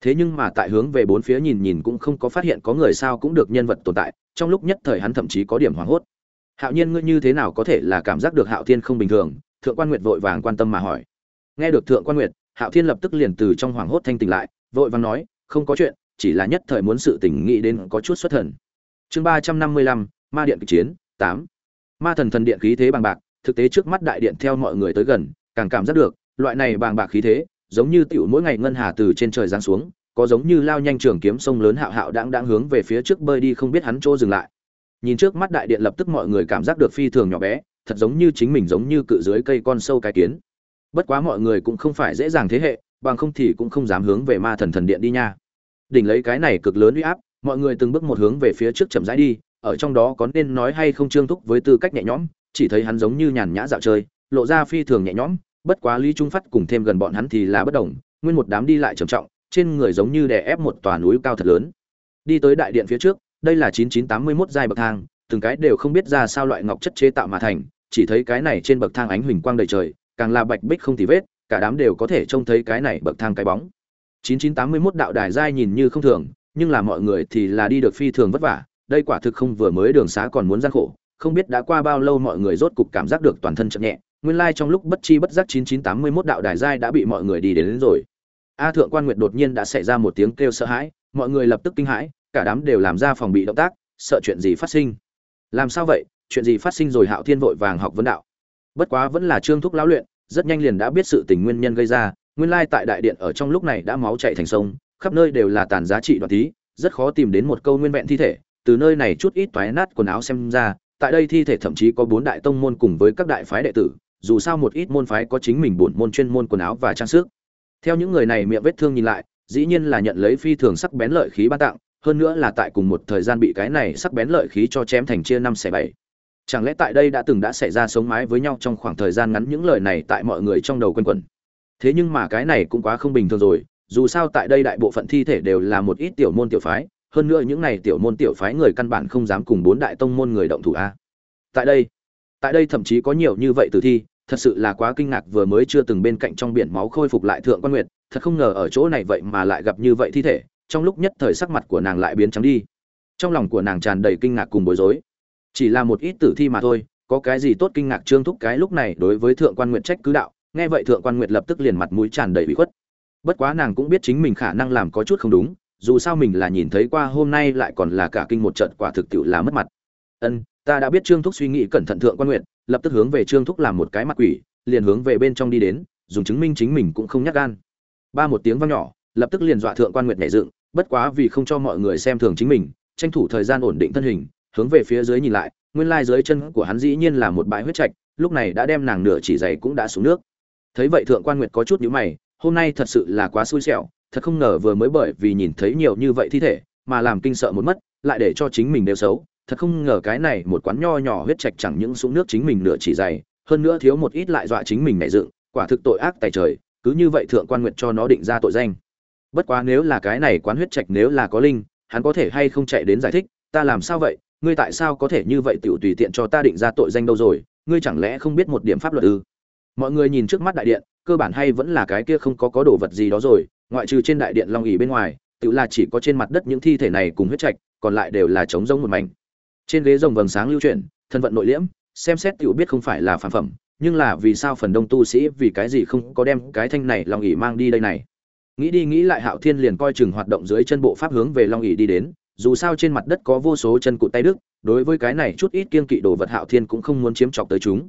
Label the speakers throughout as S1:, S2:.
S1: thế nhưng mà tại hướng về bốn phía nhìn nhìn cũng không có phát hiện có người sao cũng được nhân vật tồn tại, trong lúc nhất thời hắn thậm chí có điểm hoảng hốt. Hạo nhiên ngươi như thế nào có thể là cảm giác được hạo thiên không bình thường? Thượng quan nguyệt vội vàng quan tâm mà hỏi. Nghe được thượng quan nguyệt, hạo thiên lập tức liền từ trong hoảng hốt thanh tỉnh lại, vội vàng nói, không có chuyện, chỉ là nhất thời muốn sự tỉnh nghĩ đến có chút xuất thần. Chương ba trăm năm mươi lăm, ma điện kịch chiến, tám. Ma thần thần điện khí thế bằng bạc, thực tế trước mắt đại điện theo mọi người tới gần, càng cảm giác được, loại này bàng bạc khí thế giống như tiểu mỗi ngày ngân hà từ trên trời giáng xuống, có giống như lao nhanh trường kiếm sông lớn hạo hạo đang đang hướng về phía trước bơi đi không biết hắn chỗ dừng lại. Nhìn trước mắt đại điện lập tức mọi người cảm giác được phi thường nhỏ bé, thật giống như chính mình giống như cự dưới cây con sâu cái kiến. Bất quá mọi người cũng không phải dễ dàng thế hệ, bằng không thì cũng không dám hướng về ma thần thần điện đi nha. Đỉnh lấy cái này cực lớn uy áp, mọi người từng bước một hướng về phía trước chậm rãi đi, ở trong đó có nên nói hay không trương thúc với tư cách nhẹ nhõm, chỉ thấy hắn giống như nhàn nhã dạo chơi, lộ ra phi thường nhẹ nhõm bất quá lý trung phát cùng thêm gần bọn hắn thì là bất đồng, nguyên một đám đi lại trầm trọng, trên người giống như đè ép một tòa núi cao thật lớn. Đi tới đại điện phía trước, đây là 9981 giai bậc thang, từng cái đều không biết ra sao loại ngọc chất chế tạo mà thành, chỉ thấy cái này trên bậc thang ánh huỳnh quang đầy trời, càng là bạch bích không tì vết, cả đám đều có thể trông thấy cái này bậc thang cái bóng. 9981 đạo đài giai nhìn như không thường, nhưng là mọi người thì là đi được phi thường vất vả, đây quả thực không vừa mới đường xá còn muốn gian khổ, không biết đã qua bao lâu mọi người rốt cục cảm giác được toàn thân chậm nhẹ nguyên lai trong lúc bất chi bất giác 9981 đạo đài giai đã bị mọi người đi đến, đến rồi. A thượng quan nguyệt đột nhiên đã xảy ra một tiếng kêu sợ hãi, mọi người lập tức kinh hãi, cả đám đều làm ra phòng bị động tác, sợ chuyện gì phát sinh. Làm sao vậy? Chuyện gì phát sinh rồi Hạo Thiên vội vàng học vấn đạo. Bất quá vẫn là Trương Thúc lão luyện, rất nhanh liền đã biết sự tình nguyên nhân gây ra, nguyên lai tại đại điện ở trong lúc này đã máu chảy thành sông, khắp nơi đều là tàn giá trị đoạn tí, rất khó tìm đến một câu nguyên vẹn thi thể, từ nơi này chút ít toé nát quần áo xem ra, tại đây thi thể thậm chí có bốn đại tông môn cùng với các đại phái đệ tử, dù sao một ít môn phái có chính mình bổn môn chuyên môn quần áo và trang sức. Theo những người này miệng vết thương nhìn lại, dĩ nhiên là nhận lấy phi thường sắc bén lợi khí ban tặng, hơn nữa là tại cùng một thời gian bị cái này sắc bén lợi khí cho chém thành chia năm xẻ bảy. Chẳng lẽ tại đây đã từng đã xảy ra sống mái với nhau trong khoảng thời gian ngắn những lời này tại mọi người trong đầu quanh quẩn. Thế nhưng mà cái này cũng quá không bình thường rồi, dù sao tại đây đại bộ phận thi thể đều là một ít tiểu môn tiểu phái, hơn nữa những này tiểu môn tiểu phái người căn bản không dám cùng bốn đại tông môn người động thủ a. Tại đây, tại đây thậm chí có nhiều như vậy tử thi, thật sự là quá kinh ngạc vừa mới chưa từng bên cạnh trong biển máu khôi phục lại thượng quan nguyệt, thật không ngờ ở chỗ này vậy mà lại gặp như vậy thi thể, trong lúc nhất thời sắc mặt của nàng lại biến trắng đi. Trong lòng của nàng tràn đầy kinh ngạc cùng bối rối. Chỉ là một ít tử thi mà thôi, có cái gì tốt kinh ngạc trương thúc cái lúc này đối với thượng quan nguyệt trách cứ đạo, nghe vậy thượng quan nguyệt lập tức liền mặt mũi tràn đầy bị khuất. Bất quá nàng cũng biết chính mình khả năng làm có chút không đúng, dù sao mình là nhìn thấy qua hôm nay lại còn là cả kinh một trận quả thực tiệu là mất mặt. Ân ta đã biết trương thúc suy nghĩ cẩn thận thượng quan nguyệt, lập tức hướng về trương thúc làm một cái mặt quỷ, liền hướng về bên trong đi đến, dùng chứng minh chính mình cũng không nhắc gan. Ba một tiếng vang nhỏ, lập tức liền dọa thượng quan nguyệt nhảy dựng, bất quá vì không cho mọi người xem thường chính mình, tranh thủ thời gian ổn định thân hình, hướng về phía dưới nhìn lại, nguyên lai dưới chân của hắn dĩ nhiên là một bãi huyết trạch, lúc này đã đem nàng nửa chỉ giày cũng đã xuống nước. Thấy vậy thượng quan nguyệt có chút nhíu mày, hôm nay thật sự là quá xui xẻo, thật không ngờ vừa mới bởi vì nhìn thấy nhiều như vậy thi thể, mà làm kinh sợ một mất, lại để cho chính mình đều xấu thật không ngờ cái này một quán nho nhỏ huyết trạch chẳng những súng nước chính mình nửa chỉ dày, hơn nữa thiếu một ít lại dọa chính mình nảy dựng, quả thực tội ác tài trời, cứ như vậy thượng quan nguyện cho nó định ra tội danh. Bất quá nếu là cái này quán huyết trạch nếu là có linh, hắn có thể hay không chạy đến giải thích, ta làm sao vậy, ngươi tại sao có thể như vậy tiểu tùy tiện cho ta định ra tội danh đâu rồi, ngươi chẳng lẽ không biết một điểm pháp luật ư? Mọi người nhìn trước mắt đại điện, cơ bản hay vẫn là cái kia không có có đồ vật gì đó rồi, ngoại trừ trên đại điện long ỷ bên ngoài, tự là chỉ có trên mặt đất những thi thể này cùng huyết trạch, còn lại đều là trống rỗng một mảnh trên ghế rồng vầng sáng lưu chuyển, thân vận nội liễm, xem xét tiểu biết không phải là phản phẩm, nhưng là vì sao phần đông tu sĩ vì cái gì không có đem cái thanh này long ỉ mang đi đây này? Nghĩ đi nghĩ lại hạo thiên liền coi chừng hoạt động dưới chân bộ pháp hướng về long ỉ đi đến, dù sao trên mặt đất có vô số chân cụt tay đức đối với cái này chút ít kiên kỵ đồ vật hạo thiên cũng không muốn chiếm chọc tới chúng.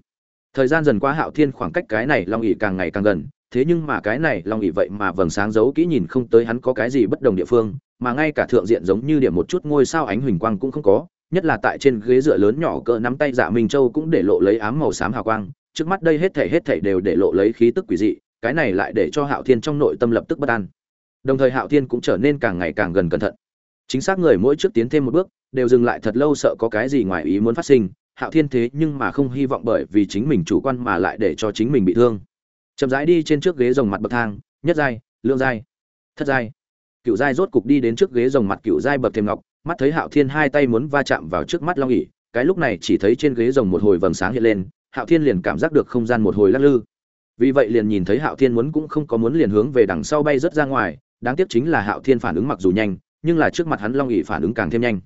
S1: Thời gian dần qua hạo thiên khoảng cách cái này long ỉ càng ngày càng gần, thế nhưng mà cái này long ỉ vậy mà vầng sáng giấu kỹ nhìn không tới hắn có cái gì bất đồng địa phương, mà ngay cả thượng diện giống như điểm một chút ngôi sao ánh huỳnh quang cũng không có nhất là tại trên ghế dựa lớn nhỏ cỡ nắm tay dạ minh châu cũng để lộ lấy ám màu xám hào quang, trước mắt đây hết thể hết thể đều để lộ lấy khí tức quỷ dị, cái này lại để cho hạo thiên trong nội tâm lập tức bất an. Đồng thời hạo thiên cũng trở nên càng ngày càng gần cẩn thận. Chính xác người mỗi trước tiến thêm một bước, đều dừng lại thật lâu sợ có cái gì ngoài ý muốn phát sinh, hạo thiên thế nhưng mà không hy vọng bởi vì chính mình chủ quan mà lại để cho chính mình bị thương. Chậm rãi đi trên trước ghế rồng mặt bậc thang, nhất giai lương giai, thất giai. Cựu giai rốt cục đi đến trước ghế rồng mặt cựu giai bậc thềm ngọc mắt thấy hạo thiên hai tay muốn va chạm vào trước mắt long ỉ cái lúc này chỉ thấy trên ghế rồng một hồi vầng sáng hiện lên, hạo thiên liền cảm giác được không gian một hồi lắc lư. Vì vậy liền nhìn thấy hạo thiên muốn cũng không có muốn liền hướng về đằng sau bay rất ra ngoài, đáng tiếc chính là hạo thiên phản ứng mặc dù nhanh, nhưng là trước mặt hắn long ỉ phản ứng càng thêm nhanh.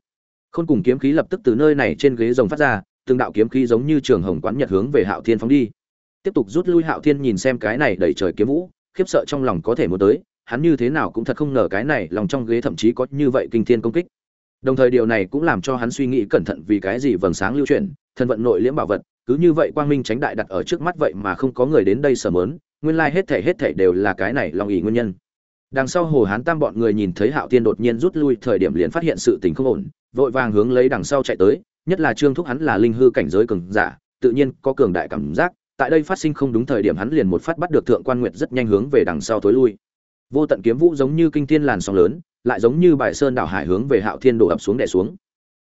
S1: Khôn cùng kiếm khí lập tức từ nơi này trên ghế rồng phát ra, từng đạo kiếm khí giống như trường hồng quán nhật hướng về hạo thiên phóng đi. Tiếp tục rút lui hạo thiên nhìn xem cái này đẩy trời kiếm vũ, khiếp sợ trong lòng có thể muốn tới, hắn như thế nào cũng thật không ngờ cái này lòng trong ghế thậm chí có như vậy kinh thiên công kích đồng thời điều này cũng làm cho hắn suy nghĩ cẩn thận vì cái gì vầng sáng lưu chuyển, thân vận nội liễm bảo vật, cứ như vậy quang minh tránh đại đặt ở trước mắt vậy mà không có người đến đây sở mớn, nguyên lai hết thể hết thể đều là cái này lòng ý nguyên nhân. Đằng sau hồ hán tam bọn người nhìn thấy hạo tiên đột nhiên rút lui thời điểm liền phát hiện sự tình không ổn, vội vàng hướng lấy đằng sau chạy tới, nhất là trương thúc hắn là linh hư cảnh giới cường giả, tự nhiên có cường đại cảm giác, tại đây phát sinh không đúng thời điểm hắn liền một phát bắt được thượng quan nguyệt rất nhanh hướng về đằng sau tối lui. Vô tận kiếm vũ giống như kinh thiên làn sóng lớn lại giống như bài sơn đảo hải hướng về hạo thiên đổ ập xuống đè xuống.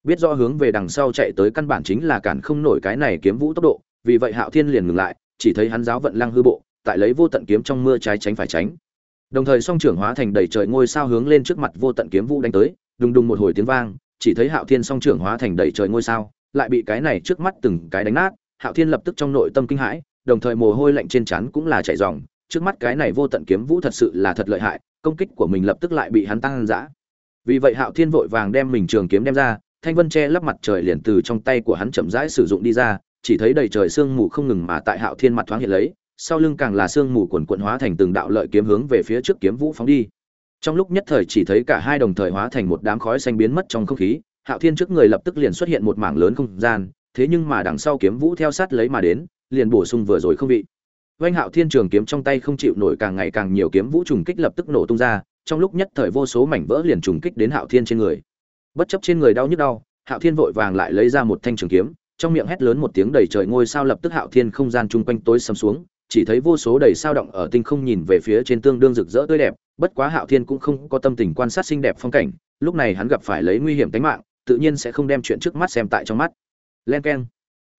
S1: Biết rõ hướng về đằng sau chạy tới căn bản chính là cản không nổi cái này kiếm vũ tốc độ, vì vậy hạo thiên liền ngừng lại, chỉ thấy hắn giáo vận lăng hư bộ, tại lấy vô tận kiếm trong mưa trái tránh phải tránh. Đồng thời song trưởng hóa thành đầy trời ngôi sao hướng lên trước mặt vô tận kiếm vũ đánh tới, đùng đùng một hồi tiếng vang, chỉ thấy hạo thiên song trưởng hóa thành đầy trời ngôi sao, lại bị cái này trước mắt từng cái đánh nát, hạo thiên lập tức trong nội tâm kinh hãi, đồng thời mồ hôi lạnh trên trán cũng là chảy ròng, trước mắt cái này vô tận kiếm vũ thật sự là thật lợi hại công kích của mình lập tức lại bị hắn tăng dã. Vì vậy hạo thiên vội vàng đem mình trường kiếm đem ra, thanh vân che lấp mặt trời liền từ trong tay của hắn chậm rãi sử dụng đi ra, chỉ thấy đầy trời sương mù không ngừng mà tại hạo thiên mặt thoáng hiện lấy, sau lưng càng là sương mù quần quận hóa thành từng đạo lợi kiếm hướng về phía trước kiếm vũ phóng đi. Trong lúc nhất thời chỉ thấy cả hai đồng thời hóa thành một đám khói xanh biến mất trong không khí, hạo thiên trước người lập tức liền xuất hiện một mảng lớn không gian, thế nhưng mà đằng sau kiếm vũ theo sát lấy mà đến, liền bổ sung vừa rồi không vị oanh Hạo Thiên trường kiếm trong tay không chịu nổi càng ngày càng nhiều kiếm vũ trùng kích lập tức nổ tung ra, trong lúc nhất thời vô số mảnh vỡ liền trùng kích đến Hạo Thiên trên người. Bất chấp trên người đau nhức đau, Hạo Thiên vội vàng lại lấy ra một thanh trường kiếm, trong miệng hét lớn một tiếng đầy trời ngôi sao lập tức Hạo Thiên không gian chung quanh tối sầm xuống, chỉ thấy vô số đầy sao động ở tinh không nhìn về phía trên tương đương rực rỡ tươi đẹp, bất quá Hạo Thiên cũng không có tâm tình quan sát xinh đẹp phong cảnh, lúc này hắn gặp phải lấy nguy hiểm tính mạng, tự nhiên sẽ không đem chuyện trước mắt xem tại trong mắt. Len keng.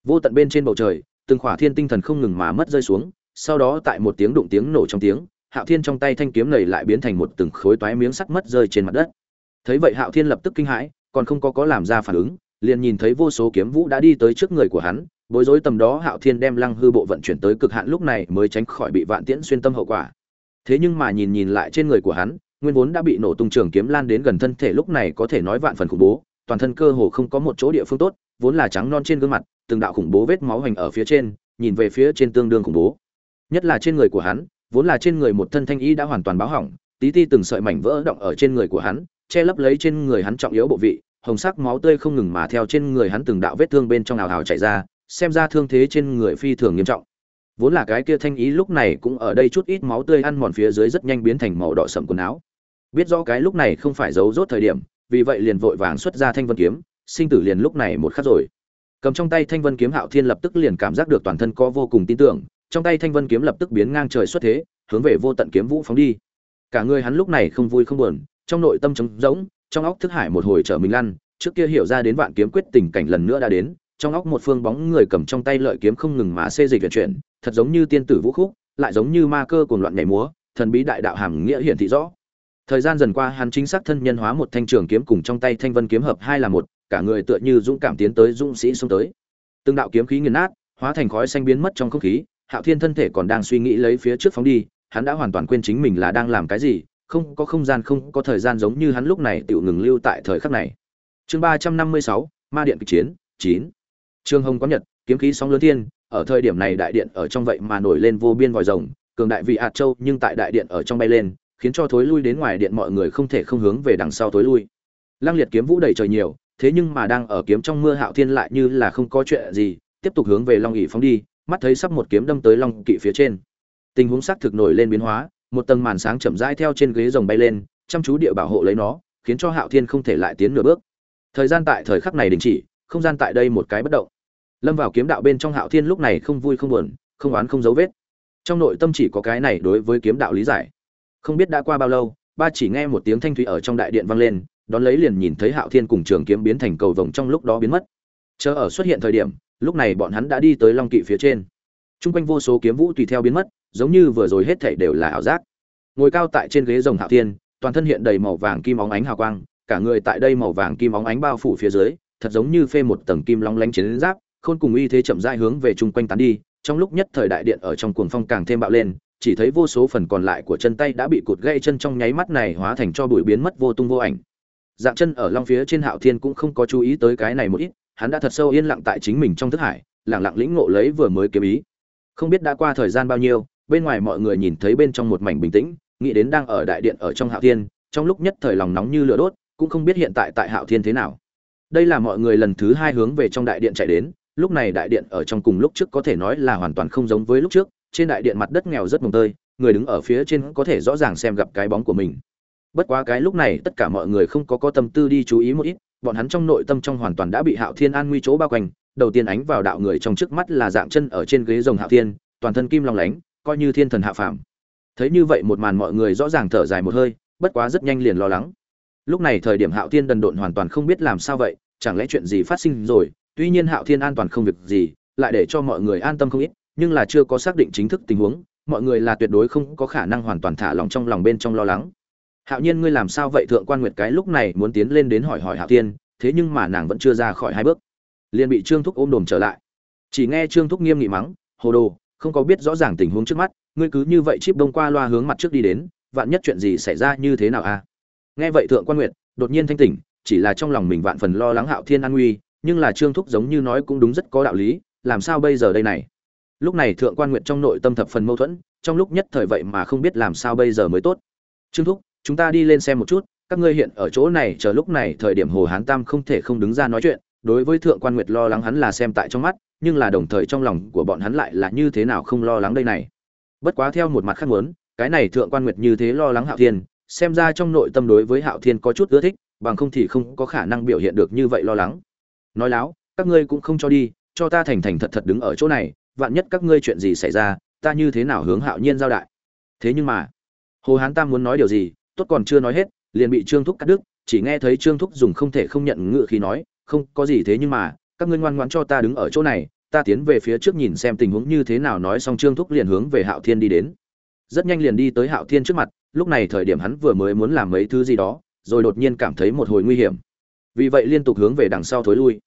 S1: Vô tận bên trên bầu trời, từng khỏa thiên tinh thần không ngừng mà mất rơi xuống, sau đó tại một tiếng đụng tiếng nổ trong tiếng, hạo thiên trong tay thanh kiếm này lại biến thành một từng khối toái miếng sắt mất rơi trên mặt đất. Thấy vậy hạo thiên lập tức kinh hãi, còn không có có làm ra phản ứng, liền nhìn thấy vô số kiếm vũ đã đi tới trước người của hắn, bối rối tầm đó hạo thiên đem lăng hư bộ vận chuyển tới cực hạn lúc này mới tránh khỏi bị vạn tiễn xuyên tâm hậu quả. Thế nhưng mà nhìn nhìn lại trên người của hắn, nguyên vốn đã bị nổ tung trường kiếm lan đến gần thân thể lúc này có thể nói vạn phần khủng bố, toàn thân cơ hồ không có một chỗ địa phương tốt, vốn là trắng non trên gương mặt, từng đạo khủng bố vết máu hành ở phía trên, nhìn về phía trên tương đương khủng bố nhất là trên người của hắn, vốn là trên người một thân thanh y đã hoàn toàn báo hỏng, tí ti từng sợi mảnh vỡ động ở trên người của hắn, che lấp lấy trên người hắn trọng yếu bộ vị, hồng sắc máu tươi không ngừng mà theo trên người hắn từng đạo vết thương bên trong ảo hào chảy ra, xem ra thương thế trên người phi thường nghiêm trọng. Vốn là cái kia thanh ý lúc này cũng ở đây chút ít máu tươi ăn mòn phía dưới rất nhanh biến thành màu đỏ sậm quần áo. Biết rõ cái lúc này không phải giấu rốt thời điểm, vì vậy liền vội vàng xuất ra thanh vân kiếm, sinh tử liền lúc này một khắc rồi. Cầm trong tay thanh vân kiếm hạo thiên lập tức liền cảm giác được toàn thân có vô cùng tin tưởng trong tay thanh vân kiếm lập tức biến ngang trời xuất thế, hướng về vô tận kiếm vũ phóng đi. Cả người hắn lúc này không vui không buồn, trong nội tâm trống rỗng, trong óc thức hải một hồi trở mình lăn, trước kia hiểu ra đến vạn kiếm quyết tình cảnh lần nữa đã đến, trong óc một phương bóng người cầm trong tay lợi kiếm không ngừng mà xê dịch vận chuyển, thật giống như tiên tử vũ khúc, lại giống như ma cơ cuồng loạn nhảy múa, thần bí đại đạo hàm nghĩa hiển thị rõ. Thời gian dần qua, hắn chính xác thân nhân hóa một thanh trường kiếm cùng trong tay thanh vân kiếm hợp hai là một, cả người tựa như dũng cảm tiến tới dũng sĩ xông tới. Từng đạo kiếm khí nghiền nát, hóa thành khói xanh biến mất trong không khí hạo thiên thân thể còn đang suy nghĩ lấy phía trước phóng đi, hắn đã hoàn toàn quên chính mình là đang làm cái gì, không, có không gian không có thời gian giống như hắn lúc này tiểu ngừng lưu tại thời khắc này. Chương ba trăm năm mươi sáu, ma điện kịch chiến, chín. Trương hồng có nhật, kiếm khí sóng lớn thiên ở thời điểm này đại điện ở trong vậy mà nổi lên vô biên vòi rồng, cường đại vị hạt châu nhưng tại đại điện ở trong bay lên, khiến cho thối lui đến ngoài điện mọi người không thể không hướng về đằng sau thối lui. Lăng liệt kiếm vũ đầy trời nhiều, thế nhưng mà đang ở kiếm trong mưa hạo thiên lại như là không có chuyện gì, tiếp tục hướng về long ỷ phóng đi mắt thấy sắp một kiếm đâm tới long kỵ phía trên. Tình huống xác thực nổi lên biến hóa, một tầng màn sáng chậm rãi theo trên ghế rồng bay lên, chăm chú địa bảo hộ lấy nó, khiến cho hạo thiên không thể lại tiến nửa bước. Thời gian tại thời khắc này đình chỉ, không gian tại đây một cái bất động. Lâm vào kiếm đạo bên trong hạo thiên lúc này không vui không buồn, không oán không dấu vết. Trong nội tâm chỉ có cái này đối với kiếm đạo lý giải. Không biết đã qua bao lâu, ba chỉ nghe một tiếng thanh thủy ở trong đại điện vang lên, đón lấy liền nhìn thấy hạo thiên cùng trường kiếm biến thành cầu vồng trong lúc đó biến mất. Chờ ở xuất hiện thời điểm lúc này bọn hắn đã đi tới long kỵ phía trên. T r u n g quanh vô số kiếm vũ tùy theo biến mất, giống như vừa rồi hết thể đều là ảo giác. Ngồi cao tại trên ghế rồng hạo thiên, toàn thân hiện đầy màu vàng kim óng ánh hào quang, cả người tại đây màu vàng kim óng ánh bao phủ phía dưới, thật giống như phê một tầng kim long lánh chiến giáp, khôn cùng uy thế chậm dại hướng về chung quanh tán đi, trong lúc nhất thời đại điện ở trong cuồng phong càng thêm bạo lên, chỉ thấy vô số phần còn lại của chân tay đã bị cụt gãy chân trong nháy mắt này hóa thành cho bụi biến mất vô tung vô ảnh. Dạng chân ở long phía trên hạo thiên cũng không có chú ý tới cái này một ít hắn đã thật sâu yên lặng tại chính mình trong thức hải, lặng lặng lĩnh ngộ lấy vừa mới kiếm ý. Không biết đã qua thời gian bao nhiêu, bên ngoài mọi người nhìn thấy bên trong một mảnh bình tĩnh, nghĩ đến đang ở đại điện ở trong hạo thiên, trong lúc nhất thời lòng nóng như lửa đốt, cũng không biết hiện tại tại hạo thiên thế nào. Đây là mọi người lần thứ hai hướng về trong đại điện chạy đến, lúc này đại điện ở trong cùng lúc trước có thể nói là hoàn toàn không giống với lúc trước, trên đại điện mặt đất nghèo rất mồng tơi, người đứng ở phía trên có thể rõ ràng xem gặp cái bóng của mình. Bất quá cái lúc này tất cả mọi người không có có tâm tư đi chú ý một ít bọn hắn trong nội tâm trong hoàn toàn đã bị hạo thiên an nguy chỗ bao quanh, đầu tiên ánh vào đạo người trong trước mắt là dạng chân ở trên ghế rồng hạo thiên, toàn thân kim long lánh, coi như thiên thần hạ phàm. Thấy như vậy một màn mọi người rõ ràng thở dài một hơi, bất quá rất nhanh liền lo lắng. Lúc này thời điểm hạo thiên đần độn hoàn toàn không biết làm sao vậy, chẳng lẽ chuyện gì phát sinh rồi, tuy nhiên hạo thiên an toàn không việc gì, lại để cho mọi người an tâm không ít, nhưng là chưa có xác định chính thức tình huống, mọi người là tuyệt đối không có khả năng hoàn toàn thả lòng trong lòng bên trong lo lắng hạo nhiên ngươi làm sao vậy, thượng quan nguyệt cái lúc này muốn tiến lên đến hỏi hỏi hạo thiên, thế nhưng mà nàng vẫn chưa ra khỏi hai bước. Liền bị trương thúc ôm đồm trở lại. Chỉ nghe trương thúc nghiêm nghị mắng, hồ đồ, không có biết rõ ràng tình huống trước mắt, ngươi cứ như vậy chip đông qua loa hướng mặt trước đi đến, vạn nhất chuyện gì xảy ra như thế nào a? Nghe vậy thượng quan nguyệt đột nhiên thanh tỉnh, chỉ là trong lòng mình vạn phần lo lắng hạo thiên an nguy, nhưng là trương thúc giống như nói cũng đúng rất có đạo lý, làm sao bây giờ đây này? Lúc này thượng quan nguyệt trong nội tâm thập phần mâu thuẫn, trong lúc nhất thời vậy mà không biết làm sao bây giờ mới tốt. Trương thúc chúng ta đi lên xem một chút, các ngươi hiện ở chỗ này chờ lúc này thời điểm hồ hán tam không thể không đứng ra nói chuyện, đối với thượng quan nguyệt lo lắng hắn là xem tại trong mắt, nhưng là đồng thời trong lòng của bọn hắn lại là như thế nào không lo lắng đây này. Bất quá theo một mặt khác muốn, cái này thượng quan nguyệt như thế lo lắng hạo thiên, xem ra trong nội tâm đối với hạo thiên có chút ưa thích, bằng không thì không có khả năng biểu hiện được như vậy lo lắng. Nói láo, các ngươi cũng không cho đi, cho ta thành thành thật thật đứng ở chỗ này, vạn nhất các ngươi chuyện gì xảy ra, ta như thế nào hướng hạo nhiên giao đại? Thế nhưng mà, hồ hán tam muốn nói điều gì tốt còn chưa nói hết, liền bị trương thúc cắt đứt, chỉ nghe thấy trương thúc dùng không thể không nhận ngự khi nói, không, có gì thế nhưng mà, các ngươi ngoan ngoãn cho ta đứng ở chỗ này, ta tiến về phía trước nhìn xem tình huống như thế nào. Nói xong trương thúc liền hướng về hạo thiên đi đến. Rất nhanh liền đi tới hạo thiên trước mặt, lúc này thời điểm hắn vừa mới muốn làm mấy thứ gì đó, rồi đột nhiên cảm thấy một hồi nguy hiểm. Vì vậy liên tục hướng về đằng sau thối lui.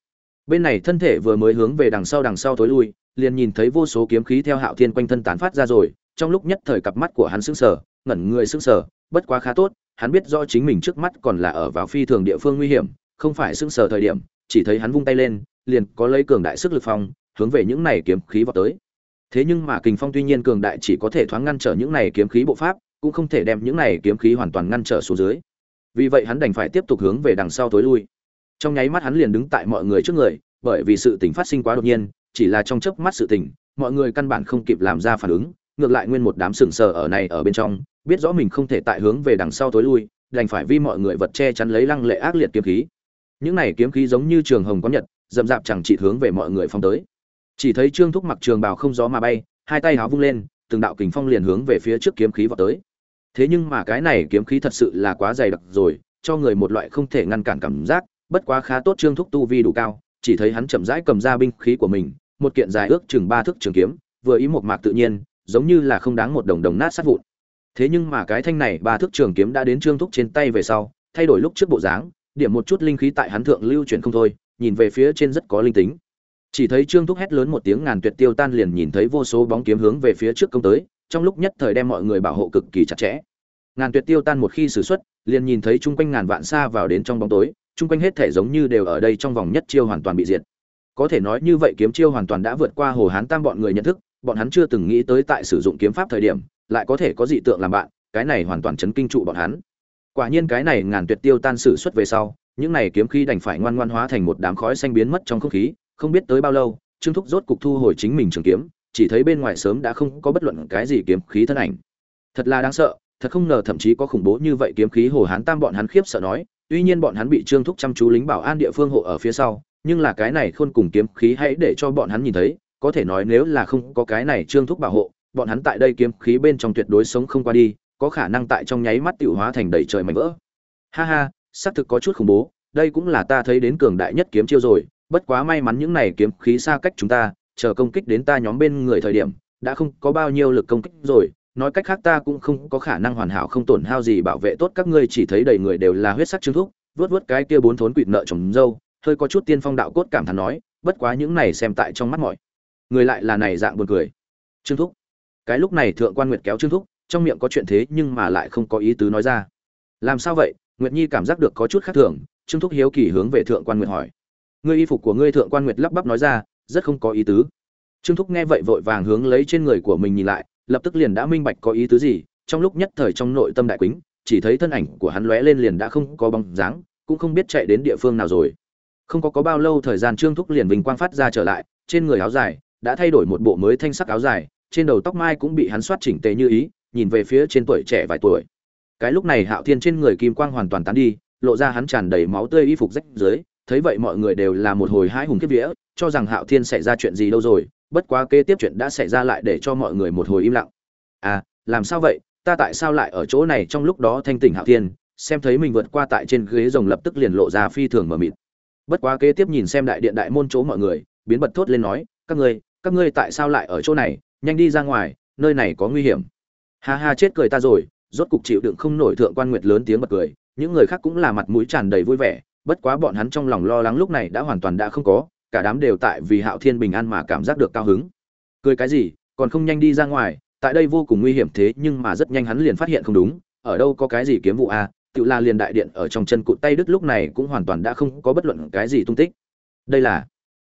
S1: Bên này thân thể vừa mới hướng về đằng sau đằng sau thối lui, liền nhìn thấy vô số kiếm khí theo hạo thiên quanh thân tán phát ra rồi, trong lúc nhất thời cặp mắt của hắn sững sờ, ngẩn người sững sờ bất quá khá tốt, hắn biết rõ chính mình trước mắt còn là ở vào phi thường địa phương nguy hiểm, không phải sững sờ thời điểm, chỉ thấy hắn vung tay lên, liền có lấy cường đại sức lực phong, hướng về những này kiếm khí vọt tới. Thế nhưng mà kình phong tuy nhiên cường đại chỉ có thể thoáng ngăn trở những này kiếm khí bộ pháp, cũng không thể đem những này kiếm khí hoàn toàn ngăn trở xuống dưới. Vì vậy hắn đành phải tiếp tục hướng về đằng sau tối lui. Trong nháy mắt hắn liền đứng tại mọi người trước người, bởi vì sự tình phát sinh quá đột nhiên, chỉ là trong chớp mắt sự tình, mọi người căn bản không kịp làm ra phản ứng, ngược lại nguyên một đám sừng sờ ở này ở bên trong biết rõ mình không thể tại hướng về đằng sau tối lui, đành phải vi mọi người vật che chắn lấy lăng lệ ác liệt kiếm khí. Những này kiếm khí giống như trường hồng có nhật dậm dạp chẳng chỉ hướng về mọi người phong tới. Chỉ thấy trương thúc mặc trường bào không gió mà bay, hai tay háo vung lên, từng đạo kình phong liền hướng về phía trước kiếm khí vào tới. Thế nhưng mà cái này kiếm khí thật sự là quá dày đặc rồi, cho người một loại không thể ngăn cản cảm giác, bất quá khá tốt trương thúc tu vi đủ cao, chỉ thấy hắn chậm rãi cầm ra binh khí của mình, một kiện dài ước chừng ba thước trường kiếm, vừa ý một mạc tự nhiên, giống như là không đáng một đồng đồng nát sát vụn thế nhưng mà cái thanh này, ba thước trường kiếm đã đến trương thúc trên tay về sau, thay đổi lúc trước bộ dáng, điểm một chút linh khí tại hắn thượng lưu chuyển không thôi, nhìn về phía trên rất có linh tính. Chỉ thấy trương thúc hét lớn một tiếng ngàn tuyệt tiêu tan liền nhìn thấy vô số bóng kiếm hướng về phía trước công tới, trong lúc nhất thời đem mọi người bảo hộ cực kỳ chặt chẽ. Ngàn tuyệt tiêu tan một khi sử xuất, liền nhìn thấy chung quanh ngàn vạn xa vào đến trong bóng tối, chung quanh hết thể giống như đều ở đây trong vòng nhất chiêu hoàn toàn bị diệt. Có thể nói như vậy kiếm chiêu hoàn toàn đã vượt qua hồ hán tam bọn người nhận thức, bọn hắn chưa từng nghĩ tới tại sử dụng kiếm pháp thời điểm lại có thể có dị tượng làm bạn, cái này hoàn toàn chấn kinh trụ bọn hắn. Quả nhiên cái này ngàn tuyệt tiêu tan sử xuất về sau, những này kiếm khí đành phải ngoan ngoan hóa thành một đám khói xanh biến mất trong không khí, không biết tới bao lâu, trương thúc rốt cục thu hồi chính mình trường kiếm, chỉ thấy bên ngoài sớm đã không có bất luận cái gì kiếm khí thân ảnh. Thật là đáng sợ, thật không ngờ thậm chí có khủng bố như vậy kiếm khí hồ hán tam bọn hắn khiếp sợ nói, tuy nhiên bọn hắn bị trương thúc chăm chú lính bảo an địa phương hộ ở phía sau, nhưng là cái này khôn cùng kiếm khí hãy để cho bọn hắn nhìn thấy, có thể nói nếu là không có cái này trương thúc bảo hộ bọn hắn tại đây kiếm khí bên trong tuyệt đối sống không qua đi, có khả năng tại trong nháy mắt tiểu hóa thành đầy trời mảnh vỡ. Ha ha, xác thực có chút khủng bố, đây cũng là ta thấy đến cường đại nhất kiếm chiêu rồi, bất quá may mắn những này kiếm khí xa cách chúng ta, chờ công kích đến ta nhóm bên người thời điểm, đã không có bao nhiêu lực công kích rồi, nói cách khác ta cũng không có khả năng hoàn hảo không tổn hao gì bảo vệ tốt các ngươi, chỉ thấy đầy người đều là huyết sắc trương thúc vớt vớt cái kia bốn thốn quỵt nợ chồng dâu, hơi có chút tiên phong đạo cốt cảm thán nói, bất quá những này xem tại trong mắt mọi người lại là này dạng buồn cười. Trương thúc cái lúc này thượng quan nguyệt kéo trương thúc, trong miệng có chuyện thế nhưng mà lại không có ý tứ nói ra. Làm sao vậy? Nguyệt nhi cảm giác được có chút khác thường, trương thúc hiếu kỳ hướng về thượng quan nguyệt hỏi. Ngươi y phục của ngươi thượng quan nguyệt lắp bắp nói ra, rất không có ý tứ. Trương thúc nghe vậy vội vàng hướng lấy trên người của mình nhìn lại, lập tức liền đã minh bạch có ý tứ gì, trong lúc nhất thời trong nội tâm đại quýnh chỉ thấy thân ảnh của hắn lóe lên liền đã không có bóng dáng, cũng không biết chạy đến địa phương nào rồi. Không có có bao lâu thời gian trương thúc liền vinh quang phát ra trở lại, trên người áo dài đã thay đổi một bộ mới thanh sắc áo dài trên đầu tóc mai cũng bị hắn soát chỉnh tề như ý, nhìn về phía trên tuổi trẻ vài tuổi. Cái lúc này hạo thiên trên người kim quang hoàn toàn tán đi, lộ ra hắn tràn đầy máu tươi y phục rách dưới, thấy vậy mọi người đều là một hồi hãi hùng kiếp vía, cho rằng hạo thiên xảy ra chuyện gì đâu rồi, bất quá kế tiếp chuyện đã xảy ra lại để cho mọi người một hồi im lặng. À làm sao vậy? Ta tại sao lại ở chỗ này trong lúc đó thanh tỉnh hạo thiên? Xem thấy mình vượt qua tại trên ghế rồng lập tức liền lộ ra phi thường mờ mịt. Bất quá kế tiếp nhìn xem đại điện đại môn chỗ mọi người, biến bật thốt lên nói, các ngươi các ngươi tại sao lại ở chỗ này? Nhanh đi ra ngoài, nơi này có nguy hiểm ha ha, chết cười ta rồi, rốt cục chịu đựng không nổi thượng quan nguyệt lớn tiếng bật cười, những người khác cũng là mặt mũi tràn đầy vui vẻ, bất quá bọn hắn trong lòng lo lắng lúc này đã hoàn toàn đã không có, cả đám đều tại vì hạo thiên bình an mà cảm giác được cao hứng cười cái gì, còn không nhanh đi ra ngoài, tại đây vô cùng nguy hiểm thế nhưng mà rất nhanh hắn liền phát hiện không đúng, ở đâu có cái gì kiếm vụ a à? tự la liền đại điện ở trong chân cụt tay đứt lúc này cũng hoàn toàn đã không có bất luận cái gì tung tích đây là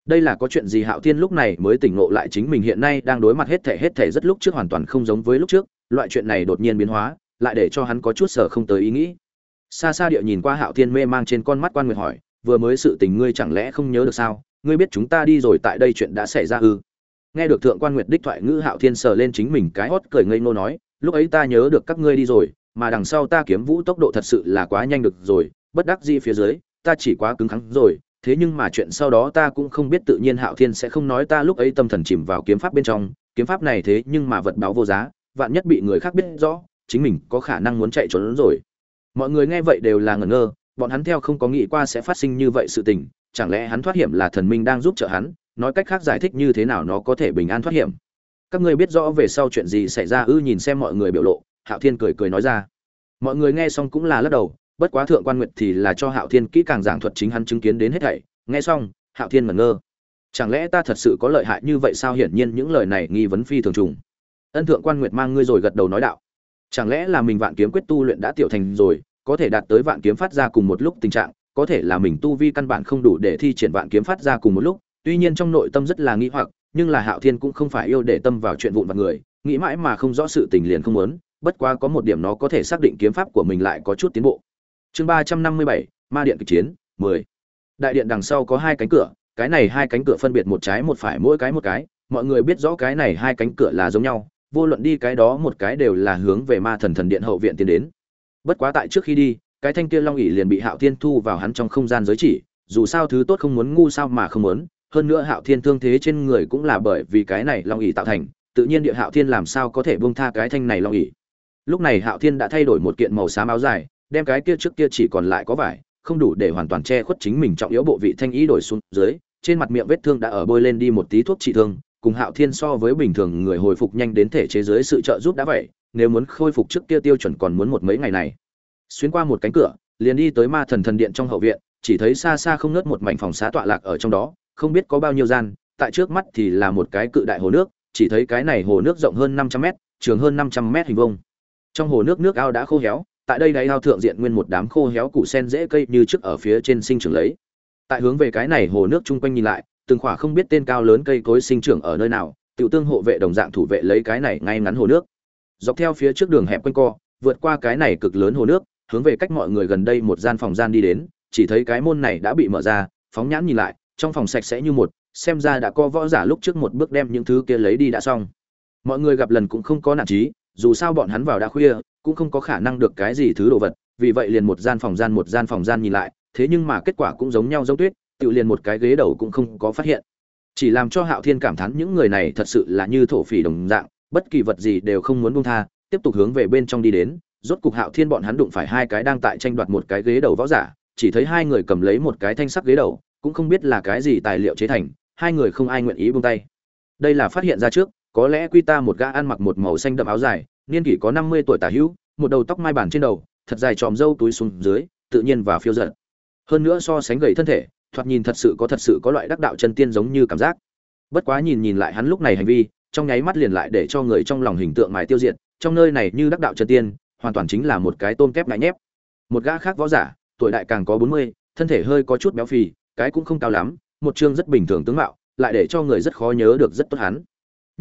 S1: đây là có chuyện gì hạo thiên lúc này mới tỉnh ngộ lại chính mình hiện nay đang đối mặt hết thể hết thể rất lúc trước hoàn toàn không giống với lúc trước, loại chuyện này đột nhiên biến hóa, lại để cho hắn có chút sở không tới ý nghĩ. Xa xa địa nhìn qua hạo thiên mê mang trên con mắt quan nguyệt hỏi, vừa mới sự tình ngươi chẳng lẽ không nhớ được sao? Ngươi biết chúng ta đi rồi tại đây chuyện đã xảy ra ư? Nghe được thượng quan nguyệt đích thoại ngữ hạo thiên sờ lên chính mình cái hót cười ngây ngô nói, lúc ấy ta nhớ được các ngươi đi rồi, mà đằng sau ta kiếm vũ tốc độ thật sự là quá nhanh được rồi, bất đắc dĩ phía dưới, ta chỉ quá cứng khắng rồi thế nhưng mà chuyện sau đó ta cũng không biết tự nhiên hạo thiên sẽ không nói ta lúc ấy tâm thần chìm vào kiếm pháp bên trong. Kiếm pháp này thế nhưng mà vật báo vô giá, vạn nhất bị người khác biết rõ, chính mình có khả năng muốn chạy trốn rồi. Mọi người nghe vậy đều là ngẩn ngơ, bọn hắn theo không có nghĩ qua sẽ phát sinh như vậy sự tình, chẳng lẽ hắn thoát hiểm là thần minh đang giúp trợ hắn? Nói cách khác giải thích như thế nào nó có thể bình an thoát hiểm? Các ngươi biết rõ về sau chuyện gì xảy ra ư nhìn xem mọi người biểu lộ, hạo thiên cười cười nói ra. Mọi người nghe xong cũng là lắc đầu bất quá thượng quan nguyệt thì là cho hạo thiên kỹ càng giảng thuật chính hắn chứng kiến đến hết thảy. Nghe xong, hạo thiên mẩn ngơ. Chẳng lẽ ta thật sự có lợi hại như vậy sao? Hiển nhiên những lời này nghi vấn phi thường trùng. Ân thượng quan nguyệt mang ngươi rồi gật đầu nói đạo. Chẳng lẽ là mình vạn kiếm quyết tu luyện đã tiểu thành rồi, có thể đạt tới vạn kiếm phát ra cùng một lúc tình trạng, có thể là mình tu vi căn bản không đủ để thi triển vạn kiếm phát ra cùng một lúc. Tuy nhiên trong nội tâm rất là nghĩ hoặc, nhưng là hạo thiên cũng không phải yêu để tâm vào chuyện vụn vặt người, nghĩ mãi mà không rõ sự tình liền không muốn, bất quá có một điểm nó có thể xác định kiếm pháp của mình lại có chút tiến bộ chương ba trăm năm mươi bảy, ma điện kịch chiến, mười. Đại điện đằng sau có hai cánh cửa, cái này hai cánh cửa phân biệt một trái một phải mỗi cái một cái, mọi người biết rõ cái này hai cánh cửa là giống nhau, vô luận đi cái đó một cái đều là hướng về ma thần thần điện hậu viện tiến đến. Bất quá tại trước khi đi, cái thanh kia long ỉ liền bị hạo thiên thu vào hắn trong không gian giới chỉ, dù sao thứ tốt không muốn ngu sao mà không muốn, hơn nữa hạo thiên thương thế trên người cũng là bởi vì cái này long ỉ tạo thành, tự nhiên địa hạo thiên làm sao có thể buông tha cái thanh này long ỉ lúc này hạo thiên đã thay đổi một kiện màu xám áo dài đem cái kia trước kia chỉ còn lại có vải, không đủ để hoàn toàn che khuất chính mình trọng yếu bộ vị thanh ý đổi xuống dưới, trên mặt miệng vết thương đã ở bôi lên đi một tí thuốc trị thương, cùng hạo thiên so với bình thường người hồi phục nhanh đến thể chế dưới sự trợ giúp đã vậy, nếu muốn khôi phục trước kia tiêu chuẩn còn muốn một mấy ngày này. Xuyên qua một cánh cửa, liền đi tới ma thần thần điện trong hậu viện, chỉ thấy xa xa không nớt một mảnh phòng xá tọa lạc ở trong đó, không biết có bao nhiêu gian, tại trước mắt thì là một cái cự đại hồ nước, chỉ thấy cái này hồ nước rộng hơn năm trăm mét, trường hơn năm trăm mét hình vuông. Trong hồ nước nước ao đã khô héo tại đây đáy ao thượng diện nguyên một đám khô héo củ sen dễ cây như trước ở phía trên sinh trưởng lấy. Tại hướng về cái này hồ nước chung quanh nhìn lại, từng khỏa không biết tên cao lớn cây cối sinh trưởng ở nơi nào, tiểu tương hộ vệ đồng dạng thủ vệ lấy cái này ngay ngắn hồ nước. Dọc theo phía trước đường hẹp quanh co, vượt qua cái này cực lớn hồ nước, hướng về cách mọi người gần đây một gian phòng gian đi đến, chỉ thấy cái môn này đã bị mở ra, phóng nhãn nhìn lại, trong phòng sạch sẽ như một, xem ra đã có võ giả lúc trước một bước đem những thứ kia lấy đi đã xong. Mọi người gặp lần cũng không có nản chí dù sao bọn hắn vào đã khuya, cũng không có khả năng được cái gì thứ đồ vật, vì vậy liền một gian phòng gian một gian phòng gian nhìn lại, thế nhưng mà kết quả cũng giống nhau giống tuyết, tự liền một cái ghế đầu cũng không có phát hiện. Chỉ làm cho hạo thiên cảm thán những người này thật sự là như thổ phỉ đồng dạng, bất kỳ vật gì đều không muốn buông tha, tiếp tục hướng về bên trong đi đến, rốt cục hạo thiên bọn hắn đụng phải hai cái đang tại tranh đoạt một cái ghế đầu võ giả, chỉ thấy hai người cầm lấy một cái thanh sắc ghế đầu, cũng không biết là cái gì tài liệu chế thành, hai người không ai nguyện ý buông tay. Đây là phát hiện ra trước có lẽ quy ta một gã ăn mặc một màu xanh đậm áo dài, niên kỷ có năm mươi tuổi tả hữu, một đầu tóc mai bản trên đầu, thật dài tròm râu túi xuống dưới, tự nhiên và phiêu giận hơn nữa so sánh gầy thân thể, thoạt nhìn thật sự có thật sự có loại đắc đạo chân tiên giống như cảm giác. Bất quá nhìn nhìn lại hắn lúc này hành vi, trong nháy mắt liền lại để cho người trong lòng hình tượng mài tiêu diệt, trong nơi này như đắc đạo chân tiên, hoàn toàn chính là một cái tôm kép ngại nhép. Một gã khác võ giả, tuổi đại càng có bốn mươi, thân thể hơi có chút béo phì, cái cũng không cao lắm, một chương rất bình thường tướng mạo, lại để cho người rất khó nhớ được rất tốt hắn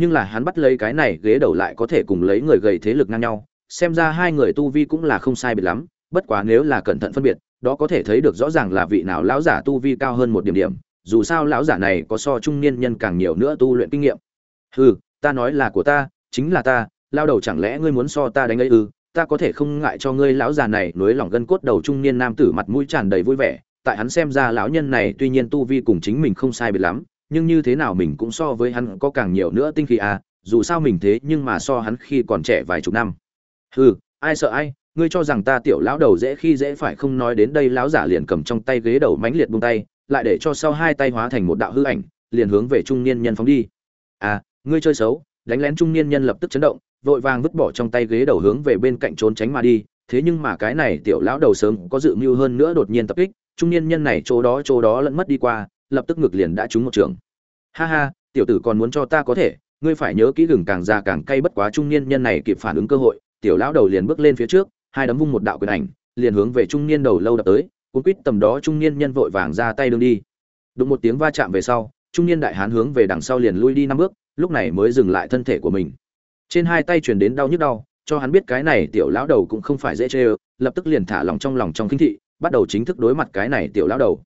S1: nhưng là hắn bắt lấy cái này ghế đầu lại có thể cùng lấy người gầy thế lực ngang nhau, xem ra hai người tu vi cũng là không sai biệt lắm, bất quá nếu là cẩn thận phân biệt, đó có thể thấy được rõ ràng là vị nào lão giả tu vi cao hơn một điểm điểm, dù sao lão giả này có so trung niên nhân càng nhiều nữa tu luyện kinh nghiệm. Hừ, ta nói là của ta, chính là ta, lao đầu chẳng lẽ ngươi muốn so ta đánh ấy ư, ta có thể không ngại cho ngươi lão già này nối lỏng gân cốt đầu trung niên nam tử mặt mũi tràn đầy vui vẻ, tại hắn xem ra lão nhân này tuy nhiên tu vi cùng chính mình không sai biệt lắm nhưng như thế nào mình cũng so với hắn có càng nhiều nữa tinh khí à dù sao mình thế nhưng mà so hắn khi còn trẻ vài chục năm. Hừ, ai sợ ai, ngươi cho rằng ta tiểu lão đầu dễ khi dễ phải không nói đến đây lão giả liền cầm trong tay ghế đầu mãnh liệt buông tay, lại để cho sau hai tay hóa thành một đạo hư ảnh, liền hướng về trung niên nhân phóng đi. À ngươi chơi xấu, đánh lén trung niên nhân lập tức chấn động, vội vàng vứt bỏ trong tay ghế đầu hướng về bên cạnh trốn tránh mà đi, thế nhưng mà cái này tiểu lão đầu sớm có dự mưu hơn nữa đột nhiên tập kích, trung niên nhân này chỗ đó chỗ đó lẫn mất đi qua lập tức ngược liền đã trúng một trường. Ha ha, tiểu tử còn muốn cho ta có thể, ngươi phải nhớ kỹ gừng càng già càng cay bất quá trung niên nhân này kịp phản ứng cơ hội, tiểu lão đầu liền bước lên phía trước, hai đấm vung một đạo quyền ảnh, liền hướng về trung niên đầu lâu đập tới, cuốn quýt tầm đó trung niên nhân vội vàng ra tay đương đi. Đụng một tiếng va chạm về sau, trung niên đại hán hướng về đằng sau liền lui đi năm bước, lúc này mới dừng lại thân thể của mình. Trên hai tay truyền đến đau nhức đau, cho hắn biết cái này tiểu lão đầu cũng không phải dễ chơi lập tức liền thả lòng trong lòng trong kinh thị, bắt đầu chính thức đối mặt cái này tiểu lão đầu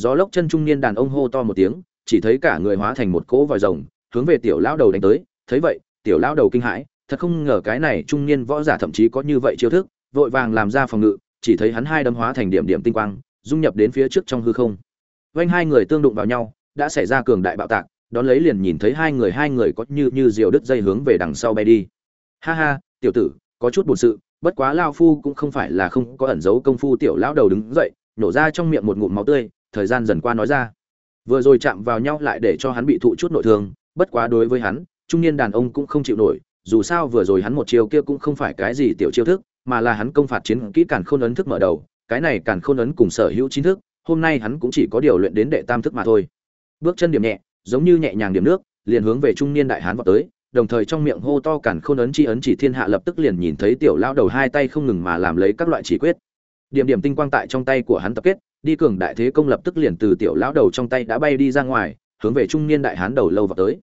S1: gió lốc chân trung niên đàn ông hô to một tiếng, chỉ thấy cả người hóa thành một cỗ vòi rồng, hướng về tiểu lão đầu đánh tới. Thấy vậy, tiểu lão đầu kinh hãi, thật không ngờ cái này trung niên võ giả thậm chí có như vậy chiêu thức, vội vàng làm ra phòng ngự, chỉ thấy hắn hai đấm hóa thành điểm điểm tinh quang, dung nhập đến phía trước trong hư không. Vanh hai người tương đụng vào nhau, đã xảy ra cường đại bạo tạc, đón lấy liền nhìn thấy hai người hai người có như như diều đứt dây hướng về đằng sau bay đi. Ha ha, tiểu tử, có chút buồn sự, bất quá lao phu cũng không phải là không có ẩn giấu công phu tiểu lão đầu đứng dậy, nổ ra trong miệng một ngụm máu tươi thời gian dần qua nói ra. Vừa rồi chạm vào nhau lại để cho hắn bị thụ chút nội thương, bất quá đối với hắn, trung niên đàn ông cũng không chịu nổi, dù sao vừa rồi hắn một chiều kia cũng không phải cái gì tiểu chiêu thức, mà là hắn công phạt chiến kỹ càn khôn ấn thức mở đầu, cái này càn khôn ấn cùng sở hữu chính thức, hôm nay hắn cũng chỉ có điều luyện đến đệ tam thức mà thôi. Bước chân điểm nhẹ, giống như nhẹ nhàng điểm nước, liền hướng về trung niên đại hán vọt tới, đồng thời trong miệng hô to càn khôn ấn chi ấn chỉ thiên hạ lập tức liền nhìn thấy tiểu lão đầu hai tay không ngừng mà làm lấy các loại chỉ quyết. Điểm điểm tinh quang tại trong tay của hắn tập kết đi cường đại thế công lập tức liền từ tiểu lão đầu trong tay đã bay đi ra ngoài, hướng về trung niên đại hán đầu lâu vào tới.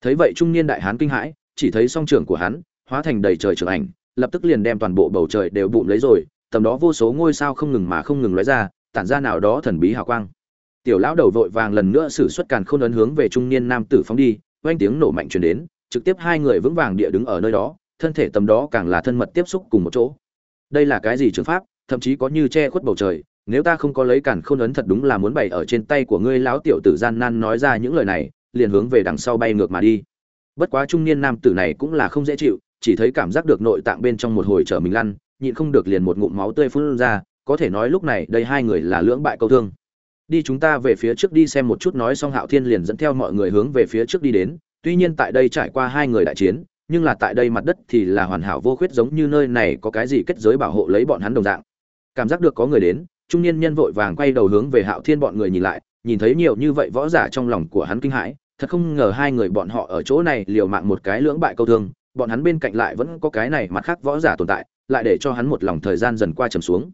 S1: Thấy vậy trung niên đại hán kinh hãi, chỉ thấy song trưởng của hắn, hóa thành đầy trời trưởng ảnh, lập tức liền đem toàn bộ bầu trời đều bụm lấy rồi, tầm đó vô số ngôi sao không ngừng mà không ngừng lóe ra, tản ra nào đó thần bí hào quang. Tiểu lão đầu vội vàng lần nữa sử xuất càn khôn ấn hướng về trung niên nam tử phóng đi, oanh tiếng nổ mạnh truyền đến, trực tiếp hai người vững vàng địa đứng ở nơi đó, thân thể tầm đó càng là thân mật tiếp xúc cùng một chỗ. Đây là cái gì trường pháp, thậm chí có như che khuất bầu trời nếu ta không có lấy cản khôn ấn thật đúng là muốn bày ở trên tay của ngươi, lão tiểu tử gian nan nói ra những lời này, liền hướng về đằng sau bay ngược mà đi. Bất quá trung niên nam tử này cũng là không dễ chịu, chỉ thấy cảm giác được nội tạng bên trong một hồi trở mình lăn, nhịn không được liền một ngụm máu tươi phun ra, có thể nói lúc này đây hai người là lưỡng bại câu thương. Đi chúng ta về phía trước đi xem một chút nói xong hạo thiên liền dẫn theo mọi người hướng về phía trước đi đến, tuy nhiên tại đây trải qua hai người đại chiến, nhưng là tại đây mặt đất thì là hoàn hảo vô khuyết giống như nơi này có cái gì kết giới bảo hộ lấy bọn hắn đồng dạng. Cảm giác được có người đến trung niên nhân vội vàng quay đầu hướng về hạo thiên bọn người nhìn lại, nhìn thấy nhiều như vậy võ giả trong lòng của hắn kinh hãi, thật không ngờ hai người bọn họ ở chỗ này liều mạng một cái lưỡng bại câu thương, bọn hắn bên cạnh lại vẫn có cái này mặt khác võ giả tồn tại, lại để cho hắn một lòng thời gian dần qua trầm xuống.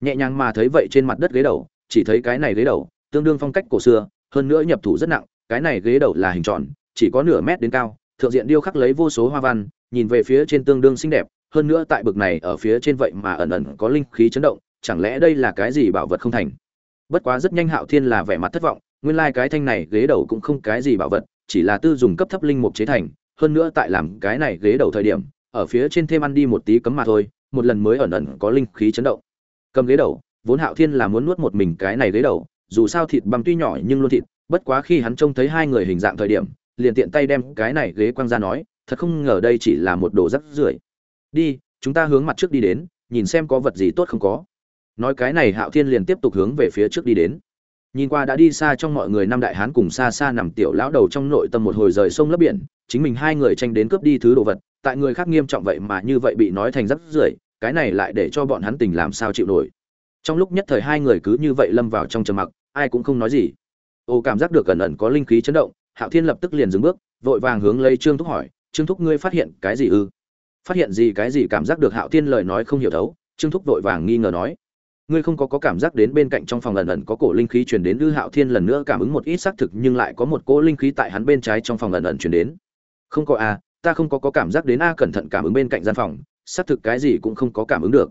S1: Nhẹ nhàng mà thấy vậy trên mặt đất ghế đầu, chỉ thấy cái này ghế đầu, tương đương phong cách cổ xưa, hơn nữa nhập thủ rất nặng, cái này ghế đầu là hình tròn, chỉ có nửa mét đến cao, thượng diện điêu khắc lấy vô số hoa văn, nhìn về phía trên tương đương xinh đẹp, hơn nữa tại bực này ở phía trên vậy mà ẩn ẩn có linh khí chấn động chẳng lẽ đây là cái gì bảo vật không thành? Bất quá rất nhanh hạo thiên là vẻ mặt thất vọng, nguyên lai cái thanh này ghế đầu cũng không cái gì bảo vật, chỉ là tư dùng cấp thấp linh mục chế thành, hơn nữa tại làm cái này ghế đầu thời điểm, ở phía trên thêm ăn đi một tí cấm mà thôi, một lần mới ẩn ẩn có linh khí chấn động. Cầm ghế đầu, vốn hạo thiên là muốn nuốt một mình cái này ghế đầu, dù sao thịt băm tuy nhỏ nhưng luôn thịt, bất quá khi hắn trông thấy hai người hình dạng thời điểm, liền tiện tay đem cái này ghế quăng ra nói, thật không ngờ đây chỉ là một đồ rắc rưởi. Đi, chúng ta hướng mặt trước đi đến, nhìn xem có vật gì tốt không có nói cái này hạo thiên liền tiếp tục hướng về phía trước đi đến. Nhìn qua đã đi xa trong mọi người năm đại hán cùng xa xa nằm tiểu lão đầu trong nội tâm một hồi rời sông lấp biển, chính mình hai người tranh đến cướp đi thứ đồ vật, tại người khác nghiêm trọng vậy mà như vậy bị nói thành rắc rưởi, cái này lại để cho bọn hắn tình làm sao chịu nổi. Trong lúc nhất thời hai người cứ như vậy lâm vào trong trầm mặc, ai cũng không nói gì. Ô cảm giác được ẩn ẩn có linh khí chấn động, hạo thiên lập tức liền dừng bước, vội vàng hướng lấy trương thúc hỏi, trương thúc ngươi phát hiện cái gì ư? Phát hiện gì cái gì cảm giác được hạo thiên lời nói không hiểu thấu, trương thúc vội vàng nghi ngờ nói ngươi không có có cảm giác đến bên cạnh trong phòng ẩn ẩn có cổ linh khí truyền đến, Lư hạo thiên lần nữa cảm ứng một ít xác thực nhưng lại có một cỗ linh khí tại hắn bên trái trong phòng ẩn ẩn truyền đến. Không có a ta không có có cảm giác đến a cẩn thận cảm ứng bên cạnh gian phòng, xác thực cái gì cũng không có cảm ứng được.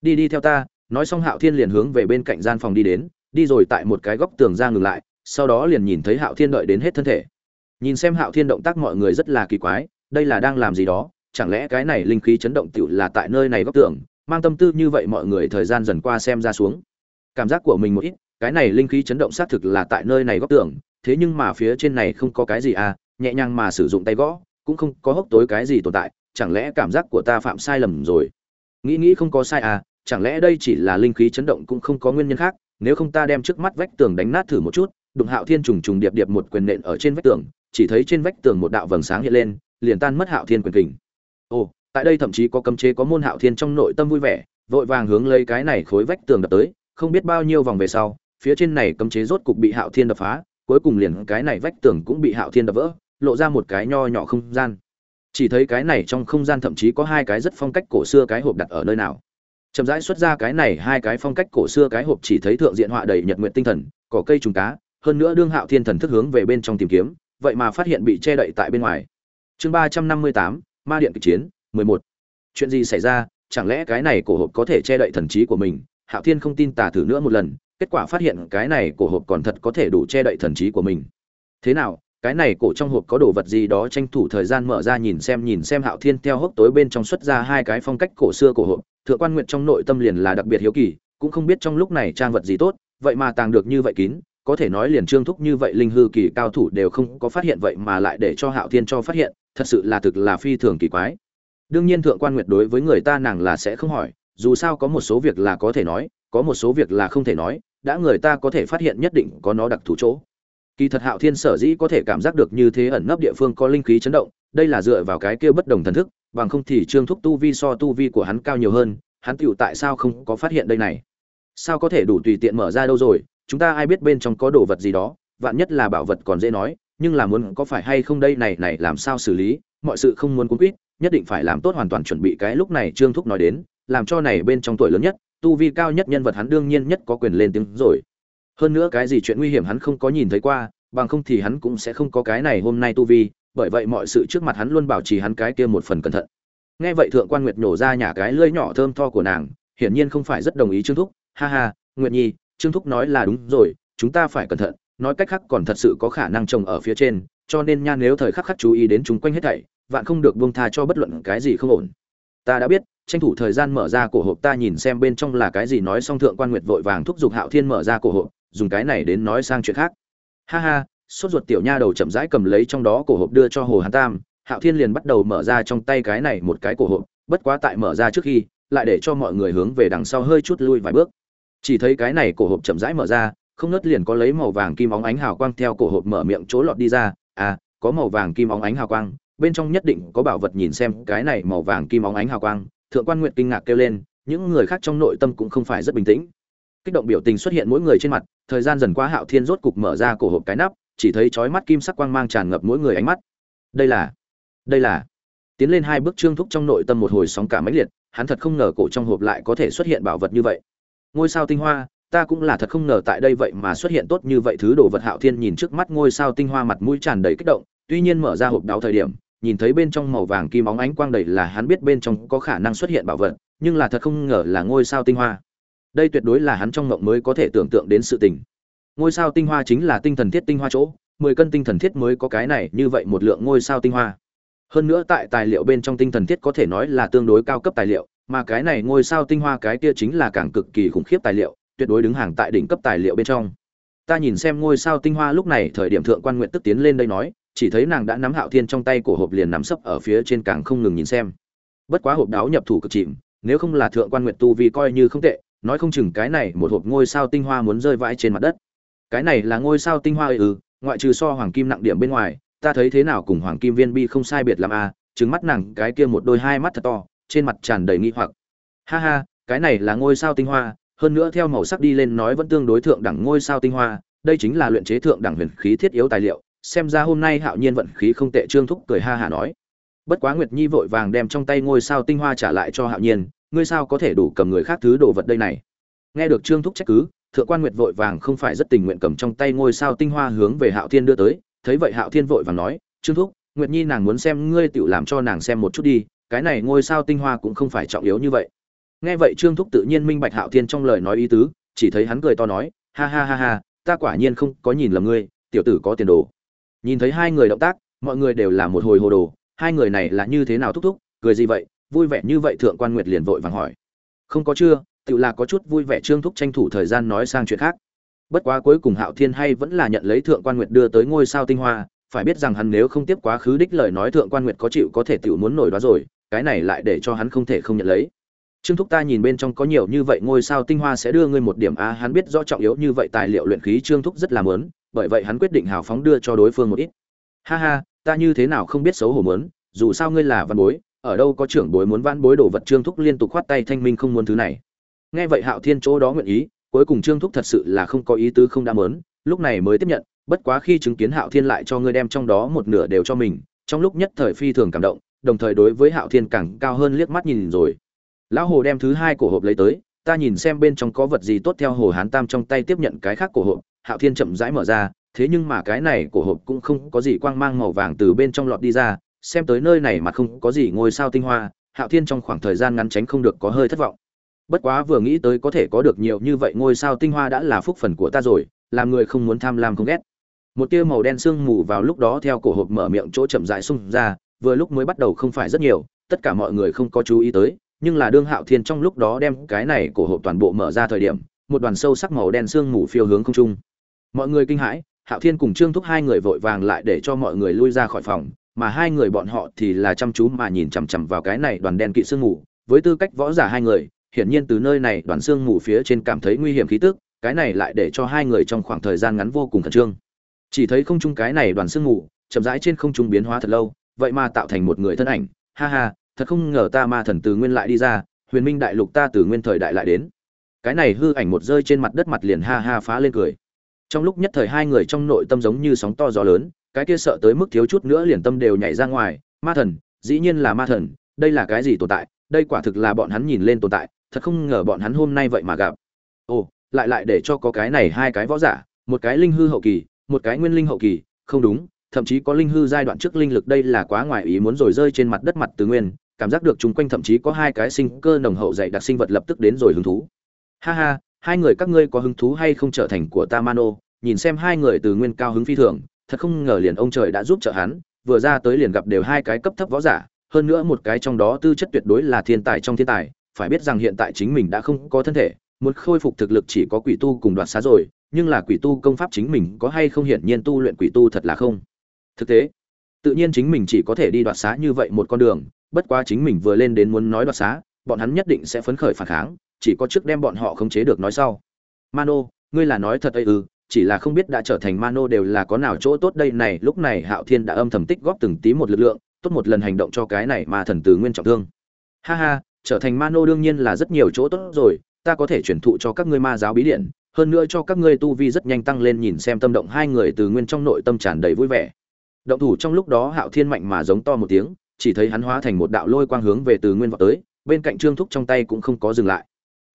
S1: Đi đi theo ta, nói xong hạo thiên liền hướng về bên cạnh gian phòng đi đến, đi rồi tại một cái góc tường ra ngừng lại, sau đó liền nhìn thấy hạo thiên đợi đến hết thân thể. Nhìn xem hạo thiên động tác mọi người rất là kỳ quái, đây là đang làm gì đó, chẳng lẽ cái này linh khí chấn động tựu là tại nơi này góc tường mang tâm tư như vậy mọi người thời gian dần qua xem ra xuống. Cảm giác của mình một ít, cái này linh khí chấn động xác thực là tại nơi này góc tường, thế nhưng mà phía trên này không có cái gì à nhẹ nhàng mà sử dụng tay gõ, cũng không có hốc tối cái gì tồn tại, chẳng lẽ cảm giác của ta phạm sai lầm rồi? Nghĩ nghĩ không có sai à chẳng lẽ đây chỉ là linh khí chấn động cũng không có nguyên nhân khác, nếu không ta đem trước mắt vách tường đánh nát thử một chút, đụng hạo thiên trùng trùng điệp điệp một quyền nện ở trên vách tường, chỉ thấy trên vách tường một đạo vầng sáng hiện lên, liền tan mất hạo thiên quyền kình. Ồ tại đây thậm chí có cấm chế có môn hạo thiên trong nội tâm vui vẻ, vội vàng hướng lấy cái này khối vách tường đập tới, không biết bao nhiêu vòng về sau, phía trên này cấm chế rốt cục bị hạo thiên đập phá, cuối cùng liền cái này vách tường cũng bị hạo thiên đập vỡ, lộ ra một cái nho nhỏ không gian. Chỉ thấy cái này trong không gian thậm chí có hai cái rất phong cách cổ xưa cái hộp đặt ở nơi nào. Chậm rãi xuất ra cái này hai cái phong cách cổ xưa cái hộp chỉ thấy thượng diện họa đầy nhật nguyện tinh thần, cỏ cây trùng cá, hơn nữa đương hạo thiên thần thức hướng về bên trong tìm kiếm, vậy mà phát hiện bị che đậy tại bên ngoài. Chương ba trăm năm mươi tám, ma điện kịch chiến mười một. Chuyện gì xảy ra? Chẳng lẽ cái này cổ hộp có thể che đậy thần trí của mình? Hạo thiên không tin tà thử nữa một lần, kết quả phát hiện cái này cổ hộp còn thật có thể đủ che đậy thần trí của mình. Thế nào? Cái này cổ trong hộp có đồ vật gì đó tranh thủ thời gian mở ra nhìn xem nhìn xem hạo thiên theo hốc tối bên trong xuất ra hai cái phong cách cổ xưa cổ hộp. Thượng quan nguyện trong nội tâm liền là đặc biệt hiếu kỳ, cũng không biết trong lúc này trang vật gì tốt, vậy mà tàng được như vậy kín, có thể nói liền trương thúc như vậy linh hư kỳ cao thủ đều không có phát hiện vậy mà lại để cho hạo thiên cho phát hiện, thật sự là thực là phi thường kỳ quái đương nhiên thượng quan nguyệt đối với người ta nàng là sẽ không hỏi, dù sao có một số việc là có thể nói, có một số việc là không thể nói, đã người ta có thể phát hiện nhất định có nó đặc thù chỗ. Kỳ thật hạo thiên sở dĩ có thể cảm giác được như thế ẩn nấp địa phương có linh khí chấn động, đây là dựa vào cái kia bất đồng thần thức, bằng không thì trương thúc tu vi so tu vi của hắn cao nhiều hơn, hắn tựu tại sao không có phát hiện đây này? Sao có thể đủ tùy tiện mở ra đâu rồi, chúng ta ai biết bên trong có đồ vật gì đó, vạn nhất là bảo vật còn dễ nói, nhưng là muốn có phải hay không đây này này làm sao xử lý, mọi sự không muốn cuốn quýt nhất định phải làm tốt hoàn toàn chuẩn bị cái lúc này trương thúc nói đến, làm cho này bên trong tuổi lớn nhất, tu vi cao nhất nhân vật hắn đương nhiên nhất có quyền lên tiếng rồi. Hơn nữa cái gì chuyện nguy hiểm hắn không có nhìn thấy qua, bằng không thì hắn cũng sẽ không có cái này hôm nay tu vi, bởi vậy mọi sự trước mặt hắn luôn bảo trì hắn cái kia một phần cẩn thận. Nghe vậy thượng quan nguyệt nhổ ra nhà cái lưỡi nhỏ thơm tho của nàng, hiển nhiên không phải rất đồng ý trương thúc. Ha ha, nguyệt nhi, trương thúc nói là đúng rồi, chúng ta phải cẩn thận, nói cách khác còn thật sự có khả năng trồng ở phía trên, cho nên nha nếu thời khắc khắc chú ý đến chúng quanh hết thảy vạn không được buông tha cho bất luận cái gì không ổn. Ta đã biết, tranh thủ thời gian mở ra cổ hộp ta nhìn xem bên trong là cái gì nói xong thượng quan nguyệt vội vàng thúc giục hạo thiên mở ra cổ hộp, dùng cái này đến nói sang chuyện khác. Ha ha, sốt ruột tiểu nha đầu chậm rãi cầm lấy trong đó cổ hộp đưa cho hồ hàn tam, hạo thiên liền bắt đầu mở ra trong tay cái này một cái cổ hộp, bất quá tại mở ra trước khi, lại để cho mọi người hướng về đằng sau hơi chút lui vài bước. Chỉ thấy cái này cổ hộp chậm rãi mở ra, không ngớt liền có lấy màu vàng kim óng ánh hào quang theo cổ hộp mở miệng chỗ lọt đi ra. À có màu vàng kim óng ánh hào quang bên trong nhất định có bảo vật nhìn xem, cái này màu vàng kim óng ánh hào quang, thượng quan nguyện kinh ngạc kêu lên, những người khác trong nội tâm cũng không phải rất bình tĩnh. Kích động biểu tình xuất hiện mỗi người trên mặt, thời gian dần qua hạo thiên rốt cục mở ra cổ hộp cái nắp, chỉ thấy chói mắt kim sắc quang mang tràn ngập mỗi người ánh mắt. Đây là đây là. Tiến lên hai bước trương thúc trong nội tâm một hồi sóng cả mãnh liệt, hắn thật không ngờ cổ trong hộp lại có thể xuất hiện bảo vật như vậy. Ngôi sao tinh hoa, ta cũng là thật không ngờ tại đây vậy mà xuất hiện tốt như vậy, thứ đồ vật hạo thiên nhìn trước mắt ngôi sao tinh hoa mặt mũi tràn đầy kích động, tuy nhiên mở ra hộp đáo thời điểm nhìn thấy bên trong màu vàng kim óng ánh quang đầy là hắn biết bên trong có khả năng xuất hiện bảo vật, nhưng là thật không ngờ là ngôi sao tinh hoa. Đây tuyệt đối là hắn trong mộng mới có thể tưởng tượng đến sự tình. Ngôi sao tinh hoa chính là tinh thần thiết tinh hoa chỗ, mười cân tinh thần thiết mới có cái này như vậy một lượng ngôi sao tinh hoa. Hơn nữa tại tài liệu bên trong tinh thần thiết có thể nói là tương đối cao cấp tài liệu, mà cái này ngôi sao tinh hoa cái kia chính là càng cực kỳ khủng khiếp tài liệu, tuyệt đối đứng hàng tại đỉnh cấp tài liệu bên trong. Ta nhìn xem ngôi sao tinh hoa lúc này, thời điểm thượng quan nguyện tức tiến lên đây nói chỉ thấy nàng đã nắm hạo thiên trong tay của hộp liền nắm sấp ở phía trên càng không ngừng nhìn xem. Bất quá hộp đáo nhập thủ cực chìm nếu không là thượng quan nguyện tu vì coi như không tệ nói không chừng cái này một hộp ngôi sao tinh hoa muốn rơi vãi trên mặt đất. Cái này là ngôi sao tinh hoa ừ ngoại trừ so hoàng kim nặng điểm bên ngoài ta thấy thế nào cùng hoàng kim viên bi không sai biệt làm a à, trứng mắt nàng cái kia một đôi hai mắt thật to trên mặt tràn đầy nghi hoặc. Ha ha cái này là ngôi sao tinh hoa hơn nữa theo màu sắc đi lên nói vẫn tương đối thượng đẳng ngôi sao tinh hoa đây chính là luyện chế thượng đẳng huyền khí thiết yếu tài liệu xem ra hôm nay hạo nhiên vận khí không tệ, trương thúc cười ha hả nói. Bất quá nguyệt nhi vội vàng đem trong tay ngôi sao tinh hoa trả lại cho hạo nhiên, ngươi sao có thể đủ cầm người khác thứ đồ vật đây này? Nghe được trương thúc trách cứ, thượng quan nguyệt vội vàng không phải rất tình nguyện cầm trong tay ngôi sao tinh hoa hướng về hạo thiên đưa tới, thấy vậy hạo thiên vội vàng nói, trương thúc, nguyệt nhi nàng muốn xem ngươi tự làm cho nàng xem một chút đi, cái này ngôi sao tinh hoa cũng không phải trọng yếu như vậy. Nghe vậy trương thúc tự nhiên minh bạch hạo thiên trong lời nói ý tứ, chỉ thấy hắn cười to nói, ha ha ha ha, ta quả nhiên không có nhìn lầm ngươi, tiểu tử có tiền đồ nhìn thấy hai người động tác, mọi người đều là một hồi hồ đồ. Hai người này là như thế nào thúc thúc? Cười gì vậy? Vui vẻ như vậy thượng quan nguyệt liền vội vàng hỏi. Không có chưa, tự là có chút vui vẻ trương thúc tranh thủ thời gian nói sang chuyện khác. Bất quá cuối cùng hạo thiên hay vẫn là nhận lấy thượng quan nguyệt đưa tới ngôi sao tinh hoa. Phải biết rằng hắn nếu không tiếp quá khứ đích lời nói thượng quan nguyệt có chịu có thể tự muốn nổi đó rồi, cái này lại để cho hắn không thể không nhận lấy. Trương thúc ta nhìn bên trong có nhiều như vậy ngôi sao tinh hoa sẽ đưa ngươi một điểm a, hắn biết rõ trọng yếu như vậy tài liệu luyện khí trương thúc rất là mớn bởi vậy hắn quyết định hào phóng đưa cho đối phương một ít. Ha ha, ta như thế nào không biết xấu hổ mớn dù sao ngươi là văn bối, ở đâu có trưởng bối muốn văn bối đổ vật trương thúc liên tục khoát tay thanh minh không muốn thứ này. Nghe vậy hạo thiên chỗ đó nguyện ý, cuối cùng trương thúc thật sự là không có ý tứ không đã mớn lúc này mới tiếp nhận, bất quá khi chứng kiến hạo thiên lại cho ngươi đem trong đó một nửa đều cho mình, trong lúc nhất thời phi thường cảm động, đồng thời đối với hạo thiên càng cao hơn liếc mắt nhìn rồi. Lão hồ đem thứ hai cổ hộp lấy tới, ta nhìn xem bên trong có vật gì tốt theo hồ hán tam trong tay tiếp nhận cái khác cổ hộp hạo thiên chậm rãi mở ra, thế nhưng mà cái này cổ hộp cũng không có gì quang mang màu vàng từ bên trong lọt đi ra, xem tới nơi này mà không có gì ngôi sao tinh hoa, hạo thiên trong khoảng thời gian ngắn tránh không được có hơi thất vọng. Bất quá vừa nghĩ tới có thể có được nhiều như vậy ngôi sao tinh hoa đã là phúc phần của ta rồi, làm người không muốn tham lam không ghét. Một tia màu đen sương mù vào lúc đó theo cổ hộp mở miệng chỗ chậm rãi xung ra, vừa lúc mới bắt đầu không phải rất nhiều, tất cả mọi người không có chú ý tới, nhưng là đương hạo thiên trong lúc đó đem cái này cổ hộp toàn bộ mở ra thời điểm, một đoàn sâu sắc màu đen sương mù phiêu hướng không trung mọi người kinh hãi, hạo thiên cùng trương thúc hai người vội vàng lại để cho mọi người lui ra khỏi phòng, mà hai người bọn họ thì là chăm chú mà nhìn chằm chằm vào cái này đoàn đen kỵ sương mù. Với tư cách võ giả hai người, hiển nhiên từ nơi này đoàn sương mù phía trên cảm thấy nguy hiểm khí tức, cái này lại để cho hai người trong khoảng thời gian ngắn vô cùng khẩn trương. Chỉ thấy không trung cái này đoàn sương mù, chậm rãi trên không trung biến hóa thật lâu, vậy mà tạo thành một người thân ảnh. Ha ha, thật không ngờ ta ma thần từ nguyên lại đi ra, huyền minh đại lục ta từ nguyên thời đại lại đến. Cái này hư ảnh một rơi trên mặt đất mặt liền ha ha phá lên cười trong lúc nhất thời hai người trong nội tâm giống như sóng to gió lớn, cái kia sợ tới mức thiếu chút nữa liền tâm đều nhảy ra ngoài, ma thần, dĩ nhiên là ma thần, đây là cái gì tồn tại? Đây quả thực là bọn hắn nhìn lên tồn tại, thật không ngờ bọn hắn hôm nay vậy mà gặp. Ồ, lại lại để cho có cái này hai cái võ giả, một cái linh hư hậu kỳ, một cái nguyên linh hậu kỳ, không đúng, thậm chí có linh hư giai đoạn trước linh lực đây là quá ngoài ý muốn rồi rơi trên mặt đất mặt từ nguyên, cảm giác được chung quanh thậm chí có hai cái sinh cơ nồng hậu dạy đặc sinh vật lập tức đến rồi hứng thú. Ha ha hai người các ngươi có hứng thú hay không trở thành của ta mano, nhìn xem hai người từ nguyên cao hứng phi thường, thật không ngờ liền ông trời đã giúp trợ hắn, vừa ra tới liền gặp đều hai cái cấp thấp võ giả, hơn nữa một cái trong đó tư chất tuyệt đối là thiên tài trong thiên tài, phải biết rằng hiện tại chính mình đã không có thân thể, muốn khôi phục thực lực chỉ có quỷ tu cùng đoạt xá rồi, nhưng là quỷ tu công pháp chính mình có hay không hiển nhiên tu luyện quỷ tu thật là không. Thực tế, tự nhiên chính mình chỉ có thể đi đoạt xá như vậy một con đường, bất quá chính mình vừa lên đến muốn nói đoạt xá bọn hắn nhất định sẽ phấn khởi phản kháng, chỉ có trước đem bọn họ khống chế được nói sau. Mano, ngươi là nói thật ấy ư, chỉ là không biết đã trở thành mano đều là có nào chỗ tốt đây này, lúc này hạo thiên đã âm thầm tích góp từng tí một lực lượng, tốt một lần hành động cho cái này mà thần từ nguyên trọng thương. Ha ha, trở thành mano đương nhiên là rất nhiều chỗ tốt rồi, ta có thể chuyển thụ cho các ngươi ma giáo bí điện, hơn nữa cho các ngươi tu vi rất nhanh tăng lên nhìn xem tâm động hai người từ nguyên trong nội tâm tràn đầy vui vẻ. Động thủ trong lúc đó hạo thiên mạnh mà giống to một tiếng, chỉ thấy hắn hóa thành một đạo lôi quang hướng về từ nguyên vọt tới bên cạnh trương thúc trong tay cũng không có dừng lại.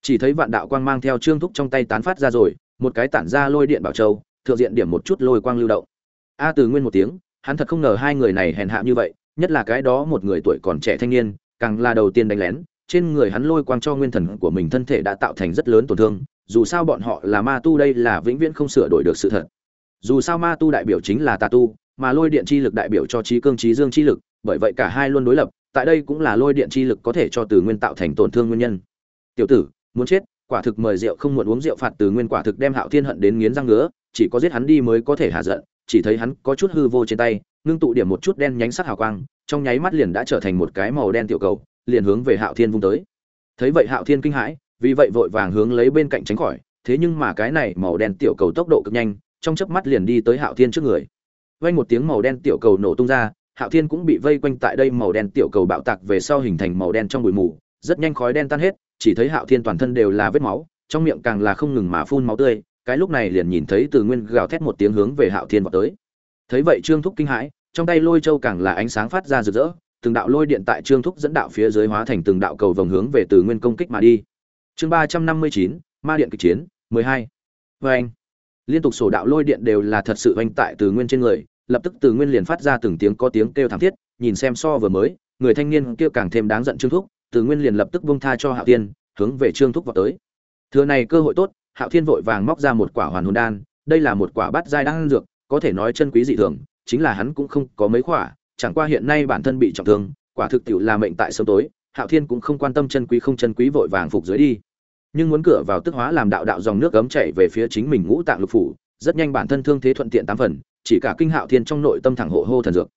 S1: Chỉ thấy vạn đạo quang mang theo trương thúc trong tay tán phát ra rồi, một cái tản ra lôi điện bảo châu, thượng diện điểm một chút lôi quang lưu động. A từ nguyên một tiếng, hắn thật không ngờ hai người này hèn hạ như vậy, nhất là cái đó một người tuổi còn trẻ thanh niên, càng là đầu tiên đánh lén, trên người hắn lôi quang cho nguyên thần của mình thân thể đã tạo thành rất lớn tổn thương, dù sao bọn họ là ma tu đây là vĩnh viễn không sửa đổi được sự thật. Dù sao ma tu đại biểu chính là tà tu, mà lôi điện chi lực đại biểu cho trí cương, trí dương chi lực, bởi vậy cả hai luôn đối lập tại đây cũng là lôi điện chi lực có thể cho từ nguyên tạo thành tổn thương nguyên nhân. Tiểu tử, muốn chết, quả thực mời rượu không muốn uống rượu phạt từ nguyên quả thực đem hạo thiên hận đến nghiến răng ngứa, chỉ có giết hắn đi mới có thể hạ giận, chỉ thấy hắn có chút hư vô trên tay, ngưng tụ điểm một chút đen nhánh sắc hào quang, trong nháy mắt liền đã trở thành một cái màu đen tiểu cầu, liền hướng về hạo thiên vung tới. Thấy vậy hạo thiên kinh hãi, vì vậy vội vàng hướng lấy bên cạnh tránh khỏi, thế nhưng mà cái này màu đen tiểu cầu tốc độ cực nhanh, trong chớp mắt liền đi tới hạo thiên trước người. Vang một tiếng màu đen tiểu cầu nổ tung ra hạo thiên cũng bị vây quanh tại đây màu đen tiểu cầu bạo tạc về sau hình thành màu đen trong bụi mù, rất nhanh khói đen tan hết, chỉ thấy hạo thiên toàn thân đều là vết máu, trong miệng càng là không ngừng mà phun máu tươi, cái lúc này liền nhìn thấy từ nguyên gào thét một tiếng hướng về hạo thiên vào tới. Thấy vậy trương thúc kinh hãi, trong tay lôi châu càng là ánh sáng phát ra rực rỡ, từng đạo lôi điện tại trương thúc dẫn đạo phía dưới hóa thành từng đạo cầu vòng hướng về từ nguyên công kích mà đi. Chương ba trăm năm mươi chín, ma điện kịch chiến, mười hai. Vê anh liên tục sổ đạo lôi điện đều là thật sự oanh tại từ nguyên trên người lập tức từ nguyên liền phát ra từng tiếng có tiếng kêu thảm thiết, nhìn xem so vừa mới, người thanh niên kia càng thêm đáng giận trương thúc, từ nguyên liền lập tức buông tha cho hạo tiên hướng về trương thúc vào tới. Thừa này cơ hội tốt, hạo thiên vội vàng móc ra một quả hoàn hồn đan, đây là một quả bát giai đan dược, có thể nói chân quý dị thường, chính là hắn cũng không có mấy quả, chẳng qua hiện nay bản thân bị trọng thương, quả thực tiệu là mệnh tại sớm tối, hạo thiên cũng không quan tâm chân quý không chân quý vội vàng phục dưới đi. Nhưng muốn cửa vào tức hóa làm đạo đạo dòng nước cấm chảy về phía chính mình ngũ tạng lục phủ, rất nhanh bản thân thương thế thuận tiện tám phần chỉ cả kinh hạo thiên trong nội tâm thẳng hộ hô thần dược.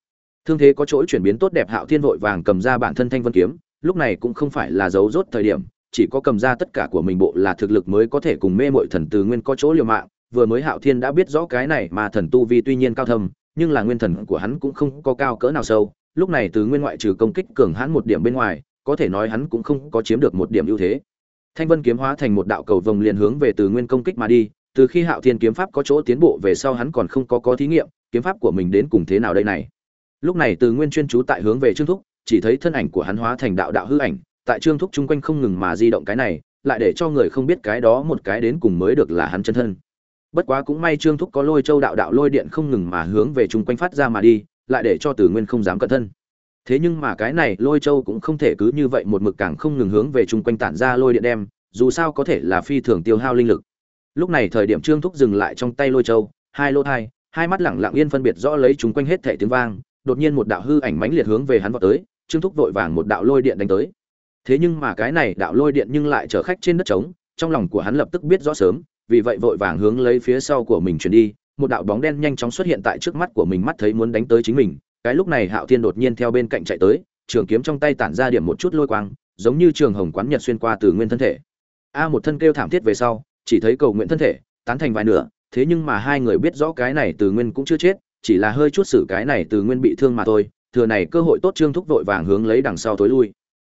S1: Thương thế có chỗ chuyển biến tốt đẹp, hạo thiên vội vàng cầm ra bản thân thanh vân kiếm, lúc này cũng không phải là dấu rốt thời điểm, chỉ có cầm ra tất cả của mình bộ là thực lực mới có thể cùng mê mội thần từ nguyên có chỗ liều mạng. Vừa mới hạo thiên đã biết rõ cái này mà thần tu vi tuy nhiên cao thâm, nhưng là nguyên thần của hắn cũng không có cao cỡ nào sâu, lúc này từ nguyên ngoại trừ công kích cường hãn một điểm bên ngoài, có thể nói hắn cũng không có chiếm được một điểm ưu thế. Thanh vân kiếm hóa thành một đạo cầu vồng liền hướng về từ nguyên công kích mà đi từ khi hạo thiên kiếm pháp có chỗ tiến bộ về sau hắn còn không có có thí nghiệm, kiếm pháp của mình đến cùng thế nào đây này? Lúc này từ nguyên chuyên chú tại hướng về trương thúc, chỉ thấy thân ảnh của hắn hóa thành đạo đạo hư ảnh, tại trương thúc chung quanh không ngừng mà di động cái này, lại để cho người không biết cái đó một cái đến cùng mới được là hắn chân thân. Bất quá cũng may trương thúc có lôi châu đạo đạo lôi điện không ngừng mà hướng về chung quanh phát ra mà đi, lại để cho từ nguyên không dám cận thân. Thế nhưng mà cái này lôi châu cũng không thể cứ như vậy một mực càng không ngừng hướng về chung quanh tản ra lôi điện đem, dù sao có thể là phi thường tiêu hao linh lực lúc này thời điểm trương thúc dừng lại trong tay lôi châu, hai lô thai, hai mắt lẳng lặng yên phân biệt rõ lấy chúng quanh hết thẻ tiếng vang, đột nhiên một đạo hư ảnh mãnh liệt hướng về hắn vào tới, trương thúc vội vàng một đạo lôi điện đánh tới. Thế nhưng mà cái này đạo lôi điện nhưng lại chở khách trên đất trống, trong lòng của hắn lập tức biết rõ sớm, vì vậy vội vàng hướng lấy phía sau của mình chuyển đi, một đạo bóng đen nhanh chóng xuất hiện tại trước mắt của mình mắt thấy muốn đánh tới chính mình, cái lúc này hạo thiên đột nhiên theo bên cạnh chạy tới, trường kiếm trong tay tản ra điểm một chút lôi quang, giống như trường hồng quán nhật xuyên qua từ nguyên thân thể. A, một thân kêu thảm thiết về sau chỉ thấy cầu nguyện thân thể, tán thành vài nửa, thế nhưng mà hai người biết rõ cái này từ nguyên cũng chưa chết, chỉ là hơi chút xử cái này từ nguyên bị thương mà thôi, thừa này cơ hội tốt trương thúc vội vàng hướng lấy đằng sau tối lui.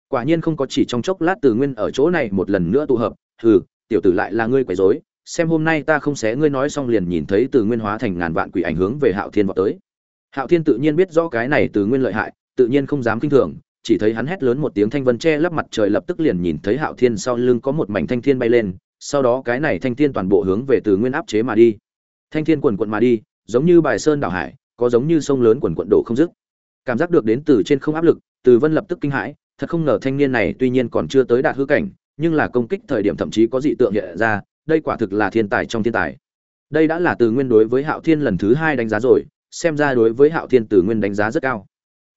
S1: Quả nhiên không có chỉ trong chốc lát từ nguyên ở chỗ này một lần nữa tụ hợp, hừ, tiểu tử lại là ngươi quấy rối, xem hôm nay ta không xé ngươi nói xong liền nhìn thấy từ nguyên hóa thành ngàn vạn quỷ ảnh hướng về hạo thiên vào tới. Hạo thiên tự nhiên biết rõ cái này từ nguyên lợi hại, tự nhiên không dám kinh thường, chỉ thấy hắn hét lớn một tiếng thanh vân che lấp mặt trời lập tức liền nhìn thấy hạo thiên sau lưng có một mảnh thanh thiên bay lên sau đó cái này thanh thiên toàn bộ hướng về từ nguyên áp chế mà đi. Thanh thiên quần quận mà đi, giống như bài sơn đảo hải, có giống như sông lớn quần quận đổ không dứt. Cảm giác được đến từ trên không áp lực, từ vân lập tức kinh hãi, thật không ngờ thanh niên này tuy nhiên còn chưa tới đạt hư cảnh, nhưng là công kích thời điểm thậm chí có dị tượng hiện ra, đây quả thực là thiên tài trong thiên tài. Đây đã là từ nguyên đối với hạo thiên lần thứ hai đánh giá rồi, xem ra đối với hạo thiên từ nguyên đánh giá rất cao.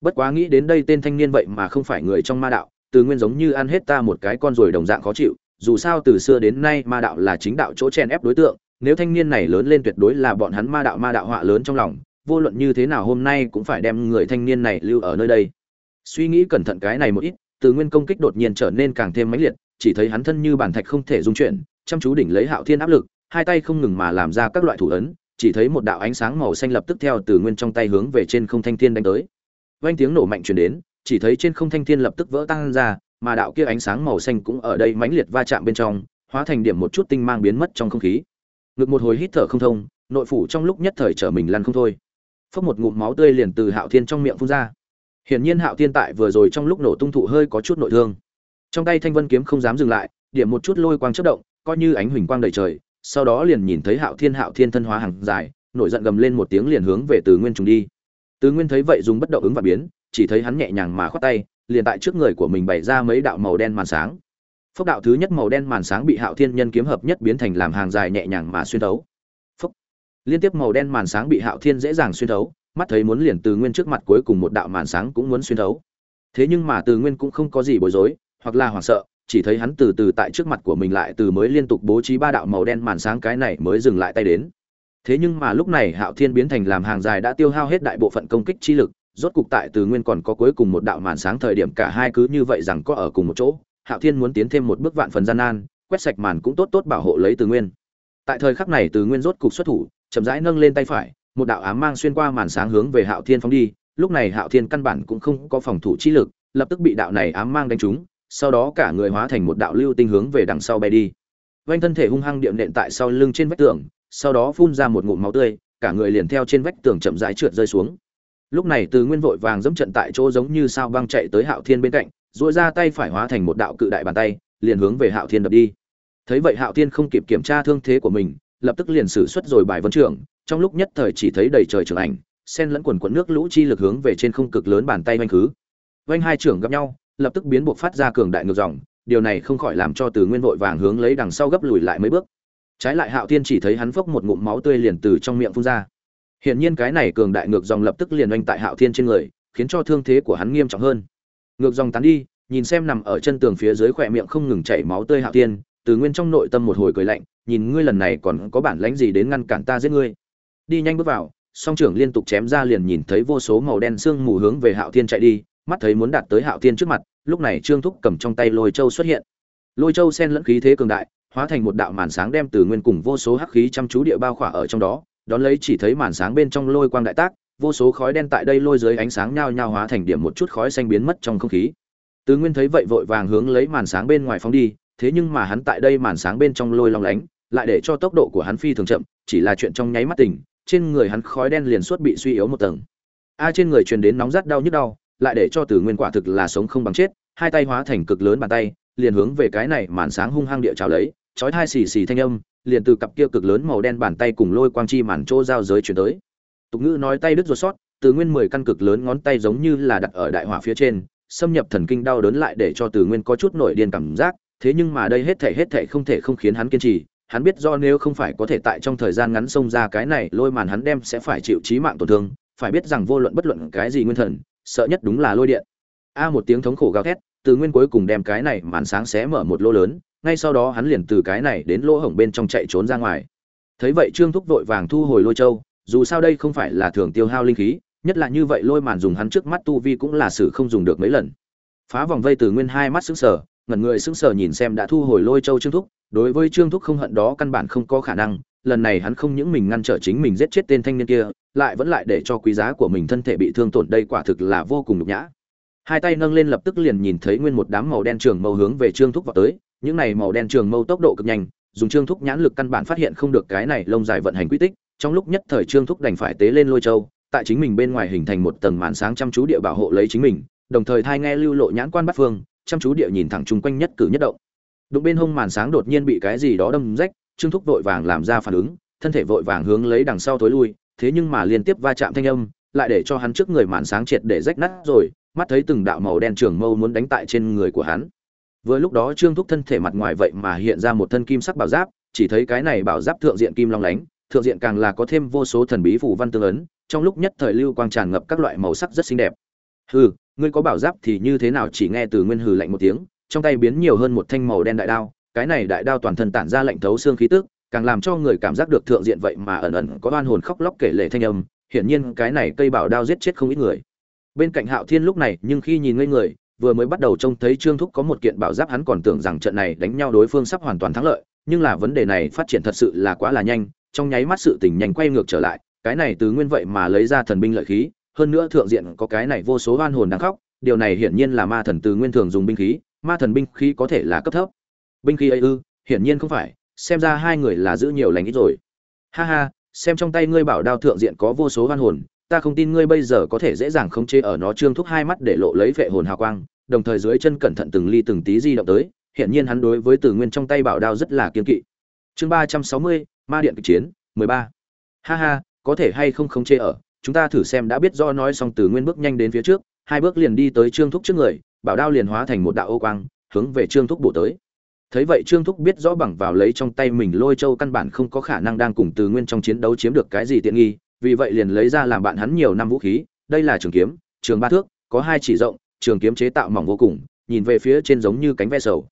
S1: Bất quá nghĩ đến đây tên thanh niên vậy mà không phải người trong ma đạo, từ nguyên giống như ăn hết ta một cái con rồi đồng dạng khó chịu dù sao từ xưa đến nay ma đạo là chính đạo chỗ chen ép đối tượng, nếu thanh niên này lớn lên tuyệt đối là bọn hắn ma đạo ma đạo họa lớn trong lòng, vô luận như thế nào hôm nay cũng phải đem người thanh niên này lưu ở nơi đây. Suy nghĩ cẩn thận cái này một ít, từ nguyên công kích đột nhiên trở nên càng thêm mãnh liệt, chỉ thấy hắn thân như bản thạch không thể dung chuyển, chăm chú đỉnh lấy hạo thiên áp lực, hai tay không ngừng mà làm ra các loại thủ ấn, chỉ thấy một đạo ánh sáng màu xanh lập tức theo từ nguyên trong tay hướng về trên không thanh thiên đánh tới. Vang tiếng nổ mạnh truyền đến, chỉ thấy trên không thanh thiên lập tức vỡ tan ra mà đạo kia ánh sáng màu xanh cũng ở đây mãnh liệt va chạm bên trong, hóa thành điểm một chút tinh mang biến mất trong không khí. Ngực một hồi hít thở không thông, nội phủ trong lúc nhất thời trở mình lăn không thôi. Phốc một ngụm máu tươi liền từ hạo thiên trong miệng phun ra. Hiển nhiên hạo thiên tại vừa rồi trong lúc nổ tung thụ hơi có chút nội thương. Trong tay thanh vân kiếm không dám dừng lại, điểm một chút lôi quang chớp động, coi như ánh huỳnh quang đầy trời, sau đó liền nhìn thấy hạo thiên hạo thiên thân hóa hàng dài, nổi giận gầm lên một tiếng liền hướng về từ nguyên trùng đi. Từ nguyên thấy vậy dùng bất động ứng và biến, chỉ thấy hắn nhẹ nhàng mà khoát tay liền tại trước người của mình bày ra mấy đạo màu đen màn sáng. Phốc đạo thứ nhất màu đen màn sáng bị hạo thiên nhân kiếm hợp nhất biến thành làm hàng dài nhẹ nhàng mà xuyên thấu. Phốc liên tiếp màu đen màn sáng bị hạo thiên dễ dàng xuyên thấu, mắt thấy muốn liền từ nguyên trước mặt cuối cùng một đạo màn sáng cũng muốn xuyên thấu. Thế nhưng mà từ nguyên cũng không có gì bối rối, hoặc là hoảng sợ, chỉ thấy hắn từ từ tại trước mặt của mình lại từ mới liên tục bố trí ba đạo màu đen màn sáng cái này mới dừng lại tay đến. Thế nhưng mà lúc này hạo thiên biến thành làm hàng dài đã tiêu hao hết đại bộ phận công kích chi lực rốt cục tại từ nguyên còn có cuối cùng một đạo màn sáng thời điểm cả hai cứ như vậy rằng có ở cùng một chỗ, hạo thiên muốn tiến thêm một bước vạn phần gian nan, quét sạch màn cũng tốt tốt bảo hộ lấy từ nguyên. Tại thời khắc này từ nguyên rốt cục xuất thủ, chậm rãi nâng lên tay phải, một đạo ám mang xuyên qua màn sáng hướng về hạo thiên phóng đi, lúc này hạo thiên căn bản cũng không có phòng thủ chi lực, lập tức bị đạo này ám mang đánh trúng, sau đó cả người hóa thành một đạo lưu tinh hướng về đằng sau bay đi. Vanh thân thể hung hăng điệm nện tại sau lưng trên vách tường, sau đó phun ra một ngụm máu tươi, cả người liền theo trên vách tường chậm rãi trượt rơi xuống lúc này từ nguyên vội vàng dẫm trận tại chỗ giống như sao băng chạy tới hạo thiên bên cạnh dội ra tay phải hóa thành một đạo cự đại bàn tay, liền hướng về hạo thiên đập đi. Thấy vậy hạo thiên không kịp kiểm tra thương thế của mình, lập tức liền xử xuất rồi bài vấn trưởng, trong lúc nhất thời chỉ thấy đầy trời trưởng ảnh, sen lẫn quần quần nước lũ chi lực hướng về trên không cực lớn bàn tay oanh khứ. Oanh hai trưởng gặp nhau, lập tức biến buộc phát ra cường đại ngược dòng, điều này không khỏi làm cho từ nguyên vội vàng hướng lấy đằng sau gấp lùi lại mấy bước. Trái lại hạo thiên chỉ thấy hắn phốc một ngụm máu tươi liền từ trong miệng phun ra hiển nhiên cái này cường đại ngược dòng lập tức liền oanh tại hạo thiên trên người, khiến cho thương thế của hắn nghiêm trọng hơn. Ngược dòng tán đi, nhìn xem nằm ở chân tường phía dưới khỏe miệng không ngừng chảy máu tươi hạo thiên, từ nguyên trong nội tâm một hồi cười lạnh, nhìn ngươi lần này còn có bản lãnh gì đến ngăn cản ta giết ngươi? Đi nhanh bước vào, song trưởng liên tục chém ra liền nhìn thấy vô số màu đen sương mù hướng về hạo thiên chạy đi, mắt thấy muốn đạt tới hạo thiên trước mặt, lúc này trương thúc cầm trong tay lôi châu xuất hiện. Lôi châu xen lẫn khí thế cường đại, hóa thành một đạo màn sáng đem từ nguyên cùng vô số hắc khí chăm chú địa bao khỏa ở trong đó đón lấy chỉ thấy màn sáng bên trong lôi quang đại tác, vô số khói đen tại đây lôi dưới ánh sáng nhao nhao hóa thành điểm một chút khói xanh biến mất trong không khí. Tứ nguyên thấy vậy vội vàng hướng lấy màn sáng bên ngoài phóng đi, thế nhưng mà hắn tại đây màn sáng bên trong lôi long lánh, lại để cho tốc độ của hắn phi thường chậm, chỉ là chuyện trong nháy mắt tỉnh, trên người hắn khói đen liền suốt bị suy yếu một tầng. A à, trên người truyền đến nóng rát đau nhức đau, lại để cho từ nguyên quả thực là sống không bằng chết, hai tay hóa thành cực lớn bàn tay, liền hướng về cái này màn sáng hung hăng địa trào lấy, chói hai xì xì thanh âm liền từ cặp kia cực lớn màu đen bàn tay cùng lôi quang chi màn chỗ giao giới chuyển tới. Tục ngữ nói tay đứt ruột sót, từ nguyên mười căn cực lớn ngón tay giống như là đặt ở đại hỏa phía trên, xâm nhập thần kinh đau đớn lại để cho từ nguyên có chút nổi điên cảm giác, thế nhưng mà đây hết thể hết thể không thể không khiến hắn kiên trì, hắn biết do nếu không phải có thể tại trong thời gian ngắn xông ra cái này, lôi màn hắn đem sẽ phải chịu chí mạng tổn thương, phải biết rằng vô luận bất luận cái gì nguyên thần, sợ nhất đúng là lôi điện. A một tiếng thống khổ gào thét, từ nguyên cuối cùng đem cái này màn sáng xé mở một lỗ lớn ngay sau đó hắn liền từ cái này đến lỗ hổng bên trong chạy trốn ra ngoài. Thấy vậy trương thúc vội vàng thu hồi lôi châu, dù sao đây không phải là thường tiêu hao linh khí, nhất là như vậy lôi màn dùng hắn trước mắt tu vi cũng là sự không dùng được mấy lần. Phá vòng vây từ nguyên hai mắt sững sờ, ngẩn người sững sờ nhìn xem đã thu hồi lôi châu trương thúc, đối với trương thúc không hận đó căn bản không có khả năng, lần này hắn không những mình ngăn trở chính mình giết chết tên thanh niên kia, lại vẫn lại để cho quý giá của mình thân thể bị thương tổn, đây quả thực là vô cùng nhục nhã. Hai tay nâng lên lập tức liền nhìn thấy nguyên một đám màu đen trường mâu hướng về trương thúc vào tới những này màu đen trường mâu tốc độ cực nhanh, dùng trương thúc nhãn lực căn bản phát hiện không được cái này lông dài vận hành quy tích, trong lúc nhất thời trương thúc đành phải tế lên lôi châu, tại chính mình bên ngoài hình thành một tầng màn sáng chăm chú địa bảo hộ lấy chính mình, đồng thời thai nghe lưu lộ nhãn quan bắt phương, chăm chú địa nhìn thẳng chung quanh nhất cử nhất động. Đụng bên hông màn sáng đột nhiên bị cái gì đó đâm rách, trương thúc vội vàng làm ra phản ứng, thân thể vội vàng hướng lấy đằng sau thối lui, thế nhưng mà liên tiếp va chạm thanh âm, lại để cho hắn trước người màn sáng triệt để rách nát rồi, mắt thấy từng đạo màu đen trường mâu muốn đánh tại trên người của hắn vừa lúc đó trương thúc thân thể mặt ngoài vậy mà hiện ra một thân kim sắc bảo giáp, chỉ thấy cái này bảo giáp thượng diện kim long lánh, thượng diện càng là có thêm vô số thần bí phù văn tương ấn, trong lúc nhất thời lưu quang tràn ngập các loại màu sắc rất xinh đẹp. Hừ, ngươi có bảo giáp thì như thế nào chỉ nghe từ nguyên hừ lạnh một tiếng, trong tay biến nhiều hơn một thanh màu đen đại đao, cái này đại đao toàn thân tản ra lạnh thấu xương khí tức, càng làm cho người cảm giác được thượng diện vậy mà ẩn ẩn có oan hồn khóc lóc kể lệ thanh âm, hiển nhiên cái này cây bảo đao giết chết không ít người. Bên cạnh hạo thiên lúc này, nhưng khi nhìn ngây người vừa mới bắt đầu trông thấy trương thúc có một kiện bảo giáp, hắn còn tưởng rằng trận này đánh nhau đối phương sắp hoàn toàn thắng lợi, nhưng là vấn đề này phát triển thật sự là quá là nhanh, trong nháy mắt sự tình nhanh quay ngược trở lại, cái này từ nguyên vậy mà lấy ra thần binh lợi khí, hơn nữa thượng diện có cái này vô số hoan hồn đang khóc, điều này hiển nhiên là ma thần từ nguyên thường dùng binh khí, ma thần binh khí có thể là cấp thấp. Binh khí ấy ư? Hiển nhiên không phải, xem ra hai người là giữ nhiều lành ít rồi. Ha ha, xem trong tay ngươi bảo đao thượng diện có vô số hoan hồn ta không tin ngươi bây giờ có thể dễ dàng khống chế ở nó trương thúc hai mắt để lộ lấy vệ hồn hào quang, đồng thời dưới chân cẩn thận từng ly từng tí di động tới, hiển nhiên hắn đối với từ nguyên trong tay bảo đao rất là kiên kỵ. Chương ba trăm sáu mươi, ma điện kịch chiến, mười ba. Ha ha, có thể hay không khống chế ở, chúng ta thử xem đã biết do nói xong từ nguyên bước nhanh đến phía trước, hai bước liền đi tới trương thúc trước người, bảo đao liền hóa thành một đạo ô quang, hướng về trương thúc bổ tới. Thấy vậy trương thúc biết rõ bằng vào lấy trong tay mình lôi châu căn bản không có khả năng đang cùng từ nguyên trong chiến đấu chiếm được cái gì tiện nghi vì vậy liền lấy ra làm bạn hắn nhiều năm vũ khí, đây là trường kiếm, trường ba thước, có hai chỉ rộng, trường kiếm chế tạo mỏng vô cùng, nhìn về phía trên giống như cánh ve sầu.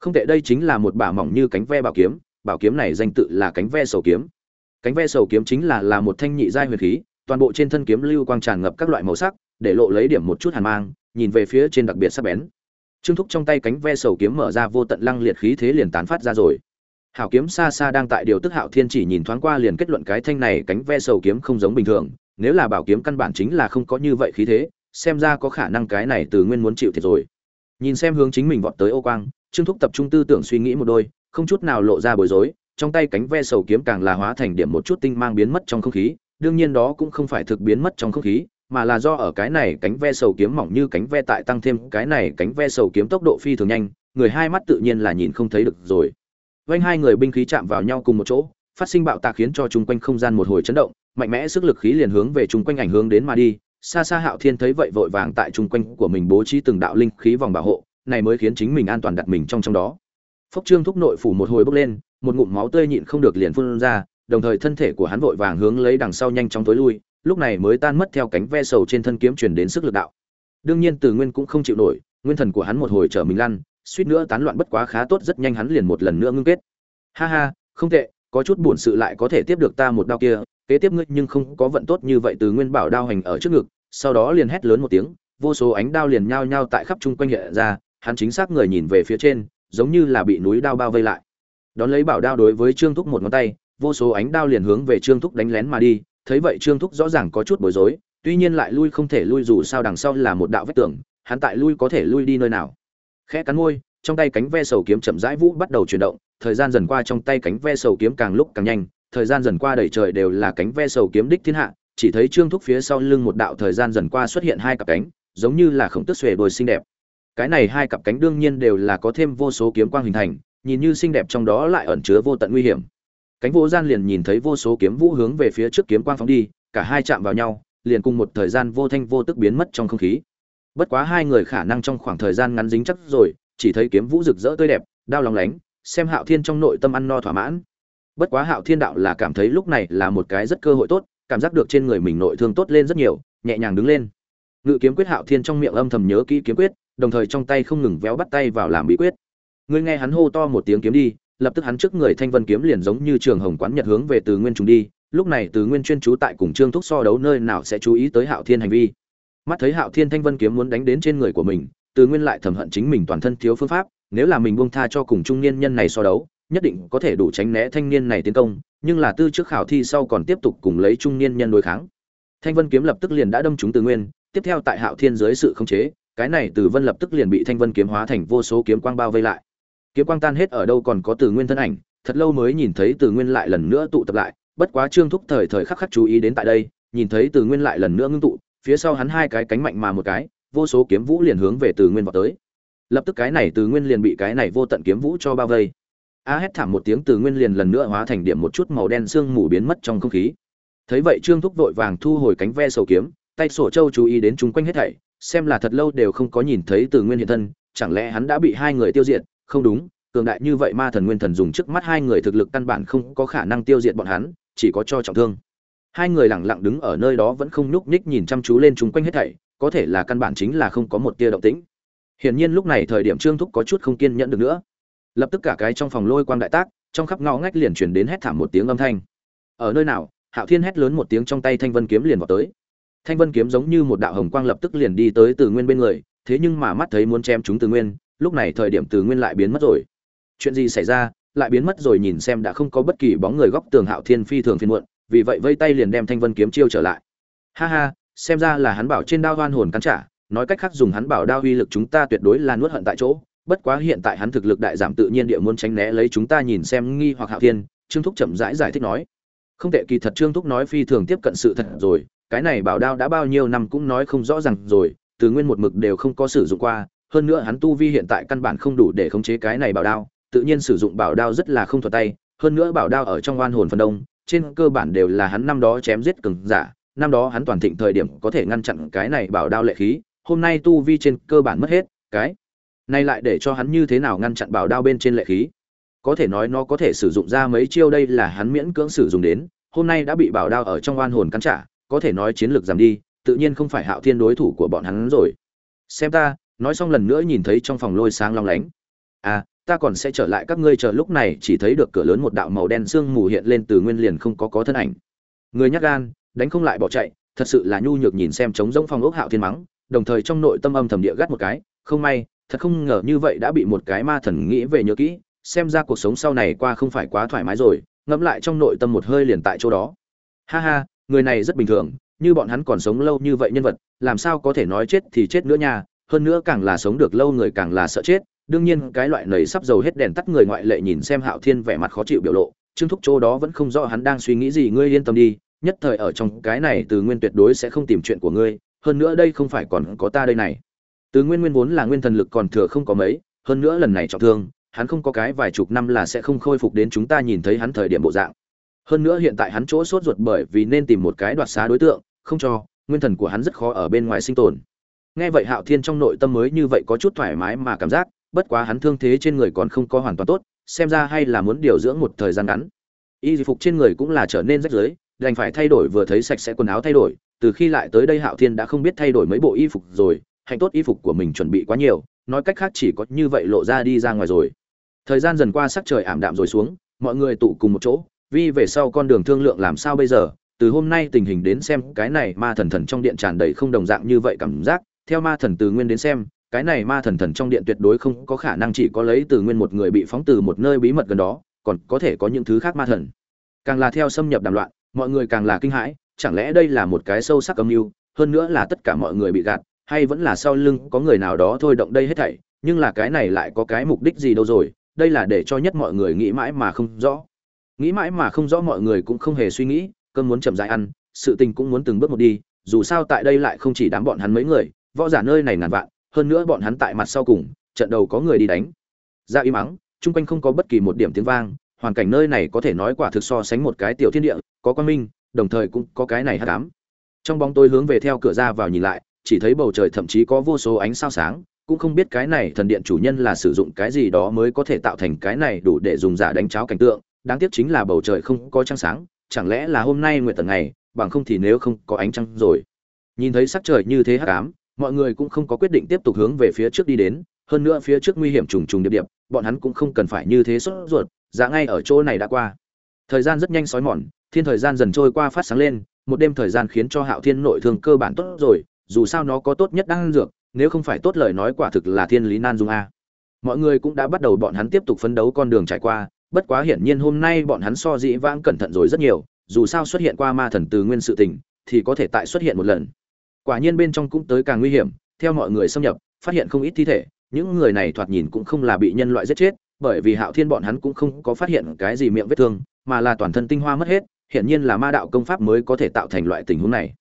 S1: Không tệ, đây chính là một bả mỏng như cánh ve bảo kiếm bảo kiếm này danh tự là cánh ve sầu kiếm. Cánh ve sầu kiếm chính là là một thanh nhị giai huyền khí, toàn bộ trên thân kiếm lưu quang tràn ngập các loại màu sắc, để lộ lấy điểm một chút hàn mang, nhìn về phía trên đặc biệt sắc bén. Trương thúc trong tay cánh ve sầu kiếm mở ra vô tận lăng liệt khí thế liền tán phát ra rồi hảo kiếm xa xa đang tại điều tức hạo thiên chỉ nhìn thoáng qua liền kết luận cái thanh này cánh ve sầu kiếm không giống bình thường, nếu là bảo kiếm căn bản chính là không có như vậy khí thế, xem ra có khả năng cái này từ nguyên muốn chịu thiệt rồi. Nhìn xem hướng chính mình vọt tới ô quang, trương thúc tập trung tư tưởng suy nghĩ một đôi, không chút nào lộ ra bối rối, trong tay cánh ve sầu kiếm càng là hóa thành điểm một chút tinh mang biến mất trong không khí, đương nhiên đó cũng không phải thực biến mất trong không khí, mà là do ở cái này cánh ve sầu kiếm mỏng như cánh ve tại tăng thêm cái này cánh ve sầu kiếm tốc độ phi thường nhanh, người hai mắt tự nhiên là nhìn không thấy được rồi vanh hai người binh khí chạm vào nhau cùng một chỗ, phát sinh bạo tạc khiến cho chung quanh không gian một hồi chấn động, mạnh mẽ sức lực khí liền hướng về chung quanh ảnh hướng đến mà đi. Xa xa hạo thiên thấy vậy vội vàng tại chung quanh của mình bố trí từng đạo linh khí vòng bảo hộ, này mới khiến chính mình an toàn đặt mình trong trong đó. Phốc trương thúc nội phủ một hồi bốc lên, một ngụm máu tươi nhịn không được liền phun ra, đồng thời thân thể của hắn vội vàng hướng lấy đằng sau nhanh chóng tối lui, lúc này mới tan mất theo cánh ve sầu trên thân kiếm truyền đến sức lực đạo. Đương nhiên từ nguyên cũng không chịu nổi, nguyên thần của hắn một hồi trở mình lăn suýt nữa tán loạn bất quá khá tốt, rất nhanh hắn liền một lần nữa ngưng kết. Ha ha, không tệ, có chút buồn sự lại có thể tiếp được ta một đao kia, kế tiếp ngươi nhưng không có vận tốt như vậy từ nguyên bảo đao hành ở trước ngực, sau đó liền hét lớn một tiếng, vô số ánh đao liền nhao nhao tại khắp chung quanh hiện ra, hắn chính xác người nhìn về phía trên, giống như là bị núi đao bao vây lại. Đón lấy bảo đao đối với trương thúc một ngón tay, vô số ánh đao liền hướng về trương thúc đánh lén mà đi, thấy vậy trương thúc rõ ràng có chút bối rối, tuy nhiên lại lui không thể lui dù sao đằng sau là một đạo vách tường, hắn tại lui có thể lui đi nơi nào khẽ cắn môi, trong tay cánh ve sầu kiếm chậm rãi vũ bắt đầu chuyển động, thời gian dần qua trong tay cánh ve sầu kiếm càng lúc càng nhanh, thời gian dần qua đầy trời đều là cánh ve sầu kiếm đích thiên hạ, chỉ thấy trương thúc phía sau lưng một đạo thời gian dần qua xuất hiện hai cặp cánh, giống như là khổng tức xuề đồi xinh đẹp. Cái này hai cặp cánh đương nhiên đều là có thêm vô số kiếm quang hình thành, nhìn như xinh đẹp trong đó lại ẩn chứa vô tận nguy hiểm. Cánh vô gian liền nhìn thấy vô số kiếm vũ hướng về phía trước kiếm quang phóng đi, cả hai chạm vào nhau, liền cùng một thời gian vô thanh vô tức biến mất trong không khí bất quá hai người khả năng trong khoảng thời gian ngắn dính chắc rồi, chỉ thấy kiếm vũ rực rỡ tươi đẹp, đao lòng lánh, xem hạo thiên trong nội tâm ăn no thỏa mãn. Bất quá hạo thiên đạo là cảm thấy lúc này là một cái rất cơ hội tốt, cảm giác được trên người mình nội thương tốt lên rất nhiều, nhẹ nhàng đứng lên. Ngự kiếm quyết hạo thiên trong miệng âm thầm nhớ kỹ kiếm quyết, đồng thời trong tay không ngừng véo bắt tay vào làm bí quyết. Ngươi nghe hắn hô to một tiếng kiếm đi, lập tức hắn trước người thanh vân kiếm liền giống như trường hồng quán nhật hướng về từ nguyên trùng đi, lúc này từ nguyên chuyên chú tại cùng trương thúc so đấu nơi nào sẽ chú ý tới hạo thiên hành vi mắt thấy hạo thiên thanh vân kiếm muốn đánh đến trên người của mình, từ nguyên lại thầm hận chính mình toàn thân thiếu phương pháp, nếu là mình buông tha cho cùng trung niên nhân này so đấu, nhất định có thể đủ tránh né thanh niên này tiến công, nhưng là tư trước khảo thi sau còn tiếp tục cùng lấy trung niên nhân đối kháng. Thanh vân kiếm lập tức liền đã đâm trúng từ nguyên, tiếp theo tại hạo thiên dưới sự khống chế, cái này từ vân lập tức liền bị thanh vân kiếm hóa thành vô số kiếm quang bao vây lại. Kiếm quang tan hết ở đâu còn có từ nguyên thân ảnh, thật lâu mới nhìn thấy từ nguyên lại lần nữa tụ tập lại, bất quá trương thúc thời thời khắc khắc chú ý đến tại đây, nhìn thấy từ nguyên lại lần nữa ngưng tụ phía sau hắn hai cái cánh mạnh mà một cái, vô số kiếm vũ liền hướng về từ nguyên vào tới. Lập tức cái này từ nguyên liền bị cái này vô tận kiếm vũ cho bao vây. A hét thảm một tiếng, từ nguyên liền lần nữa hóa thành điểm một chút màu đen sương mù biến mất trong không khí. Thấy vậy trương thúc vội vàng thu hồi cánh ve sầu kiếm, tay sổ châu chú ý đến chúng quanh hết thảy, xem là thật lâu đều không có nhìn thấy từ nguyên hiện thân, chẳng lẽ hắn đã bị hai người tiêu diệt? Không đúng, cường đại như vậy ma thần nguyên thần dùng trước mắt hai người thực lực căn bản không có khả năng tiêu diệt bọn hắn, chỉ có cho trọng thương hai người lẳng lặng đứng ở nơi đó vẫn không nhúc nhích nhìn chăm chú lên chúng quanh hết thảy, có thể là căn bản chính là không có một tia động tĩnh. Hiển nhiên lúc này thời điểm trương thúc có chút không kiên nhẫn được nữa. Lập tức cả cái trong phòng lôi quang đại tác, trong khắp ngõ ngách liền chuyển đến hét thảm một tiếng âm thanh. Ở nơi nào, hạo thiên hét lớn một tiếng trong tay thanh vân kiếm liền vào tới. Thanh vân kiếm giống như một đạo hồng quang lập tức liền đi tới từ nguyên bên người, thế nhưng mà mắt thấy muốn chém chúng từ nguyên, lúc này thời điểm từ nguyên lại biến mất rồi. Chuyện gì xảy ra, lại biến mất rồi nhìn xem đã không có bất kỳ bóng người góc tường hạo thiên phi thường phiên muộn vì vậy vây tay liền đem thanh vân kiếm chiêu trở lại. Ha ha xem ra là hắn bảo trên đao hoan hồn cắn trả nói cách khác dùng hắn bảo đao uy lực chúng ta tuyệt đối là nuốt hận tại chỗ bất quá hiện tại hắn thực lực đại giảm tự nhiên địa muốn tránh né lấy chúng ta nhìn xem nghi hoặc hạo thiên trương thúc chậm rãi giải, giải thích nói. Không tệ kỳ thật trương thúc nói phi thường tiếp cận sự thật rồi cái này bảo đao đã bao nhiêu năm cũng nói không rõ ràng rồi từ nguyên một mực đều không có sử dụng qua hơn nữa hắn tu vi hiện tại căn bản không đủ để khống chế cái này bảo đao tự nhiên sử dụng bảo đao rất là không thuật tay hơn nữa bảo đao ở trong oan hồn phần đông trên cơ bản đều là hắn năm đó chém giết cường giả, năm đó hắn toàn thịnh thời điểm có thể ngăn chặn cái này bảo đao lệ khí, hôm nay tu vi trên cơ bản mất hết, cái này lại để cho hắn như thế nào ngăn chặn bảo đao bên trên lệ khí? Có thể nói nó có thể sử dụng ra mấy chiêu đây là hắn miễn cưỡng sử dụng đến, hôm nay đã bị bảo đao ở trong oan hồn cắn trả, có thể nói chiến lược giảm đi, tự nhiên không phải hạo thiên đối thủ của bọn hắn rồi. Xem ta, nói xong lần nữa nhìn thấy trong phòng lôi sáng long lánh. À ta còn sẽ trở lại các ngươi chờ lúc này, chỉ thấy được cửa lớn một đạo màu đen sương mù hiện lên từ nguyên liền không có có thân ảnh. Người nhắc gan, đánh không lại bỏ chạy, thật sự là nhu nhược nhìn xem trống rỗng phòng ốc hạo thiên mắng, đồng thời trong nội tâm âm thầm địa gắt một cái, không may, thật không ngờ như vậy đã bị một cái ma thần nghĩ về nhớ kỹ, xem ra cuộc sống sau này qua không phải quá thoải mái rồi, ngẫm lại trong nội tâm một hơi liền tại chỗ đó. Ha ha, người này rất bình thường, như bọn hắn còn sống lâu như vậy nhân vật, làm sao có thể nói chết thì chết nữa nha, hơn nữa càng là sống được lâu người càng là sợ chết đương nhiên, cái loại nầy sắp dầu hết đèn tắt người ngoại lệ nhìn xem hạo thiên vẻ mặt khó chịu biểu lộ, trương thúc chỗ đó vẫn không rõ hắn đang suy nghĩ gì, ngươi yên tâm đi, nhất thời ở trong cái này từ nguyên tuyệt đối sẽ không tìm chuyện của ngươi, hơn nữa đây không phải còn có ta đây này. Từ nguyên nguyên vốn là nguyên thần lực còn thừa không có mấy, hơn nữa lần này trọng thương, hắn không có cái vài chục năm là sẽ không khôi phục đến chúng ta nhìn thấy hắn thời điểm bộ dạng. Hơn nữa hiện tại hắn chỗ sốt ruột bởi vì nên tìm một cái đoạt xá đối tượng, không cho, nguyên thần của hắn rất khó ở bên ngoài sinh tồn. Nghe vậy hạo thiên trong nội tâm mới như vậy có chút thoải mái mà cảm giác bất quá hắn thương thế trên người còn không có hoàn toàn tốt, xem ra hay là muốn điều dưỡng một thời gian ngắn. Y phục trên người cũng là trở nên rách rưới, đành phải thay đổi vừa thấy sạch sẽ quần áo thay đổi, từ khi lại tới đây hạo thiên đã không biết thay đổi mấy bộ y phục rồi, hạnh tốt y phục của mình chuẩn bị quá nhiều, nói cách khác chỉ có như vậy lộ ra đi ra ngoài rồi. Thời gian dần qua sắc trời ảm đạm rồi xuống, mọi người tụ cùng một chỗ, vì về sau con đường thương lượng làm sao bây giờ, từ hôm nay tình hình đến xem, cái này ma thần thần trong điện tràn đầy không đồng dạng như vậy cảm giác, theo ma thần từ nguyên đến xem cái này ma thần thần trong điện tuyệt đối không có khả năng chỉ có lấy từ nguyên một người bị phóng từ một nơi bí mật gần đó, còn có thể có những thứ khác ma thần. Càng là theo xâm nhập đàm loạn, mọi người càng là kinh hãi, chẳng lẽ đây là một cái sâu sắc âm mưu, hơn nữa là tất cả mọi người bị gạt, hay vẫn là sau lưng có người nào đó thôi động đây hết thảy, nhưng là cái này lại có cái mục đích gì đâu rồi, đây là để cho nhất mọi người nghĩ mãi mà không rõ. Nghĩ mãi mà không rõ mọi người cũng không hề suy nghĩ, cơn muốn chậm rãi ăn, sự tình cũng muốn từng bước một đi, dù sao tại đây lại không chỉ đám bọn hắn mấy người, võ giả nơi này ngàn vạn hơn nữa bọn hắn tại mặt sau cùng, trận đầu có người đi đánh. Ra im mắng chung quanh không có bất kỳ một điểm tiếng vang, hoàn cảnh nơi này có thể nói quả thực so sánh một cái tiểu thiên địa, có quan minh, đồng thời cũng có cái này hắc ám. Trong bóng tôi hướng về theo cửa ra vào nhìn lại, chỉ thấy bầu trời thậm chí có vô số ánh sao sáng, cũng không biết cái này thần điện chủ nhân là sử dụng cái gì đó mới có thể tạo thành cái này đủ để dùng giả đánh cháo cảnh tượng, đáng tiếc chính là bầu trời không có trăng sáng, chẳng lẽ là hôm nay nguyện tận ngày, bằng không thì nếu không có ánh trăng rồi. Nhìn thấy sắc trời như thế hắc ám mọi người cũng không có quyết định tiếp tục hướng về phía trước đi đến, hơn nữa phía trước nguy hiểm trùng trùng điệp điệp, bọn hắn cũng không cần phải như thế sốt ruột giá ngay ở chỗ này đã qua. Thời gian rất nhanh sói mòn, thiên thời gian dần trôi qua phát sáng lên, một đêm thời gian khiến cho hạo thiên nội thương cơ bản tốt rồi, dù sao nó có tốt nhất đang dược, nếu không phải tốt lời nói quả thực là thiên lý nan dung a. Mọi người cũng đã bắt đầu bọn hắn tiếp tục phấn đấu con đường trải qua, bất quá hiển nhiên hôm nay bọn hắn so dĩ vãng cẩn thận rồi rất nhiều, dù sao xuất hiện qua ma thần từ nguyên sự tình, thì có thể tại xuất hiện một lần quả nhiên bên trong cũng tới càng nguy hiểm, theo mọi người xâm nhập, phát hiện không ít thi thể, những người này thoạt nhìn cũng không là bị nhân loại giết chết, bởi vì hạo thiên bọn hắn cũng không có phát hiện cái gì miệng vết thương, mà là toàn thân tinh hoa mất hết, hiển nhiên là ma đạo công pháp mới có thể tạo thành loại tình huống này.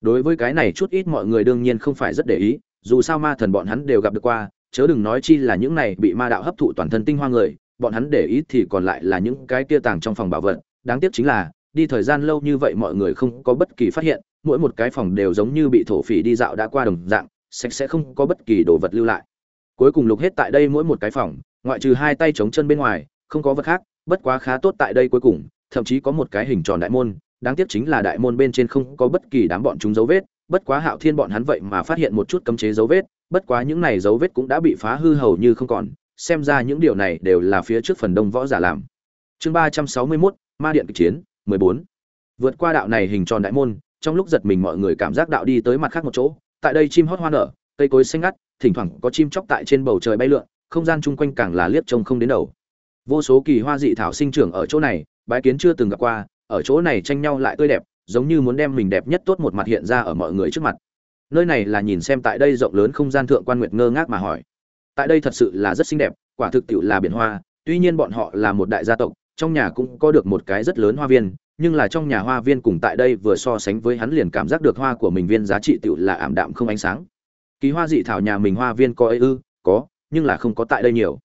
S1: Đối với cái này chút ít mọi người đương nhiên không phải rất để ý, dù sao ma thần bọn hắn đều gặp được qua, chớ đừng nói chi là những này bị ma đạo hấp thụ toàn thân tinh hoa người, bọn hắn để ý thì còn lại là những cái kia tàng trong phòng bảo vật. Đáng tiếc chính là, đi thời gian lâu như vậy mọi người không có bất kỳ phát hiện mỗi một cái phòng đều giống như bị thổ phỉ đi dạo đã qua đồng dạng, sạch sẽ không có bất kỳ đồ vật lưu lại. Cuối cùng lục hết tại đây mỗi một cái phòng, ngoại trừ hai tay chống chân bên ngoài, không có vật khác, bất quá khá tốt tại đây cuối cùng, thậm chí có một cái hình tròn đại môn, đáng tiếc chính là đại môn bên trên không có bất kỳ đám bọn chúng dấu vết, bất quá hạo thiên bọn hắn vậy mà phát hiện một chút cấm chế dấu vết, bất quá những này dấu vết cũng đã bị phá hư hầu như không còn, xem ra những điều này đều là phía trước phần đông võ giả làm. Chương ba trăm sáu mươi mốt, ma điện kịch chiến, mười bốn. Vượt qua đạo này hình tròn đại môn trong lúc giật mình mọi người cảm giác đạo đi tới mặt khác một chỗ, tại đây chim hót hoa nở, cây cối xanh ngắt, thỉnh thoảng có chim chóc tại trên bầu trời bay lượn, không gian chung quanh càng là liếc trông không đến đầu. Vô số kỳ hoa dị thảo sinh trưởng ở chỗ này, bái kiến chưa từng gặp qua, ở chỗ này tranh nhau lại tươi đẹp, giống như muốn đem mình đẹp nhất tốt một mặt hiện ra ở mọi người trước mặt. Nơi này là nhìn xem tại đây rộng lớn không gian thượng quan nguyệt ngơ ngác mà hỏi. Tại đây thật sự là rất xinh đẹp, quả thực tiệu là biển hoa, tuy nhiên bọn họ là một đại gia tộc, trong nhà cũng có được một cái rất lớn hoa viên nhưng là trong nhà hoa viên cùng tại đây vừa so sánh với hắn liền cảm giác được hoa của mình viên giá trị tựu là ảm đạm không ánh sáng. Kỳ hoa dị thảo nhà mình hoa viên có ấy ư, có, nhưng là không có tại đây nhiều.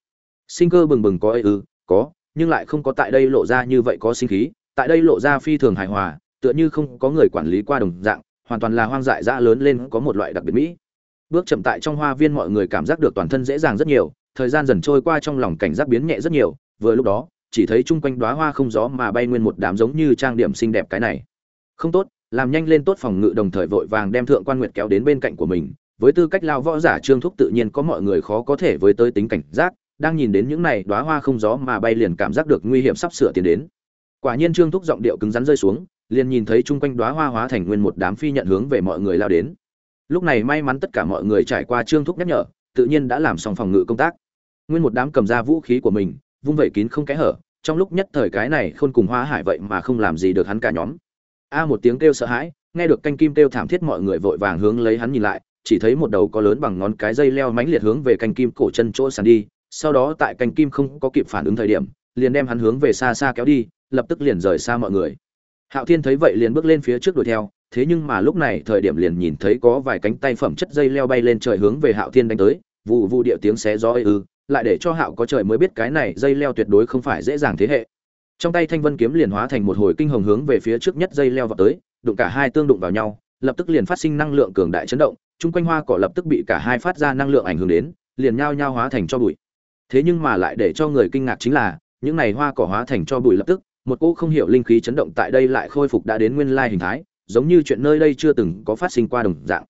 S1: Sinh cơ bừng bừng có ấy ư, có, nhưng lại không có tại đây lộ ra như vậy có sinh khí, tại đây lộ ra phi thường hài hòa, tựa như không có người quản lý qua đồng dạng, hoàn toàn là hoang dại dã lớn lên có một loại đặc biệt mỹ. Bước chậm tại trong hoa viên mọi người cảm giác được toàn thân dễ dàng rất nhiều, thời gian dần trôi qua trong lòng cảnh giác biến nhẹ rất nhiều, vừa lúc đó chỉ thấy chung quanh đóa hoa không gió mà bay nguyên một đám giống như trang điểm xinh đẹp cái này. Không tốt, làm nhanh lên tốt phòng ngự đồng thời vội vàng đem thượng quan nguyệt kéo đến bên cạnh của mình. Với tư cách lao võ giả trương thúc tự nhiên có mọi người khó có thể với tới tính cảnh giác, đang nhìn đến những này đóa hoa không gió mà bay liền cảm giác được nguy hiểm sắp sửa tiến đến. Quả nhiên trương thúc giọng điệu cứng rắn rơi xuống, liền nhìn thấy chung quanh đóa hoa hóa thành nguyên một đám phi nhận hướng về mọi người lao đến. Lúc này may mắn tất cả mọi người trải qua trương thúc nhắc nhở, tự nhiên đã làm xong phòng ngự công tác. Nguyên một đám cầm ra vũ khí của mình, vung vẩy kín không kẽ hở trong lúc nhất thời cái này khôn cùng hoa hải vậy mà không làm gì được hắn cả nhóm. A một tiếng kêu sợ hãi, nghe được canh kim kêu thảm thiết mọi người vội vàng hướng lấy hắn nhìn lại, chỉ thấy một đầu có lớn bằng ngón cái dây leo mãnh liệt hướng về canh kim cổ chân chỗ sàn đi, sau đó tại canh kim không có kịp phản ứng thời điểm, liền đem hắn hướng về xa xa kéo đi, lập tức liền rời xa mọi người. Hạo thiên thấy vậy liền bước lên phía trước đuổi theo, thế nhưng mà lúc này thời điểm liền nhìn thấy có vài cánh tay phẩm chất dây leo bay lên trời hướng về hạo thiên đánh tới vụ vụ địa tiếng xé gió ư lại để cho hạo có trời mới biết cái này dây leo tuyệt đối không phải dễ dàng thế hệ. Trong tay thanh vân kiếm liền hóa thành một hồi kinh hồng hướng về phía trước nhất dây leo vào tới, đụng cả hai tương đụng vào nhau, lập tức liền phát sinh năng lượng cường đại chấn động, chung quanh hoa cỏ lập tức bị cả hai phát ra năng lượng ảnh hưởng đến, liền nhao nhao hóa thành cho bụi. Thế nhưng mà lại để cho người kinh ngạc chính là, những này hoa cỏ hóa thành cho bụi lập tức, một cỗ không hiểu linh khí chấn động tại đây lại khôi phục đã đến nguyên lai hình thái, giống như chuyện nơi đây chưa từng có phát sinh qua đồng dạng.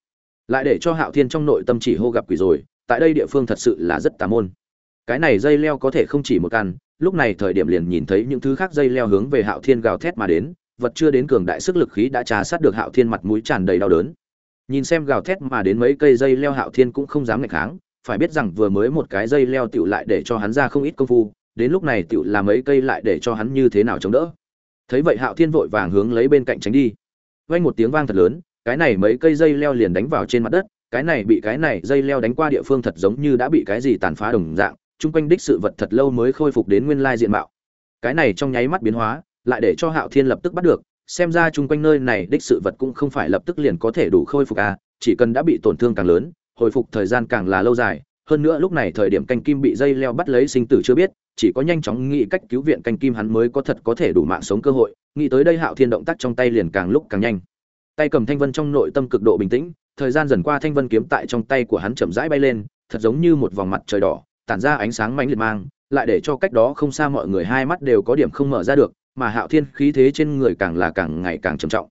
S1: Lại để cho hạo thiên trong nội tâm chỉ hô gặp quỷ rồi, tại đây địa phương thật sự là rất tà môn cái này dây leo có thể không chỉ một căn, lúc này thời điểm liền nhìn thấy những thứ khác dây leo hướng về hạo thiên gào thét mà đến, vật chưa đến cường đại sức lực khí đã trà sát được hạo thiên mặt mũi tràn đầy đau đớn. Nhìn xem gào thét mà đến mấy cây dây leo hạo thiên cũng không dám nghịch kháng, phải biết rằng vừa mới một cái dây leo tựu lại để cho hắn ra không ít công phu, đến lúc này tựu làm mấy cây lại để cho hắn như thế nào chống đỡ. Thấy vậy hạo thiên vội vàng hướng lấy bên cạnh tránh đi. Vang một tiếng vang thật lớn, cái này mấy cây dây leo liền đánh vào trên mặt đất, cái này bị cái này dây leo đánh qua địa phương thật giống như đã bị cái gì tàn phá đồng dạng chung quanh đích sự vật thật lâu mới khôi phục đến nguyên lai diện mạo. Cái này trong nháy mắt biến hóa, lại để cho hạo thiên lập tức bắt được, xem ra chung quanh nơi này đích sự vật cũng không phải lập tức liền có thể đủ khôi phục à chỉ cần đã bị tổn thương càng lớn, hồi phục thời gian càng là lâu dài. Hơn nữa lúc này thời điểm canh kim bị dây leo bắt lấy sinh tử chưa biết, chỉ có nhanh chóng nghĩ cách cứu viện canh kim hắn mới có thật có thể đủ mạng sống cơ hội, nghĩ tới đây hạo thiên động tác trong tay liền càng lúc càng nhanh. Tay cầm thanh vân trong nội tâm cực độ bình tĩnh, thời gian dần qua thanh vân kiếm tại trong tay của hắn chậm rãi bay lên, thật giống như một vòng mặt trời đỏ tản ra ánh sáng mãnh liệt mang, lại để cho cách đó không xa mọi người hai mắt đều có điểm không mở ra được, mà hạo thiên khí thế trên người càng là càng ngày càng trầm trọng.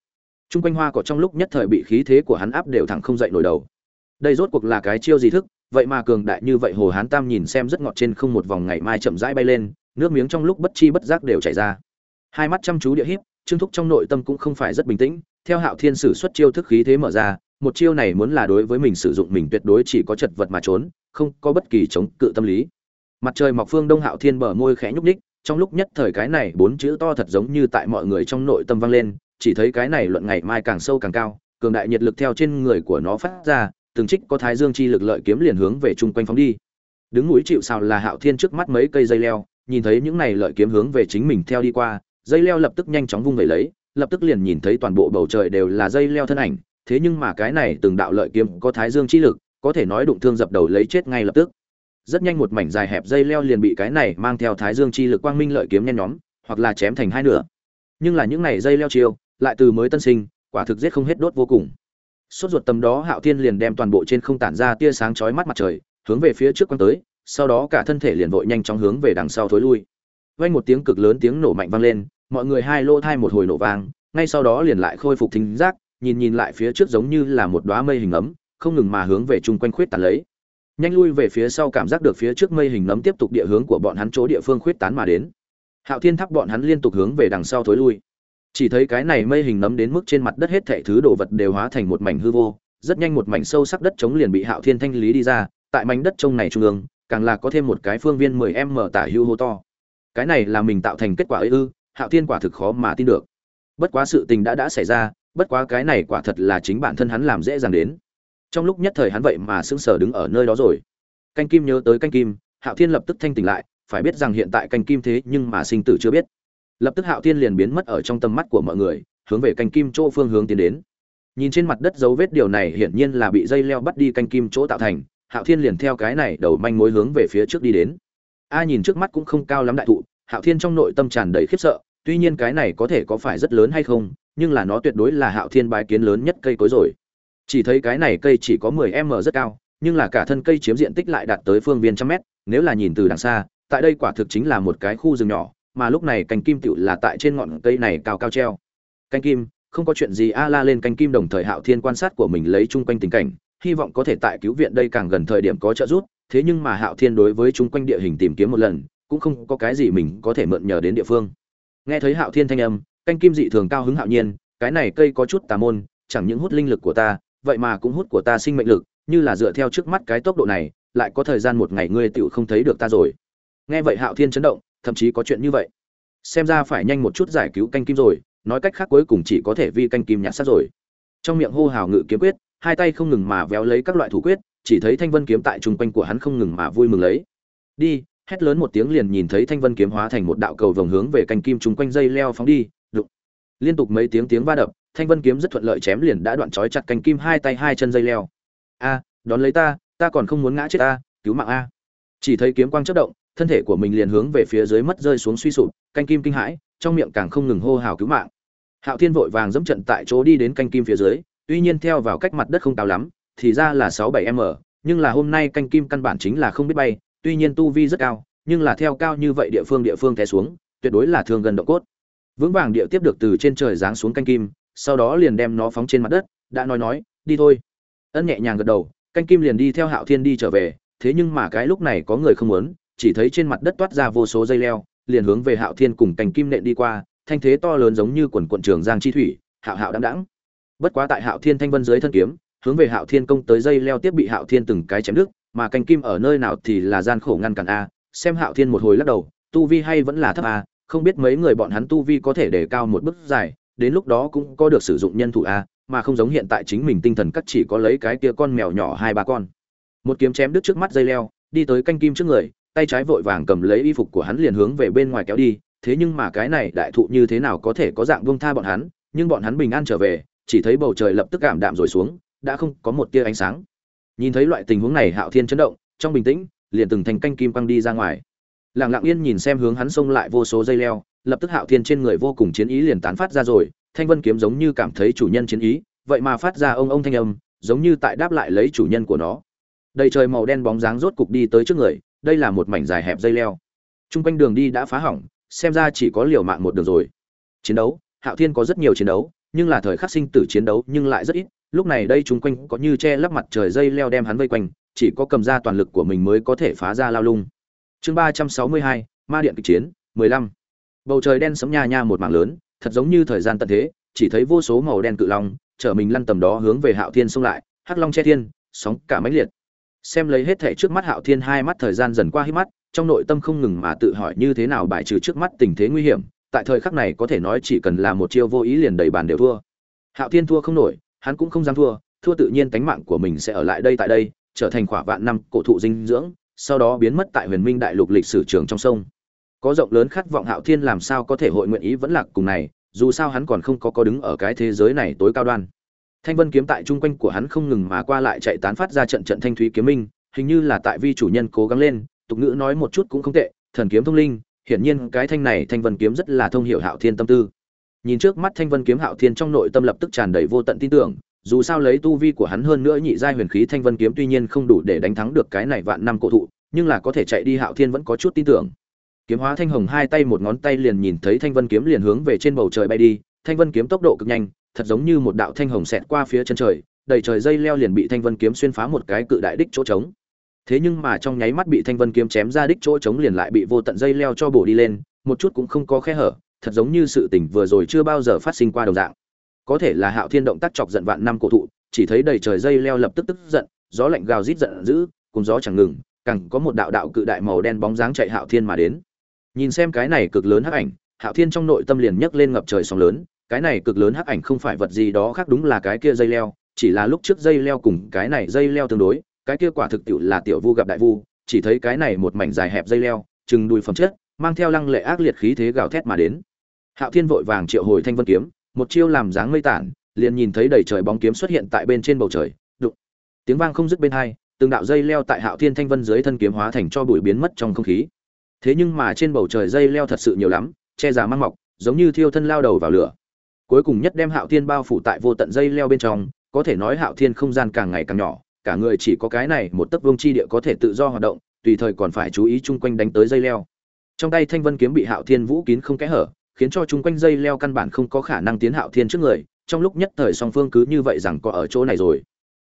S1: Trung quanh hoa cỏ trong lúc nhất thời bị khí thế của hắn áp đều thẳng không dậy nổi đầu. Đây rốt cuộc là cái chiêu gì thức? Vậy mà cường đại như vậy hồ hán tam nhìn xem rất ngọt trên không một vòng ngày mai chậm rãi bay lên, nước miếng trong lúc bất chi bất giác đều chảy ra. Hai mắt chăm chú địa híp, trương thúc trong nội tâm cũng không phải rất bình tĩnh, theo hạo thiên sử xuất chiêu thức khí thế mở ra, một chiêu này muốn là đối với mình sử dụng mình tuyệt đối chỉ có chật vật mà trốn không có bất kỳ chống cự tâm lý. Mặt trời mọc phương đông hạo thiên bờ môi khẽ nhúc ních trong lúc nhất thời cái này bốn chữ to thật giống như tại mọi người trong nội tâm vang lên, chỉ thấy cái này luận ngày mai càng sâu càng cao, cường đại nhiệt lực theo trên người của nó phát ra, từng trích có thái dương chi lực lợi kiếm liền hướng về chung quanh phóng đi. Đứng núi chịu sào là hạo thiên trước mắt mấy cây dây leo, nhìn thấy những này lợi kiếm hướng về chính mình theo đi qua, dây leo lập tức nhanh chóng vung về lấy, lập tức liền nhìn thấy toàn bộ bầu trời đều là dây leo thân ảnh, thế nhưng mà cái này từng đạo lợi kiếm có thái dương chi lực có thể nói đụng thương dập đầu lấy chết ngay lập tức. Rất nhanh một mảnh dài hẹp dây leo liền bị cái này mang theo thái dương chi lực quang minh lợi kiếm nhen nhóm, hoặc là chém thành hai nửa. Nhưng là những này dây leo chiêu, lại từ mới tân sinh, quả thực giết không hết đốt vô cùng. Sốt ruột tầm đó hạo thiên liền đem toàn bộ trên không tản ra tia sáng chói mắt mặt trời, hướng về phía trước quăng tới, sau đó cả thân thể liền vội nhanh chóng hướng về đằng sau thối lui. Vang một tiếng cực lớn tiếng nổ mạnh vang lên, mọi người hai lô thai một hồi nổ vang, ngay sau đó liền lại khôi phục thính giác, nhìn nhìn lại phía trước giống như là một đóa mây hình ấm không ngừng mà hướng về chung quanh khuyết tán lấy. Nhanh lui về phía sau cảm giác được phía trước mây hình nấm tiếp tục địa hướng của bọn hắn chỗ địa phương khuyết tán mà đến. Hạo thiên tháp bọn hắn liên tục hướng về đằng sau thối lui. Chỉ thấy cái này mây hình nấm đến mức trên mặt đất hết thảy thứ đồ vật đều hóa thành một mảnh hư vô, rất nhanh một mảnh sâu sắc đất trống liền bị hạo thiên thanh lý đi ra, tại mảnh đất trông này trung ương, càng là có thêm một cái phương viên 10 m tả hưu hô to. Cái này là mình tạo thành kết quả ấy ư, hạo thiên quả thực khó mà tin được. Bất quá sự tình đã đã xảy ra, bất quá cái này quả thật là chính bản thân hắn làm dễ dàng đến trong lúc nhất thời hắn vậy mà sững sờ đứng ở nơi đó rồi. Canh kim nhớ tới canh kim, hạo thiên lập tức thanh tỉnh lại, phải biết rằng hiện tại canh kim thế nhưng mà sinh tử chưa biết. Lập tức hạo thiên liền biến mất ở trong tầm mắt của mọi người, hướng về canh kim chỗ phương hướng tiến đến. Nhìn trên mặt đất dấu vết điều này hiển nhiên là bị dây leo bắt đi canh kim chỗ tạo thành, hạo thiên liền theo cái này đầu manh mối hướng về phía trước đi đến. A nhìn trước mắt cũng không cao lắm đại thụ, hạo thiên trong nội tâm tràn đầy khiếp sợ, tuy nhiên cái này có thể có phải rất lớn hay không, nhưng là nó tuyệt đối là hạo thiên bái kiến lớn nhất cây cối rồi chỉ thấy cái này cây chỉ có 10 m rất cao, nhưng là cả thân cây chiếm diện tích lại đạt tới phương viên trăm mét, nếu là nhìn từ đằng xa, tại đây quả thực chính là một cái khu rừng nhỏ, mà lúc này cành kim tựu là tại trên ngọn cây này cao cao treo. Canh kim, không có chuyện gì, a la lên canh kim đồng thời hạo thiên quan sát của mình lấy chung quanh tình cảnh, hy vọng có thể tại cứu viện đây càng gần thời điểm có trợ giúp, thế nhưng mà hạo thiên đối với chung quanh địa hình tìm kiếm một lần, cũng không có cái gì mình có thể mượn nhờ đến địa phương. Nghe thấy hạo thiên thanh âm canh kim dị thường cao hứng hạo nhiên, cái này cây có chút tà môn, chẳng những hút linh lực của ta vậy mà cũng hút của ta sinh mệnh lực, như là dựa theo trước mắt cái tốc độ này, lại có thời gian một ngày ngươi tựu không thấy được ta rồi. Nghe vậy Hạo Thiên chấn động, thậm chí có chuyện như vậy. Xem ra phải nhanh một chút giải cứu canh kim rồi, nói cách khác cuối cùng chỉ có thể vi canh kim nhặt sát rồi. Trong miệng hô hào ngự kiếm quyết, hai tay không ngừng mà véo lấy các loại thủ quyết, chỉ thấy thanh vân kiếm tại trung quanh của hắn không ngừng mà vui mừng lấy. Đi, hét lớn một tiếng liền nhìn thấy thanh vân kiếm hóa thành một đạo cầu vồng hướng về canh kim trung quanh dây leo phóng đi, đụng. liên tục mấy tiếng tiếng va đập thanh vân kiếm rất thuận lợi chém liền đã đoạn trói chặt cành kim hai tay hai chân dây leo. A, đón lấy ta ta còn không muốn ngã chết ta, cứu mạng a. Chỉ thấy kiếm quang chất động, thân thể của mình liền hướng về phía dưới mất rơi xuống suy sụp canh kim kinh hãi, trong miệng càng không ngừng hô hào cứu mạng. Hạo thiên vội vàng dẫm trận tại chỗ đi đến canh kim phía dưới, tuy nhiên theo vào cách mặt đất không cao lắm, thì ra là sáu bảy m, nhưng là hôm nay canh kim căn bản chính là không biết bay, tuy nhiên tu vi rất cao, nhưng là theo cao như vậy địa phương địa phương té xuống, tuyệt đối là thương gần động cốt. Vững vàng địa tiếp được từ trên trời giáng xuống canh kim sau đó liền đem nó phóng trên mặt đất, đã nói nói, đi thôi. Ân nhẹ nhàng gật đầu, canh kim liền đi theo hạo thiên đi trở về, thế nhưng mà cái lúc này có người không muốn, chỉ thấy trên mặt đất toát ra vô số dây leo, liền hướng về hạo thiên cùng canh kim nện đi qua, thanh thế to lớn giống như quần quận trường giang chi thủy, hạo hạo đãng đãng. Bất quá tại hạo thiên thanh vân dưới thân kiếm, hướng về hạo thiên công tới dây leo tiếp bị hạo thiên từng cái chém đứt, mà canh kim ở nơi nào thì là gian khổ ngăn cản a, xem hạo thiên một hồi lắc đầu, tu vi hay vẫn là thấp a, không biết mấy người bọn hắn tu vi có thể để cao một bước dài đến lúc đó cũng có được sử dụng nhân thủ a, mà không giống hiện tại chính mình tinh thần cắt chỉ có lấy cái kia con mèo nhỏ hai ba con. Một kiếm chém đứt trước mắt dây leo, đi tới canh kim trước người, tay trái vội vàng cầm lấy y phục của hắn liền hướng về bên ngoài kéo đi, thế nhưng mà cái này đại thụ như thế nào có thể có dạng vương tha bọn hắn, nhưng bọn hắn bình an trở về, chỉ thấy bầu trời lập tức cảm đạm rồi xuống, đã không có một tia ánh sáng. Nhìn thấy loại tình huống này hạo thiên chấn động, trong bình tĩnh, liền từng thành canh kim quăng đi ra ngoài. Lặng lặng yên nhìn xem hướng hắn xông lại vô số dây leo lập tức hạo thiên trên người vô cùng chiến ý liền tán phát ra rồi, thanh vân kiếm giống như cảm thấy chủ nhân chiến ý, vậy mà phát ra ông ông thanh âm, giống như tại đáp lại lấy chủ nhân của nó. Đầy trời màu đen bóng dáng rốt cục đi tới trước người, đây là một mảnh dài hẹp dây leo. Trung quanh đường đi đã phá hỏng, xem ra chỉ có liều mạng một đường rồi. Chiến đấu, hạo thiên có rất nhiều chiến đấu, nhưng là thời khắc sinh tử chiến đấu nhưng lại rất ít, lúc này đây chúng quanh có như che lấp mặt trời dây leo đem hắn vây quanh, chỉ có cầm ra toàn lực của mình mới có thể phá ra lao lung. Chương ba trăm sáu mươi hai, ma điện kịch chiến, mười lăm bầu trời đen sấm nha nha một mảng lớn, thật giống như thời gian tận thế, chỉ thấy vô số màu đen cự long, chở mình lăn tầm đó hướng về hạo thiên xông lại, hắc long che thiên, sóng cả mãnh liệt. Xem lấy hết thể trước mắt hạo thiên hai mắt thời gian dần qua hít mắt, trong nội tâm không ngừng mà tự hỏi như thế nào bài trừ trước mắt tình thế nguy hiểm, tại thời khắc này có thể nói chỉ cần là một chiêu vô ý liền đầy bàn đều thua. Hạo thiên thua không nổi, hắn cũng không dám thua thua tự nhiên tánh mạng của mình sẽ ở lại đây tại đây, trở thành khỏa vạn năm cổ thụ dinh dưỡng, sau đó biến mất tại huyền minh đại lục lịch sử trường trong sông có rộng lớn khát vọng hạo thiên làm sao có thể hội nguyện ý vẫn lạc cùng này, dù sao hắn còn không có có đứng ở cái thế giới này tối cao đoan. Thanh vân kiếm tại trung quanh của hắn không ngừng mà qua lại chạy tán phát ra trận trận thanh thúy kiếm minh, hình như là tại vi chủ nhân cố gắng lên, tục ngữ nói một chút cũng không tệ, thần kiếm thông linh, hiển nhiên cái thanh này thanh vân kiếm rất là thông hiểu hạo thiên tâm tư. Nhìn trước mắt thanh vân kiếm hạo thiên trong nội tâm lập tức tràn đầy vô tận tin tưởng, dù sao lấy tu vi của hắn hơn nữa nhị giai huyền khí thanh vân kiếm tuy nhiên không đủ để đánh thắng được cái này vạn năm cổ thụ, nhưng là có thể chạy đi hạo thiên vẫn có chút tin tưởng kiếm hóa thanh hồng hai tay một ngón tay liền nhìn thấy thanh vân kiếm liền hướng về trên bầu trời bay đi thanh vân kiếm tốc độ cực nhanh thật giống như một đạo thanh hồng xẹt qua phía chân trời, đầy trời dây leo liền bị thanh vân kiếm xuyên phá một cái cự đại đích chỗ trống. Thế nhưng mà trong nháy mắt bị thanh vân kiếm chém ra đích chỗ trống liền lại bị vô tận dây leo cho bổ đi lên, một chút cũng không có khe hở, thật giống như sự tình vừa rồi chưa bao giờ phát sinh qua đồng dạng. Có thể là Hạo Thiên động tác chọc giận vạn năm cổ thụ, chỉ thấy đầy trời dây leo lập tức tức giận, gió lạnh gào rít giận dữ, cùng gió chẳng ngừng, càng có một đạo đạo cự đại màu đen bóng dáng chạy Hạo Thiên mà đến. Nhìn xem cái này cực lớn hắc ảnh, Hạo Thiên trong nội tâm liền nhấc lên ngập trời sóng lớn, cái này cực lớn hắc ảnh không phải vật gì đó khác đúng là cái kia dây leo chỉ là lúc trước dây leo cùng cái này dây leo tương đối cái kia quả thực tiệu là tiểu vu gặp đại vu chỉ thấy cái này một mảnh dài hẹp dây leo chừng đùi phẩm chất mang theo lăng lệ ác liệt khí thế gào thét mà đến. Hạo thiên vội vàng triệu hồi thanh vân kiếm một chiêu làm dáng mây tản liền nhìn thấy đầy trời bóng kiếm xuất hiện tại bên trên bầu trời đụng. Tiếng vang không dứt bên hai từng đạo dây leo tại hạo thiên thanh vân dưới thân kiếm hóa thành cho bụi biến mất trong không khí thế nhưng mà trên bầu trời dây leo thật sự nhiều lắm, che giả mang mọc, giống như thiêu thân lao đầu vào lửa. Cuối cùng nhất đem hạo thiên bao phủ tại vô tận dây leo bên trong, có thể nói hạo thiên không gian càng ngày càng nhỏ, cả người chỉ có cái này một tấc vương chi địa có thể tự do hoạt động, tùy thời còn phải chú ý chung quanh đánh tới dây leo. Trong tay thanh vân kiếm bị hạo thiên vũ kín không kẽ hở, khiến cho chung quanh dây leo căn bản không có khả năng tiến hạo thiên trước người, trong lúc nhất thời song phương cứ như vậy rằng có ở chỗ này rồi.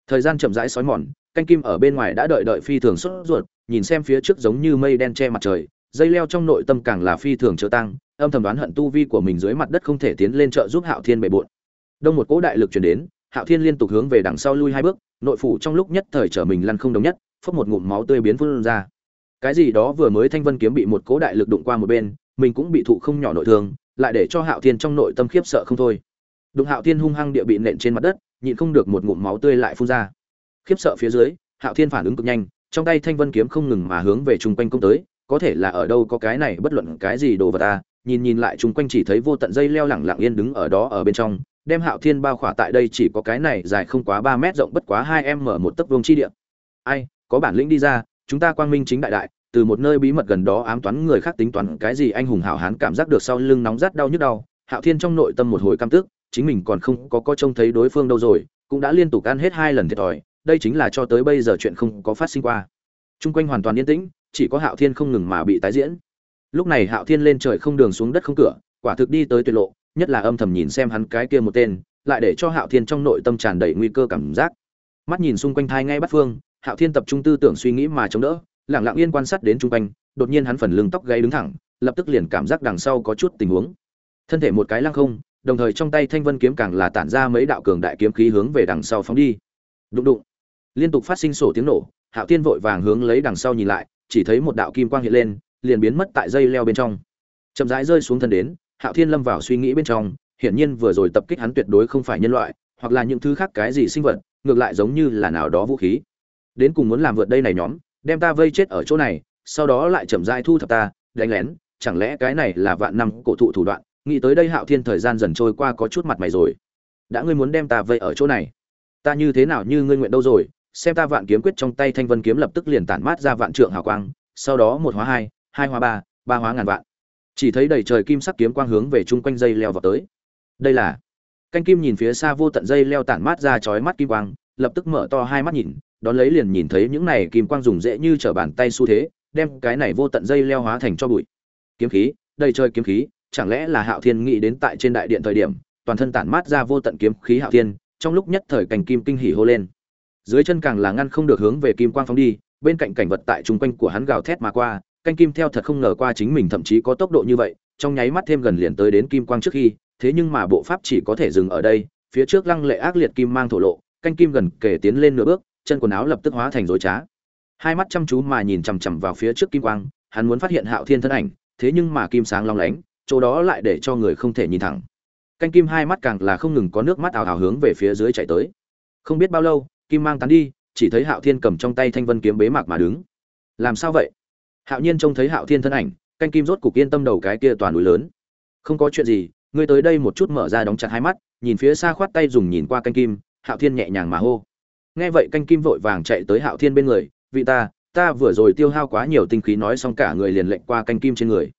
S1: Thời gian chậm rãi xói mòn, canh kim ở bên ngoài đã đợi đợi phi thường sốt ruột, nhìn xem phía trước giống như mây đen che mặt trời dây leo trong nội tâm càng là phi thường trợ tăng âm thầm đoán hận tu vi của mình dưới mặt đất không thể tiến lên trợ giúp Hạo Thiên bề bộn. Đông một cỗ đại lực truyền đến, Hạo Thiên liên tục hướng về đằng sau lui hai bước, nội phủ trong lúc nhất thời trở mình lăn không đồng nhất, phốc một ngụm máu tươi biến phun ra. Cái gì đó vừa mới thanh vân kiếm bị một cỗ đại lực đụng qua một bên, mình cũng bị thụ không nhỏ nội thương, lại để cho Hạo Thiên trong nội tâm khiếp sợ không thôi. Đụng Hạo Thiên hung hăng địa bị nện trên mặt đất, nhịn không được một ngụm máu tươi lại phun ra. Khiếp sợ phía dưới, Hạo Thiên phản ứng cực nhanh, trong tay thanh vân kiếm không ngừng mà hướng về chung quanh công tới, có thể là ở đâu có cái này bất luận cái gì đồ vật ta, nhìn nhìn lại chung quanh chỉ thấy vô tận dây leo lẳng lặng yên đứng ở đó ở bên trong đem hạo thiên bao khỏa tại đây chỉ có cái này dài không quá ba mét rộng bất quá hai em mở một tấc vuông chi địa. Ai có bản lĩnh đi ra chúng ta quang minh chính đại đại từ một nơi bí mật gần đó ám toán người khác tính toán cái gì anh hùng hảo hán cảm giác được sau lưng nóng rát đau nhức đau hạo thiên trong nội tâm một hồi cam tức chính mình còn không có có trông thấy đối phương đâu rồi cũng đã liên tục ăn hết hai lần thiệt thòi đây chính là cho tới bây giờ chuyện không có phát sinh qua. Chung quanh hoàn toàn yên tĩnh chỉ có hạo thiên không ngừng mà bị tái diễn. Lúc này hạo thiên lên trời không đường xuống đất không cửa, quả thực đi tới tuyệt lộ, nhất là âm thầm nhìn xem hắn cái kia một tên, lại để cho hạo thiên trong nội tâm tràn đầy nguy cơ cảm giác. Mắt nhìn xung quanh thai ngay bắt phương, hạo thiên tập trung tư tưởng suy nghĩ mà chống đỡ, lặng lặng yên quan sát đến xung quanh, đột nhiên hắn phần lưng tóc gáy đứng thẳng, lập tức liền cảm giác đằng sau có chút tình huống. Thân thể một cái lăng không, đồng thời trong tay thanh vân kiếm càng là tản ra mấy đạo cường đại kiếm khí hướng về đằng sau phóng đi. Đụng đụng, liên tục phát sinh sổ tiếng nổ, hạo thiên vội vàng hướng lấy đằng sau nhìn lại chỉ thấy một đạo kim quang hiện lên, liền biến mất tại dây leo bên trong. Chậm rãi rơi xuống thân đến, hạo thiên lâm vào suy nghĩ bên trong, hiển nhiên vừa rồi tập kích hắn tuyệt đối không phải nhân loại, hoặc là những thứ khác cái gì sinh vật, ngược lại giống như là nào đó vũ khí. Đến cùng muốn làm vượt đây này nhóm, đem ta vây chết ở chỗ này, sau đó lại chậm rãi thu thập ta, đánh lén, chẳng lẽ cái này là vạn năm cổ thụ thủ đoạn, nghĩ tới đây hạo thiên thời gian dần trôi qua có chút mặt mày rồi. Đã ngươi muốn đem ta vây ở chỗ này, ta như thế nào như ngươi nguyện đâu rồi xem ta vạn kiếm quyết trong tay thanh vân kiếm lập tức liền tản mát ra vạn trượng hào quang, sau đó một hóa hai hai hóa ba ba hóa ngàn vạn. Chỉ thấy đầy trời kim sắc kiếm quang hướng về chung quanh dây leo vào tới. Đây là, canh kim nhìn phía xa vô tận dây leo tản mát ra chói mắt kim quang, lập tức mở to hai mắt nhìn, đón lấy liền nhìn thấy những này kim quang dùng dễ như trở bàn tay xu thế, đem cái này vô tận dây leo hóa thành cho bụi. Kiếm khí, đầy trời kiếm khí, chẳng lẽ là hạo thiên nghĩ đến tại trên đại điện thời điểm, toàn thân tản mát ra vô tận kiếm khí hạo thiên, trong lúc nhất thời cành kim kinh hỉ hô lên dưới chân càng là ngăn không được hướng về kim quang phóng đi, bên cạnh cảnh vật tại chung quanh của hắn gào thét mà qua, canh kim theo thật không ngờ qua chính mình thậm chí có tốc độ như vậy, trong nháy mắt thêm gần liền tới đến kim quang trước khi, thế nhưng mà bộ pháp chỉ có thể dừng ở đây, phía trước lăng lệ ác liệt kim mang thổ lộ, canh kim gần kể tiến lên nửa bước, chân quần áo lập tức hóa thành dối trá. Hai mắt chăm chú mà nhìn chằm chằm vào phía trước kim quang, hắn muốn phát hiện hạo thiên thân ảnh, thế nhưng mà kim sáng long lánh, chỗ đó lại để cho người không thể nhìn thẳng. Canh kim hai mắt càng là không ngừng có nước mắt ảo ào hướng về phía dưới chạy tới. Không biết bao lâu kim mang tán đi, chỉ thấy hạo thiên cầm trong tay thanh vân kiếm bế mạc mà đứng. Làm sao vậy? Hạo nhiên trông thấy hạo thiên thân ảnh, canh kim rốt cục yên tâm đầu cái kia toàn núi lớn. Không có chuyện gì, ngươi tới đây một chút mở ra đóng chặt hai mắt, nhìn phía xa khoát tay dùng nhìn qua canh kim, hạo thiên nhẹ nhàng mà hô. Nghe vậy canh kim vội vàng chạy tới hạo thiên bên người, vị ta ta vừa rồi tiêu hao quá nhiều tinh khí nói xong cả người liền lệnh qua canh kim trên người.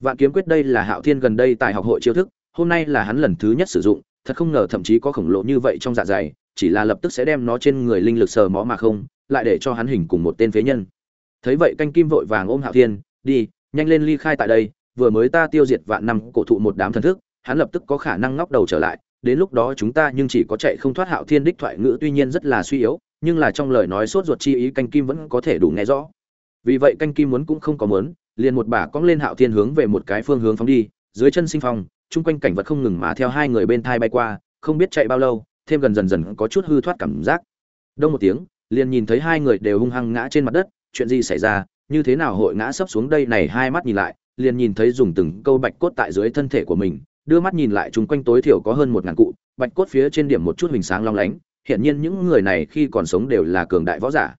S1: Vạn kiếm quyết đây là hạo thiên gần đây tại học hội chiêu thức, hôm nay là hắn lần thứ nhất sử dụng, thật không ngờ thậm chí có khổng lồ như vậy trong dạ dày chỉ là lập tức sẽ đem nó trên người linh lực sờ mó mà không, lại để cho hắn hình cùng một tên phế nhân. Thấy vậy canh kim vội vàng ôm hạo thiên, đi, nhanh lên ly khai tại đây, vừa mới ta tiêu diệt vạn năm cổ thụ một đám thần thức, hắn lập tức có khả năng ngóc đầu trở lại, đến lúc đó chúng ta nhưng chỉ có chạy không thoát. Hạo thiên đích thoại ngữ tuy nhiên rất là suy yếu, nhưng là trong lời nói sốt ruột chi ý canh kim vẫn có thể đủ nghe rõ. Vì vậy canh kim muốn cũng không có muốn, liền một bả cong lên hạo thiên hướng về một cái phương hướng phóng đi, dưới chân sinh phong, chung quanh cảnh vật không ngừng mà theo hai người bên thai bay qua, không biết chạy bao lâu thêm gần dần dần có chút hư thoát cảm giác. Đông một tiếng, liền nhìn thấy hai người đều hung hăng ngã trên mặt đất, chuyện gì xảy ra, như thế nào hội ngã sấp xuống đây này, hai mắt nhìn lại, liền nhìn thấy dùng từng câu bạch cốt tại dưới thân thể của mình, đưa mắt nhìn lại chung quanh tối thiểu có hơn một ngàn cụ, bạch cốt phía trên điểm một chút hình sáng long lánh, hiển nhiên những người này khi còn sống đều là cường đại võ giả.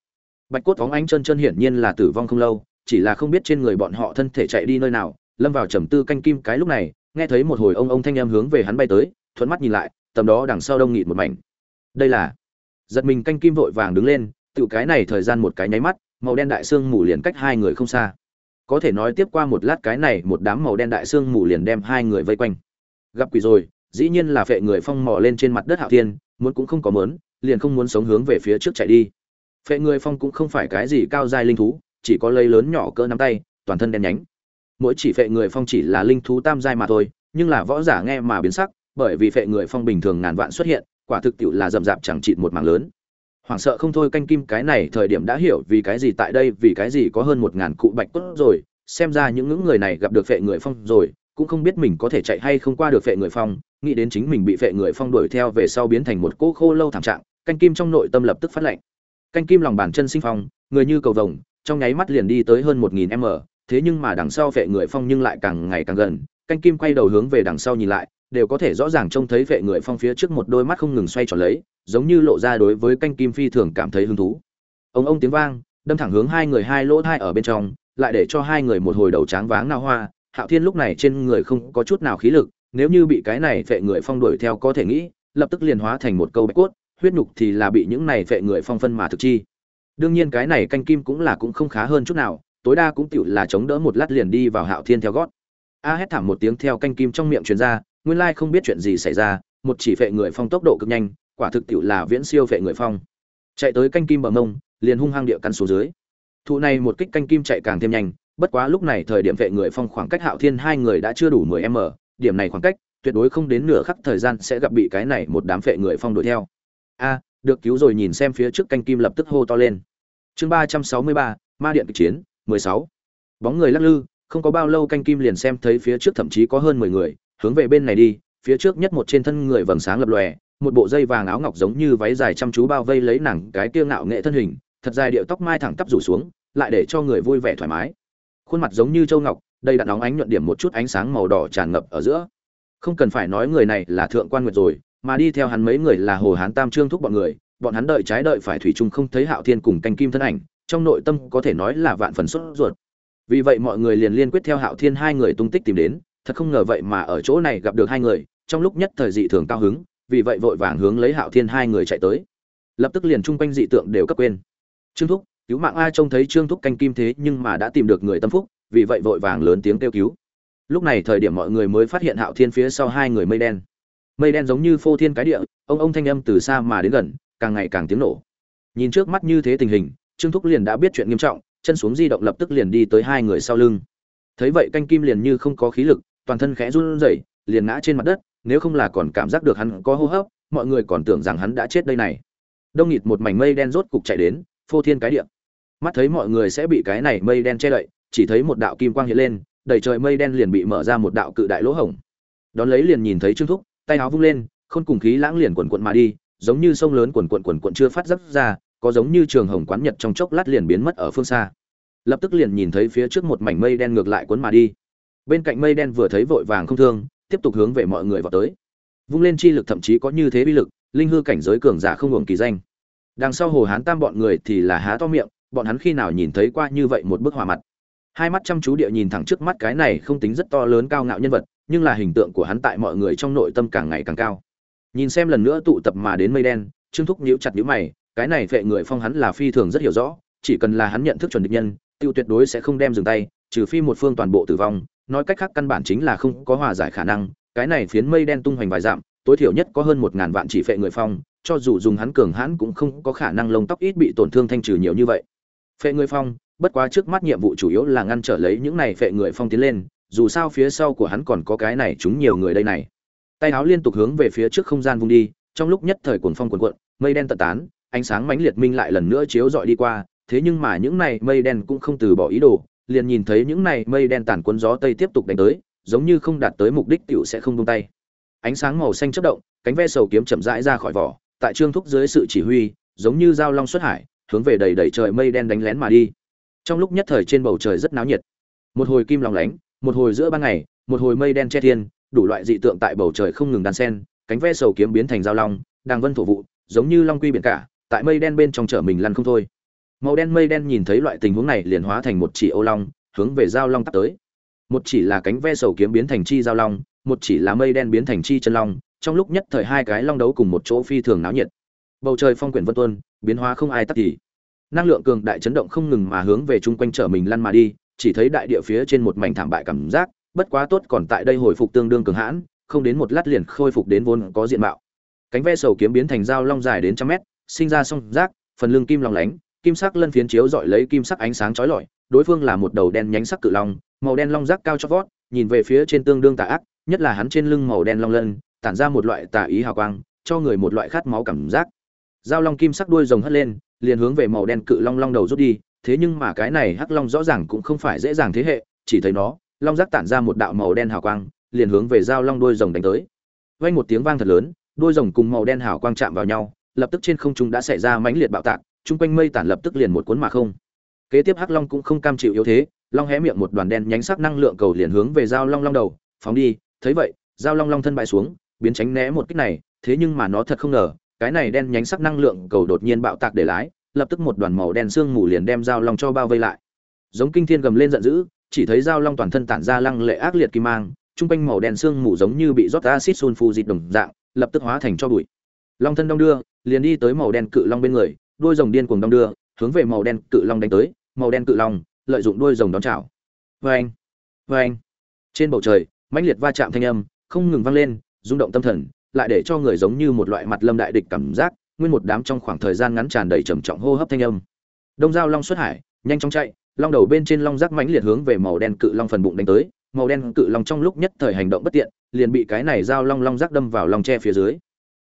S1: Bạch cốt phóng ánh chân chân hiển nhiên là tử vong không lâu, chỉ là không biết trên người bọn họ thân thể chạy đi nơi nào, lâm vào trầm tư canh kim cái lúc này, nghe thấy một hồi ông ông thanh em hướng về hắn bay tới, thuận mắt nhìn lại tầm đó đằng sau đông nghịt một mảnh. Đây là, giật mình canh kim vội vàng đứng lên tự cái này thời gian một cái nháy mắt, màu đen đại xương mù liền cách hai người không xa. Có thể nói tiếp qua một lát cái này, một đám màu đen đại xương mù liền đem hai người vây quanh. Gặp quỷ rồi, dĩ nhiên là phệ người phong mò lên trên mặt đất hạo thiên, muốn cũng không có mớn liền không muốn sống hướng về phía trước chạy đi. Phệ người phong cũng không phải cái gì cao dài linh thú, chỉ có lây lớn nhỏ cỡ nắm tay, toàn thân đen nhánh. Mỗi chỉ phệ người phong chỉ là linh thú tam giai mà thôi, nhưng là võ giả nghe mà biến sắc bởi vì phệ người phong bình thường ngàn vạn xuất hiện, quả thực tiệu là rậm rạp chẳng chịt một mảng lớn. Hoảng sợ không thôi canh kim cái này thời điểm đã hiểu vì cái gì tại đây, vì cái gì có hơn một ngàn cụ bạch cốt rồi, xem ra những ngưỡng người này gặp được phệ người phong rồi, cũng không biết mình có thể chạy hay không qua được phệ người phong, nghĩ đến chính mình bị phệ người phong đuổi theo về sau biến thành một cỗ khô lâu thảm trạng, canh kim trong nội tâm lập tức phát lệnh. Canh kim lòng bàn chân sinh phong, người như cầu vồng, trong nháy mắt liền đi tới hơn một nghìn m, thế nhưng mà đằng sau phệ người phong nhưng lại càng ngày càng gần, canh kim quay đầu hướng về đằng sau nhìn lại đều có thể rõ ràng trông thấy vệ người phong phía trước một đôi mắt không ngừng xoay tròn lấy, giống như lộ ra đối với canh kim phi thường cảm thấy hứng thú. Ông ông tiếng vang, đâm thẳng hướng hai người hai lỗ thai ở bên trong, lại để cho hai người một hồi đầu tráng váng nao hoa. Hạo thiên lúc này trên người không có chút nào khí lực, nếu như bị cái này vệ người phong đuổi theo có thể nghĩ, lập tức liền hóa thành một câu bạch cốt, huyết nhục thì là bị những này vệ người phong phân mà thực chi. Đương nhiên cái này canh kim cũng là cũng không khá hơn chút nào, tối đa cũng tựu là chống đỡ một lát liền đi vào hạo thiên theo gót. A hét thảm một tiếng theo canh kim trong miệng truyền ra nguyên lai không biết chuyện gì xảy ra, một chỉ phệ người phong tốc độ cực nhanh, quả thực tiểu là viễn siêu phệ người phong. Chạy tới canh kim bờ mông, liền hung hăng địa căn xuống dưới. Thụ này một kích canh kim chạy càng thêm nhanh, bất quá lúc này thời điểm phệ người phong khoảng cách hạo thiên hai người đã chưa đủ 10 m, điểm này khoảng cách, tuyệt đối không đến nửa khắc thời gian sẽ gặp bị cái này một đám phệ người phong đuổi theo. A, được cứu rồi nhìn xem phía trước canh kim lập tức hô to lên. Chương ba trăm sáu mươi ba, ma điện kịch chiến, mười sáu. Bóng người lắc lư, không có bao lâu canh kim liền xem thấy phía trước thậm chí có hơn mười người hướng về bên này đi, phía trước nhất một trên thân người vầng sáng lập lòe, một bộ dây vàng áo ngọc giống như váy dài chăm chú bao vây lấy nàng cái kiêu ngạo nghệ thân hình, thật dài điệu tóc mai thẳng tắp rủ xuống, lại để cho người vui vẻ thoải mái. Khuôn mặt giống như châu ngọc đây đã nóng ánh nhuận điểm một chút ánh sáng màu đỏ tràn ngập ở giữa. Không cần phải nói người này là thượng quan nguyệt rồi, mà đi theo hắn mấy người là hồ hán tam trương thúc bọn người, bọn hắn đợi trái đợi phải thủy chung không thấy hạo thiên cùng canh kim thân ảnh, trong nội tâm có thể nói là vạn phần sốt ruột. Vì vậy mọi người liền liên quyết theo hạo thiên hai người tung tích tìm đến thật không ngờ vậy mà ở chỗ này gặp được hai người, trong lúc nhất thời dị thường cao hứng, vì vậy vội vàng hướng lấy hạo thiên hai người chạy tới. Lập tức liền chung quanh dị tượng đều cấp quên. Trương thúc, cứu mạng a trông thấy trương thúc canh kim thế nhưng mà đã tìm được người tâm phúc, vì vậy vội vàng lớn tiếng kêu cứu. Lúc này thời điểm mọi người mới phát hiện hạo thiên phía sau hai người mây đen. Mây đen giống như phô thiên cái địa, ông ông thanh âm từ xa mà đến gần, càng ngày càng tiếng nổ. Nhìn trước mắt như thế tình hình, trương thúc liền đã biết chuyện nghiêm trọng, chân xuống di động lập tức liền đi tới hai người sau lưng. Thấy vậy canh kim liền như không có khí lực toàn thân khẽ run rẩy, liền ngã trên mặt đất, nếu không là còn cảm giác được hắn có hô hấp, mọi người còn tưởng rằng hắn đã chết đây này. Đông nghịt một mảnh mây đen rốt cục chạy đến, phô thiên cái địa. Mắt thấy mọi người sẽ bị cái này mây đen che đậy, chỉ thấy một đạo kim quang hiện lên, đầy trời mây đen liền bị mở ra một đạo cự đại lỗ hổng. Đón lấy liền nhìn thấy trương thúc, tay áo vung lên, khôn cùng khí lãng liền quần quần mà đi, giống như sông lớn quần quần quần quần chưa phát dấp ra, có giống như trường hồng quán nhật trong chốc lát liền biến mất ở phương xa. Lập tức liền nhìn thấy phía trước một mảnh mây đen ngược lại cuốn mà đi bên cạnh mây đen vừa thấy vội vàng không thương, tiếp tục hướng về mọi người vào tới. Vung lên chi lực thậm chí có như thế bi lực, linh hư cảnh giới cường giả không hưởng kỳ danh. Đằng sau hồ hán tam bọn người thì là há to miệng, bọn hắn khi nào nhìn thấy qua như vậy một bức hòa mặt. Hai mắt chăm chú địa nhìn thẳng trước mắt cái này không tính rất to lớn cao ngạo nhân vật, nhưng là hình tượng của hắn tại mọi người trong nội tâm càng ngày càng cao. Nhìn xem lần nữa tụ tập mà đến mây đen, trương thúc nhíu chặt nhíu mày, cái này vệ người phong hắn là phi thường rất hiểu rõ, chỉ cần là hắn nhận thức chuẩn địch nhân, tiêu tuyệt đối sẽ không đem dừng tay, trừ phi một phương toàn bộ tử vong nói cách khác căn bản chính là không có hòa giải khả năng, cái này phiến mây đen tung hoành vài dặm, tối thiểu nhất có hơn một ngàn vạn chỉ phệ người phong, cho dù dùng hắn cường hãn cũng không có khả năng lông tóc ít bị tổn thương thanh trừ nhiều như vậy. Phệ người phong, bất quá trước mắt nhiệm vụ chủ yếu là ngăn trở lấy những này phệ người phong tiến lên, dù sao phía sau của hắn còn có cái này chúng nhiều người đây này. Tay áo liên tục hướng về phía trước không gian vung đi, trong lúc nhất thời cuồng phong cuồn cuộn, mây đen tận tán, ánh sáng mãnh liệt minh lại lần nữa chiếu dọi đi qua, thế nhưng mà những này mây đen cũng không từ bỏ ý đồ liền nhìn thấy những này mây đen tàn cuốn gió tây tiếp tục đánh tới, giống như không đạt tới mục đích tiểu sẽ không buông tay. Ánh sáng màu xanh chớp động, cánh ve sầu kiếm chậm rãi ra khỏi vỏ, tại trương thúc dưới sự chỉ huy, giống như dao long xuất hải, hướng về đầy đầy trời mây đen đánh lén mà đi. Trong lúc nhất thời trên bầu trời rất náo nhiệt. Một hồi kim lòng lánh, một hồi giữa ban ngày, một hồi mây đen che thiên, đủ loại dị tượng tại bầu trời không ngừng đan xen, cánh ve sầu kiếm biến thành dao long, đang vân thổ vụ, giống như long quy biển cả, tại mây đen bên trong chở mình lăn không thôi màu đen mây đen nhìn thấy loại tình huống này liền hóa thành một chỉ ô long, hướng về dao long tắt tới. Một chỉ là cánh ve sầu kiếm biến thành chi dao long, một chỉ là mây đen biến thành chi chân long, trong lúc nhất thời hai cái long đấu cùng một chỗ phi thường náo nhiệt. Bầu trời phong quyển vân tuân biến hóa không ai tắt thì. Năng lượng cường đại chấn động không ngừng mà hướng về chung quanh chở mình lăn mà đi, chỉ thấy đại địa phía trên một mảnh thảm bại cảm giác, bất quá tốt còn tại đây hồi phục tương đương cường hãn, không đến một lát liền khôi phục đến vốn có diện mạo. Cánh ve sầu kiếm biến thành dao long dài đến trăm mét, sinh ra song rác phần lưng kim long lánh kim sắc lân phiến chiếu dọi lấy kim sắc ánh sáng chói lọi, đối phương là một đầu đen nhánh sắc cự long, màu đen long rác cao cho vót, nhìn về phía trên tương đương tà ác, nhất là hắn trên lưng màu đen long lân, tản ra một loại tà ý hào quang, cho người một loại khát máu cảm giác. Dao long kim sắc đuôi rồng hất lên, liền hướng về màu đen cự long long đầu rút đi, thế nhưng mà cái này hắc long rõ ràng cũng không phải dễ dàng thế hệ, chỉ thấy nó, long rác tản ra một đạo màu đen hào quang, liền hướng về dao long đuôi rồng đánh tới. Vang một tiếng vang thật lớn, đuôi rồng cùng màu đen hào quang chạm vào nhau, lập tức trên không trung đã xảy ra mãnh liệt bạo tạc chung quanh mây tản lập tức liền một cuốn mà không. Kế tiếp hắc long cũng không cam chịu yếu thế, long hé miệng một đoàn đen nhánh sắc năng lượng cầu liền hướng về dao long long đầu, phóng đi. Thấy vậy dao long long thân bại xuống, biến tránh né một kích này, thế nhưng mà nó thật không ngờ, cái này đen nhánh sắc năng lượng cầu đột nhiên bạo tạc để lái, lập tức một đoàn màu đen sương mù liền đem dao long cho bao vây lại. Giống kinh thiên gầm lên giận dữ, chỉ thấy giao long toàn thân tản ra lăng lệ ác liệt kim mang trung quanh màu đen xương mù giống như bị rót acid sulfur dịch đồng dạng, lập tức hóa thành cho bụi. Long thân đông đưa, liền đi tới màu đen cự long bên người đuôi rồng điên cuồng đông đưa, hướng về màu đen cự long đánh tới, màu đen cự long lợi dụng đuôi rồng đón chào. Vê anh vê anh trên bầu trời, mãnh liệt va chạm thanh âm không ngừng vang lên, rung động tâm thần, lại để cho người giống như một loại mặt lâm đại địch cảm giác, nguyên một đám trong khoảng thời gian ngắn tràn đầy trầm trọng hô hấp thanh âm. Đông giao long xuất hải, nhanh chóng chạy, long đầu bên trên long rác mãnh liệt hướng về màu đen cự long phần bụng đánh tới, màu đen cự long trong lúc nhất thời hành động bất tiện, liền bị cái này giao long long rác đâm vào lòng tre phía dưới.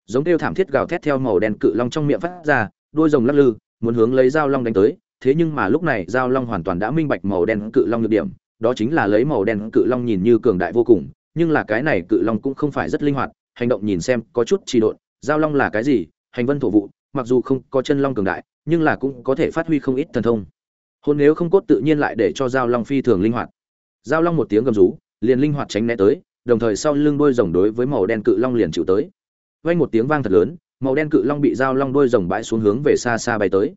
S1: Giống kêu thảm thiết gào thét theo màu đen cự long trong miệng phát ra đôi rồng lắc lư, muốn hướng lấy giao long đánh tới, thế nhưng mà lúc này giao long hoàn toàn đã minh bạch màu đen cự long nhược điểm, đó chính là lấy màu đen cự long nhìn như cường đại vô cùng, nhưng là cái này cự long cũng không phải rất linh hoạt, hành động nhìn xem có chút trì độn giao long là cái gì, hành vân thổ vụ, mặc dù không có chân long cường đại, nhưng là cũng có thể phát huy không ít thần thông. Hôn nếu không cốt tự nhiên lại để cho giao long phi thường linh hoạt. Giao long một tiếng gầm rú, liền linh hoạt tránh né tới, đồng thời sau lưng đôi rồng đối với màu đen cự long liền chịu tới. Vang một tiếng vang thật lớn màu đen cự long bị giao long đôi rồng bãi xuống hướng về xa xa bay tới.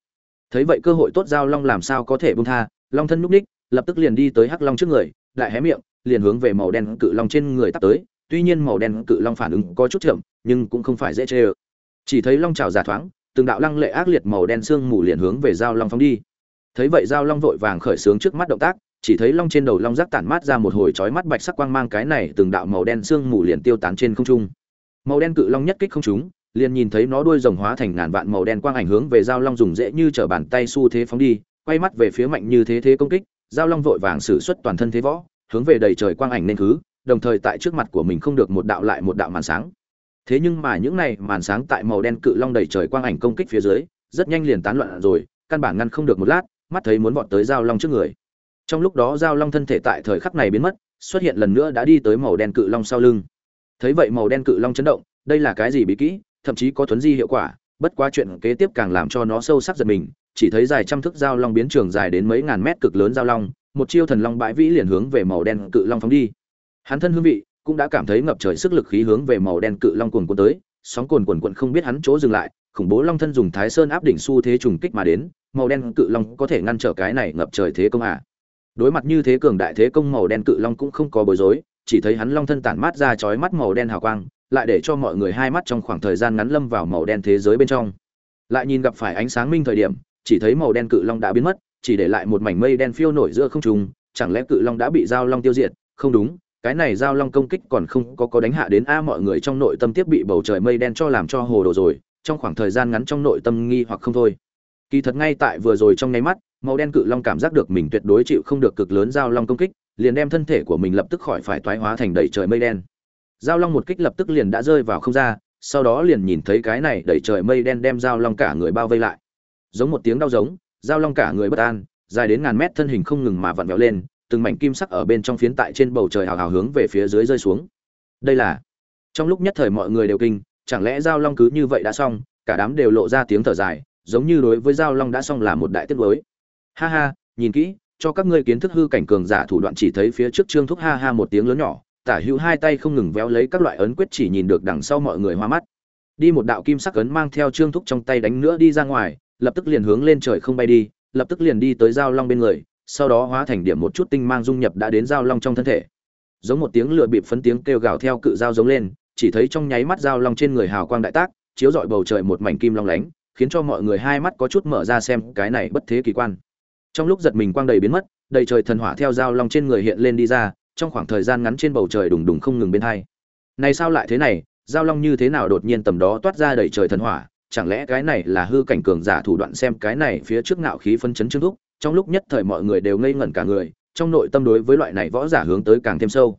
S1: Thấy vậy cơ hội tốt giao long làm sao có thể buông tha, long thân núp ních, lập tức liền đi tới hắc long trước người, lại hé miệng, liền hướng về màu đen cự long trên người tắt tới. Tuy nhiên màu đen cự long phản ứng có chút chậm, nhưng cũng không phải dễ chê ơ. Chỉ thấy long trào giả thoáng, từng đạo lăng lệ ác liệt màu đen xương mù liền hướng về giao long phóng đi. Thấy vậy giao long vội vàng khởi sướng trước mắt động tác, chỉ thấy long trên đầu long rác tản mát ra một hồi chói mắt bạch sắc quang mang cái này từng đạo màu đen xương mù liền tiêu tán trên không trung. Màu đen cự long nhất kích không trúng liền nhìn thấy nó đuôi rồng hóa thành ngàn vạn màu đen quang ảnh hướng về giao long dùng dễ như trở bàn tay xu thế phóng đi, quay mắt về phía mạnh như thế thế công kích, giao long vội vàng sử xuất toàn thân thế võ, hướng về đầy trời quang ảnh nên cứ, đồng thời tại trước mặt của mình không được một đạo lại một đạo màn sáng. Thế nhưng mà những này màn sáng tại màu đen cự long đầy trời quang ảnh công kích phía dưới, rất nhanh liền tán loạn rồi, căn bản ngăn không được một lát, mắt thấy muốn vọt tới giao long trước người. Trong lúc đó giao long thân thể tại thời khắc này biến mất, xuất hiện lần nữa đã đi tới màu đen cự long sau lưng. Thấy vậy màu đen cự long chấn động, đây là cái gì bí kỹ? Thậm chí có thuấn di hiệu quả, bất quá chuyện kế tiếp càng làm cho nó sâu sắc giật mình, chỉ thấy dài trăm thước giao long biến trường dài đến mấy ngàn mét cực lớn giao long, một chiêu thần long bãi vĩ liền hướng về màu đen cự long phóng đi. Hắn thân hương vị cũng đã cảm thấy ngập trời sức lực khí hướng về màu đen cự long cuồn cuộn tới, sóng cuồn cuộn cuộn không biết hắn chỗ dừng lại, khủng bố long thân dùng thái sơn áp đỉnh xu thế trùng kích mà đến, màu đen cự long có thể ngăn trở cái này ngập trời thế công à. Đối mặt như thế cường đại thế công màu đen cự long cũng không có bối rối, chỉ thấy hắn long thân tản mát ra chói mắt màu đen hào quang lại để cho mọi người hai mắt trong khoảng thời gian ngắn lâm vào màu đen thế giới bên trong. Lại nhìn gặp phải ánh sáng minh thời điểm, chỉ thấy màu đen cự long đã biến mất, chỉ để lại một mảnh mây đen phiêu nổi giữa không trung, chẳng lẽ cự long đã bị giao long tiêu diệt? Không đúng, cái này giao long công kích còn không có có đánh hạ đến a mọi người trong nội tâm tiếp bị bầu trời mây đen cho làm cho hồ đồ rồi, trong khoảng thời gian ngắn trong nội tâm nghi hoặc không thôi. Kỳ thật ngay tại vừa rồi trong nháy mắt, màu đen cự long cảm giác được mình tuyệt đối chịu không được cực lớn giao long công kích, liền đem thân thể của mình lập tức khỏi phải toái hóa thành đầy trời mây đen giao long một kích lập tức liền đã rơi vào không ra sau đó liền nhìn thấy cái này đẩy trời mây đen đem giao long cả người bao vây lại. Giống một tiếng đau giống, giao long cả người bất an, dài đến ngàn mét thân hình không ngừng mà vặn vẹo lên, từng mảnh kim sắc ở bên trong phiến tại trên bầu trời hào hào hướng về phía dưới rơi xuống. Đây là, trong lúc nhất thời mọi người đều kinh, chẳng lẽ giao long cứ như vậy đã xong, cả đám đều lộ ra tiếng thở dài, giống như đối với giao long đã xong là một đại tiết mới ha ha, nhìn kỹ, cho các ngươi kiến thức hư cảnh cường giả thủ đoạn chỉ thấy phía trước trương thúc ha ha một tiếng lớn nhỏ tả hữu hai tay không ngừng véo lấy các loại ấn quyết chỉ nhìn được đằng sau mọi người hoa mắt. Đi một đạo kim sắc ấn mang theo trương thúc trong tay đánh nữa đi ra ngoài, lập tức liền hướng lên trời không bay đi, lập tức liền đi tới giao long bên người, sau đó hóa thành điểm một chút tinh mang dung nhập đã đến giao long trong thân thể. Giống một tiếng lửa bịp phấn tiếng kêu gào theo cự dao giống lên, chỉ thấy trong nháy mắt giao long trên người hào quang đại tác, chiếu rọi bầu trời một mảnh kim long lánh, khiến cho mọi người hai mắt có chút mở ra xem cái này bất thế kỳ quan. Trong lúc giật mình quang đầy biến mất, đầy trời thần hỏa theo giao long trên người hiện lên đi ra trong khoảng thời gian ngắn trên bầu trời đùng đùng không ngừng bên hai. Này sao lại thế này? Giao long như thế nào đột nhiên tầm đó toát ra đầy trời thần hỏa? Chẳng lẽ cái này là hư cảnh cường giả thủ đoạn xem cái này phía trước ngạo khí phân chấn trương thúc? Trong lúc nhất thời mọi người đều ngây ngẩn cả người, trong nội tâm đối với loại này võ giả hướng tới càng thêm sâu.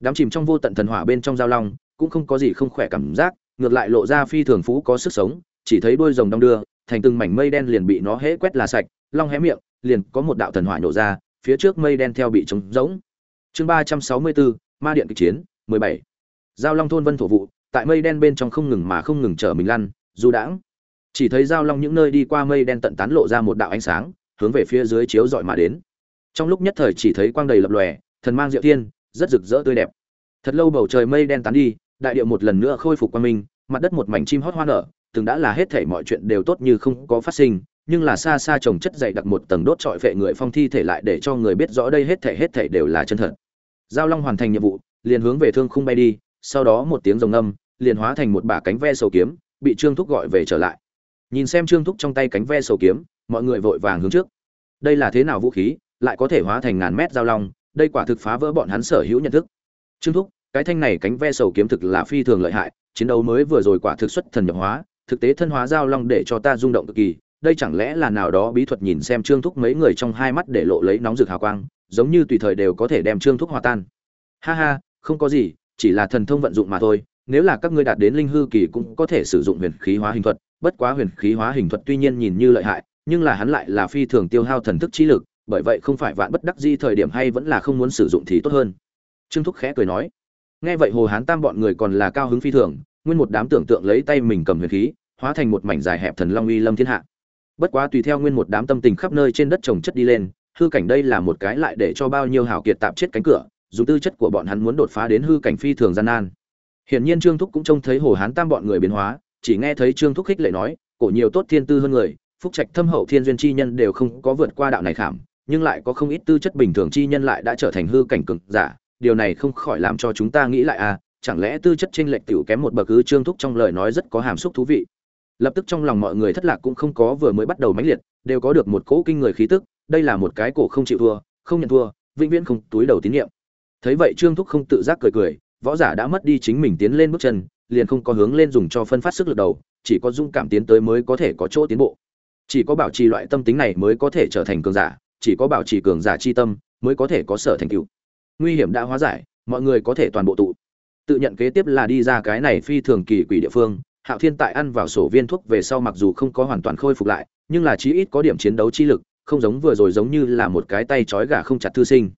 S1: Đám chìm trong vô tận thần hỏa bên trong giao long cũng không có gì không khỏe cảm giác, ngược lại lộ ra phi thường phú có sức sống, chỉ thấy đuôi rồng đong đưa, thành từng mảnh mây đen liền bị nó hễ quét là sạch, long hé miệng, liền có một đạo thần hỏa nổ ra, phía trước mây đen theo bị trống rỗng chương ba trăm sáu mươi bốn ma điện kịch chiến, mười bảy. Giao long thôn vân thổ vụ, tại mây đen bên trong không ngừng mà không ngừng chở mình lăn, du đãng. Chỉ thấy giao long những nơi đi qua mây đen tận tán lộ ra một đạo ánh sáng, hướng về phía dưới chiếu dọi mà đến. Trong lúc nhất thời chỉ thấy quang đầy lập lòe, thần mang diệu thiên, rất rực rỡ tươi đẹp. Thật lâu bầu trời mây đen tán đi, đại điệu một lần nữa khôi phục quang minh, mặt đất một mảnh chim hót hoa nở, từng đã là hết thảy mọi chuyện đều tốt như không có phát sinh nhưng là xa xa trồng chất dày đặc một tầng đốt trọi vệ người phong thi thể lại để cho người biết rõ đây hết thể hết thể đều là chân thật. Giao long hoàn thành nhiệm vụ, liền hướng về thương khung bay đi, sau đó một tiếng rồng âm liền hóa thành một bả cánh ve sầu kiếm, bị trương thúc gọi về trở lại. Nhìn xem trương thúc trong tay cánh ve sầu kiếm, mọi người vội vàng hướng trước. Đây là thế nào vũ khí, lại có thể hóa thành ngàn mét giao long, đây quả thực phá vỡ bọn hắn sở hữu nhận thức. Trương thúc, cái thanh này cánh ve sầu kiếm thực là phi thường lợi hại, chiến đấu mới vừa rồi quả thực xuất thần nhập hóa, thực tế thân hóa giao long để cho ta rung động cực kỳ đây chẳng lẽ là nào đó bí thuật nhìn xem trương thúc mấy người trong hai mắt để lộ lấy nóng rực hào quang, giống như tùy thời đều có thể đem trương thúc hòa tan. Ha ha, không có gì, chỉ là thần thông vận dụng mà thôi, nếu là các ngươi đạt đến linh hư kỳ cũng có thể sử dụng huyền khí hóa hình thuật, bất quá huyền khí hóa hình thuật tuy nhiên nhìn như lợi hại, nhưng là hắn lại là phi thường tiêu hao thần thức trí lực, bởi vậy không phải vạn bất đắc di thời điểm hay vẫn là không muốn sử dụng thì tốt hơn. Trương thúc khẽ cười nói. Nghe vậy hồ hán tam bọn người còn là cao hứng phi thường, nguyên một đám tưởng tượng lấy tay mình cầm huyền khí, hóa thành một mảnh dài hẹp thần long uy lâm thiên hạ bất quá tùy theo nguyên một đám tâm tình khắp nơi trên đất trồng chất đi lên, hư cảnh đây là một cái lại để cho bao nhiêu hào kiệt tạm chết cánh cửa, dù tư chất của bọn hắn muốn đột phá đến hư cảnh phi thường gian nan. Hiển nhiên trương thúc cũng trông thấy hồ hán tam bọn người biến hóa, chỉ nghe thấy trương thúc khích lệ nói, cổ nhiều tốt thiên tư hơn người, phúc trạch thâm hậu thiên duyên chi nhân đều không có vượt qua đạo này khảm, nhưng lại có không ít tư chất bình thường chi nhân lại đã trở thành hư cảnh cực giả, điều này không khỏi làm cho chúng ta nghĩ lại à chẳng lẽ tư chất chênh lệch tiểu kém một bậc cứ trương thúc trong lời nói rất có hàm xúc thú vị lập tức trong lòng mọi người thất lạc cũng không có vừa mới bắt đầu mãnh liệt, đều có được một cỗ kinh người khí tức, đây là một cái cổ không chịu thua, không nhận thua, vĩnh viễn không túi đầu tín nhiệm. Thấy vậy trương thúc không tự giác cười cười, võ giả đã mất đi chính mình tiến lên bước chân, liền không có hướng lên dùng cho phân phát sức lực đầu, chỉ có dung cảm tiến tới mới có thể có chỗ tiến bộ. Chỉ có bảo trì loại tâm tính này mới có thể trở thành cường giả, chỉ có bảo trì cường giả chi tâm mới có thể có sở thành tựu. Nguy hiểm đã hóa giải, mọi người có thể toàn bộ tụ. Tự nhận kế tiếp là đi ra cái này phi thường kỳ quỷ địa phương hạo thiên tại ăn vào sổ viên thuốc về sau mặc dù không có hoàn toàn khôi phục lại, nhưng là chí ít có điểm chiến đấu chi lực, không giống vừa rồi giống như là một cái tay trói gà không chặt thư sinh.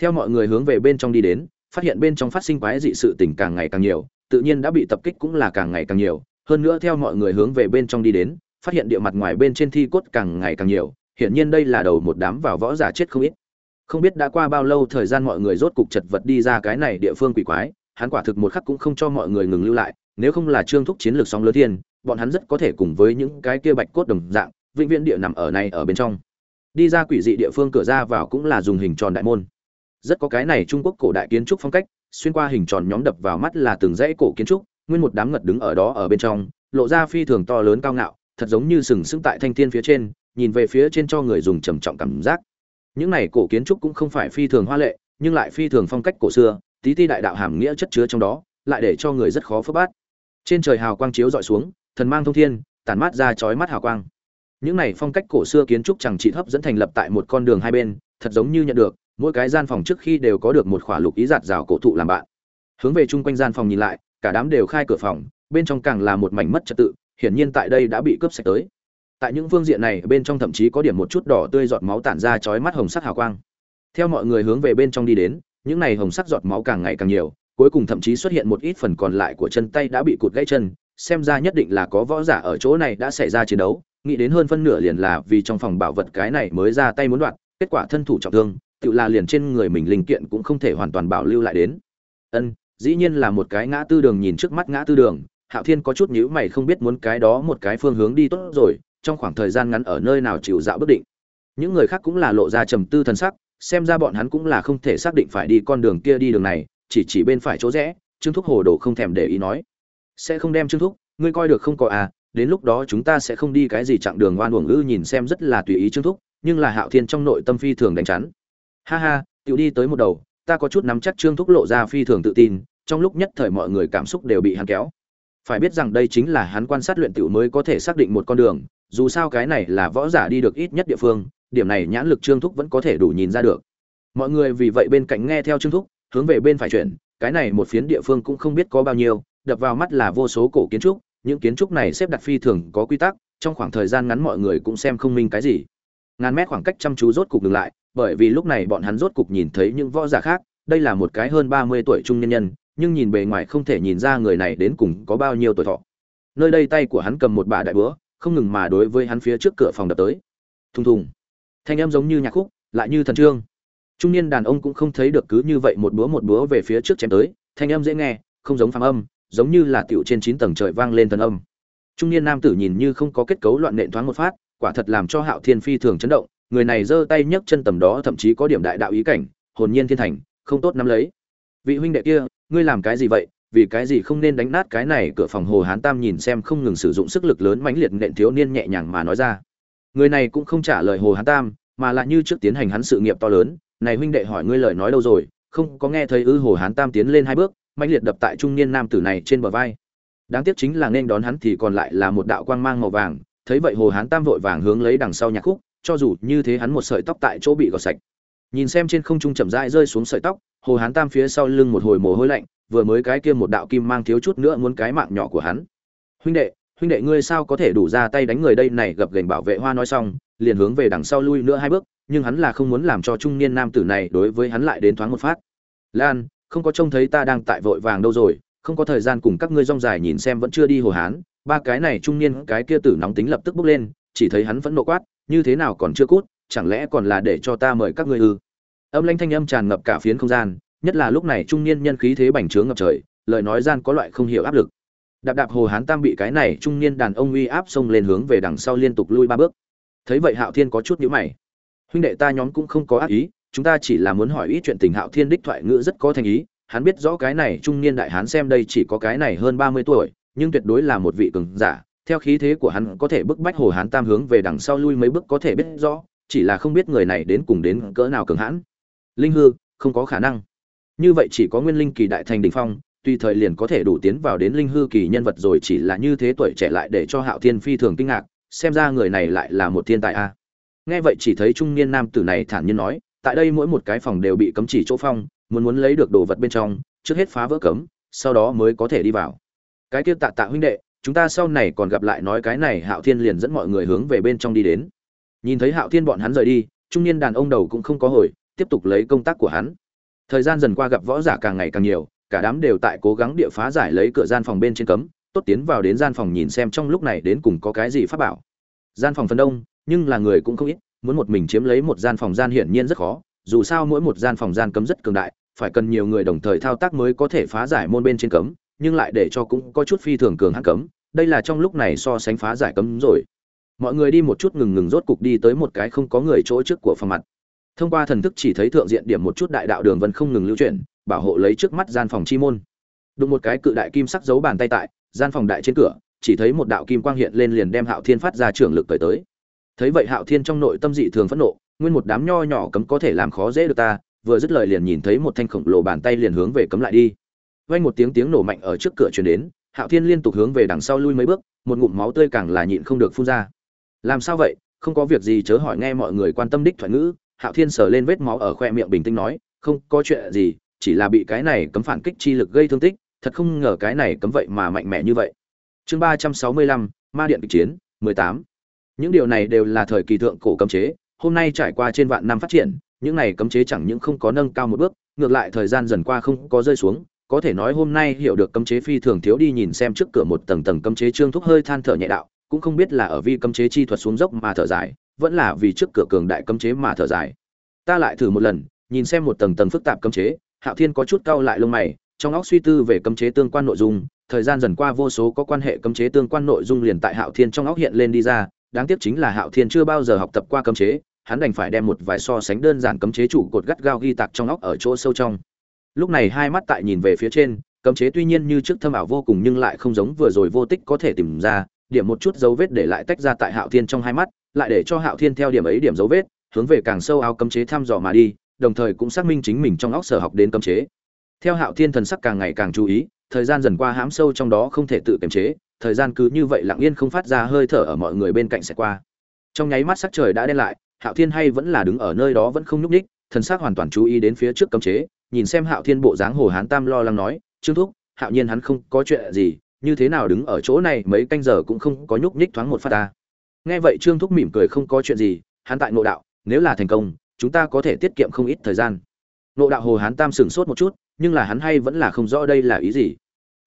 S1: Theo mọi người hướng về bên trong đi đến, phát hiện bên trong phát sinh quái dị sự tình càng ngày càng nhiều, tự nhiên đã bị tập kích cũng là càng ngày càng nhiều. Hơn nữa theo mọi người hướng về bên trong đi đến, phát hiện địa mặt ngoài bên trên thi cốt càng ngày càng nhiều, hiển nhiên đây là đầu một đám vào võ giả chết không ít. Không biết đã qua bao lâu thời gian mọi người rốt cục chật vật đi ra cái này địa phương quỷ quái, hắn quả thực một khắc cũng không cho mọi người ngừng lưu lại nếu không là trương thúc chiến lược sóng lớn thiên, bọn hắn rất có thể cùng với những cái kia bạch cốt đồng dạng, vĩnh viễn địa nằm ở này ở bên trong. Đi ra quỷ dị địa phương cửa ra vào cũng là dùng hình tròn đại môn. Rất có cái này trung quốc cổ đại kiến trúc phong cách, xuyên qua hình tròn nhóm đập vào mắt là từng dãy cổ kiến trúc, nguyên một đám ngật đứng ở đó ở bên trong, lộ ra phi thường to lớn cao ngạo, thật giống như sừng sững tại thanh thiên phía trên, nhìn về phía trên cho người dùng trầm trọng cảm giác. Những này cổ kiến trúc cũng không phải phi thường hoa lệ, nhưng lại phi thường phong cách cổ xưa, tí ti đại đạo hàm nghĩa chất chứa trong đó, lại để cho người rất khó phớt bát trên trời hào quang chiếu dọi xuống, thần mang thông thiên, tản mát ra chói mắt hào quang. Những này phong cách cổ xưa kiến trúc chẳng trị hấp dẫn thành lập tại một con đường hai bên, thật giống như nhận được, mỗi cái gian phòng trước khi đều có được một khỏa lục ý giạt rào cổ thụ làm bạn. Hướng về chung quanh gian phòng nhìn lại, cả đám đều khai cửa phòng, bên trong càng là một mảnh mất trật tự, hiển nhiên tại đây đã bị cướp sạch tới. Tại những phương diện này, bên trong thậm chí có điểm một chút đỏ tươi giọt máu tản ra chói mắt hồng sắc hào quang. Theo mọi người hướng về bên trong đi đến, những này hồng sắc giọt máu càng ngày càng nhiều cuối cùng thậm chí xuất hiện một ít phần còn lại của chân tay đã bị cụt gãy chân, xem ra nhất định là có võ giả ở chỗ này đã xảy ra chiến đấu, nghĩ đến hơn phân nửa liền là vì trong phòng bảo vật cái này mới ra tay muốn đoạt, kết quả thân thủ trọng thương, tự là liền trên người mình linh kiện cũng không thể hoàn toàn bảo lưu lại đến. Ân, dĩ nhiên là một cái ngã tư đường nhìn trước mắt ngã tư đường, hạo thiên có chút nhíu mày không biết muốn cái đó một cái phương hướng đi tốt rồi, trong khoảng thời gian ngắn ở nơi nào chịu dạo bất định. Những người khác cũng là lộ ra trầm tư thần sắc, xem ra bọn hắn cũng là không thể xác định phải đi con đường kia đi đường này chỉ chỉ bên phải chỗ rẽ, trương thúc hồ đồ không thèm để ý nói. Sẽ không đem trương thúc, ngươi coi được không có à đến lúc đó chúng ta sẽ không đi cái gì chặng đường oan uổng ư nhìn xem rất là tùy ý trương thúc, nhưng là hạo thiên trong nội tâm phi thường đánh chắn. Ha ha, tiểu đi tới một đầu, ta có chút nắm chắc trương thúc lộ ra phi thường tự tin, trong lúc nhất thời mọi người cảm xúc đều bị hắn kéo. Phải biết rằng đây chính là hắn quan sát luyện tiểu mới có thể xác định một con đường, dù sao cái này là võ giả đi được ít nhất địa phương, điểm này nhãn lực trương thúc vẫn có thể đủ nhìn ra được. Mọi người vì vậy bên cạnh nghe theo trương thúc hướng về bên phải chuyển, cái này một phiến địa phương cũng không biết có bao nhiêu, đập vào mắt là vô số cổ kiến trúc, những kiến trúc này xếp đặt phi thường có quy tắc, trong khoảng thời gian ngắn mọi người cũng xem không minh cái gì. Ngàn mét khoảng cách chăm chú rốt cục ngừng lại, bởi vì lúc này bọn hắn rốt cục nhìn thấy những võ giả khác, đây là một cái hơn ba mươi tuổi trung nhân nhân, nhưng nhìn bề ngoài không thể nhìn ra người này đến cùng có bao nhiêu tuổi thọ. Nơi đây tay của hắn cầm một bà đại búa, không ngừng mà đối với hắn phía trước cửa phòng đập tới. Thùng thùng. Thanh em giống như nhạc khúc, lại như thần trương trung niên đàn ông cũng không thấy được cứ như vậy một búa một búa về phía trước chém tới, thanh âm dễ nghe, không giống phàm âm, giống như là tiểu trên chín tầng trời vang lên thần âm. Trung niên nam tử nhìn như không có kết cấu loạn nện thoáng một phát, quả thật làm cho hạo thiên phi thường chấn động, người này giơ tay nhấc chân tầm đó thậm chí có điểm đại đạo ý cảnh, hồn nhiên thiên thành, không tốt nắm lấy. Vị huynh đệ kia, ngươi làm cái gì vậy? Vì cái gì không nên đánh nát cái này? Cửa phòng hồ hán tam nhìn xem không ngừng sử dụng sức lực lớn mãnh liệt nện thiếu niên nhẹ nhàng mà nói ra. Người này cũng không trả lời hồ hán tam mà lại như trước tiến hành hắn sự nghiệp to lớn. Này huynh đệ hỏi ngươi lời nói đâu rồi? Không, có nghe thấy ư hồ hán tam tiến lên hai bước, mãnh liệt đập tại trung niên nam tử này trên bờ vai. Đáng tiếc chính là nên đón hắn thì còn lại là một đạo quang mang màu vàng. Thấy vậy hồ hán tam vội vàng hướng lấy đằng sau nhạc khúc, cho dù như thế hắn một sợi tóc tại chỗ bị gọt sạch. Nhìn xem trên không trung chậm rãi rơi xuống sợi tóc, hồ hán tam phía sau lưng một hồi mồ hôi lạnh, vừa mới cái kia một đạo kim mang thiếu chút nữa muốn cái mạng nhỏ của hắn. Huynh đệ huynh đệ ngươi sao có thể đủ ra tay đánh người đây? Này gập gành bảo vệ hoa nói xong liền hướng về đằng sau lui nữa hai bước, nhưng hắn là không muốn làm cho trung niên nam tử này đối với hắn lại đến thoáng một phát. Lan, không có trông thấy ta đang tại vội vàng đâu rồi, không có thời gian cùng các ngươi rong dài nhìn xem vẫn chưa đi hồ hán. Ba cái này trung niên, cái kia tử nóng tính lập tức bốc lên, chỉ thấy hắn vẫn nộ quát, như thế nào còn chưa cút, chẳng lẽ còn là để cho ta mời các ngươi ư? Âm lanh thanh âm tràn ngập cả phiến không gian, nhất là lúc này trung niên nhân khí thế bành trướng ngập trời, lời nói gian có loại không hiểu áp lực. Đạp đạp hồ hán tam bị cái này trung niên đàn ông uy áp xông lên hướng về đằng sau liên tục lui ba bước thấy vậy hạo thiên có chút nhữ mày. Huynh đệ ta nhóm cũng không có ác ý, chúng ta chỉ là muốn hỏi ít chuyện tình hạo thiên đích thoại ngữ rất có thành ý, hắn biết rõ cái này trung niên đại hán xem đây chỉ có cái này hơn ba mươi tuổi, nhưng tuyệt đối là một vị cường giả, theo khí thế của hắn có thể bức bách hồ hán tam hướng về đằng sau lui mấy bước có thể biết rõ, chỉ là không biết người này đến cùng đến cỡ nào cường hãn. Linh hư, không có khả năng. Như vậy chỉ có nguyên linh kỳ đại thành đỉnh phong, tùy thời liền có thể đủ tiến vào đến linh hư kỳ nhân vật rồi, chỉ là như thế tuổi trẻ lại để cho hạo thiên phi thường kinh ngạc xem ra người này lại là một thiên tài a. Nghe vậy chỉ thấy trung niên nam tử này thản nhiên nói, tại đây mỗi một cái phòng đều bị cấm chỉ chỗ phong, muốn muốn lấy được đồ vật bên trong, trước hết phá vỡ cấm, sau đó mới có thể đi vào. Cái kia tạ tạ huynh đệ, chúng ta sau này còn gặp lại nói cái này hạo thiên liền dẫn mọi người hướng về bên trong đi đến. Nhìn thấy hạo thiên bọn hắn rời đi, trung niên đàn ông đầu cũng không có hồi, tiếp tục lấy công tác của hắn. Thời gian dần qua gặp võ giả càng ngày càng nhiều, cả đám đều tại cố gắng địa phá giải lấy cửa gian phòng bên trên cấm tốt tiến vào đến gian phòng nhìn xem trong lúc này đến cùng có cái gì phát bảo. Gian phòng phân đông, nhưng là người cũng không ít, muốn một mình chiếm lấy một gian phòng gian hiển nhiên rất khó, dù sao mỗi một gian phòng gian cấm rất cường đại, phải cần nhiều người đồng thời thao tác mới có thể phá giải môn bên trên cấm, nhưng lại để cho cũng có chút phi thường cường hãn cấm, đây là trong lúc này so sánh phá giải cấm rồi. Mọi người đi một chút ngừng ngừng rốt cục đi tới một cái không có người chỗ trước của phòng mặt. Thông qua thần thức chỉ thấy thượng diện điểm một chút đại đạo đường vân không ngừng lưu chuyển, bảo hộ lấy trước mắt gian phòng chi môn. Đụng một cái cự đại kim sắc giấu bàn tay tại gian phòng đại trên cửa, chỉ thấy một đạo kim quang hiện lên liền đem hạo thiên phát ra trưởng lực tới tới. Thấy vậy hạo thiên trong nội tâm dị thường phẫn nộ, nguyên một đám nho nhỏ cấm có thể làm khó dễ được ta, vừa dứt lời liền nhìn thấy một thanh khổng lồ bàn tay liền hướng về cấm lại đi. Vang một tiếng tiếng nổ mạnh ở trước cửa truyền đến, hạo thiên liên tục hướng về đằng sau lui mấy bước, một ngụm máu tươi càng là nhịn không được phun ra. Làm sao vậy? Không có việc gì chớ hỏi nghe mọi người quan tâm đích thoại ngữ. Hạo thiên sờ lên vết máu ở khoe miệng bình tĩnh nói, không có chuyện gì, chỉ là bị cái này cấm phản kích chi lực gây thương tích thật không ngờ cái này cấm vậy mà mạnh mẽ như vậy. Chương ba trăm sáu mươi lăm, ma điện kịch chiến, mười tám. Những điều này đều là thời kỳ thượng cổ cấm chế, hôm nay trải qua trên vạn năm phát triển, những này cấm chế chẳng những không có nâng cao một bước, ngược lại thời gian dần qua không có rơi xuống, có thể nói hôm nay hiểu được cấm chế phi thường thiếu đi nhìn xem trước cửa một tầng tầng cấm chế trương thúc hơi than thở nhẹ đạo, cũng không biết là ở vi cấm chế chi thuật xuống dốc mà thở dài, vẫn là vì trước cửa cường đại cấm chế mà thở dài. Ta lại thử một lần, nhìn xem một tầng tầng phức tạp cấm chế, hạo thiên có chút cau lại lông mày trong óc suy tư về cấm chế tương quan nội dung, thời gian dần qua vô số có quan hệ cấm chế tương quan nội dung liền tại hạo thiên trong óc hiện lên đi ra, đáng tiếc chính là hạo thiên chưa bao giờ học tập qua cấm chế, hắn đành phải đem một vài so sánh đơn giản cấm chế chủ cột gắt gao ghi tạc trong óc ở chỗ sâu trong. Lúc này hai mắt tại nhìn về phía trên, cấm chế tuy nhiên như trước thâm ảo vô cùng nhưng lại không giống vừa rồi vô tích có thể tìm ra, điểm một chút dấu vết để lại tách ra tại hạo thiên trong hai mắt, lại để cho hạo thiên theo điểm ấy điểm dấu vết, hướng về càng sâu áo cấm chế thăm dò mà đi, đồng thời cũng xác minh chính mình trong óc sở học đến cấm chế theo hạo thiên thần sắc càng ngày càng chú ý, thời gian dần qua hãm sâu trong đó không thể tự kiềm chế, thời gian cứ như vậy lặng yên không phát ra hơi thở ở mọi người bên cạnh sẽ qua. Trong nháy mắt sắc trời đã đen lại, hạo thiên hay vẫn là đứng ở nơi đó vẫn không nhúc ních thần sắc hoàn toàn chú ý đến phía trước cấm chế, nhìn xem hạo thiên bộ dáng hồ hán tam lo lắng nói, trương thúc, hạo nhiên hắn không có chuyện gì, như thế nào đứng ở chỗ này mấy canh giờ cũng không có nhúc nhích thoáng một phát ta. Nghe vậy trương thúc mỉm cười không có chuyện gì, hắn tại nội đạo, nếu là thành công, chúng ta có thể tiết kiệm không ít thời gian. Nội đạo hồ hán tam sửng sốt một chút nhưng là hắn hay vẫn là không rõ đây là ý gì.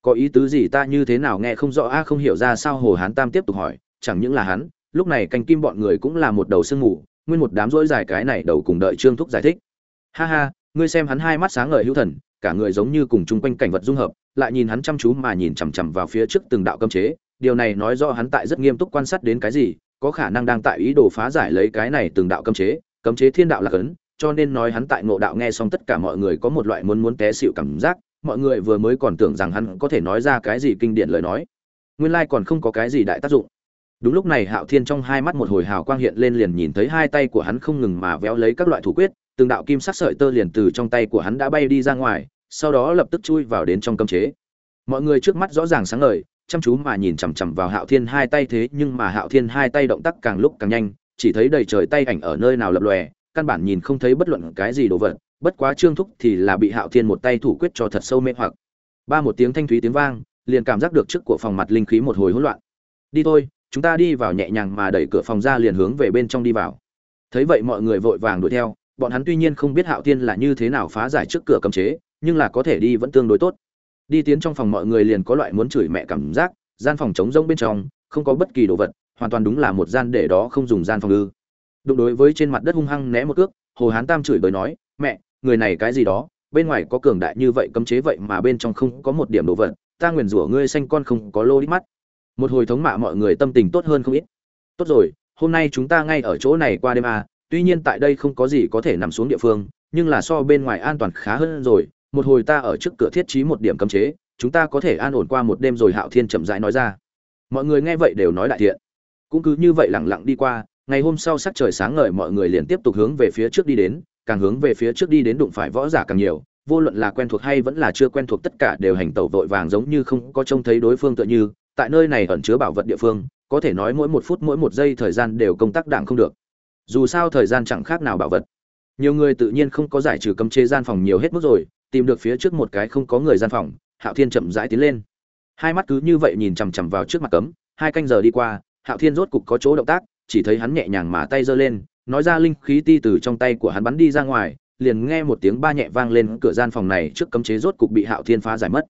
S1: Có ý tứ gì ta như thế nào nghe không rõ? A, không hiểu ra sao hồ hán tam tiếp tục hỏi. Chẳng những là hắn, lúc này canh kim bọn người cũng là một đầu sương mù, nguyên một đám rỗi dài cái này đầu cùng đợi trương thúc giải thích. Ha ha, ngươi xem hắn hai mắt sáng ngời hữu thần, cả người giống như cùng chung quanh cảnh vật dung hợp, lại nhìn hắn chăm chú mà nhìn chằm chằm vào phía trước từng đạo cấm chế. Điều này nói rõ hắn tại rất nghiêm túc quan sát đến cái gì, có khả năng đang tại ý đồ phá giải lấy cái này từng đạo cấm chế. Cấm chế thiên đạo là cấn cho nên nói hắn tại ngộ đạo nghe xong tất cả mọi người có một loại muốn muốn té xịu cảm giác, mọi người vừa mới còn tưởng rằng hắn có thể nói ra cái gì kinh điển lời nói. Nguyên lai còn không có cái gì đại tác dụng. Đúng lúc này hạo thiên trong hai mắt một hồi hào quang hiện lên liền nhìn thấy hai tay của hắn không ngừng mà véo lấy các loại thủ quyết, từng đạo kim sắc sợi tơ liền từ trong tay của hắn đã bay đi ra ngoài, sau đó lập tức chui vào đến trong cấm chế. Mọi người trước mắt rõ ràng sáng ngời, chăm chú mà nhìn chằm chằm vào hạo thiên hai tay thế nhưng mà hạo thiên hai tay động tác càng lúc càng nhanh, chỉ thấy đầy trời tay ảnh ở nơi nào lập lòe căn bản nhìn không thấy bất luận cái gì đồ vật, bất quá trương thúc thì là bị hạo thiên một tay thủ quyết cho thật sâu mê hoặc. Ba một tiếng thanh thúy tiếng vang, liền cảm giác được trước của phòng mặt linh khí một hồi hỗn loạn. Đi thôi, chúng ta đi vào nhẹ nhàng mà đẩy cửa phòng ra liền hướng về bên trong đi vào. Thấy vậy mọi người vội vàng đuổi theo, bọn hắn tuy nhiên không biết hạo thiên là như thế nào phá giải trước cửa cấm chế, nhưng là có thể đi vẫn tương đối tốt. Đi tiến trong phòng mọi người liền có loại muốn chửi mẹ cảm giác, gian phòng trống rỗng bên trong, không có bất kỳ đồ vật, hoàn toàn đúng là một gian để đó không dùng gian phòng ư đụng đối với trên mặt đất hung hăng né một cước hồ hán tam chửi bới nói mẹ người này cái gì đó? Bên ngoài có cường đại như vậy cấm chế vậy mà bên trong không có một điểm đồ vật ta nguyền rủa ngươi xanh con không có lô đít mắt. Một hồi thống mạ mọi người tâm tình tốt hơn không ít. Tốt rồi hôm nay chúng ta ngay ở chỗ này qua đêm à, tuy nhiên tại đây không có gì có thể nằm xuống địa phương nhưng là so bên ngoài an toàn khá hơn rồi. Một hồi ta ở trước cửa thiết trí một điểm cấm chế chúng ta có thể an ổn qua một đêm rồi. Hạo thiên chậm rãi nói ra. Mọi người nghe vậy đều nói đại thiện. Cũng cứ như vậy lẳng lặng đi qua ngày hôm sau sắc trời sáng ngời, mọi người liền tiếp tục hướng về phía trước đi đến, càng hướng về phía trước đi đến đụng phải võ giả càng nhiều, vô luận là quen thuộc hay vẫn là chưa quen thuộc tất cả đều hành tẩu vội vàng giống như không có trông thấy đối phương tựa như, tại nơi này ẩn chứa bảo vật địa phương, có thể nói mỗi một phút mỗi một giây thời gian đều công tác đảng không được. Dù sao thời gian chẳng khác nào bảo vật. Nhiều người tự nhiên không có giải trừ cấm chế gian phòng nhiều hết mức rồi, tìm được phía trước một cái không có người gian phòng, hạo thiên chậm rãi tiến lên. Hai mắt cứ như vậy nhìn chằm chằm vào trước mặt cấm, hai canh giờ đi qua, hạo thiên rốt cục có chỗ động tác chỉ thấy hắn nhẹ nhàng mà tay giơ lên, nói ra linh khí ti từ trong tay của hắn bắn đi ra ngoài, liền nghe một tiếng ba nhẹ vang lên cửa gian phòng này trước cấm chế rốt cục bị hạo thiên phá giải mất.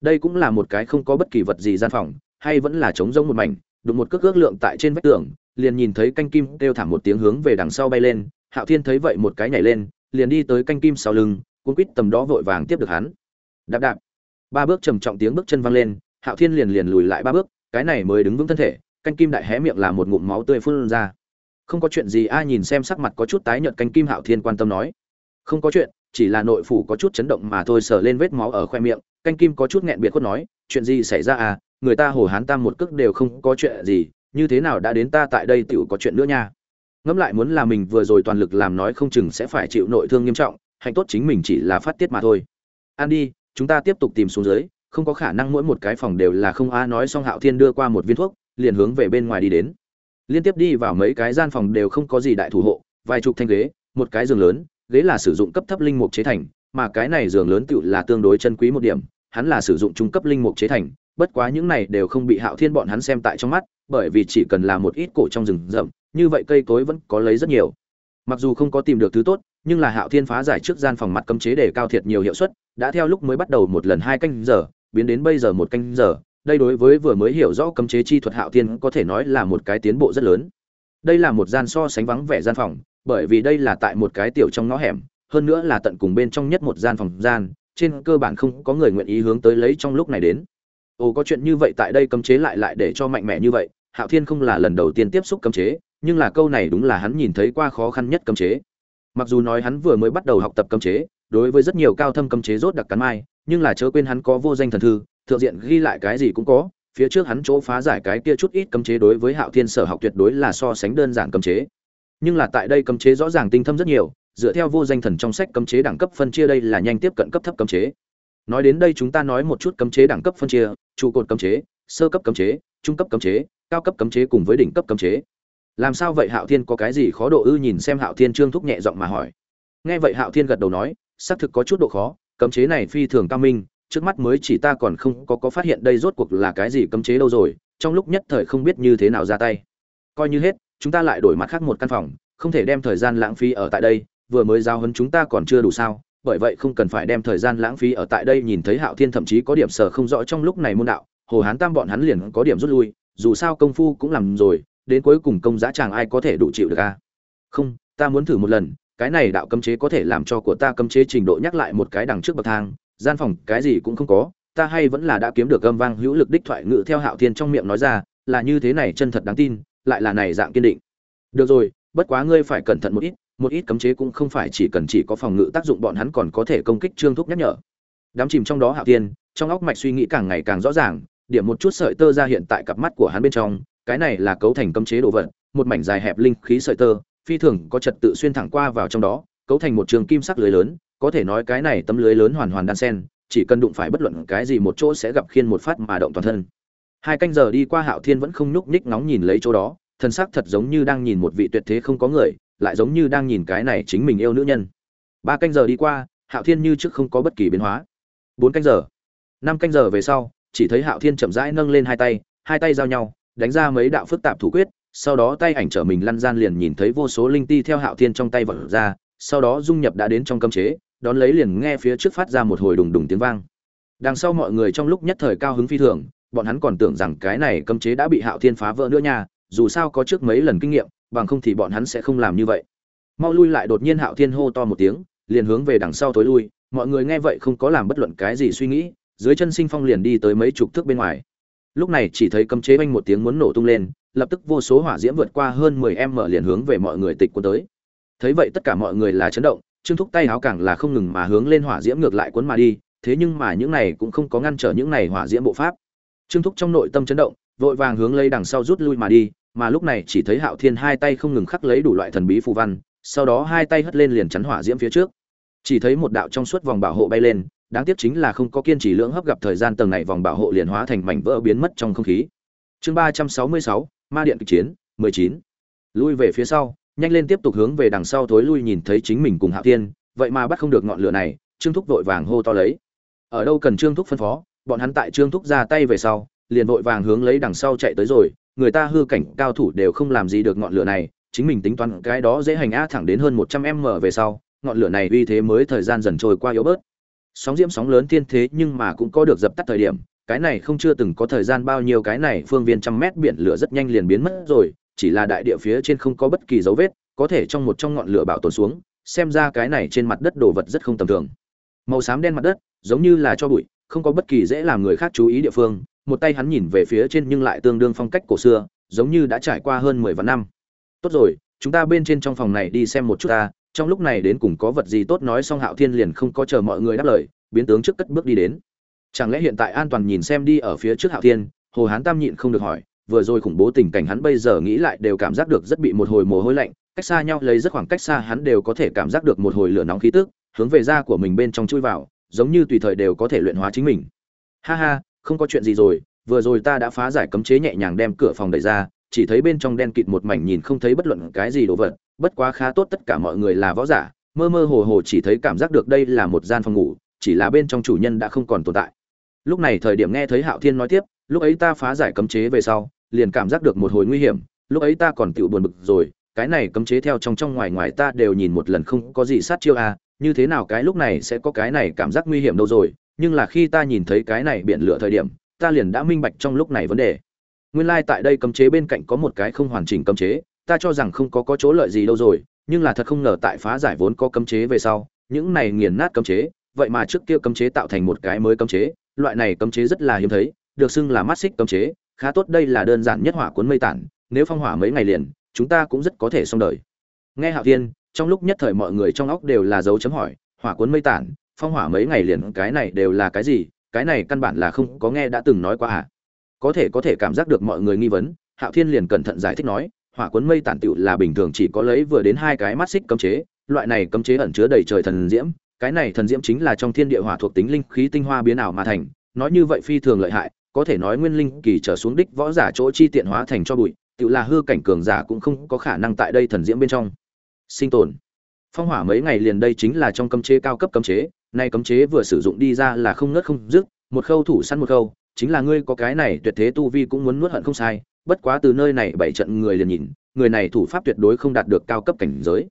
S1: Đây cũng là một cái không có bất kỳ vật gì gian phòng, hay vẫn là trống rỗng một mảnh, đụng một cước ước lượng tại trên vách tường, liền nhìn thấy canh kim kêu thảm một tiếng hướng về đằng sau bay lên, hạo thiên thấy vậy một cái nhảy lên, liền đi tới canh kim sau lưng, cuốn quýt tầm đó vội vàng tiếp được hắn. Đạp đạp. Ba bước trầm trọng tiếng bước chân vang lên, hạo thiên liền liền lùi lại ba bước, cái này mới đứng vững thân thể canh kim đại hé miệng là một ngụm máu tươi phun ra. Không có chuyện gì ai nhìn xem sắc mặt có chút tái nhợt canh kim hạo thiên quan tâm nói. Không có chuyện, chỉ là nội phủ có chút chấn động mà thôi, sờ lên vết máu ở khoe miệng. Canh kim có chút nghẹn biệt khuất nói, chuyện gì xảy ra à? Người ta hồ hán tam một cước đều không có chuyện gì. Như thế nào đã đến ta tại đây tựu có chuyện nữa nha? Ngẫm lại muốn là mình vừa rồi toàn lực làm nói không chừng sẽ phải chịu nội thương nghiêm trọng, hạnh tốt chính mình chỉ là phát tiết mà thôi. An đi, chúng ta tiếp tục tìm xuống dưới, không có khả năng mỗi một cái phòng đều là không a nói xong hạo thiên đưa qua một viên thuốc liền hướng về bên ngoài đi đến. Liên tiếp đi vào mấy cái gian phòng đều không có gì đại thủ hộ, vài chục thanh ghế, một cái giường lớn, ghế là sử dụng cấp thấp linh mục chế thành, mà cái này giường lớn tựu là tương đối chân quý một điểm, hắn là sử dụng trung cấp linh mục chế thành, bất quá những này đều không bị hạo thiên bọn hắn xem tại trong mắt, bởi vì chỉ cần là một ít cổ trong rừng rậm, như vậy cây cối vẫn có lấy rất nhiều. Mặc dù không có tìm được thứ tốt, nhưng là hạo thiên phá giải trước gian phòng mặt cấm chế để cao thiệt nhiều hiệu suất, đã theo lúc mới bắt đầu một lần hai canh giờ, biến đến bây giờ một canh giờ đây đối với vừa mới hiểu rõ cấm chế chi thuật hạo thiên có thể nói là một cái tiến bộ rất lớn. Đây là một gian so sánh vắng vẻ gian phòng, bởi vì đây là tại một cái tiểu trong ngõ hẻm, hơn nữa là tận cùng bên trong nhất một gian phòng gian, trên cơ bản không có người nguyện ý hướng tới lấy trong lúc này đến. Ồ, có chuyện như vậy tại đây cấm chế lại lại để cho mạnh mẽ như vậy, hạo thiên không là lần đầu tiên tiếp xúc cấm chế, nhưng là câu này đúng là hắn nhìn thấy qua khó khăn nhất cấm chế. Mặc dù nói hắn vừa mới bắt đầu học tập cấm chế, đối với rất nhiều cao thâm cấm chế rốt đặc cắn mai, nhưng là chớ quên hắn có vô danh thần thư thượng diện ghi lại cái gì cũng có, phía trước hắn chỗ phá giải cái kia chút ít cấm chế đối với hạo thiên sở học tuyệt đối là so sánh đơn giản cấm chế. Nhưng là tại đây cấm chế rõ ràng tinh thâm rất nhiều, dựa theo vô danh thần trong sách cấm chế đẳng cấp phân chia đây là nhanh tiếp cận cấp thấp cấm chế. Nói đến đây chúng ta nói một chút cấm chế đẳng cấp phân chia, trụ cột cấm chế, sơ cấp cấm chế, trung cấp cấm chế, cao cấp cấm chế cùng với đỉnh cấp cấm chế. Làm sao vậy hạo thiên có cái gì khó độ ư nhìn xem hạo thiên trương thúc nhẹ giọng mà hỏi. Nghe vậy hạo thiên gật đầu nói, xác thực có chút độ khó, cấm chế này phi thường cao minh trước mắt mới chỉ ta còn không có có phát hiện đây rốt cuộc là cái gì cấm chế đâu rồi, trong lúc nhất thời không biết như thế nào ra tay. Coi như hết, chúng ta lại đổi mặt khác một căn phòng, không thể đem thời gian lãng phí ở tại đây, vừa mới giao hấn chúng ta còn chưa đủ sao, bởi vậy không cần phải đem thời gian lãng phí ở tại đây nhìn thấy hạo thiên thậm chí có điểm sở không rõ trong lúc này môn đạo, hồ hán tam bọn hắn liền có điểm rút lui, dù sao công phu cũng làm rồi, đến cuối cùng công giá chàng ai có thể đủ chịu được a không, ta muốn thử một lần, cái này đạo cấm chế có thể làm cho của ta cấm chế trình độ nhắc lại một cái đằng trước bậc thang gian phòng cái gì cũng không có, ta hay vẫn là đã kiếm được âm vang hữu lực đích thoại ngự theo hạo thiên trong miệng nói ra, là như thế này chân thật đáng tin, lại là này dạng kiên định. Được rồi, bất quá ngươi phải cẩn thận một ít một ít cấm chế cũng không phải chỉ cần chỉ có phòng ngự tác dụng bọn hắn còn có thể công kích trương thúc nhắc nhở. Đám chìm trong đó hạo thiên, trong óc mạch suy nghĩ càng ngày càng rõ ràng, điểm một chút sợi tơ ra hiện tại cặp mắt của hắn bên trong, cái này là cấu thành cấm chế đồ vật, một mảnh dài hẹp linh khí sợi tơ, phi thường có trật tự xuyên thẳng qua vào trong đó, cấu thành một trường kim sắc lưới lớn có thể nói cái này tấm lưới lớn hoàn hoàn đan sen, chỉ cần đụng phải bất luận cái gì một chỗ sẽ gặp khiên một phát mà động toàn thân. Hai canh giờ đi qua hạo thiên vẫn không nhúc nhích ngóng nhìn lấy chỗ đó thân xác thật giống như đang nhìn một vị tuyệt thế không có người, lại giống như đang nhìn cái này chính mình yêu nữ nhân. Ba canh giờ đi qua, hạo thiên như trước không có bất kỳ biến hóa. Bốn canh giờ. Năm canh giờ về sau, chỉ thấy hạo thiên chậm rãi nâng lên hai tay hai tay giao nhau, đánh ra mấy đạo phức tạp thủ quyết, sau đó tay ảnh trở mình lăn gian liền nhìn thấy vô số linh ti theo hạo thiên trong tay vật ra, sau đó dung nhập đã đến trong cấm chế đón lấy liền nghe phía trước phát ra một hồi đùng đùng tiếng vang. Đằng sau mọi người trong lúc nhất thời cao hứng phi thường, bọn hắn còn tưởng rằng cái này cấm chế đã bị hạo thiên phá vỡ nữa nha, dù sao có trước mấy lần kinh nghiệm, bằng không thì bọn hắn sẽ không làm như vậy. Mau lui lại đột nhiên hạo thiên hô to một tiếng, liền hướng về đằng sau tối lui, mọi người nghe vậy không có làm bất luận cái gì suy nghĩ, dưới chân sinh phong liền đi tới mấy chục thước bên ngoài. Lúc này chỉ thấy cấm chế oanh một tiếng muốn nổ tung lên, lập tức vô số hỏa diễm vượt qua hơn mười em mở liền hướng về mọi người tịch cuốn tới. Thấy vậy tất cả mọi người là chấn động trương thúc tay áo càng là không ngừng mà hướng lên hỏa diễm ngược lại cuốn mà đi, thế nhưng mà những này cũng không có ngăn trở những này hỏa diễm bộ pháp. Trương thúc trong nội tâm chấn động, vội vàng hướng lấy đằng sau rút lui mà đi, mà lúc này chỉ thấy hạo thiên hai tay không ngừng khắc lấy đủ loại thần bí phù văn, sau đó hai tay hất lên liền chắn hỏa diễm phía trước. Chỉ thấy một đạo trong suốt vòng bảo hộ bay lên, đáng tiếc chính là không có kiên trì lưỡng hấp gặp thời gian tầng này vòng bảo hộ liền hóa thành mảnh vỡ biến mất trong không khí. Chương ba trăm sáu mươi sáu, ma điện kịch chiến, mười chín. Lui về phía sau nhanh lên tiếp tục hướng về đằng sau thối lui nhìn thấy chính mình cùng hạ Thiên, vậy mà bắt không được ngọn lửa này, trương thúc vội vàng hô to lấy. Ở đâu cần trương thúc phân phó, bọn hắn tại trương thúc ra tay về sau, liền vội vàng hướng lấy đằng sau chạy tới rồi, người ta hư cảnh, cao thủ đều không làm gì được ngọn lửa này, chính mình tính toán cái đó dễ hành a thẳng đến hơn một trăm m về sau, ngọn lửa này uy thế mới thời gian dần trôi qua yếu bớt. Sóng diễm sóng lớn thiên thế nhưng mà cũng có được dập tắt thời điểm, cái này không chưa từng có thời gian bao nhiêu, cái này phương viên trăm mét biển lửa rất nhanh liền biến mất rồi chỉ là đại địa phía trên không có bất kỳ dấu vết, có thể trong một trong ngọn lửa bảo tồn xuống, xem ra cái này trên mặt đất đồ vật rất không tầm thường. Màu xám đen mặt đất, giống như là cho bụi, không có bất kỳ dễ làm người khác chú ý địa phương, một tay hắn nhìn về phía trên nhưng lại tương đương phong cách cổ xưa, giống như đã trải qua hơn mười vạn năm. Tốt rồi, chúng ta bên trên trong phòng này đi xem một chút ta, trong lúc này đến cùng có vật gì tốt nói xong hạo thiên liền không có chờ mọi người đáp lời, biến tướng trước cất bước đi đến. Chẳng lẽ hiện tại an toàn nhìn xem đi ở phía trước hạo thiên, hồ hán tam nhịn không được hỏi vừa rồi khủng bố tình cảnh hắn bây giờ nghĩ lại đều cảm giác được rất bị một hồi mồ hôi lạnh, cách xa nhau lấy rất khoảng cách xa hắn đều có thể cảm giác được một hồi lửa nóng khí tức, hướng về da của mình bên trong chui vào, giống như tùy thời đều có thể luyện hóa chính mình. Ha ha, không có chuyện gì rồi, vừa rồi ta đã phá giải cấm chế nhẹ nhàng đem cửa phòng đẩy ra, chỉ thấy bên trong đen kịt một mảnh nhìn không thấy bất luận cái gì đồ vật, bất quá khá tốt tất cả mọi người là võ giả, mơ mơ hồ hồ chỉ thấy cảm giác được đây là một gian phòng ngủ, chỉ là bên trong chủ nhân đã không còn tồn tại. Lúc này thời điểm nghe thấy hạo thiên nói tiếp, lúc ấy ta phá giải cấm chế về sau liền cảm giác được một hồi nguy hiểm, lúc ấy ta còn tự buồn bực rồi, cái này cấm chế theo trong trong ngoài ngoài ta đều nhìn một lần không có gì sát chiêu à như thế nào cái lúc này sẽ có cái này cảm giác nguy hiểm đâu rồi, nhưng là khi ta nhìn thấy cái này biển lửa thời điểm, ta liền đã minh bạch trong lúc này vấn đề. Nguyên lai like tại đây cấm chế bên cạnh có một cái không hoàn chỉnh cấm chế, ta cho rằng không có có chỗ lợi gì đâu rồi, nhưng là thật không ngờ tại phá giải vốn có cấm chế về sau, những này nghiền nát cấm chế, vậy mà trước kia cấm chế tạo thành một cái mới cấm chế, loại này cấm chế rất là hiếm thấy, được xưng là mắt xích cấm chế khá tốt, đây là đơn giản nhất hỏa cuốn mây tản, nếu phong hỏa mấy ngày liền, chúng ta cũng rất có thể xong đời. Nghe hạ thiên trong lúc nhất thời mọi người trong óc đều là dấu chấm hỏi, hỏa cuốn mây tản, phong hỏa mấy ngày liền, cái này đều là cái gì? Cái này căn bản là không có nghe đã từng nói qua à? Có thể có thể cảm giác được mọi người nghi vấn hạo thiên liền cẩn thận giải thích nói, hỏa cuốn mây tản tựu là bình thường chỉ có lấy vừa đến hai cái mắt xích cấm chế, loại này cấm chế ẩn chứa đầy trời thần diễm, cái này thần diễm chính là trong thiên địa hỏa thuộc tính linh khí tinh hoa biến ảo mà thành, nói như vậy phi thường lợi hại có thể nói nguyên linh kỳ trở xuống đích võ giả chỗ chi tiện hóa thành cho bụi, tự là hư cảnh cường giả cũng không có khả năng tại đây thần diễm bên trong. Sinh tồn. Phong hỏa mấy ngày liền đây chính là trong cấm chế cao cấp cấm chế, nay cấm chế vừa sử dụng đi ra là không nớt không dứt, một khâu thủ săn một khâu, chính là ngươi có cái này tuyệt thế tu vi cũng muốn nuốt hận không sai, bất quá từ nơi này bảy trận người liền nhìn, người này thủ pháp tuyệt đối không đạt được cao cấp cảnh giới.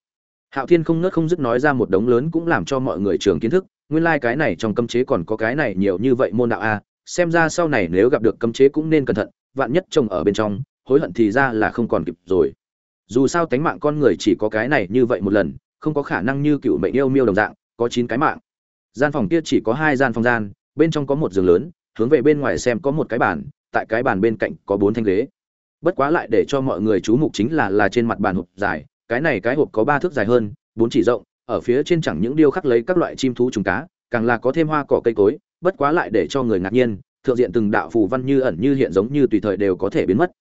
S1: Hạo thiên không nớt không dứt nói ra một đống lớn cũng làm cho mọi người trường kiến thức, nguyên lai like cái này trong cấm chế còn có cái này nhiều như vậy môn đạo a xem ra sau này nếu gặp được cấm chế cũng nên cẩn thận, vạn nhất trông ở bên trong, hối hận thì ra là không còn kịp rồi. Dù sao tánh mạng con người chỉ có cái này như vậy một lần, không có khả năng như cựu mệnh yêu miêu đồng dạng, có chín cái mạng. Gian phòng kia chỉ có hai gian phòng gian, bên trong có một giường lớn, hướng về bên ngoài xem có một cái bàn, tại cái bàn bên cạnh có bốn thanh ghế. Bất quá lại để cho mọi người chú mục chính là là trên mặt bàn hộp dài, cái này cái hộp có ba thước dài hơn, bốn chỉ rộng, ở phía trên chẳng những điêu khắc lấy các loại chim thú trùng cá, càng là có thêm hoa cỏ cây cối bất quá lại để cho người ngạc nhiên, thượng diện từng đạo phù văn như ẩn như hiện giống như tùy thời đều có thể biến mất.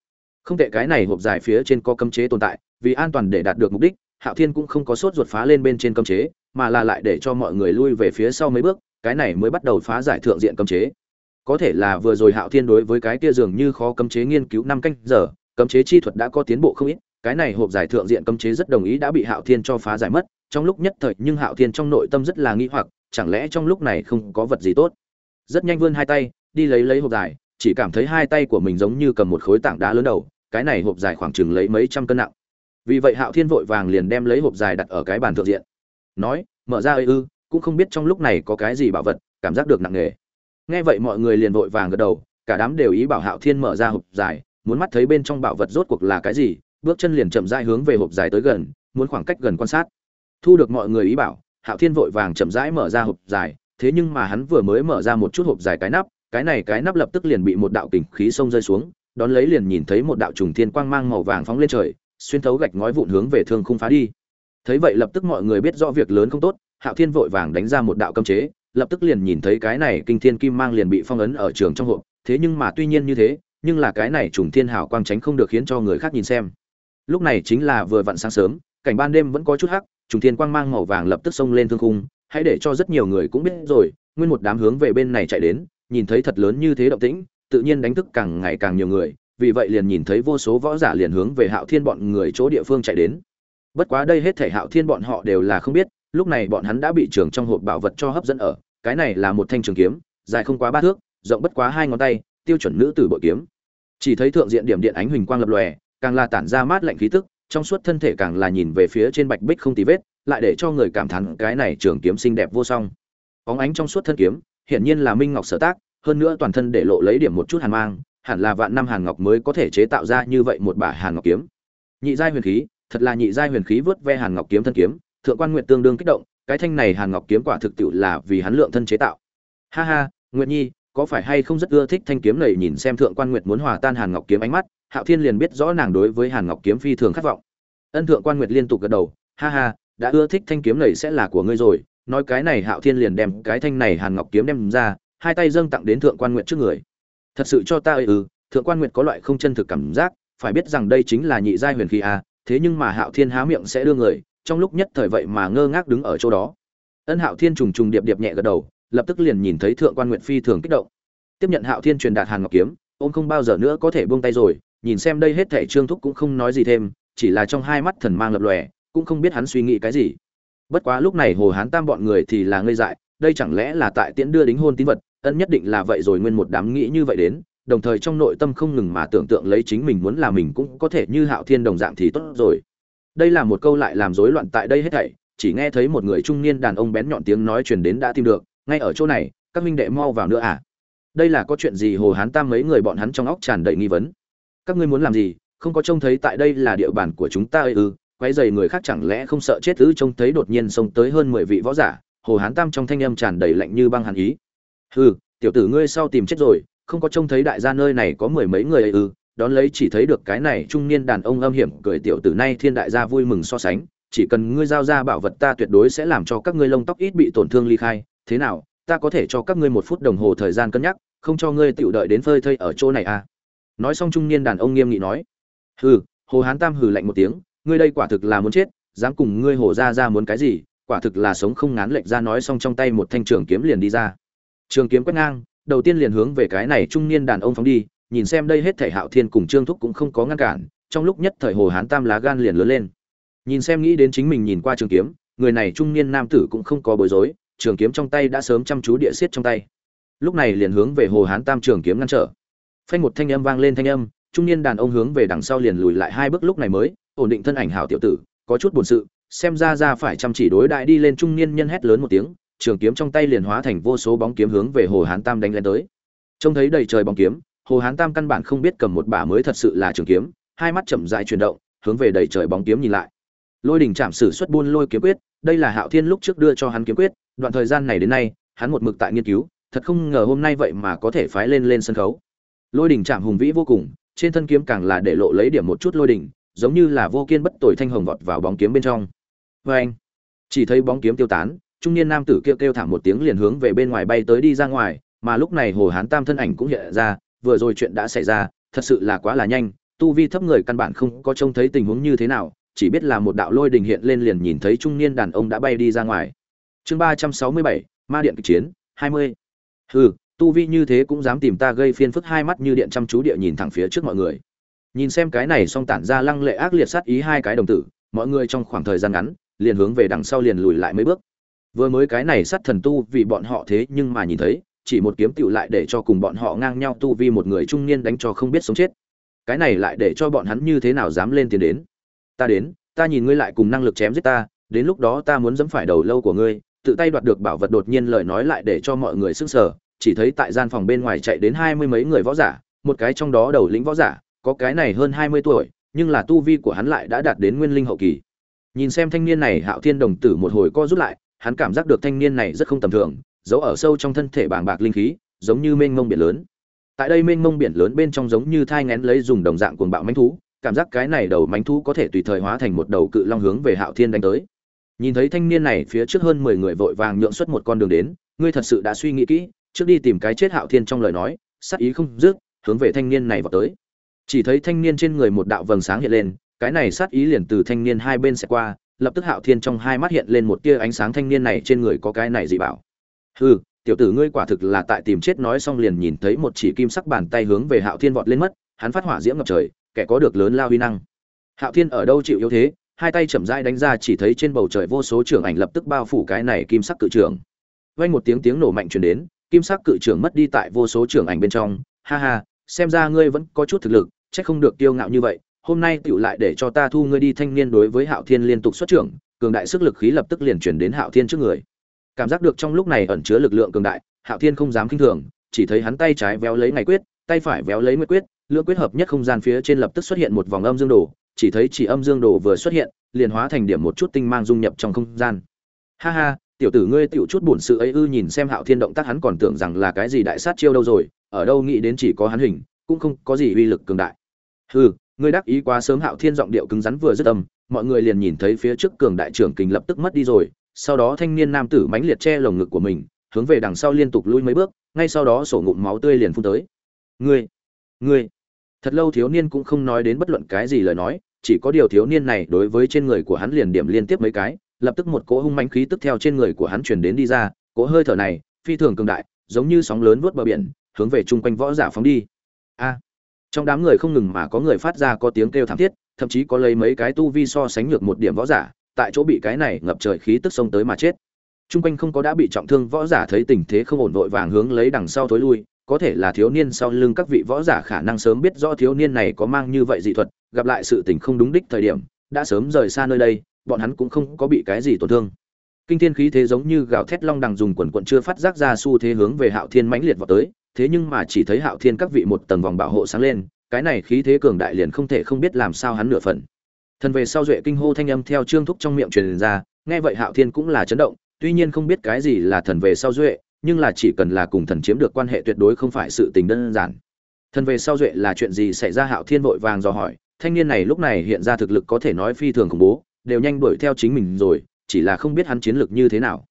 S1: Không tệ cái này hộp dài phía trên có cấm chế tồn tại, vì an toàn để đạt được mục đích, hạo thiên cũng không có sốt ruột phá lên bên trên cấm chế, mà là lại để cho mọi người lui về phía sau mấy bước, cái này mới bắt đầu phá giải thượng diện cấm chế. Có thể là vừa rồi hạo thiên đối với cái kia dường như khó cấm chế nghiên cứu năm canh giờ, cấm chế chi thuật đã có tiến bộ không ít, cái này hộp giải thượng diện cấm chế rất đồng ý đã bị hạo thiên cho phá giải mất, trong lúc nhất thời nhưng hạo thiên trong nội tâm rất là nghi hoặc, chẳng lẽ trong lúc này không có vật gì tốt? Rất nhanh vươn hai tay, đi lấy lấy hộp dài, chỉ cảm thấy hai tay của mình giống như cầm một khối tảng đá lớn đầu, cái này hộp dài khoảng chừng lấy mấy trăm cân nặng. Vì vậy hạo thiên vội vàng liền đem lấy hộp dài đặt ở cái bàn thượng diện. Nói, mở ra ơi ư, cũng không biết trong lúc này có cái gì bảo vật, cảm giác được nặng nề. Nghe vậy mọi người liền vội vàng gật đầu, cả đám đều ý bảo hạo thiên mở ra hộp dài, muốn mắt thấy bên trong bảo vật rốt cuộc là cái gì, bước chân liền chậm rãi hướng về hộp dài tới gần, muốn khoảng cách gần quan sát. Thu được mọi người ý bảo, hạo thiên vội vàng chậm rãi mở ra hộp dài thế nhưng mà hắn vừa mới mở ra một chút hộp dài cái nắp, cái này cái nắp lập tức liền bị một đạo kình khí sông rơi xuống, đón lấy liền nhìn thấy một đạo trùng thiên quang mang màu vàng phóng lên trời, xuyên thấu gạch ngói vụn hướng về thương khung phá đi. Thấy vậy lập tức mọi người biết rõ việc lớn không tốt, hạo thiên vội vàng đánh ra một đạo cấm chế, lập tức liền nhìn thấy cái này kinh thiên kim mang liền bị phong ấn ở trường trong hộp, thế nhưng mà tuy nhiên như thế, nhưng là cái này trùng thiên hào quang tránh không được khiến cho người khác nhìn xem. Lúc này chính là vừa vặn sáng sớm, cảnh ban đêm vẫn có chút hắc, trùng thiên quang mang màu vàng lập tức xông lên thương khung hãy để cho rất nhiều người cũng biết rồi, nguyên một đám hướng về bên này chạy đến, nhìn thấy thật lớn như thế động tĩnh, tự nhiên đánh thức càng ngày càng nhiều người, vì vậy liền nhìn thấy vô số võ giả liền hướng về hạo thiên bọn người chỗ địa phương chạy đến. Bất quá đây hết thể hạo thiên bọn họ đều là không biết, lúc này bọn hắn đã bị trường trong hộp bảo vật cho hấp dẫn ở, cái này là một thanh trường kiếm, dài không quá ba thước, rộng bất quá hai ngón tay, tiêu chuẩn nữ tử bội kiếm. Chỉ thấy thượng diện điểm điện ánh huỳnh quang lập lòe, càng là tản ra mát lạnh khí tức, trong suốt thân thể càng là nhìn về phía trên bạch bích không tì vết lại để cho người cảm thán cái này trường kiếm xinh đẹp vô song. Óng ánh trong suốt thân kiếm, hiển nhiên là minh ngọc sở tác, hơn nữa toàn thân để lộ lấy điểm một chút hàn mang, hẳn là vạn năm hàn ngọc mới có thể chế tạo ra như vậy một bả hàn ngọc kiếm. Nhị giai huyền khí, thật là nhị giai huyền khí vớt ve hàn ngọc kiếm thân kiếm, thượng quan nguyện tương đương kích động, cái thanh này hàn ngọc kiếm quả thực tiệu là vì hắn lượng thân chế tạo. Ha ha nguyện nhi, có phải hay không rất ưa thích thanh kiếm này nhìn xem thượng quan nguyệt muốn hòa tan hàn ngọc kiếm ánh mắt, hạo thiên liền biết rõ nàng đối với hàn ngọc kiếm phi thường khát vọng. Ân thượng quan nguyệt liên tục gật đầu, ha ha đã ưa thích thanh kiếm này sẽ là của ngươi rồi. Nói cái này hạo thiên liền đem cái thanh này hàn ngọc kiếm đem ra, hai tay dâng tặng đến thượng quan nguyện trước người. Thật sự cho ta ư? Thượng quan nguyện có loại không chân thực cảm giác, phải biết rằng đây chính là nhị giai huyền khí a thế nhưng mà hạo thiên há miệng sẽ đưa người, trong lúc nhất thời vậy mà ngơ ngác đứng ở chỗ đó. Ân hạo thiên trùng trùng điệp điệp nhẹ gật đầu, lập tức liền nhìn thấy thượng quan nguyện phi thường kích động. Tiếp nhận hạo thiên truyền đạt hàn ngọc kiếm, ôm không bao giờ nữa có thể buông tay rồi, nhìn xem đây hết thảy trương thúc cũng không nói gì thêm, chỉ là trong hai mắt thần mang lập lòe cũng không biết hắn suy nghĩ cái gì. Bất quá lúc này hồ hán tam bọn người thì là ngây dại, đây chẳng lẽ là tại tiễn đưa đính hôn tín vật, ân nhất định là vậy rồi nguyên một đám nghĩ như vậy đến, đồng thời trong nội tâm không ngừng mà tưởng tượng lấy chính mình muốn là mình cũng có thể như hạo thiên đồng dạng thì tốt rồi. Đây là một câu lại làm rối loạn tại đây hết thảy, chỉ nghe thấy một người trung niên đàn ông bén nhọn tiếng nói truyền đến đã tìm được, ngay ở chỗ này, các minh đệ mau vào nữa à? Đây là có chuyện gì? Hồ hán tam mấy người bọn hắn trong óc tràn đầy nghi vấn. Các ngươi muốn làm gì? Không có trông thấy tại đây là địa bàn của chúng ta ư? Quấy dày người khác chẳng lẽ không sợ chết ư? Trông thấy đột nhiên xông tới hơn mười vị võ giả, hồ hán tam trong thanh âm tràn đầy lạnh như băng hàn ý. Hừ, tiểu tử ngươi sau tìm chết rồi, không có trông thấy đại gia nơi này có mười mấy người ư? Đón lấy chỉ thấy được cái này trung niên đàn ông âm hiểm, cười tiểu tử nay thiên đại gia vui mừng so sánh. Chỉ cần ngươi giao ra bảo vật ta tuyệt đối sẽ làm cho các ngươi lông tóc ít bị tổn thương ly khai. Thế nào, ta có thể cho các ngươi một phút đồng hồ thời gian cân nhắc, không cho ngươi tựu đợi đến phơi thây ở chỗ này à? Nói xong trung niên đàn ông nghiêm nghị nói. Hừ, hồ hán tam hừ lạnh một tiếng ngươi đây quả thực là muốn chết, dám cùng ngươi hồ ra ra muốn cái gì, quả thực là sống không ngán lệch ra nói xong trong tay một thanh trường kiếm liền đi ra. Trường kiếm quét ngang, đầu tiên liền hướng về cái này trung niên đàn ông phóng đi, nhìn xem đây hết thể hạo thiên cùng trương thúc cũng không có ngăn cản, trong lúc nhất thời hồ hán tam lá gan liền lớn lên. Nhìn xem nghĩ đến chính mình nhìn qua trường kiếm, người này trung niên nam tử cũng không có bối rối, trường kiếm trong tay đã sớm chăm chú địa xiết trong tay. Lúc này liền hướng về hồ hán tam trường kiếm ngăn trở. Phanh một thanh âm vang lên thanh âm, trung niên đàn ông hướng về đằng sau liền lùi lại hai bước lúc này mới ổn định thân ảnh hảo tiểu tử, có chút buồn sự, xem ra ra phải chăm chỉ đối đại đi lên trung niên nhân hét lớn một tiếng, trường kiếm trong tay liền hóa thành vô số bóng kiếm hướng về hồ hán tam đánh lên tới. Trông thấy đầy trời bóng kiếm, hồ hán tam căn bản không biết cầm một bả mới thật sự là trường kiếm, hai mắt chậm dại chuyển động, hướng về đầy trời bóng kiếm nhìn lại. Lôi đỉnh chạm sử xuất buôn lôi kiếm quyết, đây là hạo thiên lúc trước đưa cho hắn kiếm quyết, đoạn thời gian này đến nay, hắn một mực tại nghiên cứu, thật không ngờ hôm nay vậy mà có thể phái lên lên sân khấu. Lôi đỉnh chạm hùng vĩ vô cùng, trên thân kiếm càng là để lộ lấy điểm một chút lôi đỉnh giống như là vô kiên bất tội thanh hồng vọt vào bóng kiếm bên trong. Và anh, chỉ thấy bóng kiếm tiêu tán, trung niên nam tử kêu kêu thảm một tiếng liền hướng về bên ngoài bay tới đi ra ngoài, mà lúc này hồ hán tam thân ảnh cũng hiện ra, vừa rồi chuyện đã xảy ra, thật sự là quá là nhanh, tu vi thấp người căn bản không có trông thấy tình huống như thế nào, chỉ biết là một đạo lôi đình hiện lên liền nhìn thấy trung niên đàn ông đã bay đi ra ngoài. Chương ba trăm sáu mươi bảy, ma điện kịch chiến, hai mươi. Hừ, tu vi như thế cũng dám tìm ta gây phiền phức, hai mắt như điện chăm chú địa nhìn thẳng phía trước mọi người nhìn xem cái này song tản ra lăng lệ ác liệt sát ý hai cái đồng tử, mọi người trong khoảng thời gian ngắn, liền hướng về đằng sau liền lùi lại mấy bước. Vừa mới cái này sát thần tu vì bọn họ thế nhưng mà nhìn thấy, chỉ một kiếm tựu lại để cho cùng bọn họ ngang nhau tu vi một người trung niên đánh cho không biết sống chết. Cái này lại để cho bọn hắn như thế nào dám lên tiền đến? Ta đến, ta nhìn ngươi lại cùng năng lực chém giết ta, đến lúc đó ta muốn dẫm phải đầu lâu của ngươi, tự tay đoạt được bảo vật đột nhiên lời nói lại để cho mọi người sức sở chỉ thấy tại gian phòng bên ngoài chạy đến hai mươi mấy người võ giả, một cái trong đó đầu lĩnh võ giả có cái này hơn hai mươi tuổi, nhưng là tu vi của hắn lại đã đạt đến nguyên linh hậu kỳ. Nhìn xem thanh niên này, hạo thiên đồng tử một hồi co rút lại, hắn cảm giác được thanh niên này rất không tầm thường, giấu ở sâu trong thân thể bàng bạc linh khí, giống như mênh mông biển lớn. Tại đây mênh mông biển lớn bên trong giống như thai ngén lấy dùng đồng dạng cuồng bạo mãnh thú, cảm giác cái này đầu mãnh thú có thể tùy thời hóa thành một đầu cự long hướng về hạo thiên đánh tới. Nhìn thấy thanh niên này, phía trước hơn mười người vội vàng nhượng xuất một con đường đến, ngươi thật sự đã suy nghĩ kỹ, trước đi tìm cái chết hạo thiên trong lời nói, sát ý không dứt, hướng về thanh niên này vào tới chỉ thấy thanh niên trên người một đạo vầng sáng hiện lên, cái này sát ý liền từ thanh niên hai bên sẽ qua, lập tức hạo thiên trong hai mắt hiện lên một tia ánh sáng thanh niên này trên người có cái này dị bảo. Hừ, tiểu tử ngươi quả thực là tại tìm chết nói xong liền nhìn thấy một chỉ kim sắc bàn tay hướng về hạo thiên vọt lên mất, hắn phát hỏa diễm ngập trời, kẻ có được lớn lao huy năng. Hạo thiên ở đâu chịu yếu thế, hai tay chậm rãi đánh ra chỉ thấy trên bầu trời vô số trưởng ảnh lập tức bao phủ cái này kim sắc cự trưởng. Vang một tiếng tiếng nổ mạnh truyền đến, kim sắc cự trưởng mất đi tại vô số trưởng ảnh bên trong. Ha ha, xem ra ngươi vẫn có chút thực lực chắc không được kiêu ngạo như vậy, hôm nay tựu lại để cho ta thu ngươi đi thanh niên đối với hạo thiên liên tục xuất trưởng, cường đại sức lực khí lập tức liền chuyển đến hạo thiên trước người. Cảm giác được trong lúc này ẩn chứa lực lượng cường đại, hạo thiên không dám kinh thường, chỉ thấy hắn tay trái véo lấy ngày quyết, tay phải véo lấy nguyệt quyết, lưỡng quyết hợp nhất không gian phía trên lập tức xuất hiện một vòng âm dương đồ, chỉ thấy chỉ âm dương đồ vừa xuất hiện, liền hóa thành điểm một chút tinh mang dung nhập trong không gian. Ha ha, tiểu tử ngươi tiểu chút buồn sự ấy ư nhìn xem hạo thiên động tác hắn còn tưởng rằng là cái gì đại sát chiêu đâu rồi, ở đâu nghĩ đến chỉ có hắn hình, cũng không có gì uy lực cường đại hừ, ngươi đắc ý quá sớm hạo thiên giọng điệu cứng rắn vừa dứt âm, mọi người liền nhìn thấy phía trước cường đại trưởng kình lập tức mất đi rồi, sau đó thanh niên nam tử mãnh liệt che lồng ngực của mình, hướng về đằng sau liên tục lui mấy bước, ngay sau đó sổ ngụm máu tươi liền phun tới. Ngươi ngươi. Thật lâu thiếu niên cũng không nói đến bất luận cái gì lời nói, chỉ có điều thiếu niên này đối với trên người của hắn liền điểm liên tiếp mấy cái, lập tức một cỗ hung mãnh khí tức theo trên người của hắn truyền đến đi ra, cỗ hơi thở này, phi thường cường đại, giống như sóng lớn vút bờ biển, hướng về chung quanh võ giả phóng đi. A trong đám người không ngừng mà có người phát ra có tiếng kêu thảm thiết thậm chí có lấy mấy cái tu vi so sánh ngược một điểm võ giả tại chỗ bị cái này ngập trời khí tức xông tới mà chết Trung quanh không có đã bị trọng thương võ giả thấy tình thế không ổn vội vàng hướng lấy đằng sau thối lui, có thể là thiếu niên sau lưng các vị võ giả khả năng sớm biết rõ thiếu niên này có mang như vậy dị thuật, gặp lại sự tình không đúng đích thời điểm, đã sớm rời xa nơi đây, bọn hắn cũng không có bị cái gì tổn thương. Kinh thiên khí thế giống như gào thét long đằng dùng quần quần chưa phát giác ra xu thế hướng về Hạo Thiên mãnh liệt vào tới, thế nhưng mà chỉ thấy Hạo Thiên các vị một tầng vòng bảo hộ sáng lên, cái này khí thế cường đại liền không thể không biết làm sao hắn nửa phần. Thần về sau duệ kinh hô thanh âm theo trương thúc trong miệng truyền ra, nghe vậy Hạo Thiên cũng là chấn động, tuy nhiên không biết cái gì là thần về sau duệ nhưng là chỉ cần là cùng thần chiếm được quan hệ tuyệt đối không phải sự tình đơn giản thần về sau duệ là chuyện gì xảy ra hạo thiên vội vàng dò hỏi thanh niên này lúc này hiện ra thực lực có thể nói phi thường khủng bố đều nhanh đuổi theo chính mình rồi chỉ là không biết hắn chiến lược như thế nào.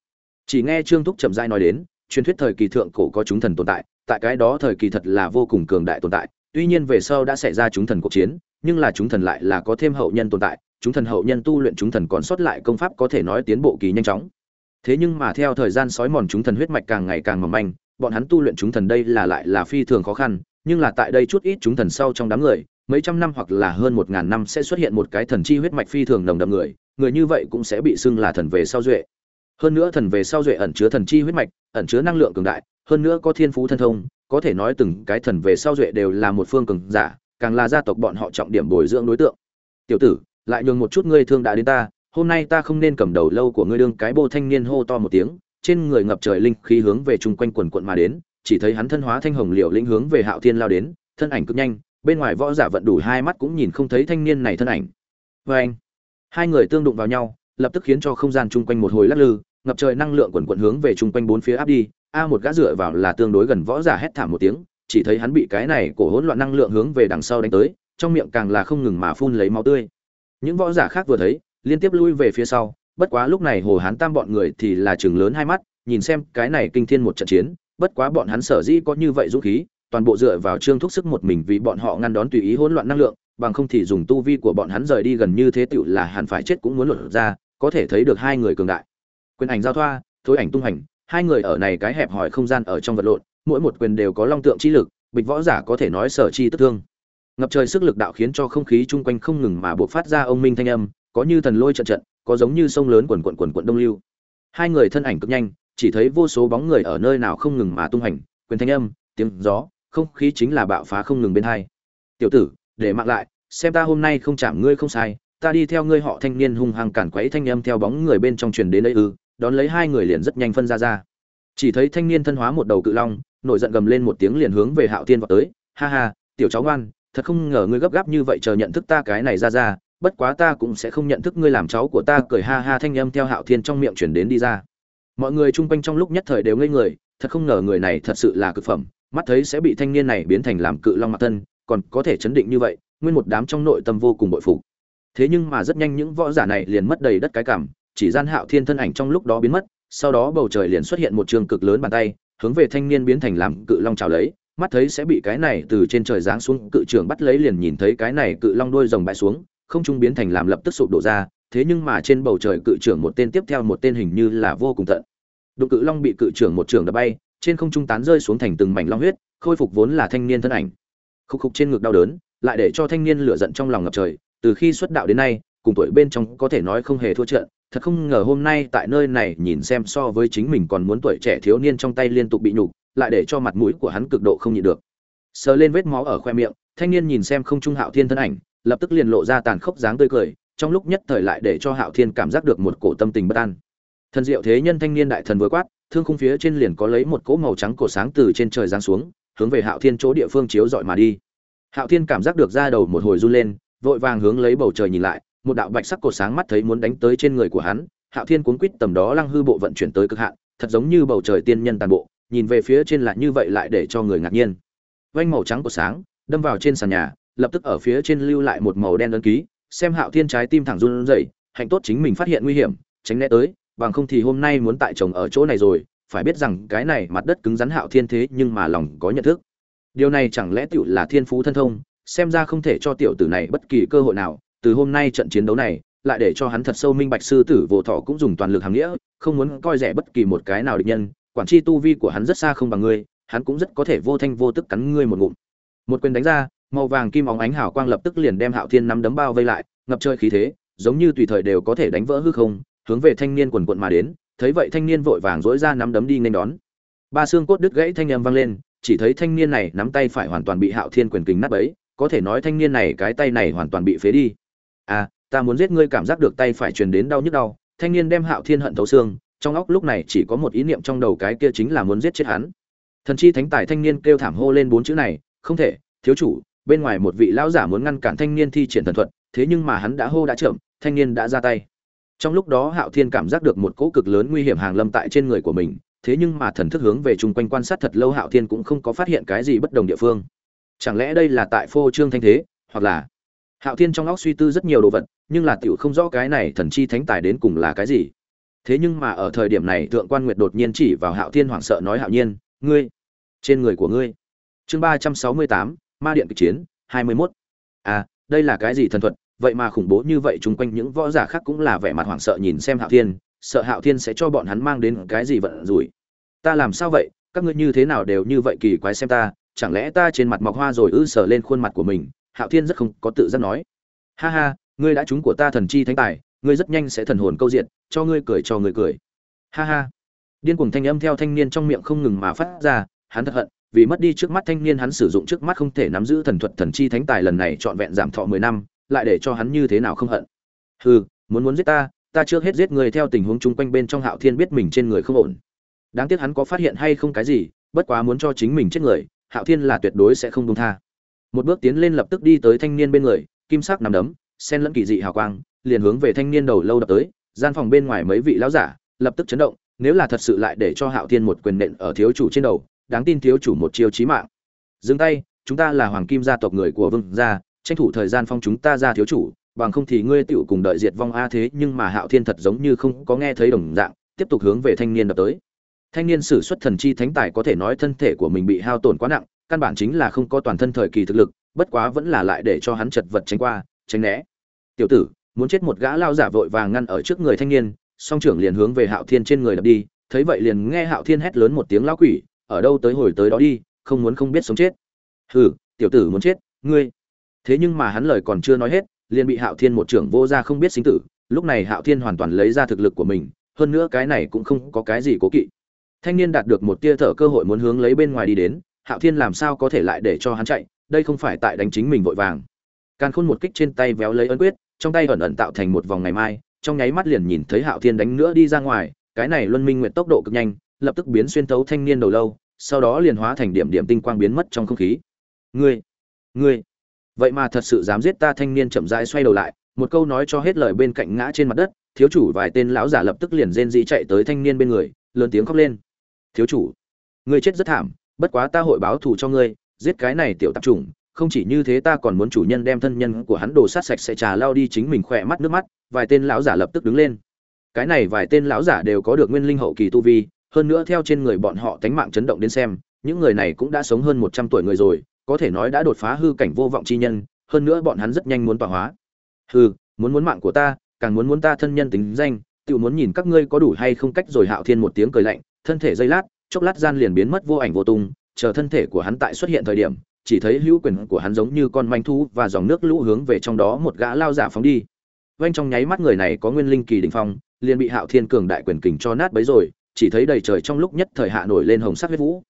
S1: Chỉ nghe trương thúc chậm rãi nói đến, truyền thuyết thời kỳ thượng cổ có chúng thần tồn tại tại cái đó thời kỳ thật là vô cùng cường đại tồn tại, tuy nhiên về sau đã xảy ra chúng thần cuộc chiến, nhưng là chúng thần lại là có thêm hậu nhân tồn tại, chúng thần hậu nhân tu luyện chúng thần còn sót lại công pháp có thể nói tiến bộ kỳ nhanh chóng. Thế nhưng mà theo thời gian sói mòn chúng thần huyết mạch càng ngày càng mỏng manh, bọn hắn tu luyện chúng thần đây là lại là phi thường khó khăn, nhưng là tại đây chút ít chúng thần sau trong đám người, mấy trăm năm hoặc là hơn một ngàn năm sẽ xuất hiện một cái thần chi huyết mạch phi thường nồng đậm người người như vậy cũng sẽ bị xưng là thần về sau duệ. Hơn nữa thần về sau duệ ẩn chứa thần chi huyết mạch, ẩn chứa năng lượng cường đại, hơn nữa có thiên phú thân thông, có thể nói từng cái thần về sau duệ đều là một phương cường giả, càng là gia tộc bọn họ trọng điểm bồi dưỡng đối tượng. Tiểu tử, lại nhường một chút ngươi thương đã đến ta, hôm nay ta không nên cầm đầu lâu của ngươi đương cái bô thanh niên hô to một tiếng, trên người ngập trời linh khí hướng về chung quanh quần quận mà đến, chỉ thấy hắn thân hóa thanh hồng liệu lĩnh hướng về hạo thiên lao đến, thân ảnh cực nhanh, bên ngoài võ giả vận đủ hai mắt cũng nhìn không thấy thanh niên này thân ảnh. Vê anh hai người tương đụng vào nhau, lập tức khiến cho không gian chung quanh một hồi lắc lư, ngập trời năng lượng quần quận hướng về chung quanh bốn phía áp đi. A một gã dựa vào là tương đối gần võ giả hét thảm một tiếng, chỉ thấy hắn bị cái này cổ hỗn loạn năng lượng hướng về đằng sau đánh tới, trong miệng càng là không ngừng mà phun lấy máu tươi. Những võ giả khác vừa thấy, liên tiếp lui về phía sau, bất quá lúc này hồ hán tam bọn người thì là chừng lớn hai mắt, nhìn xem cái này kinh thiên một trận chiến, bất quá bọn hắn sở dĩ có như vậy dũng khí, toàn bộ dựa vào trương thúc sức một mình vì bọn họ ngăn đón tùy ý hỗn loạn năng lượng bằng không thì dùng tu vi của bọn hắn rời đi gần như thế tựu là hẳn phải chết cũng muốn lột ra, có thể thấy được hai người cường đại. Quyền ảnh giao thoa, thối ảnh tung hành hai người ở này cái hẹp hòi không gian ở trong vật lộn, mỗi một quyền đều có long tượng chi lực, bịch võ giả có thể nói sở chi tức thương. Ngập trời sức lực đạo khiến cho không khí chung quanh không ngừng mà buộc phát ra ông minh thanh âm, có như thần lôi trận trận, có giống như sông lớn quần quần quần quần đông lưu. Hai người thân ảnh cực nhanh, chỉ thấy vô số bóng người ở nơi nào không ngừng mà tung hành quyền thanh âm, tiếng gió, không khí chính là bạo phá không ngừng bên hai. Tiểu tử để mặc lại, xem ta hôm nay không chạm ngươi không sai, ta đi theo ngươi họ thanh niên hung hăng cản quấy thanh âm theo bóng người bên trong truyền đến đây ư, đón lấy hai người liền rất nhanh phân ra ra. Chỉ thấy thanh niên thân hóa một đầu cự long, nổi giận gầm lên một tiếng liền hướng về hạo thiên vào tới. Ha ha, tiểu cháu ngoan, thật không ngờ ngươi gấp gáp như vậy chờ nhận thức ta cái này ra ra, bất quá ta cũng sẽ không nhận thức ngươi làm cháu của ta, cười ha ha thanh âm theo hạo thiên trong miệng chuyển đến đi ra. Mọi người chung quanh trong lúc nhất thời đều ngây người, thật không ngờ người này thật sự là cực phẩm, mắt thấy sẽ bị thanh niên này biến thành làm cự long mặt thân còn có thể chấn định như vậy, nguyên một đám trong nội tâm vô cùng bội phục. Thế nhưng mà rất nhanh những võ giả này liền mất đầy đất cái cảm, chỉ gian hạo thiên thân ảnh trong lúc đó biến mất, sau đó bầu trời liền xuất hiện một trường cực lớn bàn tay, hướng về thanh niên biến thành làm cự long trào lấy, mắt thấy sẽ bị cái này từ trên trời giáng xuống cự trưởng bắt lấy liền nhìn thấy cái này cự long đuôi rồng bại xuống, không trung biến thành làm lập tức sụp đổ ra, thế nhưng mà trên bầu trời cự trưởng một tên tiếp theo một tên hình như là vô cùng tận đụng cự long bị cự trưởng một trường đập bay, trên không trung tán rơi xuống thành từng mảnh long huyết, khôi phục vốn là thanh niên thân ảnh khúc khúc trên ngực đau đớn, lại để cho thanh niên lửa giận trong lòng ngập trời, từ khi xuất đạo đến nay, cùng tuổi bên trong có thể nói không hề thua trận, thật không ngờ hôm nay tại nơi này nhìn xem so với chính mình còn muốn tuổi trẻ thiếu niên trong tay liên tục bị nhục, lại để cho mặt mũi của hắn cực độ không nhịn được. Sờ lên vết máu ở khoe miệng, thanh niên nhìn xem không trung hạo thiên thân ảnh, lập tức liền lộ ra tàn khốc dáng tươi cười, trong lúc nhất thời lại để cho hạo thiên cảm giác được một cổ tâm tình bất an. Thần diệu thế nhân thanh niên đại thần vừa quát, thương khung phía trên liền có lấy một cỗ màu trắng cổ sáng từ trên trời giáng xuống hướng về hạo thiên chỗ địa phương chiếu rọi mà đi. Hạo thiên cảm giác được da đầu một hồi run lên, vội vàng hướng lấy bầu trời nhìn lại, một đạo bạch sắc cột sáng mắt thấy muốn đánh tới trên người của hắn, hạo thiên cuốn quít tầm đó lăng hư bộ vận chuyển tới cực hạn, thật giống như bầu trời tiên nhân tàn bộ, nhìn về phía trên lại như vậy lại để cho người ngạc nhiên. Vành màu trắng của sáng đâm vào trên sàn nhà, lập tức ở phía trên lưu lại một màu đen ấn ký, xem hạo thiên trái tim thẳng run rẩy, hạnh tốt chính mình phát hiện nguy hiểm, tránh né tới, bằng không thì hôm nay muốn tại chồng ở chỗ này rồi phải biết rằng cái này mặt đất cứng rắn hạo thiên thế nhưng mà lòng có nhận thức. Điều này chẳng lẽ tiểu là thiên phú thân thông, xem ra không thể cho tiểu tử này bất kỳ cơ hội nào, từ hôm nay trận chiến đấu này, lại để cho hắn thật sâu minh bạch sư tử vô thọ cũng dùng toàn lực hàng nghĩa, không muốn coi rẻ bất kỳ một cái nào địch nhân, quản chi tu vi của hắn rất xa không bằng ngươi, hắn cũng rất có thể vô thanh vô tức cắn ngươi một ngụm. Một quyền đánh ra, màu vàng kim óng ánh hào quang lập tức liền đem hạo thiên nắm đấm bao vây lại, ngập trời khí thế, giống như tùy thời đều có thể đánh vỡ hư không, hướng về thanh niên quần quận mà đến thấy vậy thanh niên vội vàng dỗi ra nắm đấm đi nên đón. Ba xương cốt đứt gãy thanh âm vang lên, chỉ thấy thanh niên này nắm tay phải hoàn toàn bị hạo thiên quyền kính nát ấy có thể nói thanh niên này cái tay này hoàn toàn bị phế đi. À ta muốn giết ngươi cảm giác được tay phải truyền đến đau nhức đau. Thanh niên đem hạo thiên hận thấu xương, trong óc lúc này chỉ có một ý niệm trong đầu cái kia chính là muốn giết chết hắn. Thần chi thánh tài thanh niên kêu thảm hô lên bốn chữ này, không thể, thiếu chủ, bên ngoài một vị lão giả muốn ngăn cản thanh niên thi triển thần thuật, thế nhưng mà hắn đã hô đã chậm, thanh niên đã ra tay trong lúc đó hạo thiên cảm giác được một cỗ cực lớn nguy hiểm hàng lâm tại trên người của mình, thế nhưng mà thần thức hướng về chung quanh quan sát thật lâu hạo thiên cũng không có phát hiện cái gì bất đồng địa phương. Chẳng lẽ đây là tại phô trương thanh thế, hoặc là hạo thiên trong óc suy tư rất nhiều đồ vật, nhưng là tiểu không rõ cái này thần chi thánh tài đến cùng là cái gì. Thế nhưng mà ở thời điểm này, thượng quan nguyệt đột nhiên chỉ vào hạo thiên hoảng sợ nói, hạo nhiên, ngươi, trên người của ngươi. Chương ba trăm sáu mươi tám, ma điện kịch chiến, hai mươi mốt. À đây là cái gì thần thuật? Vậy mà khủng bố như vậy chung quanh những võ giả khác cũng là vẻ mặt hoảng sợ nhìn xem hạo thiên, sợ hạo thiên sẽ cho bọn hắn mang đến cái gì vận rủi. Ta làm sao vậy? Các ngươi như thế nào đều như vậy kỳ quái xem ta, chẳng lẽ ta trên mặt mọc hoa rồi ư sờ lên khuôn mặt của mình? Hạo thiên rất không có tự giác nói. Ha ha, ngươi đã trúng của ta thần chi thánh tài, ngươi rất nhanh sẽ thần hồn câu diện, cho ngươi cười cho ngươi cười. Ha ha. Điên cuồng thanh âm theo thanh niên trong miệng không ngừng mà phát ra, hắn thật hận, vì mất đi trước mắt thanh niên hắn sử dụng trước mắt không thể nắm giữ thần thuật thần chi thánh tài lần này trọn vẹn giảm thọ mười năm lại để cho hắn như thế nào không hận. Hừ, muốn muốn giết ta ta trước hết giết người theo tình huống chung quanh bên trong hạo thiên biết mình trên người không ổn. Đáng tiếc hắn có phát hiện hay không cái gì, bất quá muốn cho chính mình chết người, hạo thiên là tuyệt đối sẽ không đông tha. Một bước tiến lên lập tức đi tới thanh niên bên người, kim sắc nằm đấm, sen lẫn kỳ dị hào quang, liền hướng về thanh niên đầu lâu đập tới, gian phòng bên ngoài mấy vị lão giả lập tức chấn động, nếu là thật sự lại để cho hạo thiên một quyền nện ở thiếu chủ trên đầu, đáng tin thiếu chủ một chiêu chí mạng. Dừng tay, chúng ta là hoàng kim gia tộc người của vương gia tranh thủ thời gian phong chúng ta ra thiếu chủ, bằng không thì ngươi tựu cùng đợi diệt vong a thế nhưng mà hạo thiên thật giống như không có nghe thấy đồng dạng, tiếp tục hướng về thanh niên đập tới. Thanh niên sử xuất thần chi thánh tài có thể nói thân thể của mình bị hao tổn quá nặng, căn bản chính là không có toàn thân thời kỳ thực lực, bất quá vẫn là lại để cho hắn chật vật tránh qua, tránh né. Tiểu tử, muốn chết một gã lao giả vội vàng ngăn ở trước người thanh niên, song trưởng liền hướng về hạo thiên trên người đập đi, thấy vậy liền nghe hạo thiên hét lớn một tiếng lao quỷ, ở đâu tới hồi tới đó đi, không muốn không biết sống chết. Hừ, tiểu tử muốn chết, ngươi thế nhưng mà hắn lời còn chưa nói hết, liền bị hạo thiên một trưởng vô ra không biết sinh tử, lúc này hạo thiên hoàn toàn lấy ra thực lực của mình, hơn nữa cái này cũng không có cái gì cố kỵ. Thanh niên đạt được một tia thở cơ hội muốn hướng lấy bên ngoài đi đến, hạo thiên làm sao có thể lại để cho hắn chạy, đây không phải tại đánh chính mình vội vàng. Càn khôn một kích trên tay véo lấy ấn quyết, trong tay ẩn ẩn tạo thành một vòng ngày mai, trong nháy mắt liền nhìn thấy hạo thiên đánh nữa đi ra ngoài, cái này luân minh nguyện tốc độ cực nhanh, lập tức biến xuyên tấu thanh niên đầu lâu, sau đó liền hóa thành điểm điểm tinh quang biến mất trong không khí. Ngươi ngươi vậy mà thật sự dám giết ta thanh niên chậm rãi xoay đầu lại, một câu nói cho hết lời bên cạnh ngã trên mặt đất, thiếu chủ vài tên lão giả lập tức liền rên dĩ chạy tới thanh niên bên người, lớn tiếng khóc lên. Thiếu chủ, ngươi chết rất thảm, bất quá ta hội báo thù cho ngươi, giết cái này tiểu tạp chủng, không chỉ như thế ta còn muốn chủ nhân đem thân nhân của hắn đồ sát sạch sẽ trà lao đi chính mình khỏe mắt nước mắt, vài tên lão giả lập tức đứng lên. Cái này vài tên lão giả đều có được nguyên linh hậu kỳ tu vi, hơn nữa theo trên người bọn họ tánh mạng chấn động đến xem, những người này cũng đã sống hơn một trăm tuổi người rồi có thể nói đã đột phá hư cảnh vô vọng chi nhân, hơn nữa bọn hắn rất nhanh muốn tọa hóa. Hư muốn muốn mạng của ta, càng muốn muốn ta thân nhân tính danh tự muốn nhìn các ngươi có đủ hay không cách rồi hạo thiên một tiếng cười lạnh, thân thể dây lát, chốc lát gian liền biến mất vô ảnh vô tung, chờ thân thể của hắn tại xuất hiện thời điểm, chỉ thấy hữu quyền của hắn giống như con manh thú và dòng nước lũ hướng về trong đó một gã lao giả phóng đi. Bên trong nháy mắt người này có nguyên linh kỳ đỉnh phong, liền bị hạo thiên cường đại quyền kình cho nát bấy rồi, chỉ thấy đầy trời trong lúc nhất thời hạ nổi lên hồng sắc huyết vũ.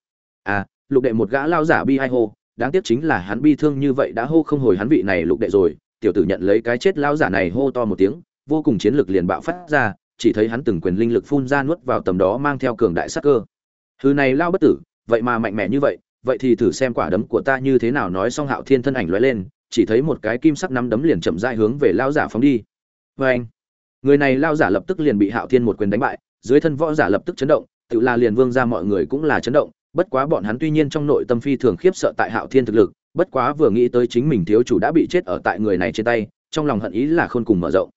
S1: À lục đệ một gã lao giả bi hai hô đáng tiếc chính là hắn bi thương như vậy đã hô không hồi hắn vị này lục đệ rồi, tiểu tử nhận lấy cái chết lao giả này hô to một tiếng, vô cùng chiến lực liền bạo phát ra, chỉ thấy hắn từng quyền linh lực phun ra nuốt vào tầm đó mang theo cường đại sắc cơ. Thứ này lao bất tử, vậy mà mạnh mẽ như vậy vậy thì thử xem quả đấm của ta như thế nào nói xong hạo thiên thân ảnh lóe lên, chỉ thấy một cái kim sắc nắm đấm liền chậm rãi hướng về lao giả phóng đi. Vê anh người này lao giả lập tức liền bị hạo thiên một quyền đánh bại, dưới thân võ giả lập tức chấn động, tự là liền vương ra mọi người cũng là chấn động bất quá bọn hắn tuy nhiên trong nội tâm phi thường khiếp sợ tại hạo thiên thực lực, bất quá vừa nghĩ tới chính mình thiếu chủ đã bị chết ở tại người này trên tay, trong lòng hận ý là khôn cùng mở rộng.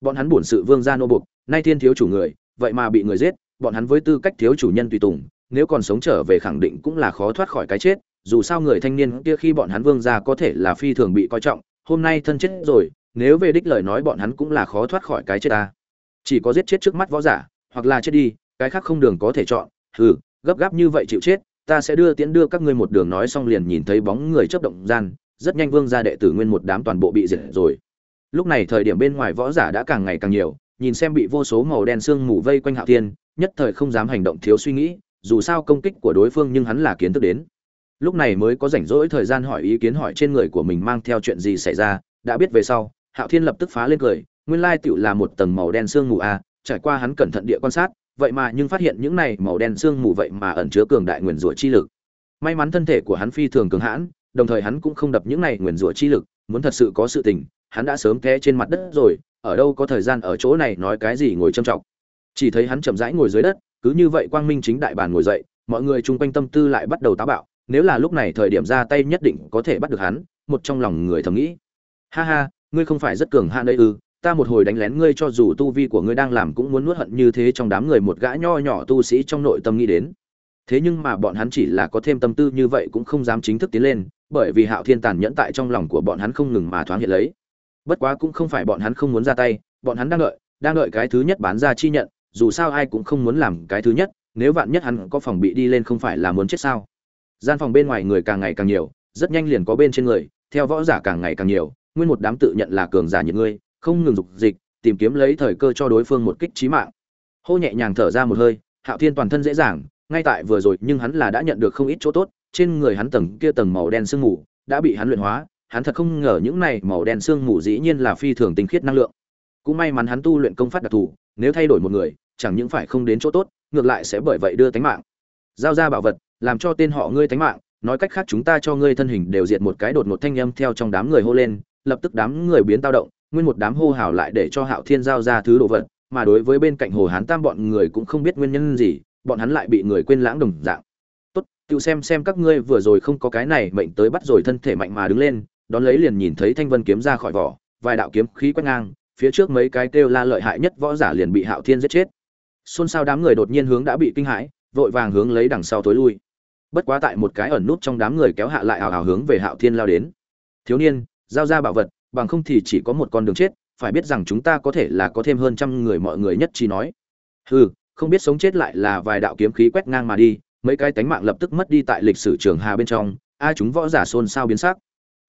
S1: Bọn hắn buồn sự vương gia nô buộc, nay thiên thiếu chủ người, vậy mà bị người giết, bọn hắn với tư cách thiếu chủ nhân tùy tùng, nếu còn sống trở về khẳng định cũng là khó thoát khỏi cái chết, dù sao người thanh niên kia khi bọn hắn vương gia có thể là phi thường bị coi trọng, hôm nay thân chết rồi, nếu về đích lời nói bọn hắn cũng là khó thoát khỏi cái chết ta. Chỉ có giết chết trước mắt võ giả, hoặc là chết đi, cái khác không đường có thể chọn, hừ gấp gáp như vậy chịu chết, ta sẽ đưa tiễn đưa các ngươi một đường nói xong liền nhìn thấy bóng người chấp động gian, rất nhanh vương gia đệ tử nguyên một đám toàn bộ bị diệt rồi. Lúc này thời điểm bên ngoài võ giả đã càng ngày càng nhiều, nhìn xem bị vô số màu đen sương mù vây quanh hạo thiên, nhất thời không dám hành động thiếu suy nghĩ, dù sao công kích của đối phương nhưng hắn là kiến thức đến. Lúc này mới có rảnh rỗi thời gian hỏi ý kiến hỏi trên người của mình mang theo chuyện gì xảy ra, đã biết về sau, hạo thiên lập tức phá lên cười, nguyên lai tựu là một tầng màu đen sương mù a, trải qua hắn cẩn thận địa quan sát vậy mà nhưng phát hiện những này màu đen sương mù vậy mà ẩn chứa cường đại nguyền rủa chi lực. May mắn thân thể của hắn phi thường cường hãn, đồng thời hắn cũng không đập những này nguyền rủa chi lực, muốn thật sự có sự tình, hắn đã sớm té trên mặt đất rồi, ở đâu có thời gian ở chỗ này nói cái gì ngồi châm trọng. Chỉ thấy hắn chậm rãi ngồi dưới đất, cứ như vậy quang minh chính đại bàn ngồi dậy, mọi người chung quanh tâm tư lại bắt đầu táo bạo, nếu là lúc này thời điểm ra tay nhất định có thể bắt được hắn, một trong lòng người thầm nghĩ. Ha ha, ngươi không phải rất cường hãn đấy ư ta một hồi đánh lén ngươi cho dù tu vi của ngươi đang làm cũng muốn nuốt hận như thế trong đám người một gã nho nhỏ tu sĩ trong nội tâm nghĩ đến. Thế nhưng mà bọn hắn chỉ là có thêm tâm tư như vậy cũng không dám chính thức tiến lên, bởi vì hạo thiên tàn nhẫn tại trong lòng của bọn hắn không ngừng mà thoáng hiện lấy. Bất quá cũng không phải bọn hắn không muốn ra tay, bọn hắn đang đợi đang đợi cái thứ nhất bán ra chi nhận, dù sao ai cũng không muốn làm cái thứ nhất, nếu vạn nhất hắn có phòng bị đi lên không phải là muốn chết sao? Gian phòng bên ngoài người càng ngày càng nhiều, rất nhanh liền có bên trên người, theo võ giả càng ngày càng nhiều, nguyên một đám tự nhận là cường giả nhiệt ngươi không ngừng dục dịch, tìm kiếm lấy thời cơ cho đối phương một kích chí mạng. Hô nhẹ nhàng thở ra một hơi, hạo thiên toàn thân dễ dàng, ngay tại vừa rồi nhưng hắn là đã nhận được không ít chỗ tốt, trên người hắn tầng kia tầng màu đen sương mù đã bị hắn luyện hóa, hắn thật không ngờ những này màu đen sương mù dĩ nhiên là phi thường tinh khiết năng lượng. Cũng may mắn hắn tu luyện công pháp đặc thù, nếu thay đổi một người, chẳng những phải không đến chỗ tốt, ngược lại sẽ bởi vậy đưa tánh mạng. Giao ra bảo vật, làm cho tên họ ngươi tánh mạng, nói cách khác chúng ta cho ngươi thân hình đều diệt một cái đột ngột thanh âm theo trong đám người hô lên, lập tức đám người biến tao động nguyên một đám hô hào lại để cho hạo thiên giao ra thứ đồ vật, mà đối với bên cạnh hồ hán tam bọn người cũng không biết nguyên nhân gì, bọn hắn lại bị người quên lãng đồng dạng. Tốt tự xem xem các ngươi vừa rồi không có cái này mệnh tới bắt rồi thân thể mạnh mà đứng lên. Đón lấy liền nhìn thấy thanh vân kiếm ra khỏi vỏ, vài đạo kiếm khí quét ngang, phía trước mấy cái kêu la lợi hại nhất võ giả liền bị hạo thiên giết chết. Xôn xao đám người đột nhiên hướng đã bị kinh hãi, vội vàng hướng lấy đằng sau tối lui. Bất quá tại một cái ẩn nút trong đám người kéo hạ lại hào hào hướng về hạo thiên lao đến. Thiếu niên, giao ra bảo vật bằng không thì chỉ có một con đường chết, phải biết rằng chúng ta có thể là có thêm hơn trăm người mọi người nhất trí nói. Hừ, không biết sống chết lại là vài đạo kiếm khí quét ngang mà đi, mấy cái tánh mạng lập tức mất đi tại lịch sử trường hà bên trong, ai chúng võ giả xôn xao biến sắc.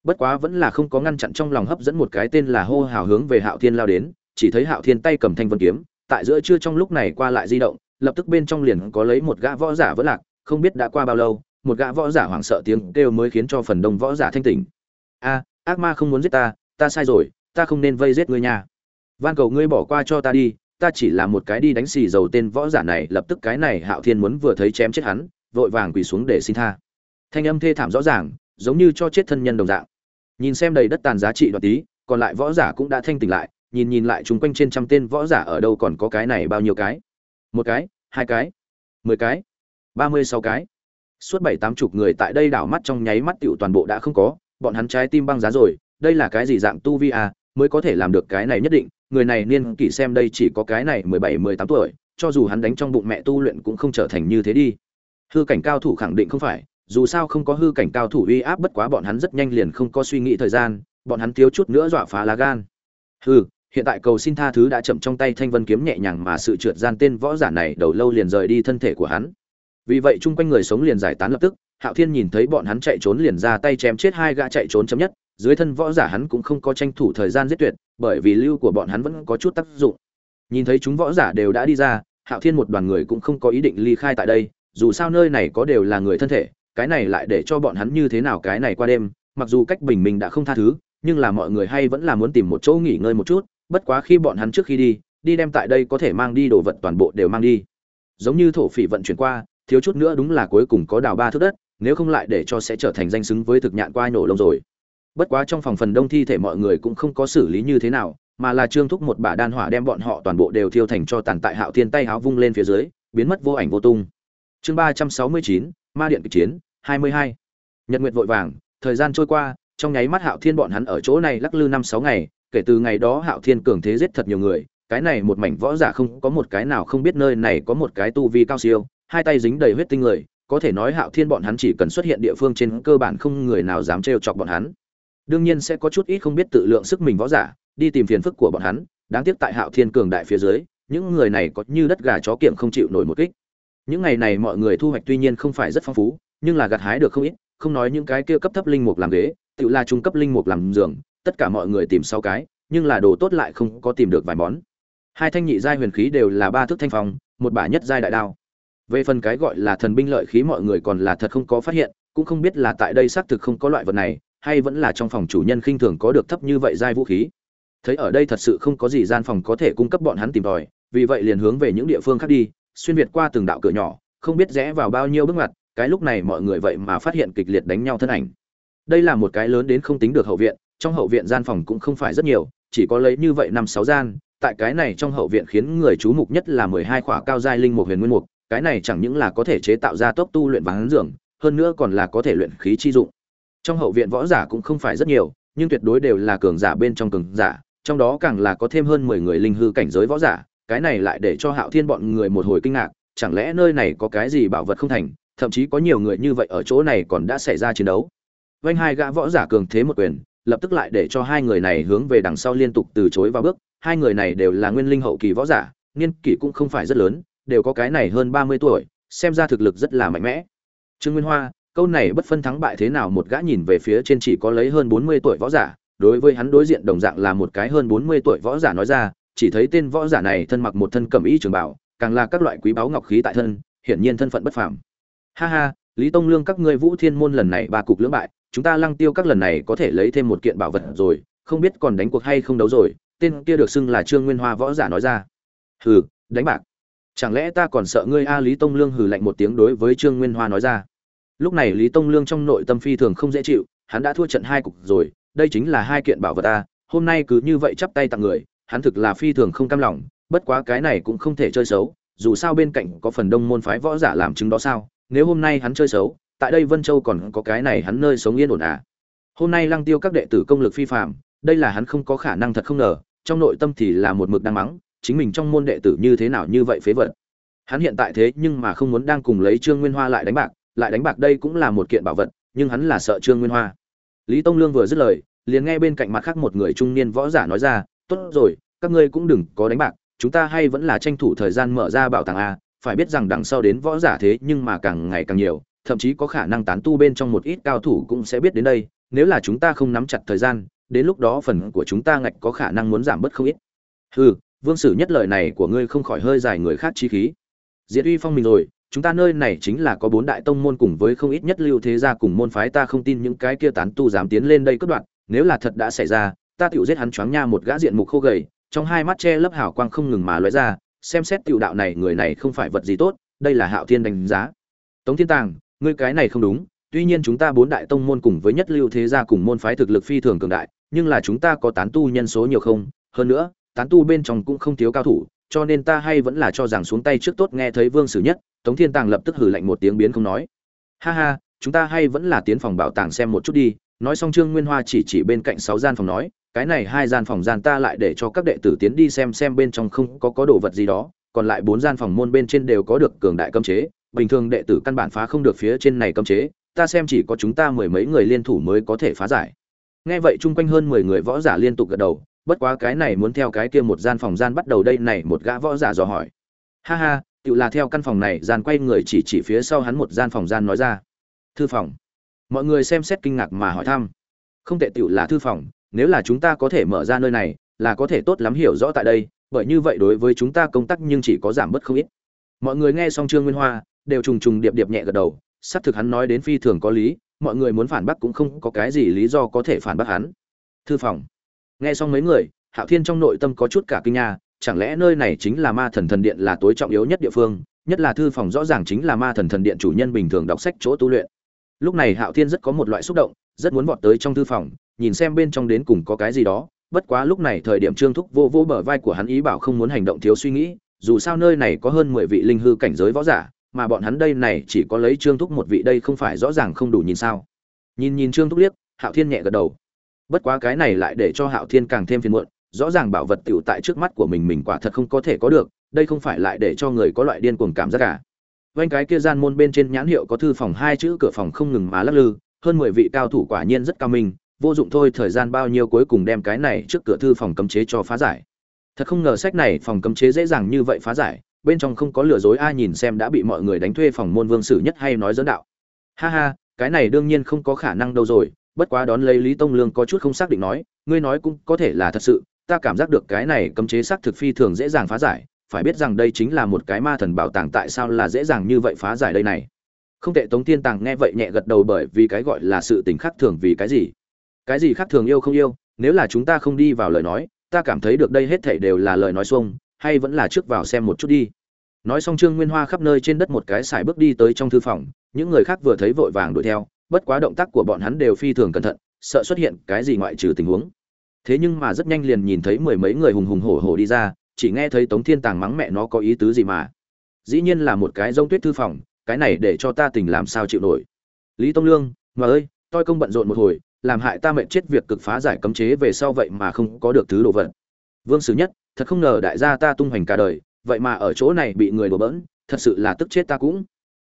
S1: Bất quá vẫn là không có ngăn chặn trong lòng hấp dẫn một cái tên là hô hào hướng về hạo thiên lao đến, chỉ thấy hạo thiên tay cầm thanh vân kiếm, tại giữa trưa trong lúc này qua lại di động, lập tức bên trong liền có lấy một gã võ giả vỡ lạc, không biết đã qua bao lâu, một gã võ giả hoảng sợ tiếng kêu mới khiến cho phần đông võ giả thanh tỉnh. A, ác ma không muốn giết ta ta sai rồi, ta không nên vây giết ngươi nha. Van cầu ngươi bỏ qua cho ta đi, ta chỉ là một cái đi đánh xì dầu tên võ giả này, lập tức cái này hạo thiên muốn vừa thấy chém chết hắn, vội vàng quỳ xuống để xin tha. Thanh âm thê thảm rõ ràng, giống như cho chết thân nhân đồng dạng. Nhìn xem đầy đất tàn giá trị đoạt tí, còn lại võ giả cũng đã thanh tỉnh lại, nhìn nhìn lại chung quanh trên trăm tên võ giả ở đâu còn có cái này bao nhiêu cái? Một cái, hai cái, mười cái, ba mươi sáu cái. Suốt bảy tám chục người tại đây đảo mắt trong nháy mắt tựu toàn bộ đã không có, bọn hắn trái tim băng giá rồi đây là cái gì dạng tu vi à mới có thể làm được cái này nhất định, người này niên kỷ xem đây chỉ có cái này mười bảy, mười tám tuổi, cho dù hắn đánh trong bụng mẹ tu luyện cũng không trở thành như thế đi. Hư cảnh cao thủ khẳng định không phải, dù sao không có hư cảnh cao thủ uy áp bất quá bọn hắn rất nhanh liền không có suy nghĩ thời gian, bọn hắn thiếu chút nữa dọa phá lá gan. Hư hiện tại cầu xin tha thứ đã chậm trong tay thanh vân kiếm nhẹ nhàng mà sự trượt gian tên võ giả này đầu lâu liền rời đi thân thể của hắn. Vì vậy chung quanh người sống liền giải tán lập tức, hạo thiên nhìn thấy bọn hắn chạy trốn liền ra tay chém chết hai gã chạy trốn chấm nhất dưới thân võ giả hắn cũng không có tranh thủ thời gian giết tuyệt, bởi vì lưu của bọn hắn vẫn có chút tác dụng. Nhìn thấy chúng võ giả đều đã đi ra, hạo thiên một đoàn người cũng không có ý định ly khai tại đây, dù sao nơi này có đều là người thân thể, cái này lại để cho bọn hắn như thế nào cái này qua đêm, mặc dù cách bình minh đã không tha thứ, nhưng là mọi người hay vẫn là muốn tìm một chỗ nghỉ ngơi một chút, bất quá khi bọn hắn trước khi đi đi đem tại đây có thể mang đi đồ vật toàn bộ đều mang đi. Giống như thổ phỉ vận chuyển qua, thiếu chút nữa đúng là cuối cùng có đào ba thước đất, nếu không lại để cho sẽ trở thành danh xứng với thực nhạn qua nổ lông rồi bất quá trong phòng phần đông thi thể mọi người cũng không có xử lý như thế nào, mà là trương thúc một bả đan hỏa đem bọn họ toàn bộ đều thiêu thành cho tàn tại hạo thiên tay háo vung lên phía dưới, biến mất vô ảnh vô tung. Chương ba trăm sáu mươi chín, ma điện kịch chiến, hai mươi hai. Nhật nguyệt vội vàng, thời gian trôi qua, trong nháy mắt hạo thiên bọn hắn ở chỗ này lắc lư năm sáu ngày, kể từ ngày đó hạo thiên cường thế giết thật nhiều người, cái này một mảnh võ giả không có một cái nào không biết nơi này có một cái tu vi cao siêu, hai tay dính đầy huyết tinh người, có thể nói hạo thiên bọn hắn chỉ cần xuất hiện địa phương trên cơ bản không người nào dám trêu chọc bọn hắn đương nhiên sẽ có chút ít không biết tự lượng sức mình võ giả, đi tìm phiền phức của bọn hắn, đáng tiếc tại hạo thiên cường đại phía dưới, những người này có như đất gà chó kiệm không chịu nổi một kích. Những ngày này mọi người thu hoạch tuy nhiên không phải rất phong phú, nhưng là gặt hái được không ít, không nói những cái kia cấp thấp linh mục làm ghế, tự là trung cấp linh mục làm giường, tất cả mọi người tìm sau cái, nhưng là đồ tốt lại không có tìm được vài món. Hai thanh nhị giai huyền khí đều là ba thước thanh phong, một bả nhất giai đại đao. Về phần cái gọi là thần binh lợi khí mọi người còn là thật không có phát hiện, cũng không biết là tại đây xác thực không có loại vật này hay vẫn là trong phòng chủ nhân khinh thường có được thấp như vậy giai vũ khí? Thấy ở đây thật sự không có gì gian phòng có thể cung cấp bọn hắn tìm tòi, vì vậy liền hướng về những địa phương khác đi, xuyên việt qua từng đạo cửa nhỏ, không biết rẽ vào bao nhiêu bước ngoặt, cái lúc này mọi người vậy mà phát hiện kịch liệt đánh nhau thân ảnh. Đây là một cái lớn đến không tính được hậu viện, trong hậu viện gian phòng cũng không phải rất nhiều, chỉ có lấy như vậy năm sáu gian, tại cái này trong hậu viện khiến người chú mục nhất là mười hai khỏa cao giai linh mục huyền nguyên mục, cái này chẳng những là có thể chế tạo ra tốc tu luyện ván dưỡng hơn nữa còn là có thể luyện khí chi dụng trong hậu viện võ giả cũng không phải rất nhiều, nhưng tuyệt đối đều là cường giả bên trong cường giả, trong đó càng là có thêm hơn mười người linh hư cảnh giới võ giả, cái này lại để cho hạo thiên bọn người một hồi kinh ngạc, chẳng lẽ nơi này có cái gì bảo vật không thành, thậm chí có nhiều người như vậy ở chỗ này còn đã xảy ra chiến đấu. Vanh hai gã võ giả cường thế một quyền, lập tức lại để cho hai người này hướng về đằng sau liên tục từ chối vào bước, hai người này đều là nguyên linh hậu kỳ võ giả, niên kỷ cũng không phải rất lớn, đều có cái này hơn ba mươi tuổi, xem ra thực lực rất là mạnh mẽ. Trương nguyên hoa câu này bất phân thắng bại thế nào một gã nhìn về phía trên chỉ có lấy hơn bốn mươi tuổi võ giả, đối với hắn đối diện đồng dạng là một cái hơn bốn mươi tuổi võ giả nói ra, chỉ thấy tên võ giả này thân mặc một thân cẩm y trường bảo, càng là các loại quý báu ngọc khí tại thân, hiển nhiên thân phận bất phàm. Ha ha, lý tông lương các ngươi vũ thiên môn lần này ba cục lưỡng bại, chúng ta lăng tiêu các lần này có thể lấy thêm một kiện bảo vật rồi, không biết còn đánh cuộc hay không đấu rồi, tên kia được xưng là trương nguyên hoa võ giả nói ra. Hừ, đánh bạc. Chẳng lẽ ta còn sợ ngươi a lý tông lương hừ lạnh một tiếng đối với trương nguyên hoa nói ra? Lúc này lý tông lương trong nội tâm phi thường không dễ chịu, hắn đã thua trận hai cục rồi, đây chính là hai kiện bảo vật ta, hôm nay cứ như vậy chắp tay tặng người, hắn thực là phi thường không cam lòng, bất quá cái này cũng không thể chơi xấu, dù sao bên cạnh có phần đông môn phái võ giả làm chứng đó sao, nếu hôm nay hắn chơi xấu, tại đây vân châu còn có cái này hắn nơi sống yên ổn à? Hôm nay lăng tiêu các đệ tử công lực phi phạm đây là hắn không có khả năng thật không ngờ, trong nội tâm thì là một mực đang mắng, chính mình trong môn đệ tử như thế nào như vậy phế vật. Hắn hiện tại thế nhưng mà không muốn đang cùng lấy trương nguyên hoa lại đánh bạc lại đánh bạc đây cũng là một kiện bảo vật, nhưng hắn là sợ trương nguyên hoa. Lý tông lương vừa dứt lời, liền nghe bên cạnh mặt khác một người trung niên võ giả nói ra, tốt rồi, các ngươi cũng đừng có đánh bạc, chúng ta hay vẫn là tranh thủ thời gian mở ra bảo tàng a, phải biết rằng đằng sau đến võ giả thế nhưng mà càng ngày càng nhiều, thậm chí có khả năng tán tu bên trong một ít cao thủ cũng sẽ biết đến đây, nếu là chúng ta không nắm chặt thời gian, đến lúc đó phần của chúng ta ngạch có khả năng muốn giảm bớt không ít. Hừ, vương sử nhất lời này của ngươi không khỏi hơi dài người khác chi khí. Diệt uy phong mình rồi chúng ta nơi này chính là có bốn đại tông môn cùng với không ít nhất lưu thế gia cùng môn phái, ta không tin những cái kia tán tu dám tiến lên đây cất đoạn nếu là thật đã xảy ra, ta tựu giết hắn choáng nha một gã diện mục khô gầy, trong hai mắt che lấp hào quang không ngừng mà lóe ra, xem xét tiểu đạo này, người này không phải vật gì tốt, đây là hạo thiên đánh giá. Tống thiên tàng, ngươi cái này không đúng, tuy nhiên chúng ta bốn đại tông môn cùng với nhất lưu thế gia cùng môn phái thực lực phi thường cường đại, nhưng là chúng ta có tán tu nhân số nhiều không? Hơn nữa, tán tu bên trong cũng không thiếu cao thủ, cho nên ta hay vẫn là cho rằng xuống tay trước tốt nghe thấy vương sử nhất tống thiên tàng lập tức hử lạnh một tiếng biến không nói. Ha ha, chúng ta hay vẫn là tiến phòng bảo tàng xem một chút đi. Nói xong trương nguyên hoa chỉ chỉ bên cạnh sáu gian phòng nói, cái này hai gian phòng gian ta lại để cho các đệ tử tiến đi xem xem bên trong không có có đồ vật gì đó, còn lại bốn gian phòng môn bên trên đều có được cường đại cấm chế. Bình thường đệ tử căn bản phá không được phía trên này cấm chế, ta xem chỉ có chúng ta mười mấy người liên thủ mới có thể phá giải. Nghe vậy chung quanh hơn mười người võ giả liên tục gật đầu, bất quá cái này muốn theo cái kia một gian phòng gian bắt đầu đây này một gã võ giả dò hỏi. Ha ha tự là theo căn phòng này, gian quay người chỉ chỉ phía sau hắn một gian phòng gian nói ra. Thư phòng. Mọi người xem xét kinh ngạc mà hỏi thăm. Không tệ tự là thư phòng, nếu là chúng ta có thể mở ra nơi này, là có thể tốt lắm hiểu rõ tại đây, bởi như vậy đối với chúng ta công tác nhưng chỉ có giảm bớt không ít. Mọi người nghe xong trương nguyên hoa, đều trùng trùng điệp điệp nhẹ gật đầu, xác thực hắn nói đến phi thường có lý, mọi người muốn phản bác cũng không có cái gì lý do có thể phản bác hắn. Thư phòng. Nghe xong mấy người, hạo thiên trong nội tâm có chút cả kinh nhà chẳng lẽ nơi này chính là ma thần thần điện là tối trọng yếu nhất địa phương, nhất là thư phòng rõ ràng chính là ma thần thần điện chủ nhân bình thường đọc sách chỗ tu luyện. Lúc này hạo thiên rất có một loại xúc động, rất muốn vọt tới trong thư phòng, nhìn xem bên trong đến cùng có cái gì đó. Bất quá lúc này thời điểm trương thúc vô vô bờ vai của hắn ý bảo không muốn hành động thiếu suy nghĩ, dù sao nơi này có hơn mười vị linh hư cảnh giới võ giả, mà bọn hắn đây này chỉ có lấy trương thúc một vị đây không phải rõ ràng không đủ nhìn sao. Nhìn nhìn trương thúc liếc, hạo thiên nhẹ gật đầu. Bất quá cái này lại để cho hạo thiên càng thêm phiền muộn rõ ràng bảo vật tiểu tại trước mắt của mình mình quả thật không có thể có được, đây không phải lại để cho người có loại điên cuồng cảm giác à. cả vanh cái kia gian môn bên trên nhãn hiệu có thư phòng hai chữ, cửa phòng không ngừng mà lắc lư, hơn mười vị cao thủ quả nhiên rất cao minh, vô dụng thôi, thời gian bao nhiêu cuối cùng đem cái này trước cửa thư phòng cấm chế cho phá giải. Thật không ngờ sách này phòng cấm chế dễ dàng như vậy phá giải, bên trong không có lừa dối ai nhìn xem đã bị mọi người đánh thuê phòng môn vương sử nhất hay nói dẫn đạo. Ha ha, cái này đương nhiên không có khả năng đâu rồi, bất quá đón lấy lý tông lương có chút không xác định nói, ngươi nói cũng có thể là thật sự ta cảm giác được cái này cấm chế xác thực phi thường dễ dàng phá giải, phải biết rằng đây chính là một cái ma thần bảo tàng tại sao là dễ dàng như vậy phá giải đây này. Không tệ tống thiên tàng nghe vậy nhẹ gật đầu bởi vì cái gọi là sự tình khác thường vì cái gì? Cái gì khác thường yêu không yêu, nếu là chúng ta không đi vào lời nói, ta cảm thấy được đây hết thảy đều là lời nói xuông, hay vẫn là trước vào xem một chút đi. Nói xong trương nguyên hoa khắp nơi trên đất một cái xài bước đi tới trong thư phòng, những người khác vừa thấy vội vàng đuổi theo, bất quá động tác của bọn hắn đều phi thường cẩn thận, sợ xuất hiện cái gì ngoại trừ tình huống thế nhưng mà rất nhanh liền nhìn thấy mười mấy người hùng hùng hổ hổ đi ra, chỉ nghe thấy tống thiên tàng mắng mẹ nó có ý tứ gì mà. Dĩ nhiên là một cái rông tuyết thư phòng, cái này để cho ta tình làm sao chịu nổi. Lý tông lương, mà ơi tôi công bận rộn một hồi, làm hại ta mệnh chết việc cực phá giải cấm chế về sau vậy mà không có được thứ đồ vật. Vương sử nhất, thật không ngờ đại gia ta tung hoành cả đời, vậy mà ở chỗ này bị người đổ bỡn, thật sự là tức chết ta cũng.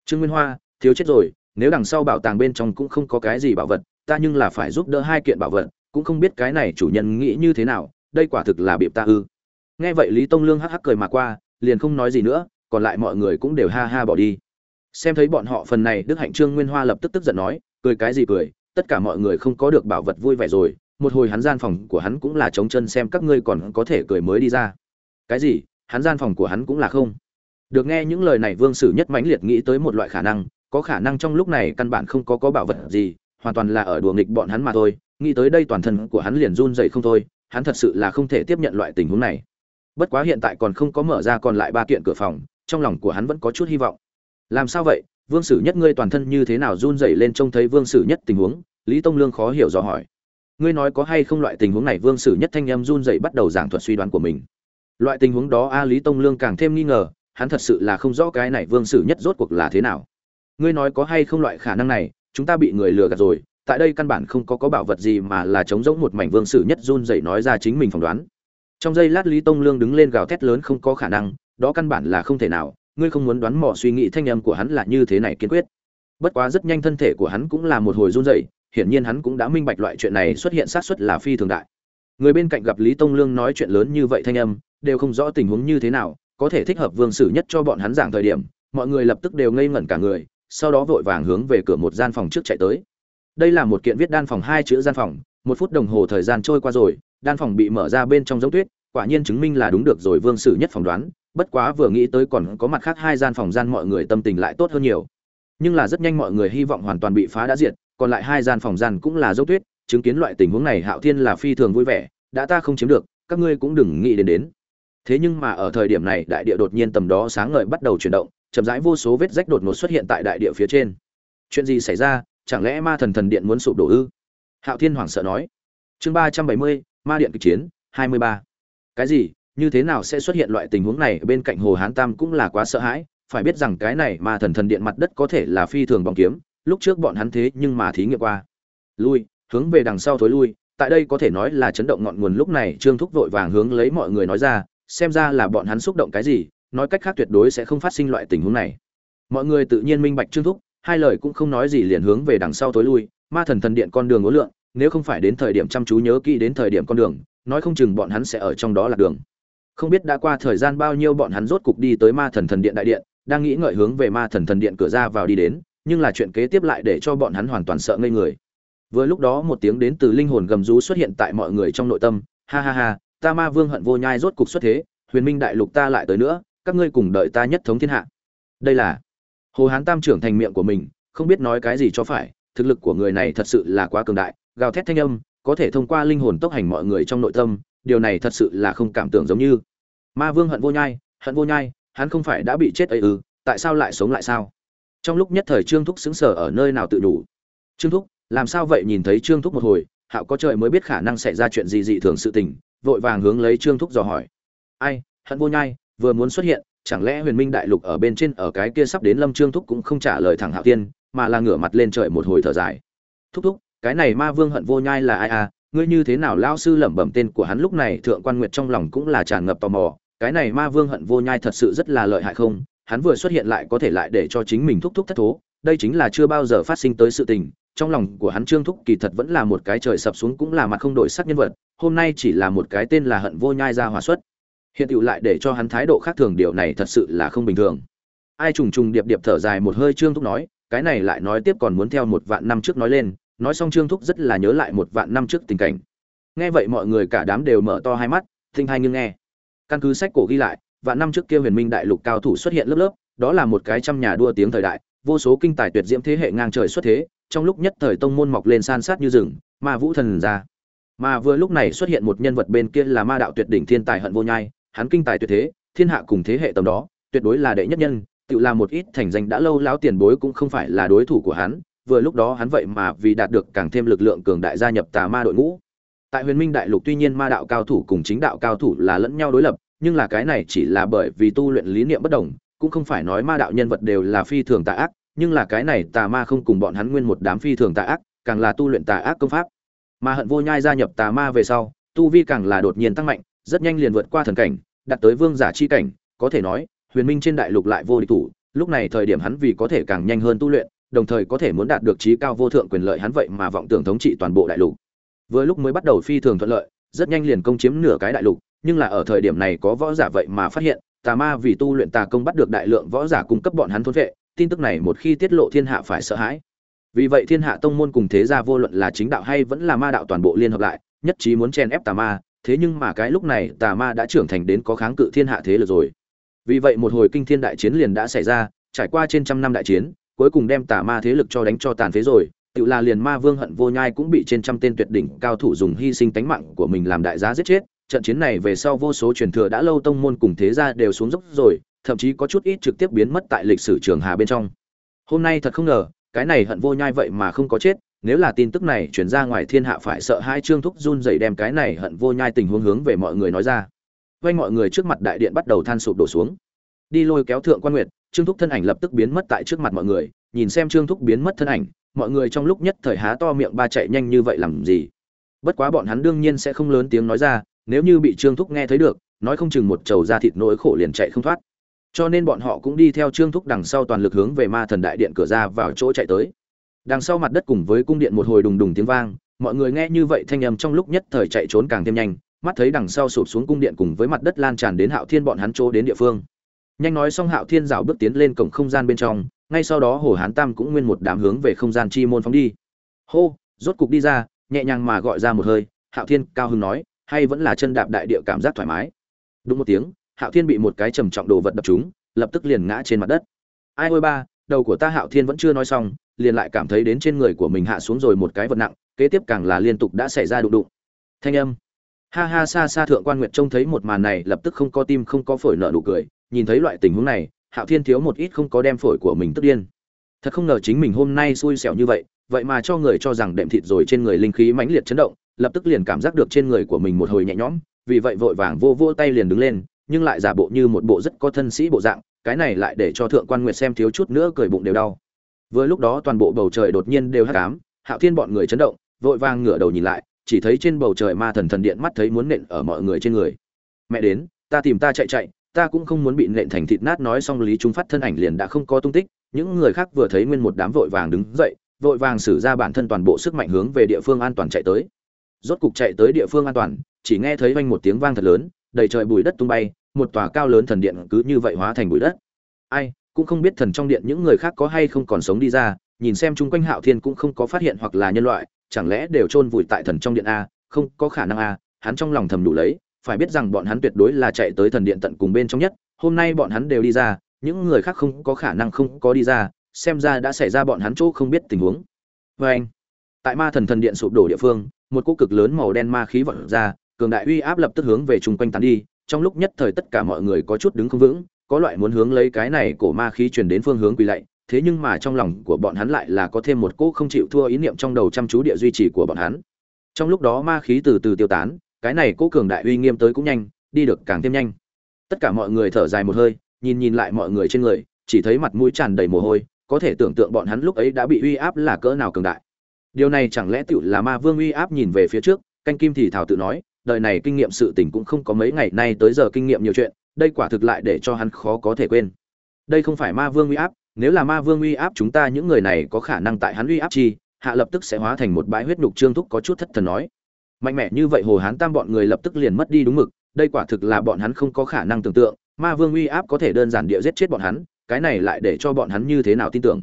S1: Trương nguyên hoa, thiếu chết rồi, nếu đằng sau bảo tàng bên trong cũng không có cái gì bảo vật, ta nhưng là phải giúp đỡ hai kiện bảo vật cũng không biết cái này chủ nhân nghĩ như thế nào, đây quả thực là biệp ta ư. Nghe vậy lý tông lương hắc hắc cười mà qua, liền không nói gì nữa, còn lại mọi người cũng đều ha ha bỏ đi. Xem thấy bọn họ phần này, đức hạnh trương nguyên hoa lập tức tức giận nói, cười cái gì cười, tất cả mọi người không có được bảo vật vui vẻ rồi, một hồi hắn gian phòng của hắn cũng là trống chân xem các ngươi còn có thể cười mới đi ra. Cái gì, hắn gian phòng của hắn cũng là không? Được nghe những lời này, vương sử nhất mãnh liệt nghĩ tới một loại khả năng, có khả năng trong lúc này căn bản không có có bảo vật gì hoàn toàn là ở đùa nghịch bọn hắn mà thôi, nghĩ tới đây toàn thân của hắn liền run dậy không thôi, hắn thật sự là không thể tiếp nhận loại tình huống này. Bất quá hiện tại còn không có mở ra còn lại ba kiện cửa phòng, trong lòng của hắn vẫn có chút hy vọng. Làm sao vậy? Vương sử nhất ngươi toàn thân như thế nào run dậy lên trông thấy vương sử nhất tình huống? Lý tông lương khó hiểu dò hỏi. Ngươi nói có hay không loại tình huống này? Vương sử nhất thanh em run dậy bắt đầu giảng thuật suy đoán của mình. Loại tình huống đó a, lý tông lương càng thêm nghi ngờ, hắn thật sự là không rõ cái này vương sử nhất rốt cuộc là thế nào. Ngươi nói có hay không loại khả năng này? Chúng ta bị người lừa gạt rồi tại đây căn bản không có có bảo vật gì mà là chống giống một mảnh vương sử nhất run dậy nói ra chính mình phỏng đoán. Trong giây lát lý tông lương đứng lên gào thét lớn không có khả năng đó căn bản là không thể nào ngươi không muốn đoán mò suy nghĩ thanh âm của hắn là như thế này kiên quyết. Bất quá rất nhanh thân thể của hắn cũng là một hồi run dậy, hiển nhiên hắn cũng đã minh bạch loại chuyện này xuất hiện sát suất là phi thường đại. Người bên cạnh gặp lý tông lương nói chuyện lớn như vậy thanh âm đều không rõ tình huống như thế nào có thể thích hợp vương sử nhất cho bọn hắn giảng thời điểm mọi người lập tức đều ngây ngẩn cả người sau đó vội vàng hướng về cửa một gian phòng trước chạy tới. Đây là một kiện viết đan phòng hai chữ gian phòng, một phút đồng hồ thời gian trôi qua rồi, đan phòng bị mở ra bên trong giống tuyết, quả nhiên chứng minh là đúng được rồi vương sử nhất phỏng đoán, bất quá vừa nghĩ tới còn có mặt khác hai gian phòng gian mọi người tâm tình lại tốt hơn nhiều. Nhưng là rất nhanh mọi người hy vọng hoàn toàn bị phá đã diệt, còn lại hai gian phòng gian cũng là dốc tuyết, chứng kiến loại tình huống này hạo thiên là phi thường vui vẻ, đã ta không chiếm được, các ngươi cũng đừng nghĩ đến đến. Thế nhưng mà ở thời điểm này đại địa đột nhiên tầm đó sáng ngời bắt đầu chuyển động chậm rãi vô số vết rách đột ngột xuất hiện tại đại địa phía trên. Chuyện gì xảy ra? Chẳng lẽ ma thần thần điện muốn sụp đổ ư? Hạo thiên hoảng sợ nói. Chương ba trăm bảy mươi, ma điện kịch chiến, hai mươi ba. Cái gì? Như thế nào sẽ xuất hiện loại tình huống này? Bên cạnh hồ hán tam cũng là quá sợ hãi. Phải biết rằng cái này ma thần thần điện mặt đất có thể là phi thường bóng kiếm. Lúc trước bọn hắn thế nhưng mà thí nghiệm qua. Lui, hướng về đằng sau thối lui. Tại đây có thể nói là chấn động ngọn nguồn. Lúc này trương thúc vội vàng hướng lấy mọi người nói ra, xem ra là bọn hắn xúc động cái gì nói cách khác tuyệt đối sẽ không phát sinh loại tình huống này. Mọi người tự nhiên minh bạch trương thúc, hai lời cũng không nói gì liền hướng về đằng sau tối lui, ma thần thần điện con đường ngố lượng, nếu không phải đến thời điểm chăm chú nhớ kỹ đến thời điểm con đường, nói không chừng bọn hắn sẽ ở trong đó là đường. Không biết đã qua thời gian bao nhiêu bọn hắn rốt cục đi tới ma thần thần điện đại điện, đang nghĩ ngợi hướng về ma thần thần điện cửa ra vào đi đến, nhưng là chuyện kế tiếp lại để cho bọn hắn hoàn toàn sợ ngây người. Vừa lúc đó một tiếng đến từ linh hồn gầm rú xuất hiện tại mọi người trong nội tâm, ha ha ha, ta ma vương hận vô nhai rốt cục xuất thế, huyền minh đại lục ta lại tới nữa các ngươi cùng đợi ta nhất thống thiên hạ. Đây là, hồ hán tam trưởng thành miệng của mình, không biết nói cái gì cho phải, thực lực của người này thật sự là quá cường đại, gào thét thanh âm, có thể thông qua linh hồn tốc hành mọi người trong nội tâm, điều này thật sự là không cảm tưởng giống như. Ma vương hận vô nhai, hận vô nhai, hắn không phải đã bị chết ấy ư, tại sao lại sống lại sao? Trong lúc nhất thời trương thúc xứng sở ở nơi nào tự đủ. Trương thúc, làm sao vậy nhìn thấy trương thúc một hồi, hạo có trời mới biết khả năng xảy ra chuyện gì dị thường sự tình, vội vàng hướng lấy trương thúc dò hỏi. Ai, hận vô nhai vừa muốn xuất hiện, chẳng lẽ huyền minh đại lục ở bên trên, ở cái kia sắp đến lâm trương thúc cũng không trả lời thẳng hạo tiên mà là ngửa mặt lên trời một hồi thở dài. Thúc thúc, cái này ma vương hận vô nhai là ai à? Ngươi như thế nào lao sư lẩm bẩm tên của hắn lúc này, thượng quan nguyệt trong lòng cũng là tràn ngập tò mò, cái này ma vương hận vô nhai thật sự rất là lợi hại không? Hắn vừa xuất hiện lại có thể lại để cho chính mình thúc thúc thất thố, đây chính là chưa bao giờ phát sinh tới sự tình, trong lòng của hắn trương thúc kỳ thật vẫn là một cái trời sập xuống cũng là mặt không đổi sắc nhân vật, hôm nay chỉ là một cái tên là hận vô nhai ra hòa xuất hiện tựu lại để cho hắn thái độ khác thường, điều này thật sự là không bình thường. Ai trùng trùng điệp điệp thở dài một hơi trương thúc nói, cái này lại nói tiếp còn muốn theo một vạn năm trước nói lên, nói xong trương thúc rất là nhớ lại một vạn năm trước tình cảnh. Nghe vậy mọi người cả đám đều mở to hai mắt, thinh hai nghiêng nghe. Căn cứ sách cổ ghi lại, vạn năm trước kia huyền minh đại lục cao thủ xuất hiện lớp lớp, đó là một cái trăm nhà đua tiếng thời đại, vô số kinh tài tuyệt diễm thế hệ ngang trời xuất thế, trong lúc nhất thời tông môn mọc lên san sát như rừng, ma vũ thần ra. Mà vừa lúc này xuất hiện một nhân vật bên kia là ma đạo tuyệt đỉnh thiên tài hận vô nhai hắn kinh tài tuyệt thế, thiên hạ cùng thế hệ tầm đó, tuyệt đối là đệ nhất nhân, tự là một ít thành danh đã lâu lão tiền bối cũng không phải là đối thủ của hắn, vừa lúc đó hắn vậy mà vì đạt được càng thêm lực lượng cường đại gia nhập tà ma đội ngũ. Tại huyền minh đại lục tuy nhiên ma đạo cao thủ cùng chính đạo cao thủ là lẫn nhau đối lập, nhưng là cái này chỉ là bởi vì tu luyện lý niệm bất đồng, cũng không phải nói ma đạo nhân vật đều là phi thường tà ác, nhưng là cái này tà ma không cùng bọn hắn nguyên một đám phi thường tà ác, càng là tu luyện tà ác công pháp. Mà hận vô nhai gia nhập tà ma về sau, tu vi càng là đột nhiên tăng mạnh, rất nhanh liền vượt qua thần cảnh đạt tới vương giả chi cảnh, có thể nói, huyền minh trên đại lục lại vô địch thủ, lúc này thời điểm hắn vì có thể càng nhanh hơn tu luyện, đồng thời có thể muốn đạt được trí cao vô thượng quyền lợi hắn vậy mà vọng tưởng thống trị toàn bộ đại lục. Vừa lúc mới bắt đầu phi thường thuận lợi, rất nhanh liền công chiếm nửa cái đại lục, nhưng là ở thời điểm này có võ giả vậy mà phát hiện, tà ma vì tu luyện tà công bắt được đại lượng võ giả cung cấp bọn hắn thôn vệ, tin tức này một khi tiết lộ thiên hạ phải sợ hãi. Vì vậy thiên hạ tông môn cùng thế gia vô luận là chính đạo hay vẫn là ma đạo toàn bộ liên hợp lại, nhất trí muốn chen ép tà ma thế nhưng mà cái lúc này tà ma đã trưởng thành đến có kháng cự thiên hạ thế lực rồi. Vì vậy một hồi kinh thiên đại chiến liền đã xảy ra, trải qua trên trăm năm đại chiến, cuối cùng đem tà ma thế lực cho đánh cho tàn phế rồi. Tự là liền ma vương hận vô nhai cũng bị trên trăm tên tuyệt đỉnh cao thủ dùng hy sinh tánh mạng của mình làm đại giá giết chết. Trận chiến này về sau vô số truyền thừa đã lâu tông môn cùng thế gia đều xuống dốc rồi, thậm chí có chút ít trực tiếp biến mất tại lịch sử trường hà bên trong. Hôm nay thật không ngờ, cái này hận vô nhai vậy mà không có chết nếu là tin tức này chuyển ra ngoài thiên hạ phải sợ hai trương thúc run dậy đem cái này hận vô nhai tình huống hướng về mọi người nói ra. Vây mọi người trước mặt đại điện bắt đầu than sụp đổ xuống. Đi lôi kéo thượng quan nguyệt, trương thúc thân ảnh lập tức biến mất tại trước mặt mọi người, nhìn xem trương thúc biến mất thân ảnh, mọi người trong lúc nhất thời há to miệng ba chạy nhanh như vậy làm gì? Bất quá bọn hắn đương nhiên sẽ không lớn tiếng nói ra, nếu như bị trương thúc nghe thấy được, nói không chừng một trầu da thịt nỗi khổ liền chạy không thoát. Cho nên bọn họ cũng đi theo trương thúc đằng sau toàn lực hướng về ma thần đại điện cửa ra vào chỗ chạy tới đằng sau mặt đất cùng với cung điện một hồi đùng đùng tiếng vang, mọi người nghe như vậy thanh âm trong lúc nhất thời chạy trốn càng thêm nhanh, mắt thấy đằng sau sụp xuống cung điện cùng với mặt đất lan tràn đến hạo thiên bọn hắn chỗ đến địa phương. Nhanh nói xong hạo thiên rào bước tiến lên cổng không gian bên trong, ngay sau đó hồ hán tam cũng nguyên một đám hướng về không gian chi môn phóng đi. Hô, rốt cục đi ra, nhẹ nhàng mà gọi ra một hơi, hạo thiên cao hưng nói, hay vẫn là chân đạp đại địa cảm giác thoải mái. Đúng một tiếng, hạo thiên bị một cái trầm trọng đồ vật đập trúng, lập tức liền ngã trên mặt đất. Ai ôi ba, đầu của ta hạo thiên vẫn chưa nói xong liền lại cảm thấy đến trên người của mình hạ xuống rồi một cái vật nặng, kế tiếp càng là liên tục đã xảy ra đụng đụng. Thanh âm. Ha ha xa xa thượng quan nguyệt trông thấy một màn này lập tức không có tim không có phổi nợ nụ cười, nhìn thấy loại tình huống này, hạo thiên thiếu một ít không có đem phổi của mình tức điên. Thật không ngờ chính mình hôm nay xui xẻo như vậy vậy mà cho người cho rằng đệm thịt rồi trên người linh khí mãnh liệt chấn động, lập tức liền cảm giác được trên người của mình một hồi nhẹ nhõm, vì vậy vội vàng vô vô tay liền đứng lên, nhưng lại giả bộ như một bộ rất có thân sĩ bộ dạng, cái này lại để cho thượng quan nguyệt xem thiếu chút nữa cười bụng đều đau vừa lúc đó toàn bộ bầu trời đột nhiên đều hắc ám, hạo thiên bọn người chấn động, vội vàng ngửa đầu nhìn lại, chỉ thấy trên bầu trời ma thần thần điện mắt thấy muốn nện ở mọi người trên người. Mẹ đến, ta tìm ta chạy chạy, ta cũng không muốn bị nện thành thịt nát nói xong lý trung phát thân ảnh liền đã không có tung tích, những người khác vừa thấy nguyên một đám vội vàng đứng dậy, vội vàng sử ra bản thân toàn bộ sức mạnh hướng về địa phương an toàn chạy tới. Rốt cục chạy tới địa phương an toàn, chỉ nghe thấy vang một tiếng vang thật lớn, đầy trời bụi đất tung bay, một tòa cao lớn thần điện cứ như vậy hóa thành bụi đất. Ai cũng không biết thần trong điện những người khác có hay không còn sống đi ra, nhìn xem chung quanh hạo thiên cũng không có phát hiện hoặc là nhân loại, chẳng lẽ đều chôn vùi tại thần trong điện a, không có khả năng a, hắn trong lòng thầm đủ lấy, phải biết rằng bọn hắn tuyệt đối là chạy tới thần điện tận cùng bên trong nhất, hôm nay bọn hắn đều đi ra, những người khác không có khả năng không có đi ra, xem ra đã xảy ra bọn hắn chỗ không biết tình huống. Vê anh, tại ma thần thần điện sụp đổ địa phương, một cỗ cực lớn màu đen ma khí vọt ra, cường đại uy áp lập tức hướng về chung quanh tán đi, trong lúc nhất thời tất cả mọi người có chút đứng không vững có loại muốn hướng lấy cái này cổ ma khí truyền đến phương hướng quỳ lạy, thế nhưng mà trong lòng của bọn hắn lại là có thêm một cỗ không chịu thua ý niệm trong đầu chăm chú địa duy trì của bọn hắn. Trong lúc đó ma khí từ từ tiêu tán, cái này cỗ cường đại uy nghiêm tới cũng nhanh, đi được càng thêm nhanh. Tất cả mọi người thở dài một hơi, nhìn nhìn lại mọi người trên người, chỉ thấy mặt mũi tràn đầy mồ hôi, có thể tưởng tượng bọn hắn lúc ấy đã bị uy áp là cỡ nào cường đại. Điều này chẳng lẽ tựu là ma vương uy áp nhìn về phía trước, canh kim thì thảo tự nói, đời này kinh nghiệm sự tình cũng không có mấy ngày nay tới giờ kinh nghiệm nhiều chuyện đây quả thực lại để cho hắn khó có thể quên. Đây không phải ma vương uy áp, nếu là ma vương uy áp chúng ta những người này có khả năng tại hắn uy áp chi, hạ lập tức sẽ hóa thành một bãi huyết nhục trương thúc có chút thất thần nói. Mạnh mẽ như vậy hồ hán tam bọn người lập tức liền mất đi đúng mực, đây quả thực là bọn hắn không có khả năng tưởng tượng, ma vương uy áp có thể đơn giản địa giết chết bọn hắn, cái này lại để cho bọn hắn như thế nào tin tưởng.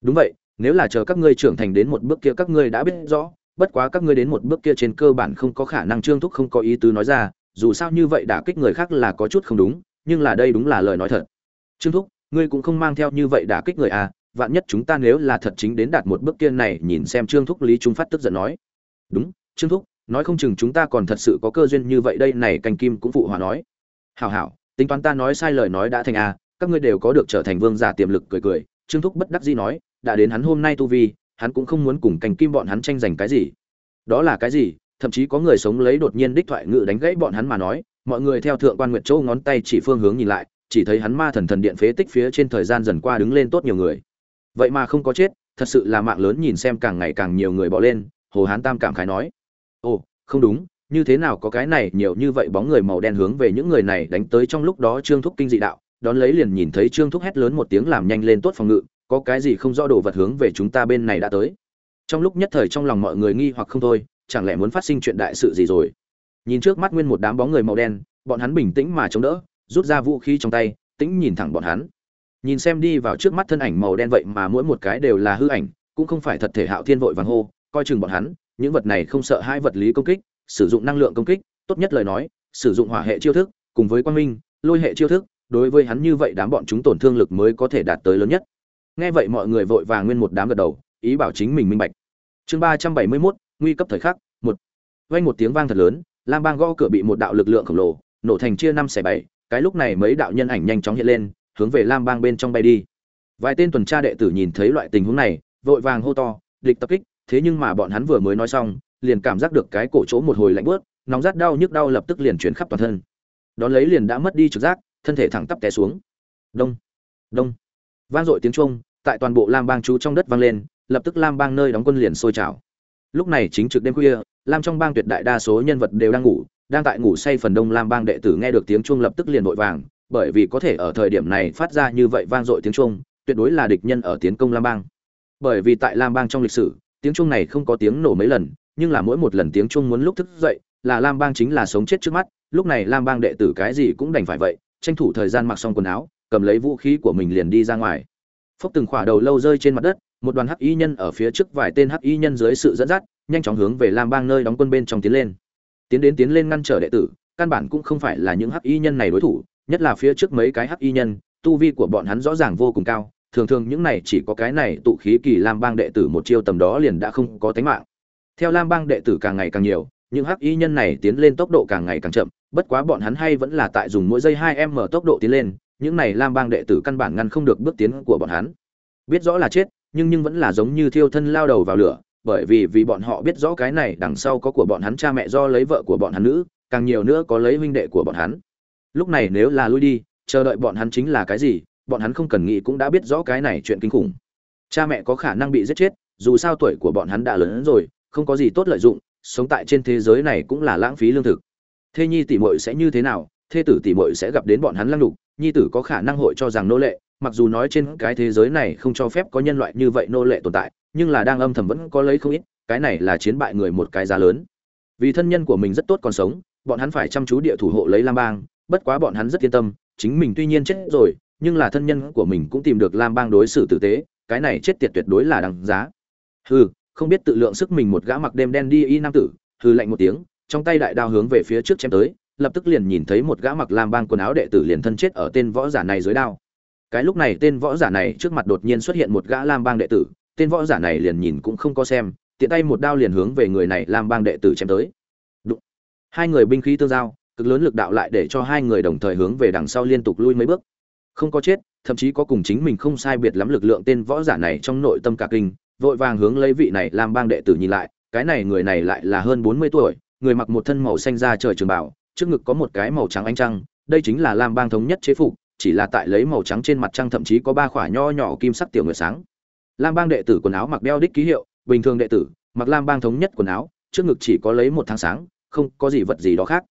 S1: Đúng vậy, nếu là chờ các ngươi trưởng thành đến một bước kia các ngươi đã biết rõ, bất quá các ngươi đến một bước kia trên cơ bản không có khả năng trương thúc không có ý tứ nói ra dù sao như vậy đả kích người khác là có chút không đúng, nhưng là đây đúng là lời nói thật. Trương thúc, ngươi cũng không mang theo như vậy đả kích người à vạn nhất chúng ta nếu là thật chính đến đạt một bước kia này, nhìn xem trương thúc lý trung phát tức giận nói. Đúng, trương thúc, nói không chừng chúng ta còn thật sự có cơ duyên như vậy đây này, canh kim cũng phụ hòa nói. Hảo hảo, tính toán ta nói sai lời nói đã thành à các ngươi đều có được trở thành vương giả tiềm lực cười cười. Trương thúc bất đắc dĩ nói, đã đến hắn hôm nay tu vi, hắn cũng không muốn cùng canh kim bọn hắn tranh giành cái gì. Đó là cái gì? Thậm chí có người sống lấy đột nhiên đích thoại ngự đánh gãy bọn hắn mà nói, mọi người theo thượng quan nguyệt châu ngón tay chỉ phương hướng nhìn lại, chỉ thấy hắn ma thần thần điện phế tích phía trên thời gian dần qua đứng lên tốt nhiều người. Vậy mà không có chết, thật sự là mạng lớn nhìn xem càng ngày càng nhiều người bỏ lên, hồ hán tam cảm khái nói. Ồ, không đúng, như thế nào có cái này, nhiều như vậy bóng người màu đen hướng về những người này đánh tới trong lúc đó trương thúc kinh dị đạo, đón lấy liền nhìn thấy trương thúc hét lớn một tiếng làm nhanh lên tốt phòng ngự, có cái gì không rõ đồ vật hướng về chúng ta bên này đã tới. Trong lúc nhất thời trong lòng mọi người nghi hoặc không thôi chẳng lẽ muốn phát sinh chuyện đại sự gì rồi? Nhìn trước mắt nguyên một đám bóng người màu đen, bọn hắn bình tĩnh mà chống đỡ, rút ra vũ khí trong tay, tĩnh nhìn thẳng bọn hắn. Nhìn xem đi vào trước mắt thân ảnh màu đen vậy mà mỗi một cái đều là hư ảnh, cũng không phải thật thể hạo thiên vội vàng hô, coi chừng bọn hắn, những vật này không sợ hai vật lý công kích, sử dụng năng lượng công kích, tốt nhất lời nói, sử dụng hỏa hệ chiêu thức, cùng với quang minh, lôi hệ chiêu thức, đối với hắn như vậy đám bọn chúng tổn thương lực mới có thể đạt tới lớn nhất. Nghe vậy mọi người vội vàng nguyên một đám gật đầu, ý bảo chính mình minh bạch. Chương ba trăm bảy mươi mốt nguy cấp thời khắc một vang một tiếng vang thật lớn lam bang gõ cửa bị một đạo lực lượng khổng lồ nổ thành chia năm xẻ bảy cái lúc này mấy đạo nhân ảnh nhanh chóng hiện lên hướng về lam bang bên trong bay đi. Vài tên tuần tra đệ tử nhìn thấy loại tình huống này vội vàng hô to địch tập kích! Thế nhưng mà bọn hắn vừa mới nói xong liền cảm giác được cái cổ chỗ một hồi lạnh bớt nóng rát đau nhức đau lập tức liền chuyển khắp toàn thân. Đón lấy liền đã mất đi trực giác thân thể thẳng tắp té xuống. Đông đông. Vang dội tiếng trung, tại toàn bộ lam bang chú trong đất vang lên lập tức lam bang nơi đóng quân liền sôi trào lúc này chính trực đêm khuya, lam trong bang tuyệt đại đa số nhân vật đều đang ngủ, đang tại ngủ say phần đông lam bang đệ tử nghe được tiếng chuông lập tức liền vội vàng, bởi vì có thể ở thời điểm này phát ra như vậy vang dội tiếng chuông, tuyệt đối là địch nhân ở tiến công lam bang. Bởi vì tại lam bang trong lịch sử, tiếng chuông này không có tiếng nổ mấy lần, nhưng là mỗi một lần tiếng chuông muốn lúc thức dậy, là lam bang chính là sống chết trước mắt, lúc này lam bang đệ tử cái gì cũng đành phải vậy, tranh thủ thời gian mặc xong quần áo, cầm lấy vũ khí của mình liền đi ra ngoài. Phốc từng khỏa đầu lâu rơi trên mặt đất một đoàn hắc y nhân ở phía trước vài tên hắc y nhân dưới sự dẫn dắt, nhanh chóng hướng về lam bang nơi đóng quân bên trong tiến lên. Tiến đến tiến lên ngăn trở đệ tử, căn bản cũng không phải là những hắc y nhân này đối thủ, nhất là phía trước mấy cái hắc y nhân, tu vi của bọn hắn rõ ràng vô cùng cao, thường thường những này chỉ có cái này tụ khí kỳ lam bang đệ tử một chiêu tầm đó liền đã không có tính mạng. Theo lam bang đệ tử càng ngày càng nhiều, những hắc y nhân này tiến lên tốc độ càng ngày càng chậm, bất quá bọn hắn hay vẫn là tại dùng mỗi giây hai em mở tốc độ tiến lên, những này lam bang đệ tử căn bản ngăn không được bước tiến của bọn hắn. Biết rõ là chết nhưng nhưng vẫn là giống như thiêu thân lao đầu vào lửa, bởi vì vì bọn họ biết rõ cái này đằng sau có của bọn hắn cha mẹ do lấy vợ của bọn hắn nữ, càng nhiều nữa có lấy huynh đệ của bọn hắn. Lúc này nếu là lui đi, chờ đợi bọn hắn chính là cái gì, bọn hắn không cần nghĩ cũng đã biết rõ cái này chuyện kinh khủng. Cha mẹ có khả năng bị giết chết, dù sao tuổi của bọn hắn đã lớn hơn rồi, không có gì tốt lợi dụng, sống tại trên thế giới này cũng là lãng phí lương thực. Thê nhi tỷ muội sẽ như thế nào? Thê tử tỷ muội sẽ gặp đến bọn hắn lăng đục nhi tử có khả năng hội cho rằng nô lệ mặc dù nói trên cái thế giới này không cho phép có nhân loại như vậy nô lệ tồn tại, nhưng là đang âm thầm vẫn có lấy không ít, cái này là chiến bại người một cái giá lớn. Vì thân nhân của mình rất tốt còn sống, bọn hắn phải chăm chú địa thủ hộ lấy lam bang, bất quá bọn hắn rất yên tâm, chính mình tuy nhiên chết rồi, nhưng là thân nhân của mình cũng tìm được lam bang đối xử tử tế, cái này chết tiệt tuyệt đối là đằng giá. Hừ, không biết tự lượng sức mình một gã mặc đêm đen đi y nam tử, hừ lạnh một tiếng, trong tay đại đao hướng về phía trước chém tới, lập tức liền nhìn thấy một gã mặc lam bang quần áo đệ tử liền thân chết ở tên võ giả này dưới đao cái lúc này tên võ giả này trước mặt đột nhiên xuất hiện một gã lam bang đệ tử, tên võ giả này liền nhìn cũng không có xem, tiện tay một đao liền hướng về người này lam bang đệ tử chém tới Đụng. hai người binh khí tương giao, cực lớn lực đạo lại để cho hai người đồng thời hướng về đằng sau liên tục lui mấy bước không có chết, thậm chí có cùng chính mình không sai biệt lắm lực lượng tên võ giả này trong nội tâm cả kinh, vội vàng hướng lấy vị này lam bang đệ tử nhìn lại, cái này người này lại là hơn bốn mươi tuổi, người mặc một thân màu xanh da trời trường bảo trước ngực có một cái màu trắng ánh trăng, đây chính là lam bang thống nhất chế phục chỉ là tại lấy màu trắng trên mặt trăng, thậm chí có ba khỏa nho nhỏ kim sắc tiểu nguyệt sáng. Lam bang đệ tử quần áo mặc đeo đích ký hiệu, bình thường đệ tử, mặc lam bang thống nhất quần áo, trước ngực chỉ có lấy một tháng sáng, không có gì vật gì đó khác.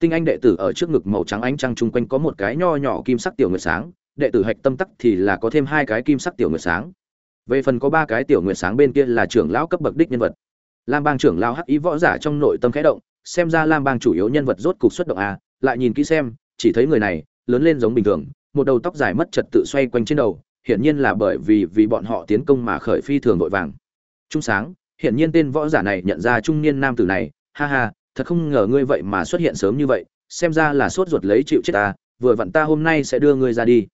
S1: Tinh anh đệ tử ở trước ngực màu trắng ánh trăng chung quanh có một cái nho nhỏ kim sắc tiểu nguyệt sáng, đệ tử hạch tâm tắc thì là có thêm hai cái kim sắc tiểu nguyệt sáng. Về phần có ba cái tiểu nguyệt sáng bên kia là trưởng lão cấp bậc đích nhân vật. Lam bang trưởng lão hắc ý võ giả trong nội tâm khẽ động, xem ra lam bang chủ yếu nhân vật rốt cục xuất động a, lại nhìn kỹ xem, chỉ thấy người này lớn lên giống bình thường, một đầu tóc dài mất trật tự xoay quanh trên đầu, hiển nhiên là bởi vì vì bọn họ tiến công mà khởi phi thường vội vàng. Trung sáng, hiển nhiên tên võ giả này nhận ra trung niên nam tử này, ha ha, thật không ngờ ngươi vậy mà xuất hiện sớm như vậy, xem ra là sốt ruột lấy chịu chết ta, vừa vặn ta hôm nay sẽ đưa ngươi ra đi.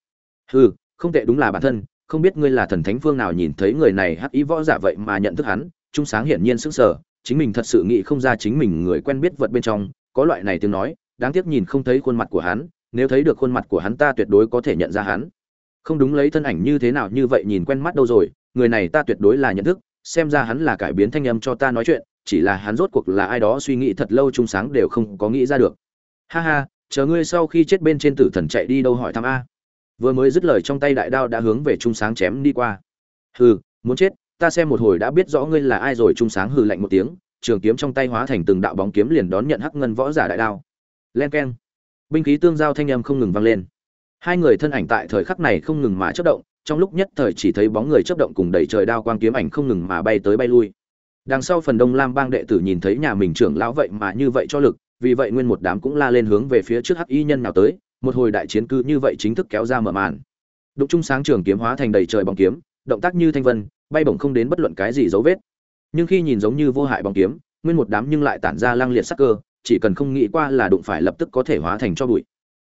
S1: Hừ, không tệ đúng là bản thân, không biết ngươi là thần thánh phương nào nhìn thấy người này hắc ý võ giả vậy mà nhận thức hắn, trung sáng hiển nhiên sững sờ, chính mình thật sự nghĩ không ra chính mình người quen biết vật bên trong, có loại này tiếng nói, đáng tiếc nhìn không thấy khuôn mặt của hắn nếu thấy được khuôn mặt của hắn ta tuyệt đối có thể nhận ra hắn. Không đúng lấy thân ảnh như thế nào như vậy nhìn quen mắt đâu rồi, người này ta tuyệt đối là nhận thức, xem ra hắn là cải biến thanh âm cho ta nói chuyện, chỉ là hắn rốt cuộc là ai đó suy nghĩ thật lâu trung sáng đều không có nghĩ ra được. Ha ha, chờ ngươi sau khi chết bên trên tử thần chạy đi đâu hỏi thăm a. Vừa mới dứt lời trong tay đại đao đã hướng về trung sáng chém đi qua. Hừ, muốn chết, ta xem một hồi đã biết rõ ngươi là ai rồi trung sáng hừ lạnh một tiếng, trường kiếm trong tay hóa thành từng đạo bóng kiếm liền đón nhận hắc ngân võ giả đại đao. Len keng binh khí tương giao thanh âm không ngừng vang lên. Hai người thân ảnh tại thời khắc này không ngừng mà chất động, trong lúc nhất thời chỉ thấy bóng người chất động cùng đẩy trời đao quang kiếm ảnh không ngừng mà bay tới bay lui. Đằng sau phần đông lam bang đệ tử nhìn thấy nhà mình trưởng lão vậy mà như vậy cho lực, vì vậy nguyên một đám cũng la lên hướng về phía trước hắc y nhân nào tới, một hồi đại chiến cư như vậy chính thức kéo ra mở màn. Đụng trung sáng trường kiếm hóa thành đầy trời bóng kiếm, động tác như thanh vân, bay bổng không đến bất luận cái gì dấu vết. Nhưng khi nhìn giống như vô hại bóng kiếm, nguyên một đám nhưng lại tản ra lăng liệt sắc cơ chỉ cần không nghĩ qua là đụng phải lập tức có thể hóa thành cho bụi.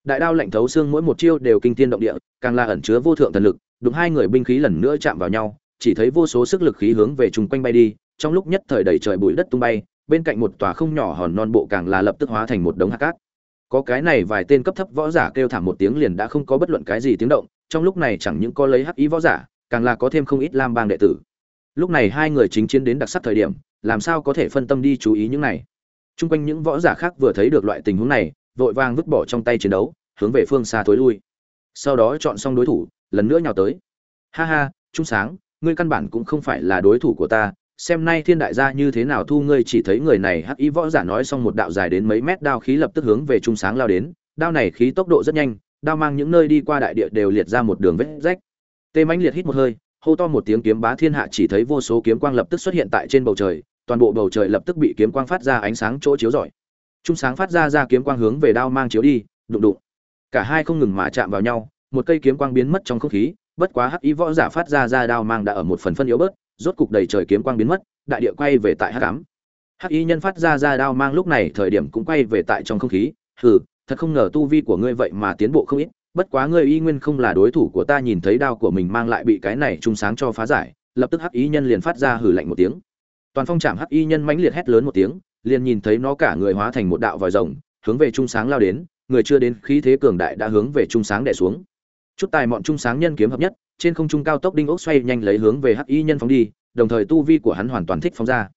S1: Đại đao lạnh thấu xương mỗi một chiêu đều kinh thiên động địa, càng là ẩn chứa vô thượng thần lực, đụng hai người binh khí lần nữa chạm vào nhau, chỉ thấy vô số sức lực khí hướng về chung quanh bay đi, trong lúc nhất thời đầy trời bụi đất tung bay, bên cạnh một tòa không nhỏ hòn non bộ càng là lập tức hóa thành một đống hạt cát. Có cái này vài tên cấp thấp võ giả kêu thảm một tiếng liền đã không có bất luận cái gì tiếng động, trong lúc này chẳng những có lấy hắc ý võ giả, càng là có thêm không ít lam bang đệ tử. Lúc này hai người chính chiến đến đặc sắc thời điểm, làm sao có thể phân tâm đi chú ý những này? Trung quanh những võ giả khác vừa thấy được loại tình huống này, vội vàng vứt bỏ trong tay chiến đấu, hướng về phương xa thối lui. Sau đó chọn xong đối thủ, lần nữa nhào tới. Ha ha, trung sáng, ngươi căn bản cũng không phải là đối thủ của ta, xem nay thiên đại gia như thế nào thu ngươi chỉ thấy người này hắc y võ giả nói xong một đạo dài đến mấy mét đao khí lập tức hướng về trung sáng lao đến, đao này khí tốc độ rất nhanh, đao mang những nơi đi qua đại địa đều liệt ra một đường vết rách. Tê mãnh liệt hít một hơi, hô to một tiếng kiếm bá thiên hạ chỉ thấy vô số kiếm quang lập tức xuất hiện tại trên bầu trời toàn bộ bầu trời lập tức bị kiếm quang phát ra ánh sáng chỗ chiếu rọi. Trung sáng phát ra ra kiếm quang hướng về đao mang chiếu đi, đụng đụng. Cả hai không ngừng mà chạm vào nhau, một cây kiếm quang biến mất trong không khí, bất quá hắc y võ giả phát ra ra đao mang đã ở một phần phân yếu bớt, rốt cục đầy trời kiếm quang biến mất, đại địa quay về tại hắc ám. Hắc y nhân phát ra ra đao mang lúc này thời điểm cũng quay về tại trong không khí, hừ, thật không ngờ tu vi của ngươi vậy mà tiến bộ không ít, bất quá ngươi y nguyên không là đối thủ của ta, nhìn thấy đao của mình mang lại bị cái này trung sáng cho phá giải, lập tức hắc y nhân liền phát ra hừ lạnh một tiếng toàn phong trạm hắc y nhân mãnh liệt hét lớn một tiếng, liền nhìn thấy nó cả người hóa thành một đạo vòi rồng, hướng về trung sáng lao đến, người chưa đến khí thế cường đại đã hướng về trung sáng đè xuống. Chút tài mọn trung sáng nhân kiếm hợp nhất, trên không trung cao tốc đinh ốc xoay nhanh lấy hướng về hắc y nhân phóng đi, đồng thời tu vi của hắn hoàn toàn thích phóng ra.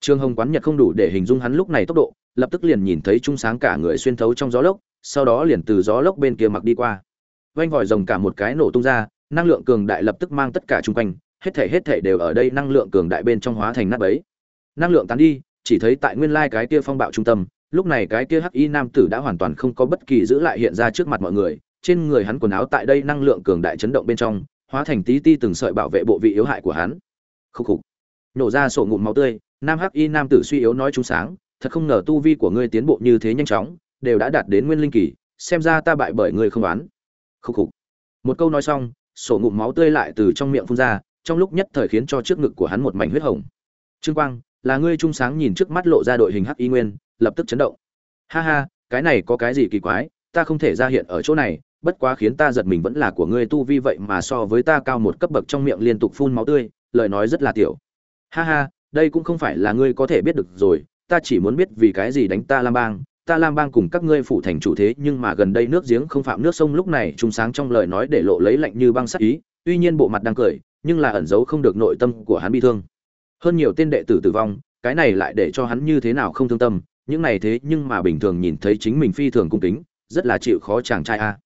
S1: Trương hồng quán nhật không đủ để hình dung hắn lúc này tốc độ, lập tức liền nhìn thấy trung sáng cả người xuyên thấu trong gió lốc, sau đó liền từ gió lốc bên kia mặc đi qua. Vanh vòi rồng cả một cái nổ tung ra, năng lượng cường đại lập tức mang tất cả chung quanh hết thể hết thể đều ở đây năng lượng cường đại bên trong hóa thành nát bấy. Năng lượng tán đi, chỉ thấy tại nguyên lai cái kia phong bạo trung tâm, lúc này cái kia hắc y nam tử đã hoàn toàn không có bất kỳ giữ lại hiện ra trước mặt mọi người. Trên người hắn quần áo tại đây năng lượng cường đại chấn động bên trong, hóa thành tí ti từng sợi bảo vệ bộ vị yếu hại của hắn. Khúc khục. Nổ ra sổ ngụm máu tươi, nam hắc y nam tử suy yếu nói chúng sáng, thật không ngờ tu vi của ngươi tiến bộ như thế nhanh chóng, đều đã đạt đến nguyên linh kỳ, xem ra ta bại bởi ngươi không oán. Khúc khục. Một câu nói xong, sổ ngụm máu tươi lại từ trong miệng phun ra trong lúc nhất thời khiến cho trước ngực của hắn một mảnh huyết hồng. Trương quang, là ngươi trung sáng nhìn trước mắt lộ ra đội hình hắc y nguyên, lập tức chấn động. Ha ha, cái này có cái gì kỳ quái, ta không thể ra hiện ở chỗ này, bất quá khiến ta giật mình vẫn là của ngươi tu vi vậy mà so với ta cao một cấp bậc trong miệng liên tục phun máu tươi, lời nói rất là tiểu. Ha ha, đây cũng không phải là ngươi có thể biết được rồi, ta chỉ muốn biết vì cái gì đánh ta lam bang, ta lam bang cùng các ngươi phụ thành chủ thế, nhưng mà gần đây nước giếng không phạm nước sông lúc này trung sáng trong lời nói để lộ lấy lạnh như băng sắc ý, tuy nhiên bộ mặt đang cười nhưng là ẩn giấu không được nội tâm của hắn bi thương. Hơn nhiều tên đệ tử tử vong, cái này lại để cho hắn như thế nào không thương tâm, những này thế nhưng mà bình thường nhìn thấy chính mình phi thường cung kính, rất là chịu khó chàng trai a.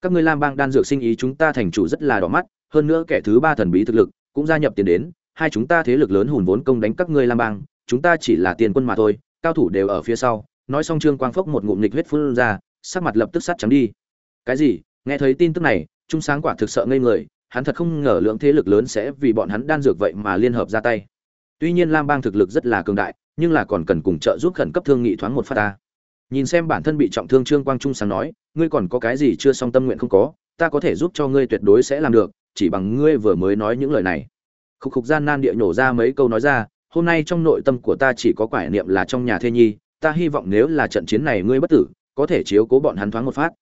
S1: Các ngươi lam bang đan dược sinh ý chúng ta thành chủ rất là đỏ mắt, hơn nữa kẻ thứ ba thần bí thực lực cũng gia nhập tiền đến, hai chúng ta thế lực lớn hùn vốn công đánh các ngươi lam bang, chúng ta chỉ là tiền quân mà thôi, cao thủ đều ở phía sau. Nói xong trương quang phốc một ngụm nghịch huyết phun ra, sắc mặt lập tức sắt trắng đi. Cái gì? Nghe thấy tin tức này, trung sáng quả thực sợ ngây người hắn thật không ngờ lượng thế lực lớn sẽ vì bọn hắn đan dược vậy mà liên hợp ra tay. Tuy nhiên lam bang thực lực rất là cường đại, nhưng là còn cần cùng trợ giúp khẩn cấp thương nghị thoáng một phát ta. Nhìn xem bản thân bị trọng thương trương quang trung sáng nói, ngươi còn có cái gì chưa xong tâm nguyện không có, ta có thể giúp cho ngươi tuyệt đối sẽ làm được, chỉ bằng ngươi vừa mới nói những lời này. Khúc khục gian nan địa nhổ ra mấy câu nói ra, hôm nay trong nội tâm của ta chỉ có quải niệm là trong nhà thê nhi, ta hy vọng nếu là trận chiến này ngươi bất tử, có thể chiếu cố bọn hắn thoáng một phát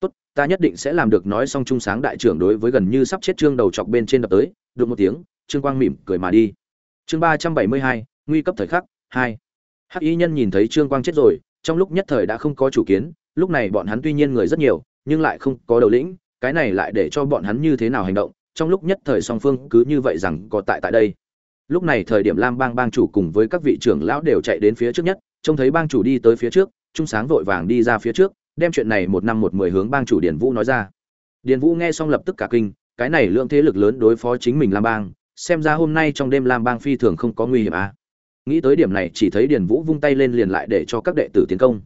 S1: tốt, ta nhất định sẽ làm được nói xong trung sáng đại trưởng đối với gần như sắp chết trương đầu chọc bên trên đập tới đụng một tiếng, trương quang mỉm cười mà đi. Chương ba trăm bảy mươi hai, nguy cấp thời khắc, hai. Hắc y nhân nhìn thấy trương quang chết rồi, trong lúc nhất thời đã không có chủ kiến, lúc này bọn hắn tuy nhiên người rất nhiều, nhưng lại không có đầu lĩnh, cái này lại để cho bọn hắn như thế nào hành động, trong lúc nhất thời song phương cứ như vậy rằng có tại tại đây. Lúc này thời điểm lam bang bang chủ cùng với các vị trưởng lão đều chạy đến phía trước nhất, trông thấy bang chủ đi tới phía trước, trung sáng vội vàng đi ra phía trước đem chuyện này một năm một mười hướng bang chủ điền vũ nói ra. Điền vũ nghe xong lập tức cả kinh, cái này lượng thế lực lớn đối phó chính mình lam bang, xem ra hôm nay trong đêm lam bang phi thường không có nguy hiểm à. nghĩ tới điểm này, chỉ thấy điền vũ vung tay lên liền lại để cho các đệ tử tiến công.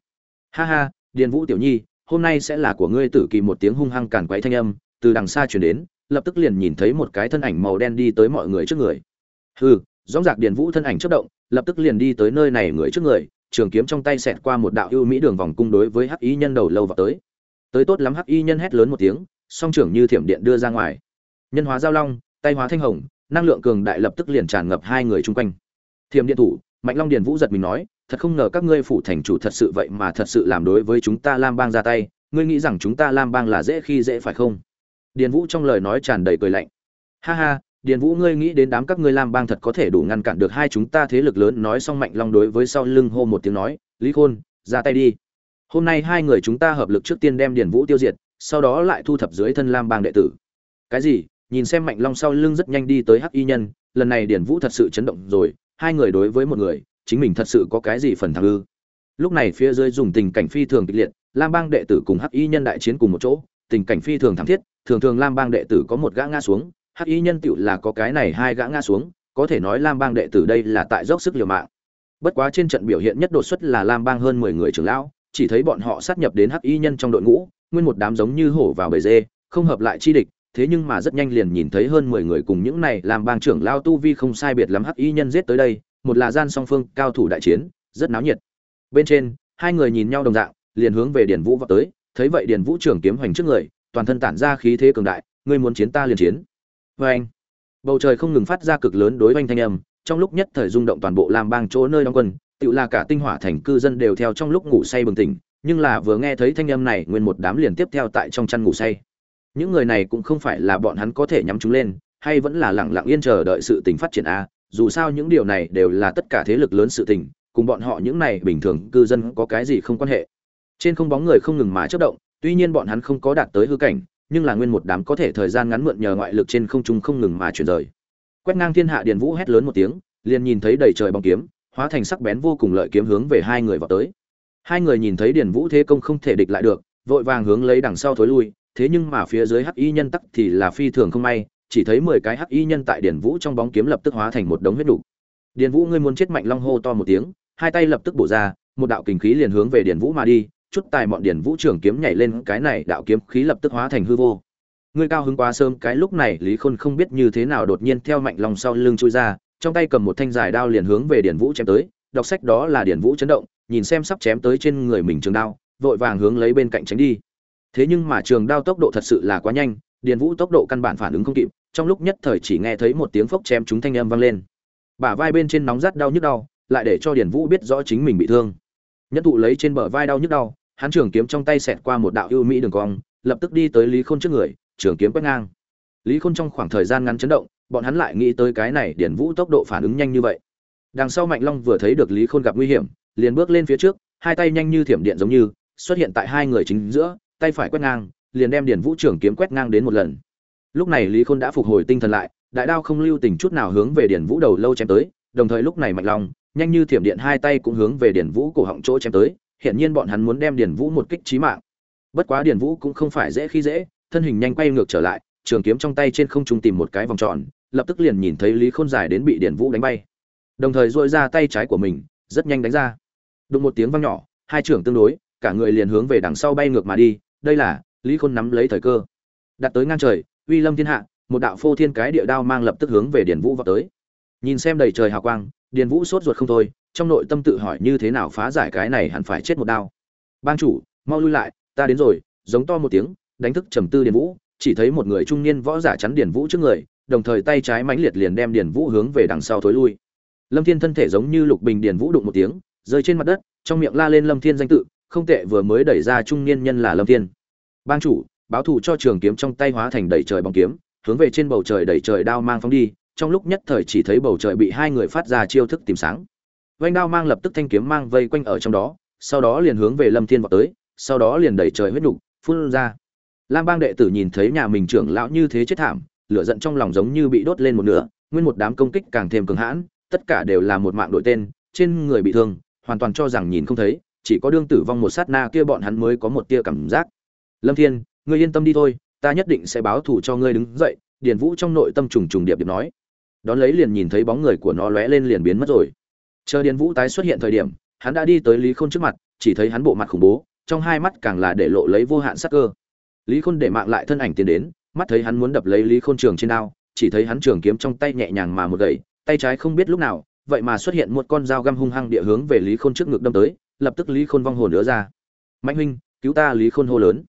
S1: Ha ha, điền vũ tiểu nhi, hôm nay sẽ là của ngươi tử kỳ một tiếng hung hăng càn quấy thanh âm, từ đằng xa chuyển đến, lập tức liền nhìn thấy một cái thân ảnh màu đen đi tới mọi người trước người. Hừ dõng dạc điền vũ thân ảnh chất động, lập tức liền đi tới nơi này người trước người trường kiếm trong tay xẹt qua một đạo ưu mỹ đường vòng cung đối với hắc y nhân đầu lâu vào tới. Tới tốt lắm hắc y nhân hét lớn một tiếng, song trưởng như thiểm điện đưa ra ngoài. Nhân hóa giao long, tay hóa thanh hồng, năng lượng cường đại lập tức liền tràn ngập hai người chung quanh. Thiểm điện thủ, mạnh long điền vũ giật mình nói, thật không ngờ các ngươi phủ thành chủ thật sự vậy mà thật sự làm đối với chúng ta lam bang ra tay, ngươi nghĩ rằng chúng ta lam bang là dễ khi dễ phải không? Điền vũ trong lời nói tràn đầy cười lạnh. Ha ha điền vũ, ngươi nghĩ đến đám các ngươi lam bang thật có thể đủ ngăn cản được hai chúng ta thế lực lớn? Nói xong mạnh long đối với sau lưng hô một tiếng nói, lý khôn, ra tay đi. Hôm nay hai người chúng ta hợp lực trước tiên đem điền vũ tiêu diệt, sau đó lại thu thập dưới thân lam bang đệ tử. Cái gì? Nhìn xem mạnh long sau lưng rất nhanh đi tới hắc y nhân, lần này điền vũ thật sự chấn động rồi, hai người đối với một người, chính mình thật sự có cái gì phần thăng ư? Lúc này phía dưới dùng tình cảnh phi thường kịch liệt, lam bang đệ tử cùng hắc y nhân đại chiến cùng một chỗ, tình cảnh phi thường thảm thiết, thường thường lam bang đệ tử có một gã ngã xuống hắc y nhân tựu là có cái này hai gã ngã xuống, có thể nói lam bang đệ tử đây là tại dốc sức liều mạng. Bất quá trên trận biểu hiện nhất đột xuất là lam bang hơn mười người trưởng lão, chỉ thấy bọn họ sát nhập đến hắc y nhân trong đội ngũ, nguyên một đám giống như hổ vào bầy dê, không hợp lại chi địch, thế nhưng mà rất nhanh liền nhìn thấy hơn mười người cùng những này làm bang trưởng lao tu vi không sai biệt lắm hắc y nhân giết tới đây, một là gian song phương, cao thủ đại chiến, rất náo nhiệt. Bên trên, hai người nhìn nhau đồng dạng, liền hướng về điền vũ vào tới, thấy vậy điền vũ trưởng kiếm hoành trước người, toàn thân tản ra khí thế cường đại, ngươi muốn chiến ta liền chiến vê anh. Bầu trời không ngừng phát ra cực lớn đối oanh thanh âm, trong lúc nhất thời rung động toàn bộ làm bang chỗ nơi đóng quân tự là cả tinh hỏa thành cư dân đều theo trong lúc ngủ say bừng tỉnh, nhưng là vừa nghe thấy thanh âm này, nguyên một đám liền tiếp theo tại trong chăn ngủ say. Những người này cũng không phải là bọn hắn có thể nhắm chúng lên, hay vẫn là lẳng lặng yên chờ đợi sự tình phát triển a dù sao những điều này đều là tất cả thế lực lớn sự tình, cùng bọn họ những này bình thường cư dân có cái gì không quan hệ. Trên không bóng người không ngừng mà chất động, tuy nhiên bọn hắn không có đạt tới hư cảnh nhưng là nguyên một đám có thể thời gian ngắn mượn nhờ ngoại lực trên không trung không ngừng mà chuyển rời quét ngang thiên hạ điền vũ hét lớn một tiếng, liền nhìn thấy đầy trời bóng kiếm, hóa thành sắc bén vô cùng lợi kiếm hướng về hai người vọt tới hai người nhìn thấy điền vũ thế công không thể địch lại được, vội vàng hướng lấy đằng sau thối lui, thế nhưng mà phía dưới hắc y nhân tắc thì là phi thường không may, chỉ thấy mười cái hắc y nhân tại điền vũ trong bóng kiếm lập tức hóa thành một đống huyết đủ. điền vũ ngươi muốn chết mạnh long hô to một tiếng, hai tay lập tức bổ ra, một đạo kình khí liền hướng về điền vũ mà đi chút tài mọn điển vũ trưởng kiếm nhảy lên, cái này đạo kiếm khí lập tức hóa thành hư vô. Ngươi cao hứng quá sớm, cái lúc này lý khôn không biết như thế nào đột nhiên theo mạnh long sau lưng chui ra, trong tay cầm một thanh dài đao liền hướng về điển vũ chém tới, đọc sách đó là điển vũ chấn động, nhìn xem sắp chém tới trên người mình trường đao, vội vàng hướng lấy bên cạnh tránh đi. Thế nhưng mà trường đao tốc độ thật sự là quá nhanh, điển vũ tốc độ căn bản phản ứng không kịp, trong lúc nhất thời chỉ nghe thấy một tiếng phốc chém chúng thanh âm vang lên. Bả vai bên trên nóng rát đau nhức đau, lại để cho điển vũ biết rõ chính mình bị thương. Nhất thụ lấy trên bờ vai đau nhức đau hắn trường kiếm trong tay xẹt qua một đạo ưu mỹ đường cong, lập tức đi tới lý khôn trước người, trường kiếm quét ngang. Lý khôn trong khoảng thời gian ngắn chấn động, bọn hắn lại nghĩ tới cái này điền vũ tốc độ phản ứng nhanh như vậy. Đằng sau mạnh long vừa thấy được lý khôn gặp nguy hiểm, liền bước lên phía trước, hai tay nhanh như thiểm điện giống như, xuất hiện tại hai người chính giữa, tay phải quét ngang, liền đem điền vũ trưởng kiếm quét ngang đến một lần. Lúc này lý khôn đã phục hồi tinh thần lại, đại đao không lưu tình chút nào hướng về điền vũ đầu lâu chém tới, đồng thời lúc này mạnh long, nhanh như thiểm điện hai tay cũng hướng về điền vũ cổ họng chỗ chém tới hiện nhiên bọn hắn muốn đem điền vũ một kích chí mạng. Bất quá điền vũ cũng không phải dễ khi dễ, thân hình nhanh quay ngược trở lại, trường kiếm trong tay trên không trung tìm một cái vòng tròn, lập tức liền nhìn thấy lý khôn dài đến bị điền vũ đánh bay. Đồng thời duỗi ra tay trái của mình, rất nhanh đánh ra. Đụng một tiếng vang nhỏ, hai trưởng tương đối, cả người liền hướng về đằng sau bay ngược mà đi, đây là lý khôn nắm lấy thời cơ. Đặt tới ngang trời, uy lâm thiên hạ, một đạo phô thiên cái địa đao mang lập tức hướng về điền vũ vọt tới. Nhìn xem đầy trời hào quang, điền vũ sốt ruột không thôi trong nội tâm tự hỏi như thế nào phá giải cái này hẳn phải chết một đao. Bang chủ, mau lui lại, ta đến rồi, giống to một tiếng, đánh thức trầm tư điền vũ, chỉ thấy một người trung niên võ giả chắn điền vũ trước người, đồng thời tay trái mãnh liệt liền đem điền vũ hướng về đằng sau thối lui. Lâm thiên thân thể giống như lục bình điền vũ đụng một tiếng, rơi trên mặt đất, trong miệng la lên lâm thiên danh tự, không tệ vừa mới đẩy ra trung niên nhân là lâm thiên. Bang chủ, báo thù cho trường kiếm trong tay hóa thành đẩy trời bóng kiếm, hướng về trên bầu trời đẩy trời đao mang phóng đi, trong lúc nhất thời chỉ thấy bầu trời bị hai người phát ra chiêu thức tìm sáng vanh đao mang lập tức thanh kiếm mang vây quanh ở trong đó, sau đó liền hướng về lâm thiên vào tới, sau đó liền đẩy trời huyết nục, phun ra. Lam bang đệ tử nhìn thấy nhà mình trưởng lão như thế chết thảm, lửa giận trong lòng giống như bị đốt lên một nửa, nguyên một đám công kích càng thêm cường hãn, tất cả đều là một mạng đội tên, trên người bị thương, hoàn toàn cho rằng nhìn không thấy, chỉ có đương tử vong một sát na kia bọn hắn mới có một tia cảm giác. Lâm thiên, ngươi yên tâm đi thôi, ta nhất định sẽ báo thù cho ngươi đứng dậy, điền vũ trong nội tâm trùng trùng điệp điệp nói. Đón lấy liền nhìn thấy bóng người của nó lóe lên liền biến mất rồi chờ điền vũ tái xuất hiện thời điểm, hắn đã đi tới lý khôn trước mặt, chỉ thấy hắn bộ mặt khủng bố, trong hai mắt càng là để lộ lấy vô hạn sắc cơ. Lý khôn để mạng lại thân ảnh tiến đến, mắt thấy hắn muốn đập lấy lý khôn trường trên đao, chỉ thấy hắn trường kiếm trong tay nhẹ nhàng mà một gậy, tay trái không biết lúc nào, vậy mà xuất hiện một con dao găm hung hăng địa hướng về lý khôn trước ngực đâm tới, lập tức lý khôn vong hồn nữa ra. Mạnh huynh, cứu ta! Lý khôn hô lớn.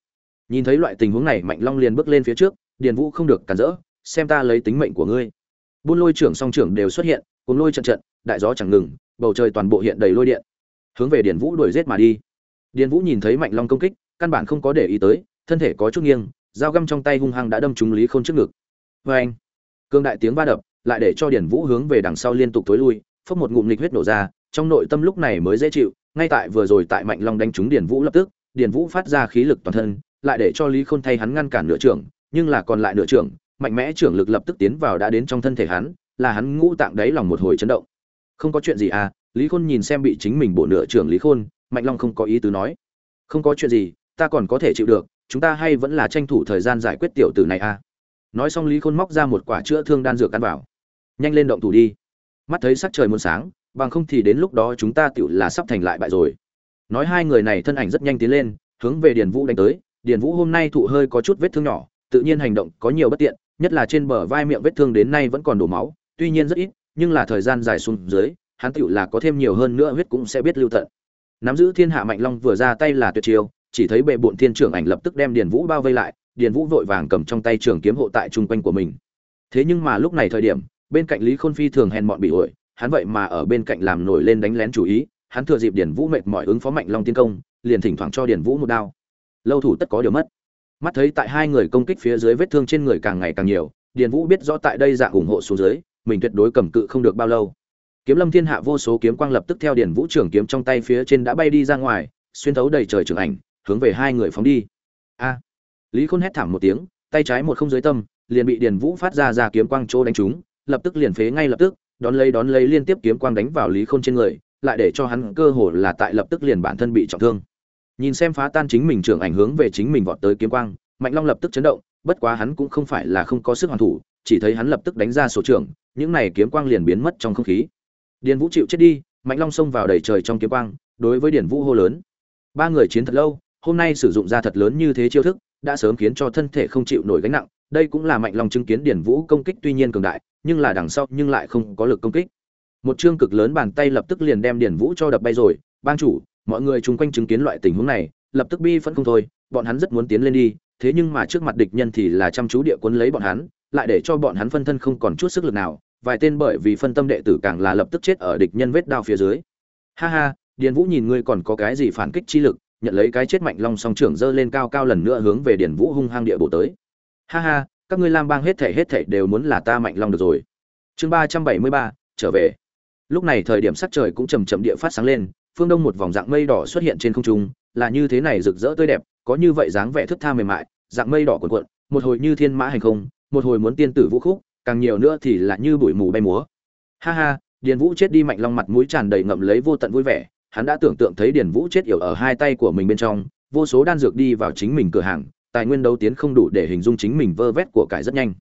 S1: Nhìn thấy loại tình huống này, mạnh long liền bước lên phía trước, điền vũ không được cản rỡ, xem ta lấy tính mệnh của ngươi. Buôn lôi trưởng song trưởng đều xuất hiện cùng lôi trận trận, đại gió chẳng ngừng bầu trời toàn bộ hiện đầy lôi điện, hướng về điền vũ đuổi giết mà đi. Điền vũ nhìn thấy mạnh long công kích, căn bản không có để ý tới, thân thể có chút nghiêng, dao găm trong tay hung hăng đã đâm trúng lý khôn trước ngực. Vê anh, cương đại tiếng va đập lại để cho điền vũ hướng về đằng sau liên tục tối lui, phốc một ngụm nghịch huyết nổ ra, trong nội tâm lúc này mới dễ chịu, ngay tại vừa rồi tại mạnh long đánh trúng điền vũ lập tức, điền vũ phát ra khí lực toàn thân, lại để cho lý khôn thay hắn ngăn cản nửa trưởng, nhưng là còn lại nửa trưởng, mạnh mẽ trưởng lực lập tức tiến vào đã đến trong thân thể hắn, là hắn ngũ tạng đáy lòng một hồi chấn động không có chuyện gì à lý khôn nhìn xem bị chính mình bộ nửa trưởng lý khôn, mạnh long không có ý tứ nói. Không có chuyện gì, ta còn có thể chịu được, chúng ta hay vẫn là tranh thủ thời gian giải quyết tiểu tử này à. Nói xong lý khôn móc ra một quả chữa thương đan dược ăn vào. Nhanh lên động thủ đi. Mắt thấy sắc trời muốn sáng, bằng không thì đến lúc đó chúng ta tựu là sắp thành lại bại rồi. Nói hai người này thân ảnh rất nhanh tiến lên, hướng về điền vũ đánh tới. Điền vũ hôm nay thụ hơi có chút vết thương nhỏ, tự nhiên hành động có nhiều bất tiện, nhất là trên bờ vai miệng vết thương đến nay vẫn còn đổ máu, tuy nhiên rất ít nhưng là thời gian dài xuống dưới, hắn tựu là có thêm nhiều hơn nữa huyết cũng sẽ biết lưu tận. Nắm giữ thiên hạ mạnh long vừa ra tay là tuyệt chiêu, chỉ thấy bệ bộn thiên trưởng ảnh lập tức đem điền vũ bao vây lại, điền vũ vội vàng cầm trong tay trường kiếm hộ tại chung quanh của mình. Thế nhưng mà lúc này thời điểm, bên cạnh lý khôn phi thường hèn mọn bị ổi, hắn vậy mà ở bên cạnh làm nổi lên đánh lén chủ ý, hắn thừa dịp điền vũ mệt mỏi ứng phó mạnh long tiên công, liền thỉnh thoảng cho điền vũ một đao. Lâu thủ tất có điều mất. Mắt thấy tại hai người công kích phía dưới vết thương trên người càng ngày càng nhiều, điền vũ biết rõ tại đây dạng ủng hộ xuống dưới mình tuyệt đối cầm cự không được bao lâu. Kiếm lâm thiên hạ vô số kiếm quang lập tức theo điền vũ trưởng kiếm trong tay phía trên đã bay đi ra ngoài, xuyên thấu đầy trời trường ảnh, hướng về hai người phóng đi. A! Lý khôn hét thảm một tiếng, tay trái một không dưới tâm, liền bị điền vũ phát ra ra kiếm quang chỗ đánh trúng, lập tức liền phế ngay lập tức, đón lấy đón lấy liên tiếp kiếm quang đánh vào lý khôn trên người, lại để cho hắn cơ hồ là tại lập tức liền bản thân bị trọng thương. Nhìn xem phá tan chính mình trưởng ảnh hướng về chính mình vọt tới kiếm quang, mạnh long lập tức chấn động, bất quá hắn cũng không phải là không có sức hoàn thủ chỉ thấy hắn lập tức đánh ra sổ trưởng những này kiếm quang liền biến mất trong không khí. Điền vũ chịu chết đi, mạnh long xông vào đầy trời trong kiếm quang, đối với điền vũ hô lớn. Ba người chiến thật lâu, hôm nay sử dụng ra thật lớn như thế chiêu thức, đã sớm khiến cho thân thể không chịu nổi gánh nặng. Đây cũng là mạnh long chứng kiến điền vũ công kích tuy nhiên cường đại, nhưng là đằng sau nhưng lại không có lực công kích. Một chương cực lớn bàn tay lập tức liền đem điền vũ cho đập bay rồi. Bang chủ, mọi người chung quanh chứng kiến loại tình huống này, lập tức bi phẫn không thôi, bọn hắn rất muốn tiến lên đi, thế nhưng mà trước mặt địch nhân thì là chăm chú địa quân lấy bọn hắn lại để cho bọn hắn phân thân không còn chút sức lực nào, vài tên bởi vì phân tâm đệ tử càng là lập tức chết ở địch nhân vết đao phía dưới. Ha ha, điền vũ nhìn ngươi còn có cái gì phản kích chi lực, nhận lấy cái chết mạnh long song trưởng dơ lên cao cao lần nữa hướng về điền vũ hung hăng địa bộ tới. Ha ha, các ngươi lam bang hết thể hết thể đều muốn là ta mạnh long được rồi. Chương ba trăm bảy mươi ba, trở về. Lúc này thời điểm sắc trời cũng chầm chậm địa phát sáng lên, phương đông một vòng dạng mây đỏ xuất hiện trên không trung, là như thế này rực rỡ tươi đẹp, có như vậy dáng vẻ thức tha mềm mại, dạng mây đỏ cuộn cuộn, một hồi như thiên mã hành không một hồi muốn tiên tử vũ khúc, càng nhiều nữa thì là như bụi mù bay múa. Ha ha, điền vũ chết đi mạnh long mặt mũi tràn đầy ngậm lấy vô tận vui vẻ, hắn đã tưởng tượng thấy điền vũ chết yểu ở hai tay của mình bên trong, vô số đan dược đi vào chính mình cửa hàng, tài nguyên đấu tiến không đủ để hình dung chính mình vơ vét của cải rất nhanh.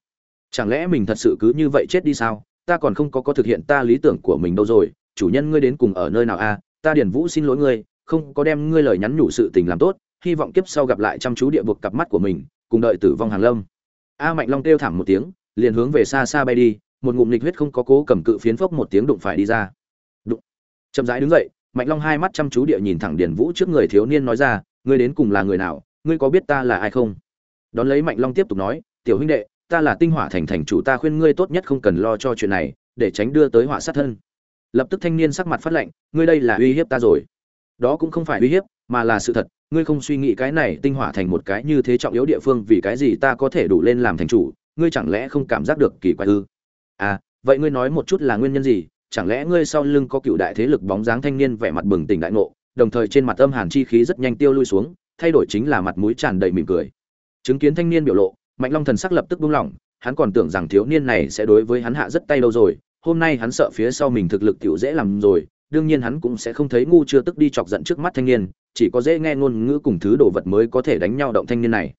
S1: Chẳng lẽ mình thật sự cứ như vậy chết đi sao? Ta còn không có có thực hiện ta lý tưởng của mình đâu rồi, chủ nhân ngươi đến cùng ở nơi nào a? Ta điền vũ xin lỗi ngươi, không có đem ngươi lời nhắn nhủ sự tình làm tốt, hy vọng kiếp sau gặp lại chăm chú địa vực cặp mắt của mình, cùng đợi tử vong hàng lâm a mạnh long kêu thảm một tiếng, liền hướng về xa xa bay đi, một ngụm lịch huyết không có cố cầm cự phiến phốc một tiếng đụng phải đi ra. Đụng. Chậm rãi đứng dậy, mạnh long hai mắt chăm chú địa nhìn thẳng điền vũ trước người thiếu niên nói ra, ngươi đến cùng là người nào, ngươi có biết ta là ai không? Đón lấy mạnh long tiếp tục nói, tiểu huynh đệ, ta là tinh hỏa thành thành chủ, ta khuyên ngươi tốt nhất không cần lo cho chuyện này, để tránh đưa tới họa sát thân. Lập tức thanh niên sắc mặt phát lệnh, ngươi đây là uy hiếp ta rồi. Đó cũng không phải uy hiếp mà là sự thật, ngươi không suy nghĩ cái này tinh hỏa thành một cái như thế trọng yếu địa phương vì cái gì ta có thể đủ lên làm thành chủ, ngươi chẳng lẽ không cảm giác được kỳ quái ư? À vậy ngươi nói một chút là nguyên nhân gì? Chẳng lẽ ngươi sau lưng có cựu đại thế lực bóng dáng thanh niên vẻ mặt bừng tỉnh đại ngộ, đồng thời trên mặt âm hàn chi khí rất nhanh tiêu lui xuống, thay đổi chính là mặt mũi tràn đầy mỉm cười. Chứng kiến thanh niên biểu lộ, mạnh long thần sắc lập tức buông lỏng, hắn còn tưởng rằng thiếu niên này sẽ đối với hắn hạ rất tay lâu rồi, hôm nay hắn sợ phía sau mình thực lực tiểu dễ làm rồi đương nhiên hắn cũng sẽ không thấy ngu chưa tức đi chọc giận trước mắt thanh niên, chỉ có dễ nghe ngôn ngữ cùng thứ đồ vật mới có thể đánh nhau động thanh niên này.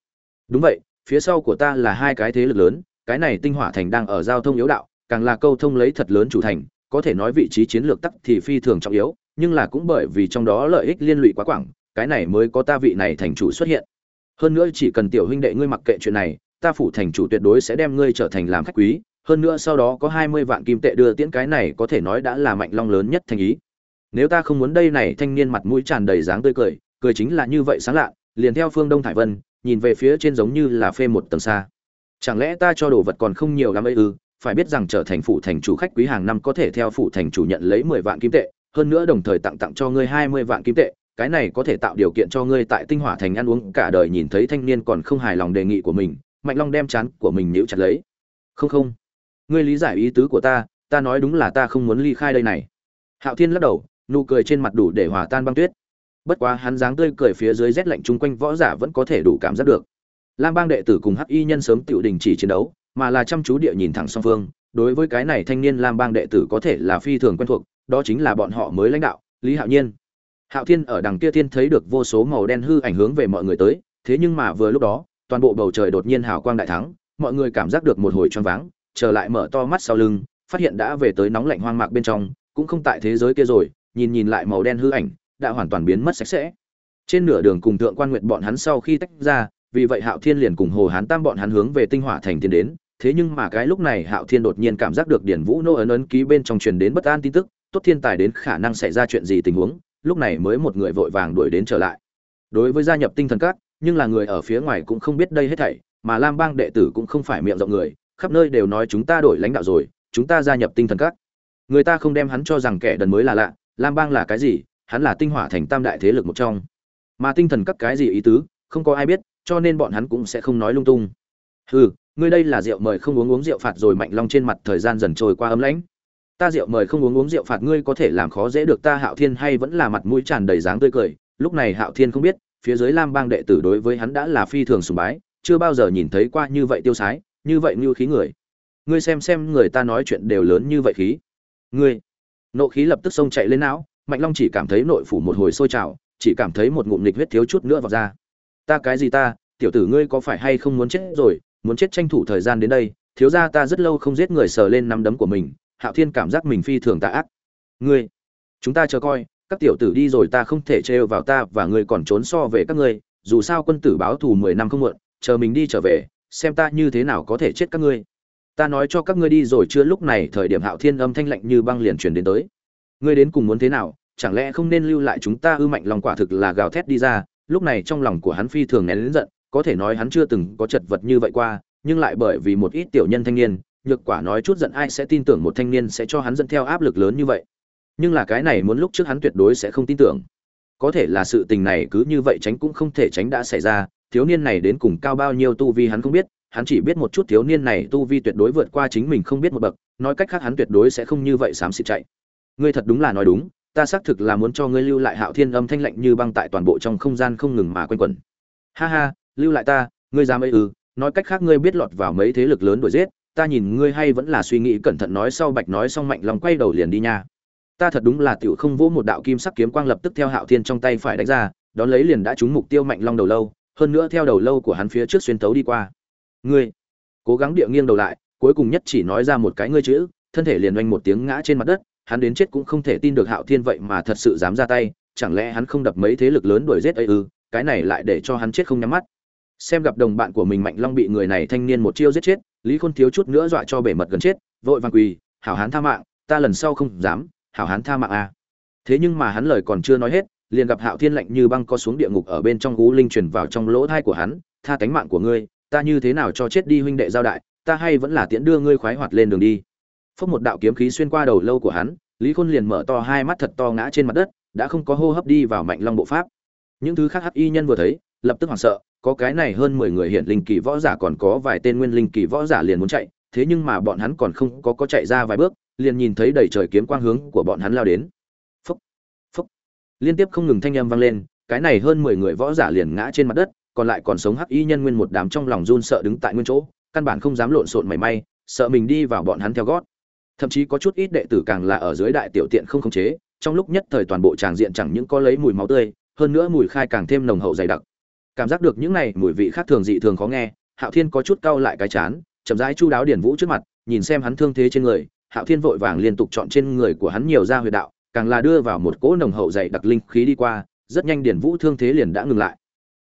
S1: Đúng vậy, phía sau của ta là hai cái thế lực lớn, cái này tinh hỏa thành đang ở giao thông yếu đạo, càng là câu thông lấy thật lớn chủ thành, có thể nói vị trí chiến lược tắc thì phi thường trọng yếu, nhưng là cũng bởi vì trong đó lợi ích liên lụy quá quảng, cái này mới có ta vị này thành chủ xuất hiện. Hơn nữa chỉ cần tiểu huynh đệ ngươi mặc kệ chuyện này, ta phủ thành chủ tuyệt đối sẽ đem ngươi trở thành làm khách quý hơn nữa sau đó có hai mươi vạn kim tệ đưa tiễn cái này có thể nói đã là mạnh long lớn nhất thành ý. Nếu ta không muốn đây này thanh niên mặt mũi tràn đầy dáng tươi cười cười chính là như vậy sáng lạ, liền theo phương đông thải vân, nhìn về phía trên giống như là phê một tầng xa. Chẳng lẽ ta cho đồ vật còn không nhiều lắm ấy ư? Phải biết rằng trở thành phụ thành chủ khách quý hàng năm có thể theo phụ thành chủ nhận lấy mười vạn kim tệ, hơn nữa đồng thời tặng tặng cho ngươi hai mươi vạn kim tệ, cái này có thể tạo điều kiện cho ngươi tại tinh hỏa thành ăn uống cả đời nhìn thấy thanh niên còn không hài lòng đề nghị của mình, mạnh long đem chán của mình níu chặt lấy. Không không ngươi lý giải ý tứ của ta ta nói đúng là ta không muốn ly khai đây này. Hạo thiên lắc đầu, nụ cười trên mặt đủ để hòa tan băng tuyết. Bất quá hắn dáng tươi cười phía dưới rét lạnh chung quanh võ giả vẫn có thể đủ cảm giác được. Lam bang đệ tử cùng hắc y nhân sớm tựu đình chỉ chiến đấu, mà là chăm chú địa nhìn thẳng song phương. Đối với cái này thanh niên lam bang đệ tử có thể là phi thường quen thuộc, đó chính là bọn họ mới lãnh đạo, lý hạo nhiên. Hạo thiên ở đằng kia thiên thấy được vô số màu đen hư ảnh hướng về mọi người tới, thế nhưng mà vừa lúc đó, toàn bộ bầu trời đột nhiên hào quang đại thắng, mọi người cảm giác được một hồi choáng váng trở lại mở to mắt sau lưng, phát hiện đã về tới nóng lạnh hoang mạc bên trong, cũng không tại thế giới kia rồi, nhìn nhìn lại màu đen hư ảnh, đã hoàn toàn biến mất sạch sẽ. Trên nửa đường cùng thượng quan nguyện bọn hắn sau khi tách ra, vì vậy hạo thiên liền cùng hồ hán tam bọn hắn hướng về tinh hỏa thành tiến đến, thế nhưng mà cái lúc này hạo thiên đột nhiên cảm giác được điển vũ nô ấn ấn ký bên trong truyền đến bất an tin tức, tốt thiên tài đến khả năng xảy ra chuyện gì tình huống, lúc này mới một người vội vàng đuổi đến trở lại. Đối với gia nhập tinh thần các, nhưng là người ở phía ngoài cũng không biết đây hết thảy, mà lam bang đệ tử cũng không phải miệng rộng người khắp nơi đều nói chúng ta đổi lãnh đạo rồi, chúng ta gia nhập tinh thần các. Người ta không đem hắn cho rằng kẻ đần mới là lạ, lam bang là cái gì? Hắn là tinh hỏa thành tam đại thế lực một trong. Mà tinh thần các cái gì ý tứ? Không có ai biết, cho nên bọn hắn cũng sẽ không nói lung tung. Hừ, ngươi đây là rượu mời không uống uống rượu phạt rồi mạnh long trên mặt thời gian dần trôi qua ấm lãnh. Ta rượu mời không uống uống rượu phạt ngươi có thể làm khó dễ được ta hạo thiên hay vẫn là mặt mũi tràn đầy dáng tươi cười. Lúc này hạo thiên không biết, phía dưới lam bang đệ tử đối với hắn đã là phi thường sùng bái, chưa bao giờ nhìn thấy qua như vậy tiêu sái như vậy như khí người. Ngươi xem xem người ta nói chuyện đều lớn như vậy khí. Ngươi. Nộ khí lập tức xông chạy lên não, mạnh long chỉ cảm thấy nội phủ một hồi sôi trào, chỉ cảm thấy một ngụm nghịch huyết thiếu chút nữa vào ra. Ta cái gì ta, tiểu tử ngươi có phải hay không muốn chết rồi, muốn chết tranh thủ thời gian đến đây, thiếu ra ta rất lâu không giết người sờ lên nắm đấm của mình, hạo thiên cảm giác mình phi thường tạ ác. Ngươi, chúng ta chờ coi, các tiểu tử đi rồi ta không thể trêu vào ta và ngươi còn trốn so về các ngươi, dù sao quân tử báo thù mười năm không muộn, chờ mình đi trở về xem ta như thế nào có thể chết các ngươi. Ta nói cho các ngươi đi rồi chưa? Lúc này thời điểm hạo thiên âm thanh lạnh như băng liền truyền đến tới. Ngươi đến cùng muốn thế nào? Chẳng lẽ không nên lưu lại chúng ta ư mạnh lòng quả thực là gào thét đi ra? Lúc này trong lòng của hắn phi thường nén lớn giận, có thể nói hắn chưa từng có chật vật như vậy qua, nhưng lại bởi vì một ít tiểu nhân thanh niên, nhược quả nói chút giận ai sẽ tin tưởng một thanh niên sẽ cho hắn dẫn theo áp lực lớn như vậy. Nhưng là cái này muốn lúc trước hắn tuyệt đối sẽ không tin tưởng. Có thể là sự tình này cứ như vậy tránh cũng không thể tránh đã xảy ra thiếu niên này đến cùng cao bao nhiêu tu vi hắn không biết, hắn chỉ biết một chút thiếu niên này tu vi tuyệt đối vượt qua chính mình không biết một bậc, nói cách khác hắn tuyệt đối sẽ không như vậy xám xịt chạy. Ngươi thật đúng là nói đúng, ta xác thực là muốn cho ngươi lưu lại hạo thiên âm thanh lạnh như băng tại toàn bộ trong không gian không ngừng mà quanh quẩn. Ha ha, lưu lại ta, ngươi dám ấy ư, nói cách khác ngươi biết lọt vào mấy thế lực lớn đuổi giết, ta nhìn ngươi hay vẫn là suy nghĩ cẩn thận nói sau bạch nói xong mạnh lòng quay đầu liền đi nha. Ta thật đúng là tiểu không vỗ một đạo kim sắc kiếm quang lập tức theo hạo thiên trong tay phải đánh ra, đón lấy liền đã trúng mục tiêu mạnh long đầu lâu hơn nữa theo đầu lâu của hắn phía trước xuyên tấu đi qua ngươi, cố gắng địa nghiêng đầu lại, cuối cùng nhất chỉ nói ra một cái ngươi chữ, thân thể liền oanh một tiếng ngã trên mặt đất, hắn đến chết cũng không thể tin được hạo thiên vậy mà thật sự dám ra tay, chẳng lẽ hắn không đập mấy thế lực lớn đuổi giết ấy ư, cái này lại để cho hắn chết không nhắm mắt xem gặp đồng bạn của mình mạnh long bị người này thanh niên một chiêu giết chết, lý khôn thiếu chút nữa dọa cho bể mật gần chết, vội vàng quỳ, hảo hán tha mạng, ta lần sau không dám, hảo hán tha mạng à. thế nhưng mà hắn lời còn chưa nói hết liền gặp hạo thiên lạnh như băng co xuống địa ngục ở bên trong gú linh truyền vào trong lỗ thai của hắn, tha cánh mạng của ngươi, ta như thế nào cho chết đi huynh đệ giao đại, ta hay vẫn là tiễn đưa ngươi khoái hoạt lên đường đi. Phốc một đạo kiếm khí xuyên qua đầu lâu của hắn, lý khôn liền mở to hai mắt thật to ngã trên mặt đất, đã không có hô hấp đi vào mạnh long bộ pháp. Những thứ khác hắc y nhân vừa thấy, lập tức hoảng sợ, có cái này hơn mười người hiện linh kỳ võ giả còn có vài tên nguyên linh kỳ võ giả liền muốn chạy, thế nhưng mà bọn hắn còn không có có chạy ra vài bước, liền nhìn thấy đầy trời kiếm quang hướng của bọn hắn lao đến liên tiếp không ngừng thanh âm vang lên, cái này hơn mười người võ giả liền ngã trên mặt đất, còn lại còn sống hắc y nhân nguyên một đám trong lòng run sợ đứng tại nguyên chỗ, căn bản không dám lộn xộn mảy may, sợ mình đi vào bọn hắn theo gót. Thậm chí có chút ít đệ tử càng là ở dưới đại tiểu tiện không khống chế, trong lúc nhất thời toàn bộ tràng diện chẳng những có lấy mùi máu tươi, hơn nữa mùi khai càng thêm nồng hậu dày đặc. Cảm giác được những này mùi vị khác thường dị thường khó nghe, hạo thiên có chút cau lại cái chán, chậm rãi chu đáo điển vũ trước mặt, nhìn xem hắn thương thế trên người, hạo thiên vội vàng liên tục chọn trên người của hắn nhiều ra huyệt đạo càng là đưa vào một cỗ nồng hậu dày đặc linh khí đi qua, rất nhanh điển vũ thương thế liền đã ngừng lại.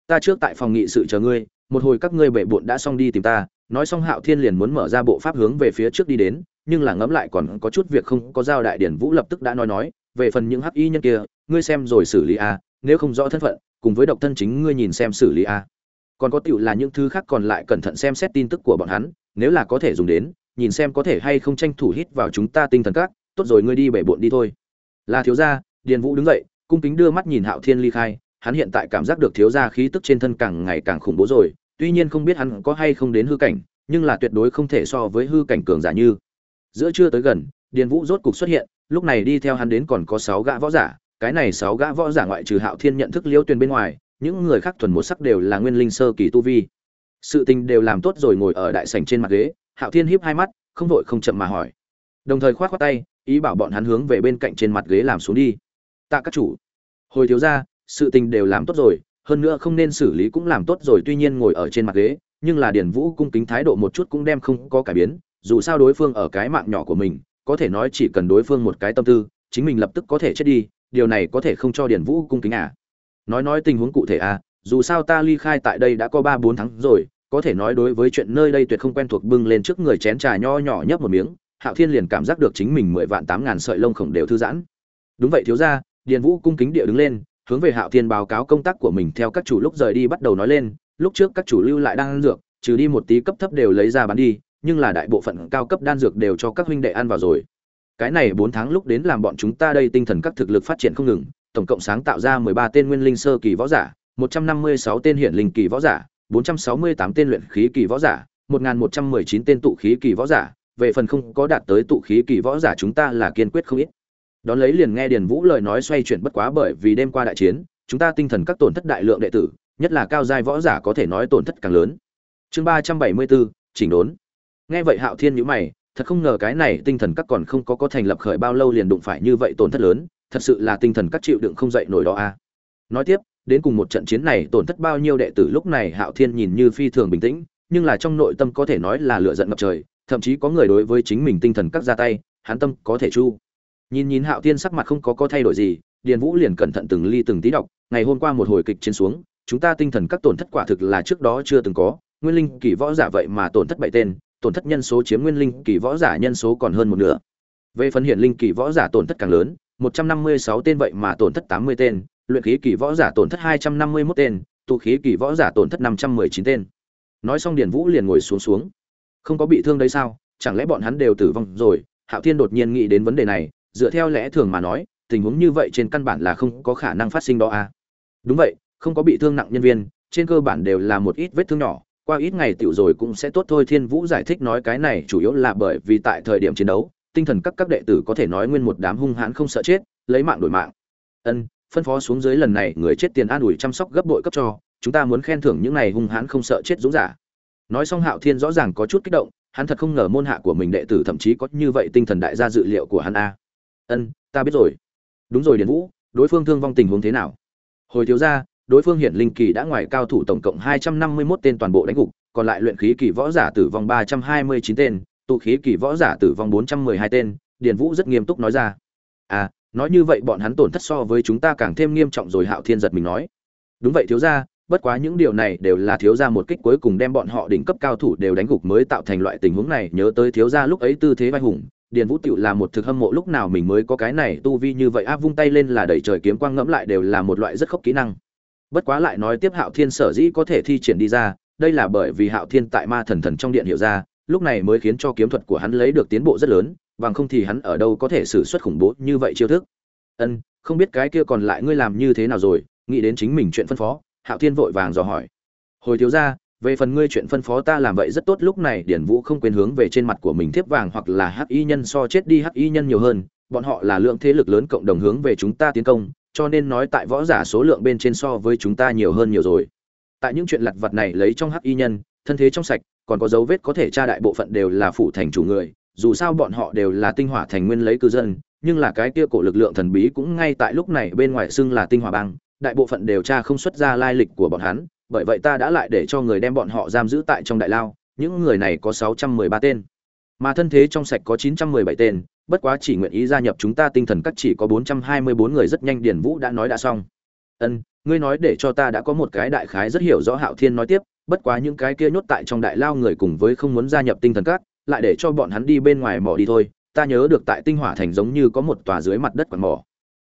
S1: Ta trước tại phòng nghị sự chờ ngươi, một hồi các ngươi bệ bộn đã xong đi tìm ta, nói xong hạo thiên liền muốn mở ra bộ pháp hướng về phía trước đi đến, nhưng là ngẫm lại còn có chút việc không có giao đại điển vũ lập tức đã nói nói, về phần những hắc y nhân kia, ngươi xem rồi xử lý a, nếu không rõ thân phận, cùng với độc thân chính ngươi nhìn xem xử lý a. Còn có tiểu là những thứ khác còn lại cẩn thận xem xét tin tức của bọn hắn, nếu là có thể dùng đến, nhìn xem có thể hay không tranh thủ hít vào chúng ta tinh thần các, tốt rồi ngươi đi bể bộn đi thôi là thiếu gia, điền vũ đứng dậy, cung kính đưa mắt nhìn hạo thiên ly khai, hắn hiện tại cảm giác được thiếu gia khí tức trên thân càng ngày càng khủng bố rồi, tuy nhiên không biết hắn có hay không đến hư cảnh, nhưng là tuyệt đối không thể so với hư cảnh cường giả như. Giữa trưa tới gần, điền vũ rốt cục xuất hiện, lúc này đi theo hắn đến còn có sáu gã võ giả, cái này sáu gã võ giả ngoại trừ hạo thiên nhận thức liêu tuyền bên ngoài, những người khác thuần một sắc đều là nguyên linh sơ kỳ tu vi. Sự tình đều làm tốt rồi ngồi ở đại sảnh trên mặt ghế, hạo thiên híp hai mắt, không vội không chậm mà hỏi. Đồng thời khoát khoát tay ý bảo bọn hắn hướng về bên cạnh trên mặt ghế làm xuống đi. Tạ các chủ. Hồi thiếu ra sự tình đều làm tốt rồi, hơn nữa không nên xử lý cũng làm tốt rồi, tuy nhiên ngồi ở trên mặt ghế, nhưng là điền vũ cung kính thái độ một chút cũng đem không có cải biến, dù sao đối phương ở cái mạng nhỏ của mình, có thể nói chỉ cần đối phương một cái tâm tư, chính mình lập tức có thể chết đi, điều này có thể không cho điền vũ cung kính à. Nói nói tình huống cụ thể à dù sao ta ly khai tại đây đã có ba bốn tháng rồi, có thể nói đối với chuyện nơi đây tuyệt không quen thuộc bưng lên trước người chén trà nho nhỏ nhấp một miếng hạo thiên liền cảm giác được chính mình mười vạn tám ngàn sợi lông khổng đều thư giãn. Đúng vậy thiếu ra điền vũ cung kính địa đứng lên, hướng về hạo thiên báo cáo công tác của mình theo các chủ lúc rời đi bắt đầu nói lên, lúc trước các chủ lưu lại đang ăn dược, trừ đi một tí cấp thấp đều lấy ra bán đi, nhưng là đại bộ phận cao cấp đan dược đều cho các huynh đệ ăn vào rồi. Cái này bốn tháng lúc đến làm bọn chúng ta đây tinh thần các thực lực phát triển không ngừng, tổng cộng sáng tạo ra mười ba tên nguyên linh sơ kỳ võ giả, một trăm năm mươi sáu tên hiển linh kỳ võ giả, bốn trăm sáu mươi tám tên luyện khí kỳ võ giả, một một trăm mười chín tên tụ khí kỳ võ giả về phần không có đạt tới tụ khí kỳ võ giả chúng ta là kiên quyết không ít. Đón lấy liền nghe điền vũ lời nói xoay chuyển bất quá bởi vì đêm qua đại chiến, chúng ta tinh thần các tổn thất đại lượng đệ tử, nhất là cao giai võ giả có thể nói tổn thất càng lớn. Chương ba trăm bảy mươi bốn, chỉnh đốn. Nghe vậy hạo thiên nhữ mày, thật không ngờ cái này tinh thần các còn không có có thành lập khởi bao lâu liền đụng phải như vậy tổn thất lớn, thật sự là tinh thần các chịu đựng không dậy nổi đó a. À. nói tiếp, đến cùng một trận chiến này tổn thất bao nhiêu đệ tử, lúc này hạo thiên nhìn như phi thường bình tĩnh, nhưng là trong nội tâm có thể nói là lửa giận ngập trời thậm chí có người đối với chính mình tinh thần các ra tay, hắn tâm có thể chu. Nhìn nhìn hạo thiên sắc mặt không có có thay đổi gì, điền vũ liền cẩn thận từng ly từng tí đọc, ngày hôm qua một hồi kịch chiến xuống, chúng ta tinh thần các tổn thất quả thực là trước đó chưa từng có, nguyên linh kỳ võ giả vậy mà tổn thất bảy tên, tổn thất nhân số chiếm nguyên linh kỳ võ giả nhân số còn hơn một nửa. Về phần hiện linh kỳ võ giả tổn thất càng lớn, một trăm năm mươi sáu tên vậy mà tổn thất tám mươi tên, luyện khí kỳ võ giả tổn thất hai trăm năm mươi 251 tên tụ khí kỳ võ giả tổn thất năm trăm mười chín tên. Nói xong điền vũ liền ngồi xuống xuống không có bị thương đấy sao? Chẳng lẽ bọn hắn đều tử vong rồi? Hạo thiên đột nhiên nghĩ đến vấn đề này, dựa theo lẽ thường mà nói, tình huống như vậy trên căn bản là không có khả năng phát sinh đó à? Đúng vậy, không có bị thương nặng nhân viên, trên cơ bản đều là một ít vết thương nhỏ, qua ít ngày tiểu rồi cũng sẽ tốt thôi. Thiên vũ giải thích nói cái này chủ yếu là bởi vì tại thời điểm chiến đấu, tinh thần các các đệ tử có thể nói nguyên một đám hung hãn không sợ chết, lấy mạng đổi mạng. Ân, phân phó xuống dưới lần này người chết tiền an ủi chăm sóc gấp bội cấp cho, chúng ta muốn khen thưởng những này hung hãn không sợ chết dũng giả nói xong hạo thiên rõ ràng có chút kích động, hắn thật không ngờ môn hạ của mình đệ tử thậm chí có như vậy tinh thần đại gia dự liệu của hắn a. Ân, ta biết rồi. Đúng rồi điền vũ, đối phương thương vong tình huống thế nào? Hồi thiếu ra đối phương hiện linh kỳ đã ngoài cao thủ tổng cộng hai trăm năm mươi 251 tên toàn bộ đánh gục, còn lại luyện khí kỳ võ giả tử vong ba trăm hai mươi chín tên, tụ khí kỳ võ giả tử vong bốn trăm mười hai tên, điền vũ rất nghiêm túc nói ra. À nói như vậy bọn hắn tổn thất so với chúng ta càng thêm nghiêm trọng rồi hạo thiên giật mình nói. Đúng vậy thiếu ra bất quá những điều này đều là thiếu gia một kích cuối cùng đem bọn họ đỉnh cấp cao thủ đều đánh gục mới tạo thành loại tình huống này, nhớ tới thiếu gia lúc ấy tư thế vai hùng, điền vũ tựu là một thực hâm mộ lúc nào mình mới có cái này tu vi như vậy, áp vung tay lên là đẩy trời kiếm quang ngẫm lại đều là một loại rất khốc kỹ năng. Bất quá lại nói tiếp hạo thiên sở dĩ có thể thi triển đi ra, đây là bởi vì hạo thiên tại ma thần thần trong điện hiệu ra, lúc này mới khiến cho kiếm thuật của hắn lấy được tiến bộ rất lớn, bằng không thì hắn ở đâu có thể xử suất khủng bố như vậy chiêu thức. Ân, không biết cái kia còn lại ngươi làm như thế nào rồi, nghĩ đến chính mình chuyện phân phó hạo thiên vội vàng dò hỏi. Hồi thiếu ra về phần ngươi chuyện phân phó ta làm vậy rất tốt, lúc này điển vũ không quên hướng về trên mặt của mình thiếp vàng hoặc là hắc y nhân so chết đi hắc y nhân nhiều hơn, bọn họ là lượng thế lực lớn cộng đồng hướng về chúng ta tiến công, cho nên nói tại võ giả số lượng bên trên so với chúng ta nhiều hơn nhiều rồi. Tại những chuyện lặt vặt này lấy trong hắc y nhân, thân thế trong sạch, còn có dấu vết có thể tra đại bộ phận đều là phụ thành chủ người, dù sao bọn họ đều là tinh hỏa thành nguyên lấy cư dân, nhưng là cái kia cổ lực lượng thần bí cũng ngay tại lúc này bên ngoài xưng là tinh hỏa bang đại bộ phận điều tra không xuất ra lai lịch của bọn hắn, bởi vậy ta đã lại để cho người đem bọn họ giam giữ tại trong đại lao, những người này có 613 tên, mà thân thế trong sạch có 917 tên, bất quá chỉ nguyện ý gia nhập chúng ta tinh thần các chỉ có 424 người rất nhanh Điển Vũ đã nói đã xong. Ân, ngươi nói để cho ta đã có một cái đại khái rất hiểu rõ Hạo Thiên nói tiếp, bất quá những cái kia nhốt tại trong đại lao người cùng với không muốn gia nhập tinh thần các, lại để cho bọn hắn đi bên ngoài mỏ đi thôi, ta nhớ được tại tinh hỏa thành giống như có một tòa dưới mặt đất quần mỏ.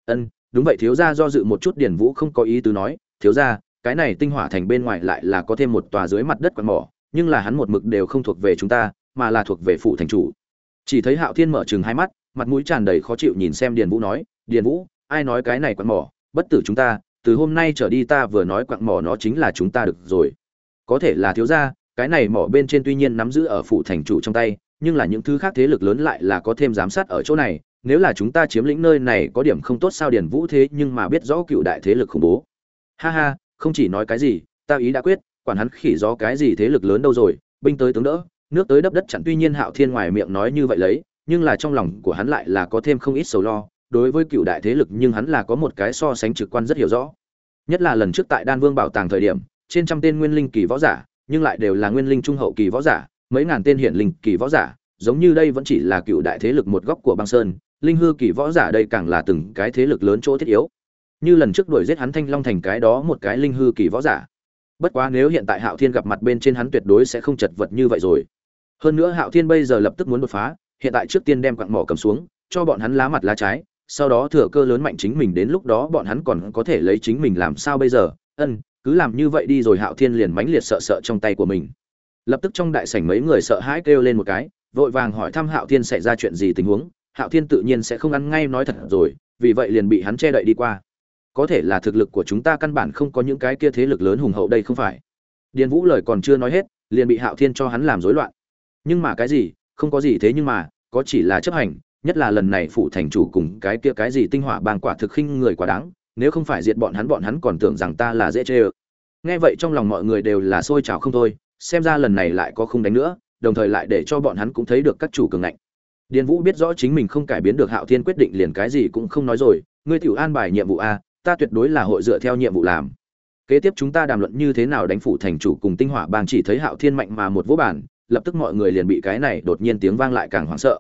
S1: Ân, đúng vậy, thiếu gia do dự một chút điển vũ không có ý tứ nói, thiếu gia, cái này tinh hỏa thành bên ngoài lại là có thêm một tòa dưới mặt đất quạt mỏ, nhưng là hắn một mực đều không thuộc về chúng ta, mà là thuộc về phủ thành chủ. Chỉ thấy hạo thiên mở chừng hai mắt, mặt mũi tràn đầy khó chịu nhìn xem điền vũ nói, điền vũ, ai nói cái này quạt mỏ? Bất tử chúng ta, từ hôm nay trở đi ta vừa nói quạt mỏ nó chính là chúng ta được rồi. Có thể là thiếu gia, cái này mỏ bên trên tuy nhiên nắm giữ ở phủ thành chủ trong tay, nhưng là những thứ khác thế lực lớn lại là có thêm giám sát ở chỗ này nếu là chúng ta chiếm lĩnh nơi này có điểm không tốt sao điển vũ thế nhưng mà biết rõ cựu đại thế lực khủng bố. Ha ha, không chỉ nói cái gì, ta ý đã quyết, quản hắn khỉ do cái gì thế lực lớn đâu rồi, binh tới tướng đỡ, nước tới đắp đất chặn tuy nhiên hạo thiên ngoài miệng nói như vậy lấy, nhưng là trong lòng của hắn lại là có thêm không ít sầu lo, đối với cựu đại thế lực nhưng hắn là có một cái so sánh trực quan rất hiểu rõ. Nhất là lần trước tại đan vương bảo tàng thời điểm, trên trăm tên nguyên linh kỳ võ giả, nhưng lại đều là nguyên linh trung hậu kỳ võ giả, mấy ngàn tên hiển linh kỳ võ giả, giống như đây vẫn chỉ là cựu đại thế lực một góc của băng sơn linh hư kỳ võ giả đây càng là từng cái thế lực lớn chỗ thiết yếu. Như lần trước đuổi giết hắn thanh long thành cái đó một cái linh hư kỳ võ giả. Bất quá nếu hiện tại hạo thiên gặp mặt bên trên hắn tuyệt đối sẽ không chật vật như vậy rồi. Hơn nữa hạo thiên bây giờ lập tức muốn đột phá, hiện tại trước tiên đem quặng mỏ cầm xuống, cho bọn hắn lá mặt lá trái, sau đó thừa cơ lớn mạnh chính mình đến lúc đó bọn hắn còn có thể lấy chính mình làm sao bây giờ? Ân, cứ làm như vậy đi rồi hạo thiên liền mãnh liệt sợ sợ trong tay của mình. Lập tức trong đại sảnh mấy người sợ hãi kêu lên một cái, vội vàng hỏi thăm hạo thiên xảy ra chuyện gì tình huống hạo thiên tự nhiên sẽ không ăn ngay nói thật rồi, vì vậy liền bị hắn che đậy đi qua. Có thể là thực lực của chúng ta căn bản không có những cái kia thế lực lớn hùng hậu đây không phải. Điền vũ lời còn chưa nói hết, liền bị hạo thiên cho hắn làm rối loạn. Nhưng mà cái gì, không có gì thế nhưng mà, có chỉ là chấp hành, nhất là lần này phụ thành chủ cùng cái kia cái gì tinh hỏa bang quả thực khinh người quá đáng, nếu không phải diệt bọn hắn bọn hắn còn tưởng rằng ta là dễ chê ơ. Nghe vậy trong lòng mọi người đều là sôi trào không thôi, xem ra lần này lại có không đánh nữa, đồng thời lại để cho bọn hắn cũng thấy được các chủ cường ngạnh điền vũ biết rõ chính mình không cải biến được hạo thiên quyết định liền cái gì cũng không nói rồi, ngươi tiểu an bài nhiệm vụ a, ta tuyệt đối là hội dựa theo nhiệm vụ làm. Kế tiếp chúng ta đàm luận như thế nào đánh phủ thành chủ cùng tinh hỏa bang chỉ thấy hạo thiên mạnh mà một vũ bản lập tức mọi người liền bị cái này đột nhiên tiếng vang lại càng hoảng sợ.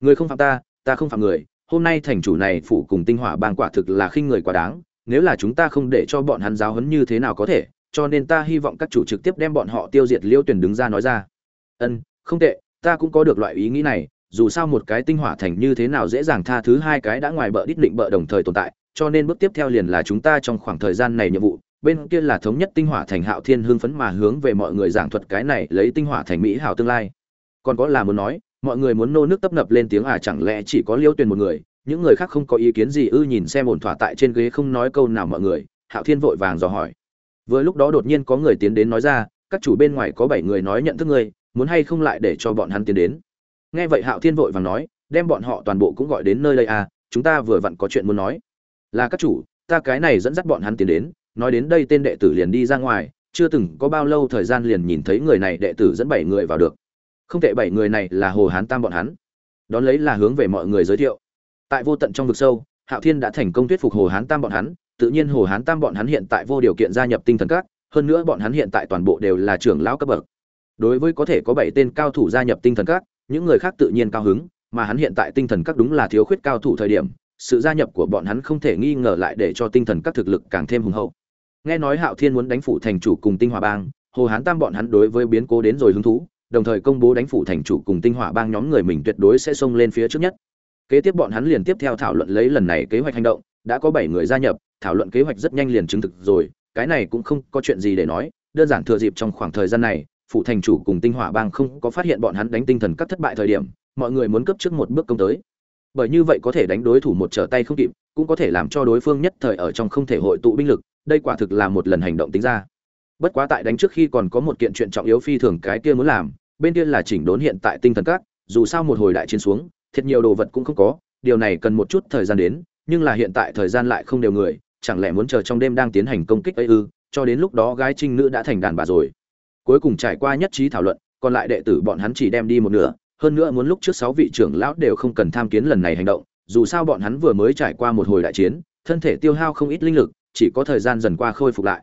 S1: Người không phạm ta ta không phạm người, hôm nay thành chủ này phủ cùng tinh hỏa bang quả thực là khinh người quá đáng, nếu là chúng ta không để cho bọn hắn giáo huấn như thế nào có thể, cho nên ta hy vọng các chủ trực tiếp đem bọn họ tiêu diệt liêu tuyển đứng ra nói ra. Ân, không tệ, ta cũng có được loại ý nghĩ này dù sao một cái tinh hỏa thành như thế nào dễ dàng tha thứ hai cái đã ngoài bợ đít định bợ đồng thời tồn tại, cho nên bước tiếp theo liền là chúng ta trong khoảng thời gian này nhiệm vụ, bên kia là thống nhất tinh hỏa thành hạo thiên hương phấn mà hướng về mọi người giảng thuật cái này lấy tinh hỏa thành mỹ hảo tương lai. Còn có là muốn nói, mọi người muốn nô nước tấp nập lên tiếng à chẳng lẽ chỉ có liêu tuyền một người, những người khác không có ý kiến gì ư nhìn xem ổn thỏa tại trên ghế không nói câu nào mọi người, hạo thiên vội vàng dò hỏi. Vừa lúc đó đột nhiên có người tiến đến nói ra, các chủ bên ngoài có bảy người nói nhận thức ngươi, muốn hay không lại để cho bọn hắn tiến đến? Nghe vậy hạo thiên vội vàng nói, đem bọn họ toàn bộ cũng gọi đến nơi đây à chúng ta vừa vặn có chuyện muốn nói. Là các chủ, ta cái này dẫn dắt bọn hắn tiến đến, nói đến đây tên đệ tử liền đi ra ngoài, chưa từng có bao lâu thời gian liền nhìn thấy người này đệ tử dẫn bảy người vào được. Không tệ bảy người này là hồ hán tam bọn hắn. Đón lấy là hướng về mọi người giới thiệu. Tại vô tận trong vực sâu, hạo thiên đã thành công thuyết phục hồ hán tam bọn hắn, tự nhiên hồ hán tam bọn hắn hiện tại vô điều kiện gia nhập tinh thần các, hơn nữa bọn hắn hiện tại toàn bộ đều là trưởng lão cấp bậc. Đối với có thể có bảy tên cao thủ gia nhập tinh thần các những người khác tự nhiên cao hứng, mà hắn hiện tại tinh thần các đúng là thiếu khuyết cao thủ thời điểm, sự gia nhập của bọn hắn không thể nghi ngờ lại để cho tinh thần các thực lực càng thêm hùng hậu. Nghe nói hạo thiên muốn đánh phủ thành chủ cùng tinh Hỏa bang, hồ hán tam bọn hắn đối với biến cố đến rồi hứng thú, đồng thời công bố đánh phủ thành chủ cùng tinh hỏa bang nhóm người mình tuyệt đối sẽ xông lên phía trước nhất. Kế tiếp bọn hắn liền tiếp theo thảo luận lấy lần này kế hoạch hành động, đã có bảy người gia nhập, thảo luận kế hoạch rất nhanh liền chứng thực rồi, cái này cũng không có chuyện gì để nói, đơn giản thừa dịp trong khoảng thời gian này phủ thành chủ cùng tinh hỏa bang không có phát hiện bọn hắn đánh tinh thần các thất bại thời điểm, mọi người muốn cấp trước một bước công tới. Bởi như vậy có thể đánh đối thủ một trở tay không kịp, cũng có thể làm cho đối phương nhất thời ở trong không thể hội tụ binh lực, đây quả thực là một lần hành động tính ra. Bất quá tại đánh trước khi còn có một kiện chuyện trọng yếu phi thường cái kia muốn làm, bên kia là chỉnh đốn hiện tại tinh thần các, dù sao một hồi đại chiến xuống, thiệt nhiều đồ vật cũng không có, điều này cần một chút thời gian đến, nhưng là hiện tại thời gian lại không đều người, chẳng lẽ muốn chờ trong đêm đang tiến hành công kích ấy ư? Cho đến lúc đó gái trinh nữ đã thành đàn bà rồi cuối cùng trải qua nhất trí thảo luận, còn lại đệ tử bọn hắn chỉ đem đi một nửa, hơn nữa muốn lúc trước sáu vị trưởng lão đều không cần tham kiến lần này hành động, dù sao bọn hắn vừa mới trải qua một hồi đại chiến, thân thể tiêu hao không ít linh lực, chỉ có thời gian dần qua khôi phục lại.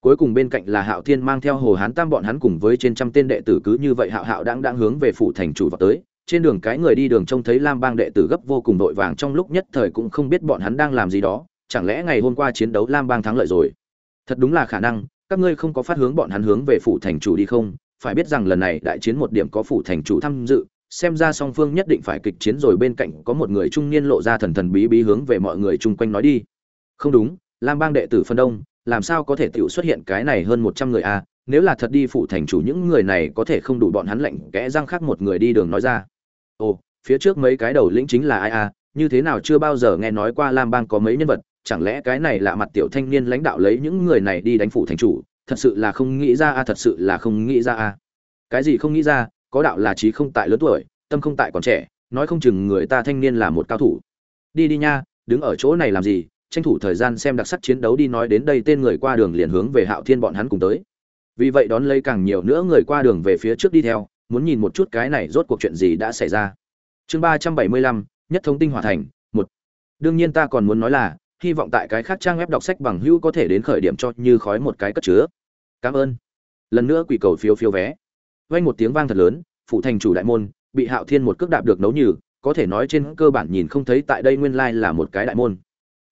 S1: Cuối cùng bên cạnh là hạo thiên mang theo hồ hán tam bọn hắn cùng với trên trăm tên đệ tử cứ như vậy hạo hạo đang đang hướng về phủ thành chủ vào tới, trên đường cái người đi đường trông thấy lam bang đệ tử gấp vô cùng đội vàng trong lúc nhất thời cũng không biết bọn hắn đang làm gì đó, chẳng lẽ ngày hôm qua chiến đấu lam bang thắng lợi rồi? Thật đúng là khả năng các ngươi không có phát hướng bọn hắn hướng về phủ thành chủ đi không phải biết rằng lần này đại chiến một điểm có phủ thành chủ tham dự, xem ra song phương nhất định phải kịch chiến rồi bên cạnh có một người trung niên lộ ra thần thần bí bí hướng về mọi người chung quanh nói đi không đúng, lam bang đệ tử phân đông, làm sao có thể tự xuất hiện cái này hơn một trăm người a à? nếu là thật đi phụ thành chủ những người này có thể không đủ bọn hắn lệnh kẽ răng khác một người đi đường nói ra ồ, phía trước mấy cái đầu lĩnh chính là ai a à? như thế nào chưa bao giờ nghe nói qua lam bang có mấy nhân vật chẳng lẽ cái này là mặt tiểu thanh niên lãnh đạo lấy những người này đi đánh phụ thành chủ thật sự là không nghĩ ra a à, thật sự là không nghĩ ra a. Cái gì không nghĩ ra có đạo là trí không tại lớn tuổi tâm không tại còn trẻ nói không chừng người ta thanh niên là một cao thủ. Đi đi nha đứng ở chỗ này làm gì tranh thủ thời gian xem đặc sắc chiến đấu đi nói đến đây tên người qua đường liền hướng về hạo thiên bọn hắn cùng tới. Vì vậy đón lấy càng nhiều nữa người qua đường về phía trước đi theo muốn nhìn một chút cái này rốt cuộc chuyện gì đã xảy ra. Chương ba trăm bảy mươi lăm nhất thống tinh hòa thành một. Đương nhiên ta còn muốn nói là hy vọng tại cái khác trang web đọc sách bằng hữu có thể đến khởi điểm cho như khói một cái cất chứa. Cảm ơn. Lần nữa quỷ cầu phiếu phiếu vé. Vang một tiếng vang thật lớn, phụ thành chủ đại môn, bị hạo thiên một cước đạp được nấu nhừ, có thể nói trên cơ bản nhìn không thấy tại đây nguyên lai là một cái đại môn.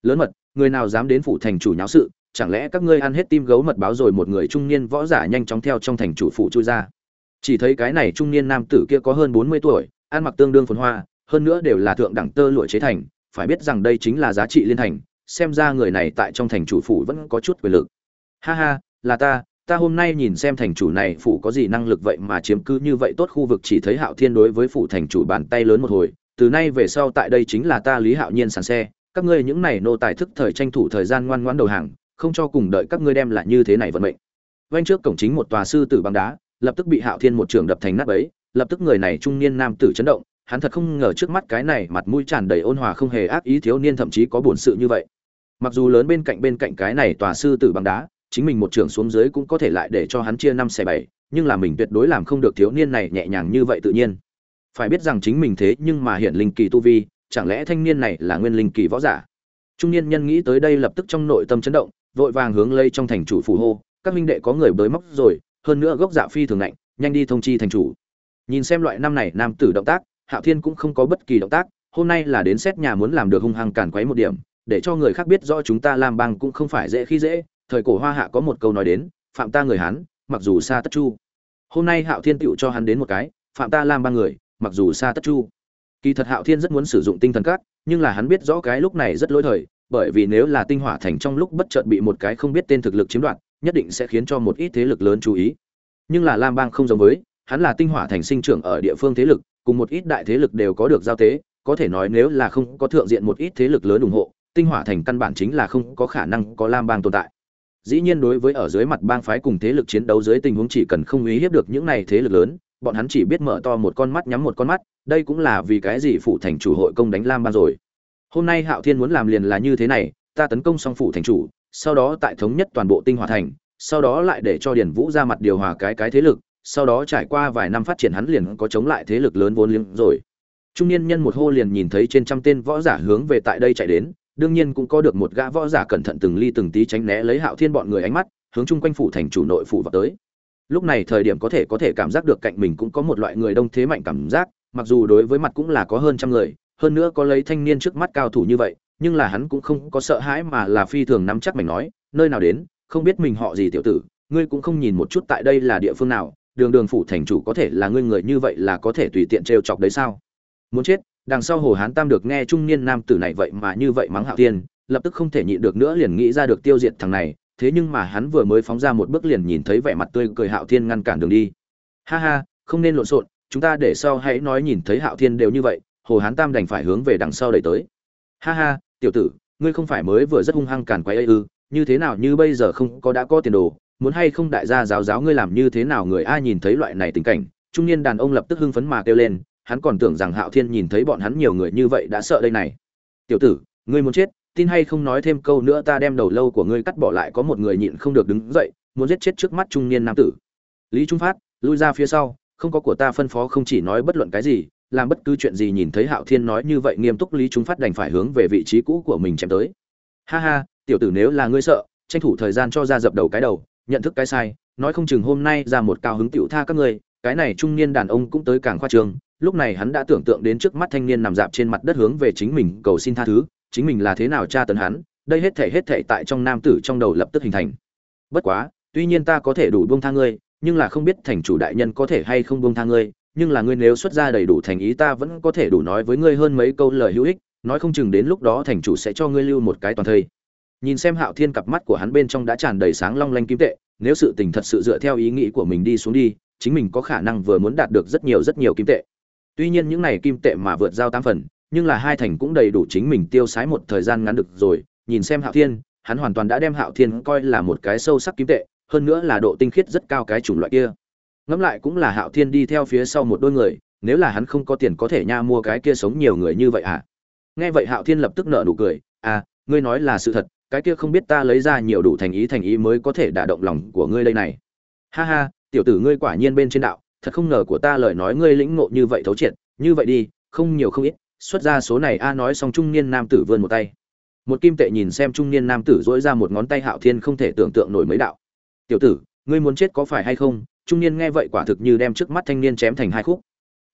S1: Lớn mật, người nào dám đến phụ thành chủ nháo sự, chẳng lẽ các ngươi ăn hết tim gấu mật báo rồi một người trung niên võ giả nhanh chóng theo trong thành chủ phụ chui ra. Chỉ thấy cái này trung niên nam tử kia có hơn bốn mươi tuổi, ăn mặc tương đương phồn hoa, hơn nữa đều là thượng đẳng tơ lụa chế thành, phải biết rằng đây chính là giá trị liên thành xem ra người này tại trong thành chủ phủ vẫn có chút quyền lực. Ha ha, là ta ta hôm nay nhìn xem thành chủ này phủ có gì năng lực vậy mà chiếm cứ như vậy tốt khu vực, chỉ thấy hạo thiên đối với phủ thành chủ bàn tay lớn một hồi, từ nay về sau tại đây chính là ta lý hạo nhiên sàn xe, các ngươi những này nô tài thức thời tranh thủ thời gian ngoan ngoãn đầu hàng, không cho cùng đợi các ngươi đem lại như thế này vận mệnh. Vanh trước cổng chính một tòa sư tử băng đá, lập tức bị hạo thiên một trường đập thành nát ấy lập tức người này trung niên nam tử chấn động hắn thật không ngờ trước mắt cái này mặt mũi tràn đầy ôn hòa không hề ác ý thiếu niên thậm chí có buồn sự như vậy. Mặc dù lớn bên cạnh bên cạnh cái này tòa sư tử bằng đá, chính mình một trường xuống dưới cũng có thể lại để cho hắn chia năm xẻ bảy, nhưng là mình tuyệt đối làm không được thiếu niên này nhẹ nhàng như vậy tự nhiên. Phải biết rằng chính mình thế nhưng mà hiện linh kỳ tu vi, chẳng lẽ thanh niên này là nguyên linh kỳ võ giả? Trung niên nhân nghĩ tới đây lập tức trong nội tâm chấn động, vội vàng hướng lây trong thành chủ phủ hô, các minh đệ có người bới móc rồi, hơn nữa gốc dạ phi thường lạnh nhanh đi thông chi thành chủ. Nhìn xem loại năm này nam tử động tác hạo thiên cũng không có bất kỳ động tác, hôm nay là đến xét nhà muốn làm được hung hăng càn quấy một điểm, để cho người khác biết rõ chúng ta làm bang cũng không phải dễ khi dễ, thời cổ hoa hạ có một câu nói đến, phạm ta người hán, mặc dù xa tất chu. Hôm nay hạo thiên tựu cho hắn đến một cái, phạm ta làm ba người, mặc dù xa tất chu. Kỳ thật hạo thiên rất muốn sử dụng tinh thần cát nhưng là hắn biết rõ cái lúc này rất lỗi thời, bởi vì nếu là tinh hỏa thành trong lúc bất chợt bị một cái không biết tên thực lực chiếm đoạt, nhất định sẽ khiến cho một ít thế lực lớn chú ý. Nhưng là lam bang không giống với, hắn là tinh hỏa thành sinh trưởng ở địa phương thế lực cùng một ít đại thế lực đều có được giao tế, có thể nói nếu là không có thượng diện một ít thế lực lớn ủng hộ, tinh hỏa thành căn bản chính là không có khả năng có lam bang tồn tại. Dĩ nhiên đối với ở dưới mặt bang phái cùng thế lực chiến đấu dưới tình huống chỉ cần không uy hiếp được những này thế lực lớn, bọn hắn chỉ biết mở to một con mắt, nhắm một con mắt, đây cũng là vì cái gì phụ thành chủ hội công đánh lam bang rồi. Hôm nay hạo thiên muốn làm liền là như thế này, ta tấn công xong phụ thành chủ, sau đó tại thống nhất toàn bộ tinh hỏa thành, sau đó lại để cho điền vũ ra mặt điều hòa cái cái thế lực sau đó trải qua vài năm phát triển hắn liền có chống lại thế lực lớn vốn liếng rồi. Trung niên nhân một hô liền nhìn thấy trên trăm tên võ giả hướng về tại đây chạy đến, đương nhiên cũng có được một gã võ giả cẩn thận từng ly từng tí tránh né lấy hạo thiên bọn người ánh mắt, hướng chung quanh phủ thành chủ nội phủ vào tới. Lúc này thời điểm có thể có thể cảm giác được cạnh mình cũng có một loại người đông thế mạnh cảm giác, mặc dù đối với mặt cũng là có hơn trăm người, hơn nữa có lấy thanh niên trước mắt cao thủ như vậy, nhưng là hắn cũng không có sợ hãi mà là phi thường nắm chắc mình nói, nơi nào đến, không biết mình họ gì tiểu tử, ngươi cũng không nhìn một chút tại đây là địa phương nào đường đường phủ thành chủ có thể là ngươi người như vậy là có thể tùy tiện trêu chọc đấy sao? Muốn chết, đằng sau hồ hán tam được nghe trung niên nam tử này vậy mà như vậy mắng hạo thiên, lập tức không thể nhịn được nữa liền nghĩ ra được tiêu diệt thằng này, thế nhưng mà hắn vừa mới phóng ra một bước liền nhìn thấy vẻ mặt tươi cười hạo thiên ngăn cản đường đi. Ha ha, không nên lộn xộn, chúng ta để sau hãy nói nhìn thấy hạo thiên đều như vậy, hồ hán tam đành phải hướng về đằng sau đẩy tới. Ha ha, tiểu tử, ngươi không phải mới vừa rất hung hăng càn quấy ấy ư, như thế nào như bây giờ không có đã có tiền đồ muốn hay không đại gia giáo giáo ngươi làm như thế nào người ai nhìn thấy loại này tình cảnh, trung niên đàn ông lập tức hưng phấn mà kêu lên, hắn còn tưởng rằng hạo thiên nhìn thấy bọn hắn nhiều người như vậy đã sợ đây này. Tiểu tử, ngươi muốn chết, tin hay không nói thêm câu nữa ta đem đầu lâu của ngươi cắt bỏ lại có một người nhịn không được đứng dậy, muốn giết chết trước mắt trung niên nam tử. Lý trung phát, lui ra phía sau, không có của ta phân phó không chỉ nói bất luận cái gì, làm bất cứ chuyện gì nhìn thấy hạo thiên nói như vậy nghiêm túc lý trung phát đành phải hướng về vị trí cũ của mình chém tới. Ha ha, tiểu tử nếu là ngươi sợ, tranh thủ thời gian cho ra dập đầu cái đầu nhận thức cái sai, nói không chừng hôm nay ra một cao hứng tiểu tha các ngươi, cái này trung niên đàn ông cũng tới càng khoa trương, lúc này hắn đã tưởng tượng đến trước mắt thanh niên nằm dạp trên mặt đất hướng về chính mình cầu xin tha thứ, chính mình là thế nào tra tấn hắn, đây hết thể hết thể tại trong nam tử trong đầu lập tức hình thành. Bất quá, tuy nhiên ta có thể đủ buông tha ngươi, nhưng là không biết thành chủ đại nhân có thể hay không buông tha ngươi, nhưng là ngươi nếu xuất ra đầy đủ thành ý ta vẫn có thể đủ nói với ngươi hơn mấy câu lời hữu ích, nói không chừng đến lúc đó thành chủ sẽ cho ngươi lưu một cái toàn thây nhìn xem hạo thiên cặp mắt của hắn bên trong đã tràn đầy sáng long lanh kim tệ, nếu sự tình thật sự dựa theo ý nghĩ của mình đi xuống đi, chính mình có khả năng vừa muốn đạt được rất nhiều rất nhiều kim tệ. Tuy nhiên những này kim tệ mà vượt giao tám phần, nhưng là hai thành cũng đầy đủ chính mình tiêu sái một thời gian ngắn được rồi. Nhìn xem hạo thiên, hắn hoàn toàn đã đem hạo thiên coi là một cái sâu sắc kim tệ, hơn nữa là độ tinh khiết rất cao cái chủng loại kia. Ngẫm lại cũng là hạo thiên đi theo phía sau một đôi người, nếu là hắn không có tiền có thể nha mua cái kia sống nhiều người như vậy à? Nghe vậy hạo thiên lập tức nở nụ cười à ngươi nói là sự thật cái kia không biết ta lấy ra nhiều đủ thành ý thành ý mới có thể đả động lòng của ngươi đây này. Ha ha, tiểu tử ngươi quả nhiên bên trên đạo, thật không ngờ của ta lời nói ngươi lĩnh ngộ như vậy thấu triệt, như vậy đi, không nhiều không ít, xuất ra số này a à nói xong trung niên nam tử vươn một tay. Một kim tệ nhìn xem trung niên nam tử dỗi ra một ngón tay hạo thiên không thể tưởng tượng nổi mấy đạo. Tiểu tử, ngươi muốn chết có phải hay không? Trung niên nghe vậy quả thực như đem trước mắt thanh niên chém thành hai khúc.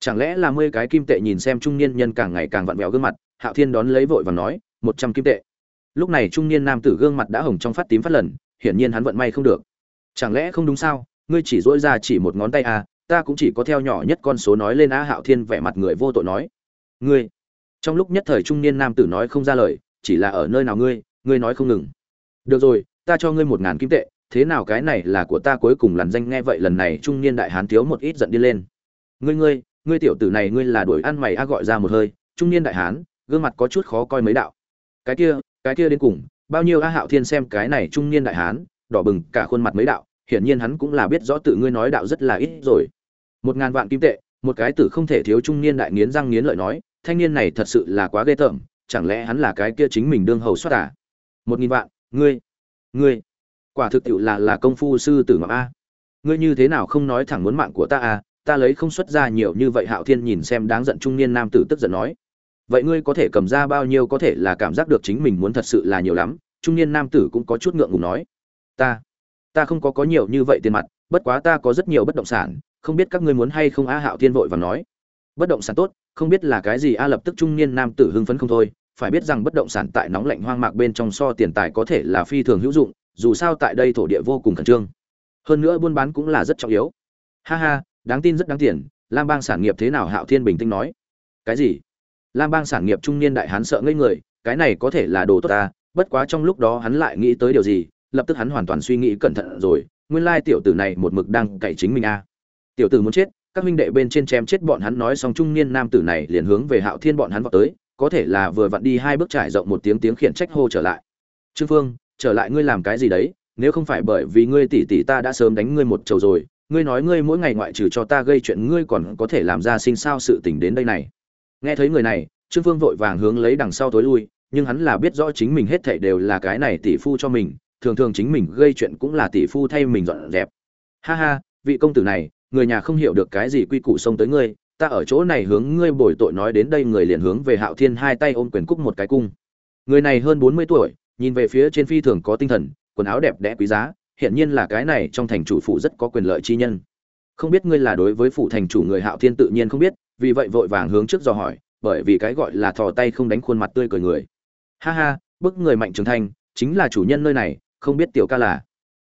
S1: Chẳng lẽ là mươi cái kim tệ nhìn xem trung niên nhân càng ngày càng vặn vẹo gương mặt, hạo thiên đón lấy vội và nói, một trăm kim tệ lúc này trung niên nam tử gương mặt đã hồng trong phát tím phát lần, hiển nhiên hắn vận may không được. Chẳng lẽ không đúng sao? Ngươi chỉ dỗi ra chỉ một ngón tay à ta cũng chỉ có theo nhỏ nhất con số nói lên á hạo thiên vẻ mặt người vô tội nói. Ngươi. Trong lúc nhất thời trung niên nam tử nói không ra lời, chỉ là ở nơi nào ngươi ngươi nói không ngừng. Được rồi, ta cho ngươi một ngàn kim tệ, thế nào cái này là của ta cuối cùng lằn danh nghe vậy lần này trung niên đại hán thiếu một ít giận đi lên. Ngươi ngươi ngươi tiểu tử này ngươi là đuổi ăn mày a gọi ra một hơi, trung niên đại hán, gương mặt có chút khó coi mấy đạo. Cái kia cái kia đến cùng, bao nhiêu a hạo thiên xem cái này trung niên đại hán, đỏ bừng cả khuôn mặt mấy đạo, hiển nhiên hắn cũng là biết rõ tự ngươi nói đạo rất là ít rồi. Một ngàn vạn kim tệ, một cái tử không thể thiếu trung niên đại nghiến răng nghiến lợi nói, thanh niên này thật sự là quá ghê tởm, chẳng lẽ hắn là cái kia chính mình đương hầu soát à? Một nghìn vạn, ngươi ngươi, quả thực tiệu là là công phu sư tử ngọc a. Ngươi như thế nào không nói thẳng muốn mạng của ta à? Ta lấy không xuất ra nhiều như vậy hạo thiên nhìn xem đáng giận trung niên nam tử tức giận nói vậy ngươi có thể cầm ra bao nhiêu có thể là cảm giác được chính mình muốn thật sự là nhiều lắm, trung niên nam tử cũng có chút ngượng ngùng nói. Ta ta không có có nhiều như vậy tiền mặt, bất quá ta có rất nhiều bất động sản, không biết các ngươi muốn hay không a hạo thiên vội và nói. Bất động sản tốt, không biết là cái gì a lập tức trung niên nam tử hưng phấn không thôi, phải biết rằng bất động sản tại nóng lạnh hoang mạc bên trong so tiền tài có thể là phi thường hữu dụng, dù sao tại đây thổ địa vô cùng khẩn trương. Hơn nữa buôn bán cũng là rất trọng yếu. Ha ha, đáng tin rất đáng tiền, lam bang sản nghiệp thế nào hạo thiên bình tĩnh nói. Cái gì? Lam bang sản nghiệp trung niên đại hán sợ ngây người, cái này có thể là đồ tốt ta, bất quá trong lúc đó hắn lại nghĩ tới điều gì, lập tức hắn hoàn toàn suy nghĩ cẩn thận rồi, nguyên lai tiểu tử này một mực đang cậy chính mình a. Tiểu tử muốn chết, các huynh đệ bên trên chém chết bọn hắn nói xong trung niên nam tử này liền hướng về hạo thiên bọn hắn vọt tới, có thể là vừa vặn đi hai bước trải rộng một tiếng tiếng khiển trách hô trở lại. Trương phương, trở lại ngươi làm cái gì đấy, nếu không phải bởi vì ngươi tỷ tỷ ta đã sớm đánh ngươi một chầu rồi, ngươi nói ngươi mỗi ngày ngoại trừ cho ta gây chuyện ngươi còn có thể làm ra sinh sao sự tình đến đây này nghe thấy người này, trương phương vội vàng hướng lấy đằng sau tối lui, nhưng hắn là biết rõ chính mình hết thảy đều là cái này tỷ phu cho mình, thường thường chính mình gây chuyện cũng là tỷ phu thay mình dọn dẹp. Ha ha, vị công tử này, người nhà không hiểu được cái gì quy củ xông tới ngươi, ta ở chỗ này hướng ngươi bồi tội nói đến đây người liền hướng về hạo thiên hai tay ôm quyền cúc một cái cung. Người này hơn bốn mươi tuổi, nhìn về phía trên phi thường có tinh thần, quần áo đẹp đẽ quý giá hiện nhiên là cái này trong thành chủ phụ rất có quyền lợi chi nhân. Không biết ngươi là đối với phụ thành chủ người hạo thiên tự nhiên không biết vì vậy vội vàng hướng trước dò hỏi, bởi vì cái gọi là thò tay không đánh khuôn mặt tươi cười người. Ha ha, bức người mạnh trường thanh, chính là chủ nhân nơi này, không biết tiểu ca là.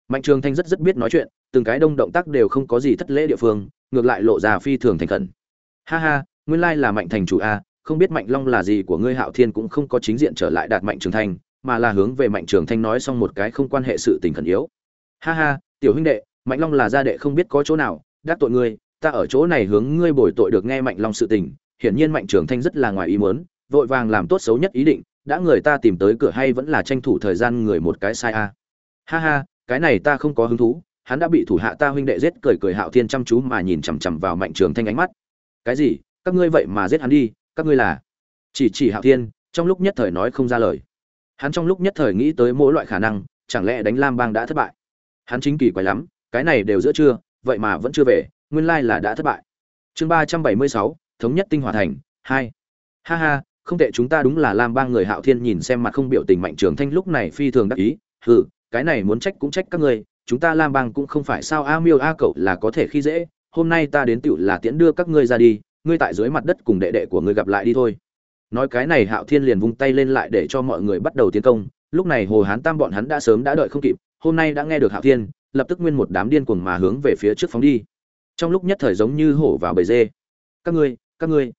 S1: Mạnh trường thanh rất rất biết nói chuyện, từng cái đông động tác đều không có gì thất lễ địa phương, ngược lại lộ ra phi thường thành khẩn. Ha ha, nguyên lai là mạnh thành chủ a, không biết mạnh long là gì của ngươi hạo thiên cũng không có chính diện trở lại đạt mạnh trường thanh, mà là hướng về mạnh trường thanh nói xong một cái không quan hệ sự tình khẩn yếu. Ha ha, tiểu huynh đệ, mạnh long là gia đệ không biết có chỗ nào, đắc tội ngươi ta ở chỗ này hướng ngươi bồi tội được nghe mạnh long sự tình, hiển nhiên mạnh trường thanh rất là ngoài ý muốn, vội vàng làm tốt xấu nhất ý định, đã người ta tìm tới cửa hay vẫn là tranh thủ thời gian người một cái sai a. Ha ha, cái này ta không có hứng thú, hắn đã bị thủ hạ ta huynh đệ giết cười cười hạo thiên chăm chú mà nhìn chằm chằm vào mạnh trường thanh ánh mắt. Cái gì? Các ngươi vậy mà giết hắn đi, các ngươi là? Chỉ chỉ hạo thiên, trong lúc nhất thời nói không ra lời. Hắn trong lúc nhất thời nghĩ tới mỗi loại khả năng, chẳng lẽ đánh lam bang đã thất bại? Hắn chính kỳ quái lắm, cái này đều giữa trưa, vậy mà vẫn chưa về nguyên lai là đã thất bại. Chương ba trăm bảy mươi sáu, thống nhất tinh hòa thành, hai. Ha ha, không tệ chúng ta đúng là lam bang người hạo thiên nhìn xem mặt không biểu tình mạnh trường thanh lúc này phi thường đắc ý. Hừ, cái này muốn trách cũng trách các ngươi, chúng ta lam bang cũng không phải sao a miêu a cậu là có thể khi dễ, hôm nay ta đến tiểu là tiễn đưa các ngươi ra đi, ngươi tại dưới mặt đất cùng đệ đệ của ngươi gặp lại đi thôi. Nói cái này hạo thiên liền vung tay lên lại để cho mọi người bắt đầu tiến công. Lúc này hồ hán tam bọn hắn đã sớm đã đợi không kịp, hôm nay đã nghe được hạo thiên, lập tức nguyên một đám điên cuồng mà hướng về phía trước phóng đi trong lúc nhất thời giống như hổ vào bầy dê. Các ngươi các ngươi.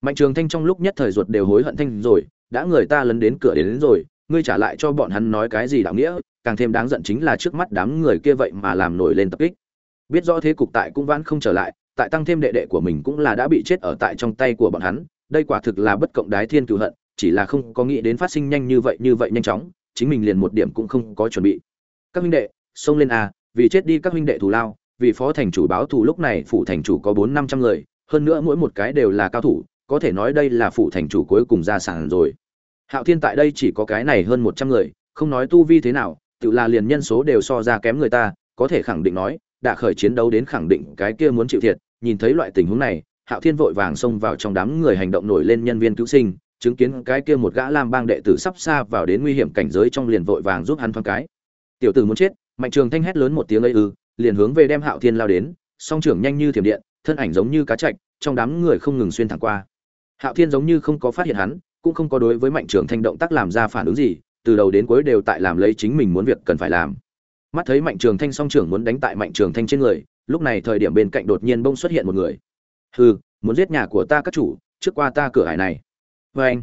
S1: Mạnh trường thanh trong lúc nhất thời ruột đều hối hận thanh rồi đã người ta lấn đến cửa đến, đến rồi ngươi trả lại cho bọn hắn nói cái gì đạo nghĩa càng thêm đáng giận chính là trước mắt đám người kia vậy mà làm nổi lên tập kích. Biết rõ thế cục tại cũng vãn không trở lại tại tăng thêm đệ đệ của mình cũng là đã bị chết ở tại trong tay của bọn hắn đây quả thực là bất cộng đái thiên cựu hận chỉ là không có nghĩ đến phát sinh nhanh như vậy như vậy nhanh chóng chính mình liền một điểm cũng không có chuẩn bị. Các huynh đệ xông lên a vì chết đi các huynh đệ thù lao vì phó thành chủ báo thù lúc này phủ thành chủ có bốn năm trăm người, hơn nữa mỗi một cái đều là cao thủ, có thể nói đây là phủ thành chủ cuối cùng ra sản rồi. Hạo thiên tại đây chỉ có cái này hơn một trăm người, không nói tu vi thế nào, tự là liền nhân số đều so ra kém người ta, có thể khẳng định nói, đã khởi chiến đấu đến khẳng định cái kia muốn chịu thiệt. Nhìn thấy loại tình huống này, hạo thiên vội vàng xông vào trong đám người hành động nổi lên nhân viên cứu sinh, chứng kiến cái kia một gã lam bang đệ tử sắp xa vào đến nguy hiểm cảnh giới trong liền vội vàng giúp hắn thoáng cái. Tiểu tử muốn chết. Mạnh trường thanh hét lớn một tiếng ấy ư liền hướng về đem hạo thiên lao đến song trưởng nhanh như thiểm điện thân ảnh giống như cá trạch, trong đám người không ngừng xuyên thẳng qua. Hạo thiên giống như không có phát hiện hắn cũng không có đối với mạnh trường thanh động tác làm ra phản ứng gì từ đầu đến cuối đều tại làm lấy chính mình muốn việc cần phải làm. Mắt thấy mạnh trường thanh song trưởng muốn đánh tại mạnh trường thanh trên người lúc này thời điểm bên cạnh đột nhiên bỗng xuất hiện một người. Hừ muốn giết nhà của ta các chủ trước qua ta cửa hải này. Vê anh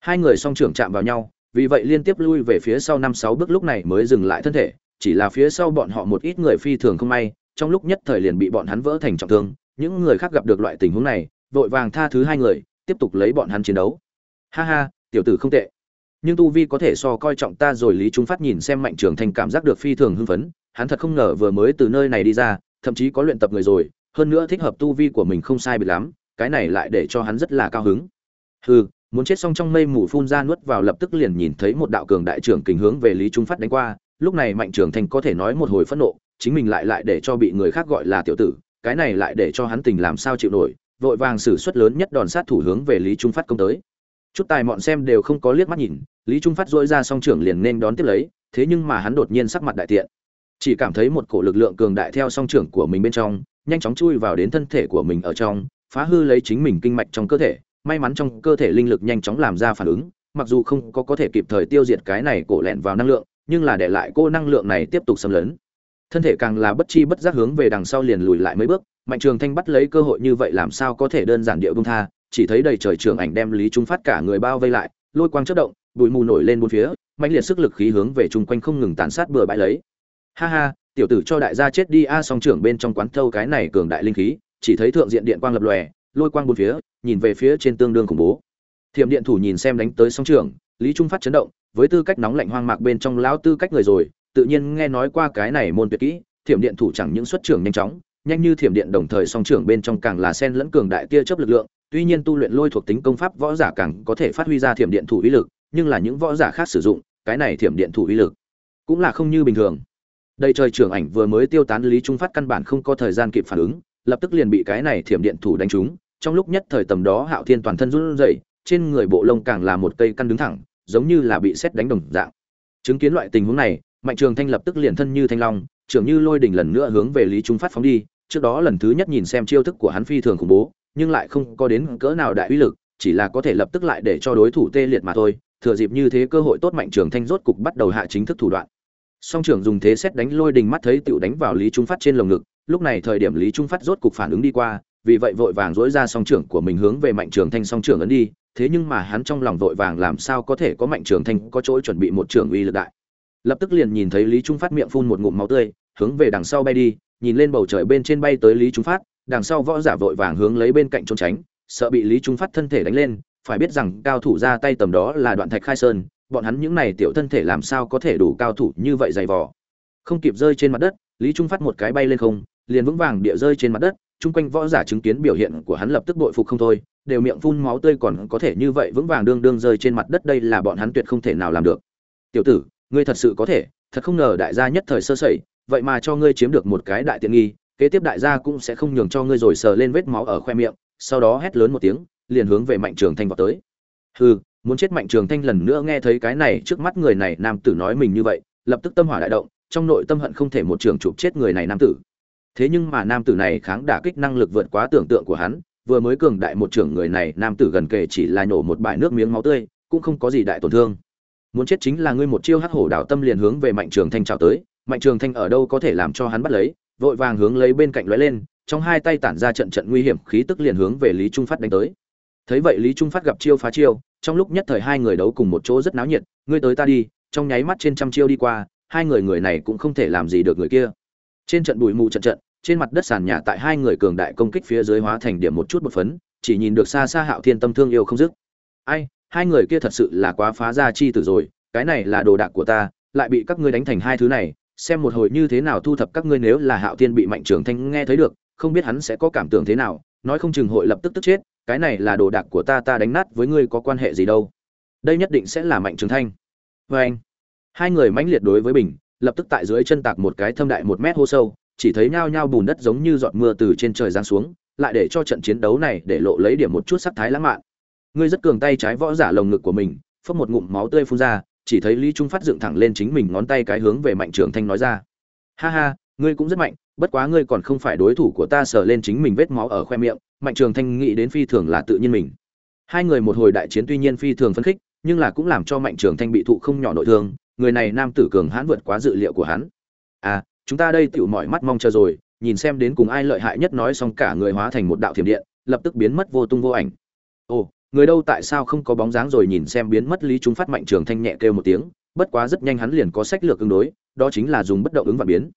S1: hai người song trưởng chạm vào nhau vì vậy liên tiếp lui về phía sau năm sáu bước lúc này mới dừng lại thân thể chỉ là phía sau bọn họ một ít người phi thường không may, trong lúc nhất thời liền bị bọn hắn vỡ thành trọng thương, những người khác gặp được loại tình huống này, vội vàng tha thứ hai người, tiếp tục lấy bọn hắn chiến đấu. Ha ha, tiểu tử không tệ. Nhưng tu vi có thể so coi trọng ta rồi lý trung phát nhìn xem mạnh trường thành cảm giác được phi thường hưng phấn, hắn thật không ngờ vừa mới từ nơi này đi ra, thậm chí có luyện tập người rồi, hơn nữa thích hợp tu vi của mình không sai biệt lắm, cái này lại để cho hắn rất là cao hứng. Hừ, muốn chết xong trong mây mù phun ra nuốt vào lập tức liền nhìn thấy một đạo cường đại trưởng kình hướng về lý trung phát đánh qua lúc này mạnh trưởng thành có thể nói một hồi phẫn nộ, chính mình lại lại để cho bị người khác gọi là tiểu tử, cái này lại để cho hắn tình làm sao chịu nổi, vội vàng xử suất lớn nhất đòn sát thủ hướng về lý trung phát công tới. Chút tài mọn xem đều không có liếc mắt nhìn, lý trung phát dỗi ra song trưởng liền nên đón tiếp lấy, thế nhưng mà hắn đột nhiên sắc mặt đại tiện. Chỉ cảm thấy một cổ lực lượng cường đại theo song trưởng của mình bên trong, nhanh chóng chui vào đến thân thể của mình ở trong, phá hư lấy chính mình kinh mạch trong cơ thể, may mắn trong cơ thể linh lực nhanh chóng làm ra phản ứng, mặc dù không có có thể kịp thời tiêu diệt cái này cổ lẹn vào năng lượng nhưng là để lại cô năng lượng này tiếp tục xâm lấn. Thân thể càng là bất chi bất giác hướng về đằng sau liền lùi lại mấy bước, mạnh trường thanh bắt lấy cơ hội như vậy làm sao có thể đơn giản điệu bông tha, chỉ thấy đầy trời trường ảnh đem lý trung phát cả người bao vây lại, lôi quang chất động, bụi mù nổi lên bốn phía mạnh liệt sức lực khí hướng về chung quanh không ngừng tàn sát bừa bãi lấy. Ha ha, tiểu tử cho đại gia chết đi a à, song trưởng bên trong quán thâu cái này cường đại linh khí, chỉ thấy thượng diện điện quang lập lòe, lôi quang bốn phía, nhìn về phía trên tương đương khủng bố. Thiểm điện thủ nhìn xem đánh tới song trưởng, lý trung phát chấn động với tư cách nóng lạnh hoang mạc bên trong lão tư cách người rồi tự nhiên nghe nói qua cái này môn tuyệt kỹ thiểm điện thủ chẳng những xuất trưởng nhanh chóng nhanh như thiểm điện đồng thời song trưởng bên trong càng là sen lẫn cường đại tia chớp lực lượng tuy nhiên tu luyện lôi thuộc tính công pháp võ giả càng có thể phát huy ra thiểm điện thủ uy lực nhưng là những võ giả khác sử dụng cái này thiểm điện thủ uy lực cũng là không như bình thường. Đây trời trưởng ảnh vừa mới tiêu tán lý trung phát căn bản không có thời gian kịp phản ứng lập tức liền bị cái này thiểm điện thủ đánh trúng trong lúc nhất thời tầm đó Hạo Thiên toàn thân run rẩy, trên người bộ lông càng là một cây căn đứng thẳng, giống như là bị xét đánh đồng dạng. Chứng kiến loại tình huống này, Mạnh Trường Thanh lập tức liền thân như thanh long, trưởng như lôi đỉnh lần nữa hướng về Lý Trung phát phóng đi, trước đó lần thứ nhất nhìn xem chiêu thức của hắn phi thường khủng bố, nhưng lại không có đến cỡ nào đại uy lực, chỉ là có thể lập tức lại để cho đối thủ tê liệt mà thôi, thừa dịp như thế cơ hội tốt Mạnh Trường Thanh rốt cục bắt đầu hạ chính thức thủ đoạn. Song trưởng dùng thế xét đánh lôi đình mắt thấy tiểu đánh vào Lý Trung Phát trên lồng ngực, lúc này thời điểm Lý Trung Phát rốt cục phản ứng đi qua, vì vậy vội vàng dỗi ra song trưởng của mình hướng về mạnh trường thanh song trưởng ấn đi thế nhưng mà hắn trong lòng vội vàng làm sao có thể có mạnh trường thanh có chỗ chuẩn bị một trưởng uy lực đại. Lập tức liền nhìn thấy lý trung phát miệng phun một ngụm máu tươi hướng về đằng sau bay đi nhìn lên bầu trời bên trên bay tới lý trung phát đằng sau võ giả vội vàng hướng lấy bên cạnh trốn tránh sợ bị lý trung phát thân thể đánh lên phải biết rằng cao thủ ra tay tầm đó là đoạn thạch khai sơn bọn hắn những này tiểu thân thể làm sao có thể đủ cao thủ như vậy dày vò. Không kịp rơi trên mặt đất lý trung phát một cái bay lên không liền vững vàng địa rơi trên mặt đất chung quanh võ giả chứng kiến biểu hiện của hắn lập tức bội phục không thôi, đều miệng phun máu tươi còn có thể như vậy vững vàng đương đương rơi trên mặt đất đây là bọn hắn tuyệt không thể nào làm được. Tiểu tử, ngươi thật sự có thể, thật không ngờ đại gia nhất thời sơ sẩy, vậy mà cho ngươi chiếm được một cái đại tiện nghi, kế tiếp đại gia cũng sẽ không nhường cho ngươi rồi sờ lên vết máu ở khoe miệng, sau đó hét lớn một tiếng, liền hướng về Mạnh Trường Thanh vọt tới. Hừ, muốn chết Mạnh Trường Thanh lần nữa nghe thấy cái này trước mắt người này nam tử nói mình như vậy, lập tức tâm hỏa đại động, trong nội tâm hận không thể một trường chụp chết người này nam tử thế nhưng mà nam tử này kháng đả kích năng lực vượt quá tưởng tượng của hắn vừa mới cường đại một trưởng người này, nam tử gần kề chỉ là nổ một bãi nước miếng máu tươi, cũng không có gì đại tổn thương. Muốn chết chính là ngươi một chiêu hắc hổ đảo tâm liền hướng về mạnh trường thanh chào tới, mạnh trường thanh ở đâu có thể làm cho hắn bắt lấy, vội vàng hướng lấy bên cạnh lóe lên, trong hai tay tản ra trận trận nguy hiểm, khí tức liền hướng về lý trung phát đánh tới. Thấy vậy lý trung phát gặp chiêu phá chiêu, trong lúc nhất thời hai người đấu cùng một chỗ rất náo nhiệt, ngươi tới ta đi. Trong nháy mắt trên trăm chiêu đi qua, hai người người này cũng không thể làm gì được người kia. Trên trận bụi mù trận trận trên mặt đất sàn nhà tại hai người cường đại công kích phía dưới hóa thành điểm một chút một phấn, chỉ nhìn được xa xa hạo thiên tâm thương yêu không dứt. Ai, hai người kia thật sự là quá phá ra chi tử rồi, cái này là đồ đạc của ta, lại bị các ngươi đánh thành hai thứ này, xem một hồi như thế nào thu thập các ngươi nếu là hạo thiên bị mạnh trưởng thanh nghe thấy được, không biết hắn sẽ có cảm tưởng thế nào, nói không chừng hội lập tức tức chết, cái này là đồ đạc của ta ta đánh nát với ngươi có quan hệ gì đâu. Đây nhất định sẽ là mạnh trưởng thanh. Vê anh hai người mãnh liệt đối với bình, lập tức tại dưới chân tạc một cái thâm đại một mét hô sâu chỉ thấy nhao nhao bùn đất giống như giọt mưa từ trên trời giáng xuống, lại để cho trận chiến đấu này để lộ lấy điểm một chút sắc thái lãng mạn. Ngươi rất cường tay trái võ giả lồng ngực của mình, phất một ngụm máu tươi phun ra, chỉ thấy Lý Trung phát dựng thẳng lên chính mình ngón tay cái hướng về Mạnh Trường Thanh nói ra: "Ha ha, ngươi cũng rất mạnh bất quá ngươi còn không phải đối thủ của ta sờ lên chính mình vết máu ở khoe miệng mạnh trường thanh nghĩ đến phi thường là tự nhiên mình. Hai người một hồi đại chiến tuy nhiên phi thường phấn khích nhưng là cũng làm cho mạnh trường thanh bị thụ không nhỏ nội thương người này nam tử cường hãn vượt quá dự liệu của hắn. À chúng ta đây tựu mọi mắt mong chờ rồi, nhìn xem đến cùng ai lợi hại nhất nói xong cả người hóa thành một đạo thiểm điện, lập tức biến mất vô tung vô ảnh. Ồ, người đâu tại sao không có bóng dáng rồi nhìn xem biến mất lý chúng phát mạnh trường thanh nhẹ kêu một tiếng, bất quá rất nhanh hắn liền có sách lược ứng đối, đó chính là dùng bất động ứng và biến.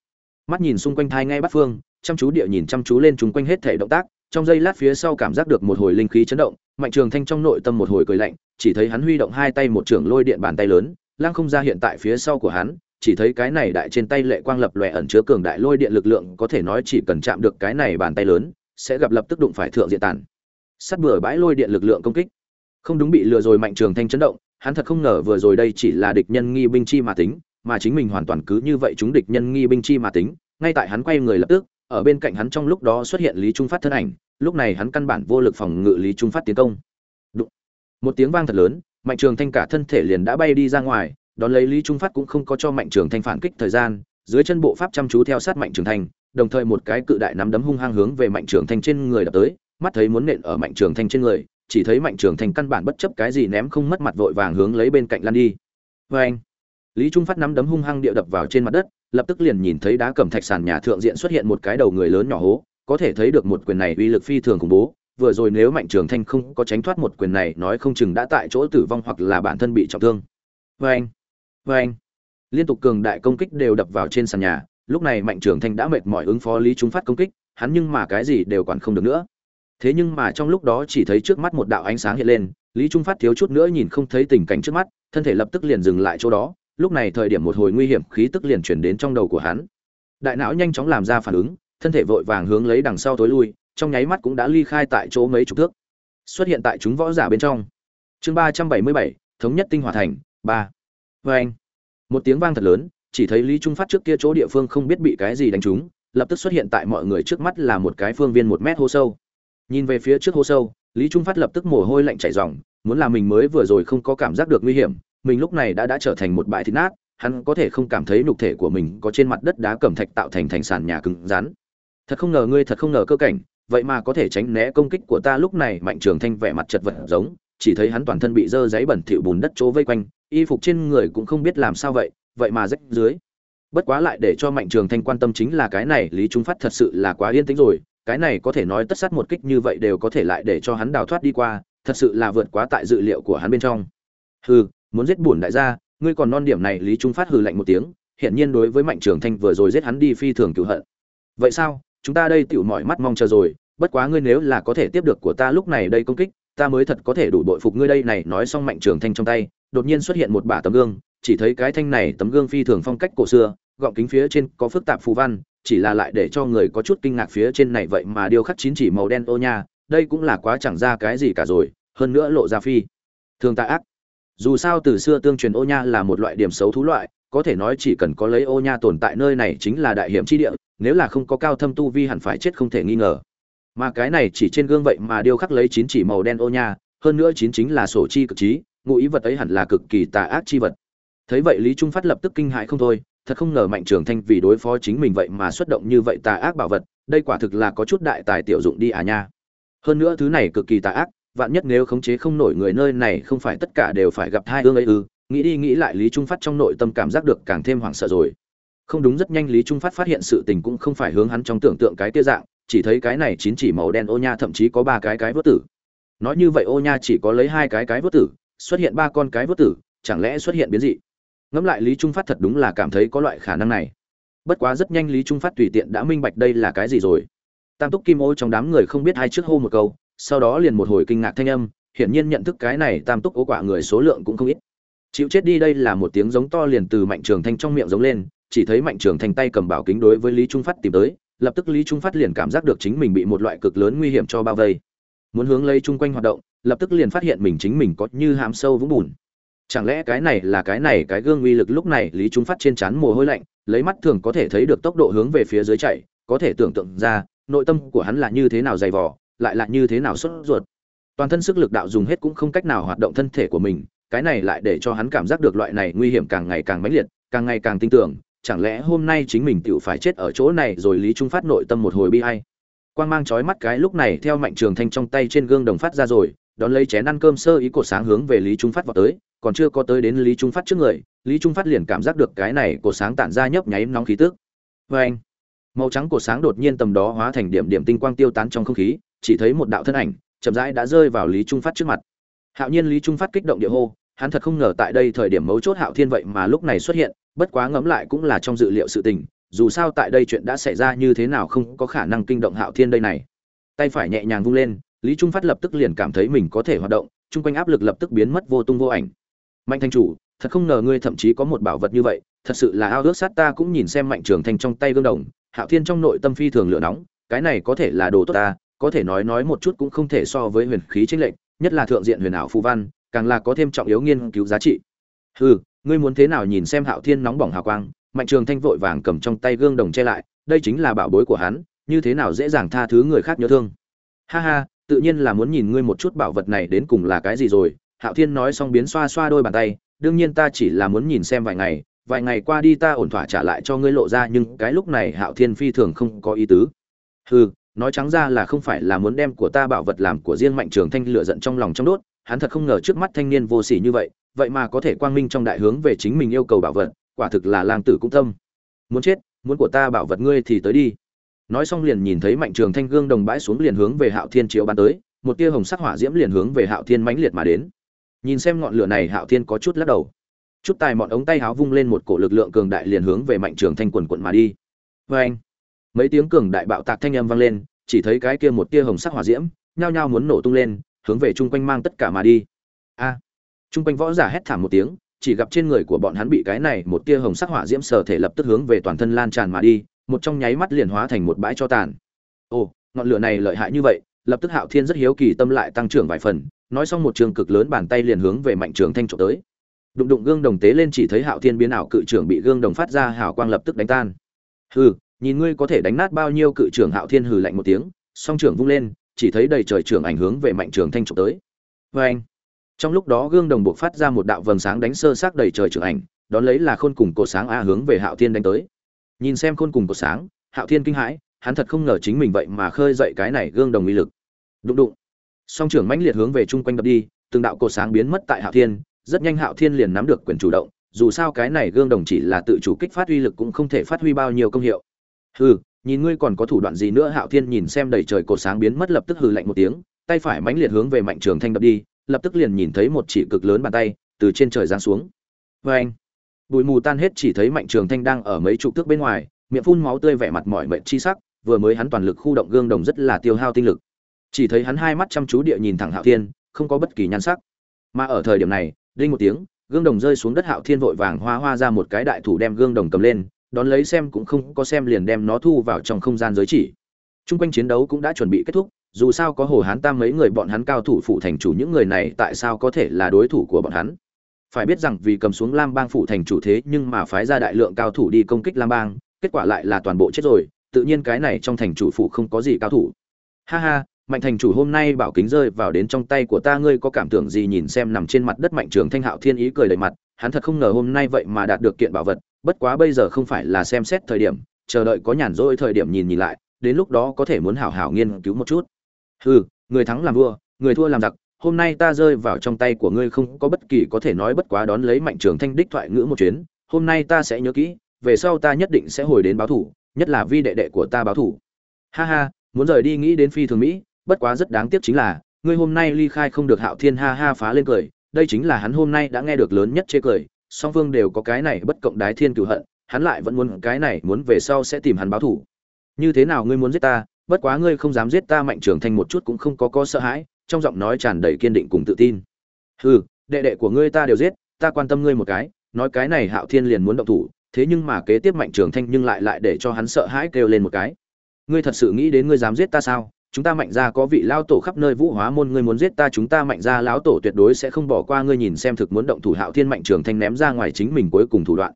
S1: Mắt nhìn xung quanh thai ngay bắt phương, chăm chú địa nhìn chăm chú lên chúng quanh hết thể động tác, trong giây lát phía sau cảm giác được một hồi linh khí chấn động, mạnh trường thanh trong nội tâm một hồi cười lạnh, chỉ thấy hắn huy động hai tay một trường lôi điện bàn tay lớn lang không ra hiện tại phía sau của hắn chỉ thấy cái này đại trên tay lệ quang lập lòe ẩn chứa cường đại lôi điện lực lượng có thể nói chỉ cần chạm được cái này bàn tay lớn, sẽ gặp lập tức đụng phải thượng diện tàn. Sắt bừa bãi lôi điện lực lượng công kích. Không đúng bị lừa rồi mạnh trường thanh chấn động, hắn thật không ngờ vừa rồi đây chỉ là địch nhân nghi binh chi mà tính, mà chính mình hoàn toàn cứ như vậy chúng địch nhân nghi binh chi mà tính, ngay tại hắn quay người lập tức, ở bên cạnh hắn trong lúc đó xuất hiện lý trung phát thân ảnh, lúc này hắn căn bản vô lực phòng ngự lý trung phát tiến công. Đụng. một tiếng vang thật lớn, mạnh trường thanh cả thân thể liền đã bay đi ra ngoài đón lấy lý trung phát cũng không có cho mạnh trường thanh phản kích thời gian, dưới chân bộ pháp chăm chú theo sát mạnh trường thanh, đồng thời một cái cự đại nắm đấm hung hăng hướng về mạnh trường thanh trên người đập tới, mắt thấy muốn nện ở mạnh trường thanh trên người, chỉ thấy mạnh trường thanh căn bản bất chấp cái gì ném không mất mặt vội vàng hướng lấy bên cạnh lăn đi. Vê anh, lý trung phát nắm đấm hung hăng địa đập vào trên mặt đất, lập tức liền nhìn thấy đá cẩm thạch sàn nhà thượng diện xuất hiện một cái đầu người lớn nhỏ hố, có thể thấy được một quyền này uy lực phi thường khủng bố. Vừa rồi nếu mạnh trường thanh không có tránh thoát một quyền này, nói không chừng đã tại chỗ tử vong hoặc là bản thân bị trọng thương. Vê anh vê anh, liên tục cường đại công kích đều đập vào trên sàn nhà. Lúc này mạnh trưởng thành đã mệt mỏi ứng phó lý trung phát công kích, hắn nhưng mà cái gì đều quản không được nữa. Thế nhưng mà trong lúc đó chỉ thấy trước mắt một đạo ánh sáng hiện lên, lý trung phát thiếu chút nữa nhìn không thấy tình cảnh trước mắt, thân thể lập tức liền dừng lại chỗ đó. Lúc này thời điểm một hồi nguy hiểm, khí tức liền chuyển đến trong đầu của hắn. Đại não nhanh chóng làm ra phản ứng, thân thể vội vàng hướng lấy đằng sau tối lui, trong nháy mắt cũng đã ly khai tại chỗ mấy chục thước. Xuất hiện tại chúng võ giả bên trong. Chương ba trăm bảy mươi bảy, thống nhất tinh hòa thành, ba vê anh. Một tiếng vang thật lớn, chỉ thấy lý trung phát trước kia chỗ địa phương không biết bị cái gì đánh trúng, lập tức xuất hiện tại mọi người trước mắt là một cái phương viên một mét hô sâu. Nhìn về phía trước hố sâu, lý trung phát lập tức mồ hôi lạnh chảy ròng, muốn là mình mới vừa rồi không có cảm giác được nguy hiểm, mình lúc này đã đã trở thành một bãi thịt nát, hắn có thể không cảm thấy nhục thể của mình có trên mặt đất đá cẩm thạch tạo thành thành sàn nhà cứng rắn. Thật không ngờ ngươi thật không ngờ cơ cảnh, vậy mà có thể tránh né công kích của ta lúc này, mạnh trường thanh vẻ mặt chật vật giống chỉ thấy hắn toàn thân bị dơ giấy bẩn thỉu bùn đất chỗ vây quanh y phục trên người cũng không biết làm sao vậy vậy mà rách dưới bất quá lại để cho mạnh trường thanh quan tâm chính là cái này lý trung phát thật sự là quá yên tĩnh rồi cái này có thể nói tất sát một kích như vậy đều có thể lại để cho hắn đào thoát đi qua, thật sự là vượt quá tại dự liệu của hắn bên trong. Hừ, muốn giết bổn đại gia, ngươi còn non điểm này Lý Trung Phát hừ lạnh một tiếng, hiện nhiên đối với Mạnh Trường Thanh vừa rồi giết hắn đi phi thường cửu hận. Vậy sao, chúng ta đây tiểu mỏi mắt mong chờ rồi, bất quá ngươi nếu là có thể tiếp được của ta lúc này đây công kích, ta mới thật có thể đủ bội phục ngươi đây này nói xong Mạnh Trường Thanh trong tay, đột nhiên xuất hiện một bả tấm gương, chỉ thấy cái thanh này tấm gương phi thường phong cách cổ xưa, gọng kính phía trên có phức tạp phù văn, chỉ là lại để cho người có chút kinh ngạc phía trên này vậy mà điêu khắc chín chỉ màu đen ô nha đây cũng là quá chẳng ra cái gì cả rồi hơn nữa lộ ra phi thường tạ ác. Dù sao từ xưa tương truyền ô nha là một loại điểm xấu thú loại có thể nói chỉ cần có lấy ô nha tồn tại nơi này chính là đại hiểm chi địa nếu là không có cao thâm tu vi hẳn phải chết không thể nghi ngờ mà cái này chỉ trên gương vậy mà điêu khắc lấy chín chỉ màu đen ô nha, hơn nữa chín chính là sổ chi cực trí, ngụ ý vật ấy hẳn là cực kỳ tà ác chi vật. Thấy vậy lý trung phát lập tức kinh hại không thôi, thật không ngờ mạnh trường thanh vì đối phó chính mình vậy mà xuất động như vậy tà ác bảo vật, đây quả thực là có chút đại tài tiểu dụng đi à nha. Hơn nữa thứ này cực kỳ tà ác, vạn nhất nếu khống chế không nổi người nơi này không phải tất cả đều phải gặp hai ương ấy ư, nghĩ đi nghĩ lại lý trung phát trong nội tâm cảm giác được càng thêm hoảng sợ rồi. Không đúng, rất nhanh lý trung phát phát hiện sự tình cũng không phải hướng hắn trong tưởng tượng cái tia dạng chỉ thấy cái này chín chỉ màu đen ô nha thậm chí có ba cái cái vớt tử. Nói như vậy ô nha chỉ có lấy hai cái cái vớt tử, xuất hiện ba con cái vớt tử, chẳng lẽ xuất hiện biến dị? Ngẫm lại lý trung phát thật đúng là cảm thấy có loại khả năng này. Bất quá rất nhanh lý trung phát tùy tiện đã minh bạch đây là cái gì rồi. Tam túc kim ô trong đám người không biết hai trước hô một câu, sau đó liền một hồi kinh ngạc thanh âm, hiển nhiên nhận thức cái này tam túc ố quả người số lượng cũng không ít. Chịu chết đi đây là một tiếng giống to liền từ mạnh trường thanh trong miệng giống lên chỉ thấy mạnh trường thành tay cầm bảo kính đối với lý trung phát tìm tới, lập tức lý trung phát liền cảm giác được chính mình bị một loại cực lớn nguy hiểm cho bao vây. Muốn hướng lấy chung quanh hoạt động, lập tức liền phát hiện mình chính mình có như hàm sâu vũng bùn. Chẳng lẽ cái này là cái này cái gương uy lực lúc này lý trung phát trên chán mồ hôi lạnh, lấy mắt thường có thể thấy được tốc độ hướng về phía dưới chạy, có thể tưởng tượng ra, nội tâm của hắn là như thế nào dày vò, lại là như thế nào sốt ruột. Toàn thân sức lực đạo dùng hết cũng không cách nào hoạt động thân thể của mình, cái này lại để cho hắn cảm giác được loại này nguy hiểm càng ngày càng mãnh liệt, càng ngày càng tin tưởng chẳng lẽ hôm nay chính mình tựu phải chết ở chỗ này rồi lý trung phát nội tâm một hồi bi hay quang mang chói mắt cái lúc này theo mạnh trường thanh trong tay trên gương đồng phát ra rồi, đón lấy chén ăn cơm sơ ý cột sáng hướng về lý trung phát vào tới, còn chưa có tới đến lý trung phát trước người, lý trung phát liền cảm giác được cái này cột sáng tản ra nhấp nháy nóng khí tức. Vê anh, màu trắng cột sáng đột nhiên tầm đó hóa thành điểm điểm tinh quang tiêu tán trong không khí, chỉ thấy một đạo thân ảnh chậm rãi đã rơi vào lý trung phát trước mặt. Hạo nhiên lý trung phát kích động địa hô, hắn thật không ngờ tại đây thời điểm mấu chốt hạo thiên vậy mà lúc này xuất hiện bất quá ngẫm lại cũng là trong dự liệu sự tình, dù sao tại đây chuyện đã xảy ra như thế nào không có khả năng kinh động hạo thiên đây này. Tay phải nhẹ nhàng vung lên, lý trung phát lập tức liền cảm thấy mình có thể hoạt động, chung quanh áp lực lập tức biến mất vô tung vô ảnh. Mạnh thanh chủ, thật không ngờ ngươi thậm chí có một bảo vật như vậy, thật sự là ao ước sát ta cũng nhìn xem mạnh trường thanh trong tay gương đồng, hạo thiên trong nội tâm phi thường lửa nóng, cái này có thể là đồ tốt ta, có thể nói nói một chút cũng không thể so với huyền khí chính lệnh nhất là thượng diện huyền ảo phù văn, càng là có thêm trọng yếu nghiên cứu giá trị. Hừ ngươi muốn thế nào nhìn xem hạo thiên nóng bỏng hào quang, mạnh trường thanh vội vàng cầm trong tay gương đồng che lại, đây chính là bảo bối của hắn, như thế nào dễ dàng tha thứ người khác nhớ thương. Ha ha, tự nhiên là muốn nhìn ngươi một chút bảo vật này đến cùng là cái gì rồi, hạo thiên nói xong biến xoa xoa đôi bàn tay, đương nhiên ta chỉ là muốn nhìn xem vài ngày vài ngày qua đi ta ổn thỏa trả lại cho ngươi lộ ra, nhưng cái lúc này hạo thiên phi thường không có ý tứ. Hừ, nói trắng ra là không phải là muốn đem của ta bảo vật làm của riêng mạnh trường thanh lựa giận trong lòng trong đốt, hắn thật không ngờ trước mắt thanh niên vô sỉ như vậy vậy mà có thể quang minh trong đại hướng về chính mình yêu cầu bảo vật quả thực là lang tử cũng tâm muốn chết muốn của ta bảo vật ngươi thì tới đi. Nói xong liền nhìn thấy mạnh trường thanh gương đồng bãi xuống liền hướng về hạo thiên chiếu bắn tới một tia hồng sắc hỏa diễm liền hướng về hạo thiên mãnh liệt mà đến. Nhìn xem ngọn lửa này hạo thiên có chút lắc đầu. Chút tài mọn ống tay háo vung lên một cổ lực lượng cường đại liền hướng về mạnh trường thanh quần quận mà đi. Vê anh mấy tiếng cường đại bạo tạc thanh âm vang lên chỉ thấy cái kia một tia hồng sắc hỏa diễm nhao nhao muốn nổ tung lên hướng về chung quanh mang tất cả mà đi. A! à, Trung quanh võ giả hét thảm một tiếng, chỉ gặp trên người của bọn hắn bị cái này một tia hồng sắc hỏa diễm sờ thể lập tức hướng về toàn thân lan tràn mà đi, một trong nháy mắt liền hóa thành một bãi cho tàn. Ồ, ngọn lửa này lợi hại như vậy, lập tức hạo thiên rất hiếu kỳ tâm lại tăng trưởng vài phần, nói xong một trường cực lớn bàn tay liền hướng về mạnh trường thanh trộm tới. Đụng đụng gương đồng tế lên chỉ thấy hạo thiên biến ảo cự trưởng bị gương đồng phát ra hào quang lập tức đánh tan. Hừ, nhìn ngươi có thể đánh nát bao nhiêu cự trưởng, hạo thiên hừ lạnh một tiếng, song trưởng vung lên, chỉ thấy đầy trời trưởng ảnh hướng về mạnh trường thanh trộm tới. Vê anh trong lúc đó gương đồng buộc phát ra một đạo vầng sáng đánh sơ sát đầy trời trưởng ảnh, đón lấy là khôn cùng cột sáng a hướng về hạo thiên đánh tới. Nhìn xem khôn cùng cột sáng, hạo thiên kinh hãi, hắn thật không ngờ chính mình vậy mà khơi dậy cái này gương đồng uy lực. Đụng đụng. Song trưởng mãnh liệt hướng về chung quanh đập đi, từng đạo cột sáng biến mất tại hạo thiên, rất nhanh hạo thiên liền nắm được quyền chủ động, dù sao cái này gương đồng chỉ là tự chủ kích phát uy lực cũng không thể phát huy bao nhiêu công hiệu. Hừ, nhìn ngươi còn có thủ đoạn gì nữa, hạo thiên nhìn xem đầy trời cột sáng biến mất lập tức hừ lạnh một tiếng, tay phải mãnh liệt hướng về mạnh trường thanh đập đi lập tức liền nhìn thấy một chỉ cực lớn bàn tay từ trên trời giáng xuống. Vê anh bụi mù tan hết chỉ thấy mạnh trường thanh đang ở mấy chục thước bên ngoài miệng phun máu tươi vẻ mặt mỏi mệt chi sắc vừa mới hắn toàn lực khu động gương đồng rất là tiêu hao tinh lực. Chỉ thấy hắn hai mắt chăm chú địa nhìn thẳng hạo thiên không có bất kỳ nhan sắc. Mà ở thời điểm này đinh một tiếng gương đồng rơi xuống đất hạo thiên vội vàng hoa hoa ra một cái đại thủ đem gương đồng cầm lên đón lấy xem cũng không có xem liền đem nó thu vào trong không gian giới chỉ. Trung quanh chiến đấu cũng đã chuẩn bị kết thúc, dù sao có Hồ Hán Tam mấy người bọn hắn cao thủ phụ thành chủ những người này tại sao có thể là đối thủ của bọn hắn? Phải biết rằng vì cầm xuống Lam Bang phụ thành chủ thế nhưng mà phái ra đại lượng cao thủ đi công kích Lam Bang, kết quả lại là toàn bộ chết rồi, tự nhiên cái này trong thành chủ phụ không có gì cao thủ. Ha ha, mạnh thành chủ hôm nay bảo kính rơi vào đến trong tay của ta ngươi có cảm tưởng gì nhìn xem nằm trên mặt đất mạnh trường thanh hạo thiên ý cười đầy mặt hắn thật không ngờ hôm nay vậy mà đạt được kiện bảo vật bất quá bây giờ không phải là xem xét thời điểm chờ đợi có nhàn rỗi thời điểm nhìn nhìn lại đến lúc đó có thể muốn hảo hảo nghiên cứu một chút hừ, người thắng làm vua, người thua làm giặc, hôm nay ta rơi vào trong tay của ngươi không có bất kỳ có thể nói bất quá đón lấy mạnh trường thanh đích thoại ngữ một chuyến, hôm nay ta sẽ nhớ kỹ, về sau ta nhất định sẽ hồi đến báo thủ, nhất là vi đệ đệ của ta báo thủ. Ha ha, muốn rời đi nghĩ đến phi thường mỹ, bất quá rất đáng tiếc chính là, ngươi hôm nay ly khai không được hạo thiên ha ha phá lên cười, đây chính là hắn hôm nay đã nghe được lớn nhất chê cười, song phương đều có cái này bất cộng đái thiên cửu hận, hắn lại vẫn muốn cái này muốn về sau sẽ tìm hắn báo thủ. Như thế nào ngươi muốn giết ta bất quá ngươi không dám giết ta mạnh trưởng thành một chút cũng không có có sợ hãi, trong giọng nói tràn đầy kiên định cùng tự tin. Hừ, đệ đệ của ngươi ta đều giết, ta quan tâm ngươi một cái, nói cái này hạo thiên liền muốn động thủ, thế nhưng mà kế tiếp mạnh trường thanh nhưng lại lại để cho hắn sợ hãi kêu lên một cái. Ngươi thật sự nghĩ đến ngươi dám giết ta sao? Chúng ta mạnh gia có vị lão tổ khắp nơi vũ hóa môn, ngươi muốn giết ta, chúng ta mạnh gia lão tổ tuyệt đối sẽ không bỏ qua ngươi nhìn xem thực muốn động thủ hạo thiên mạnh trường thanh ném ra ngoài chính mình cuối cùng thủ đoạn.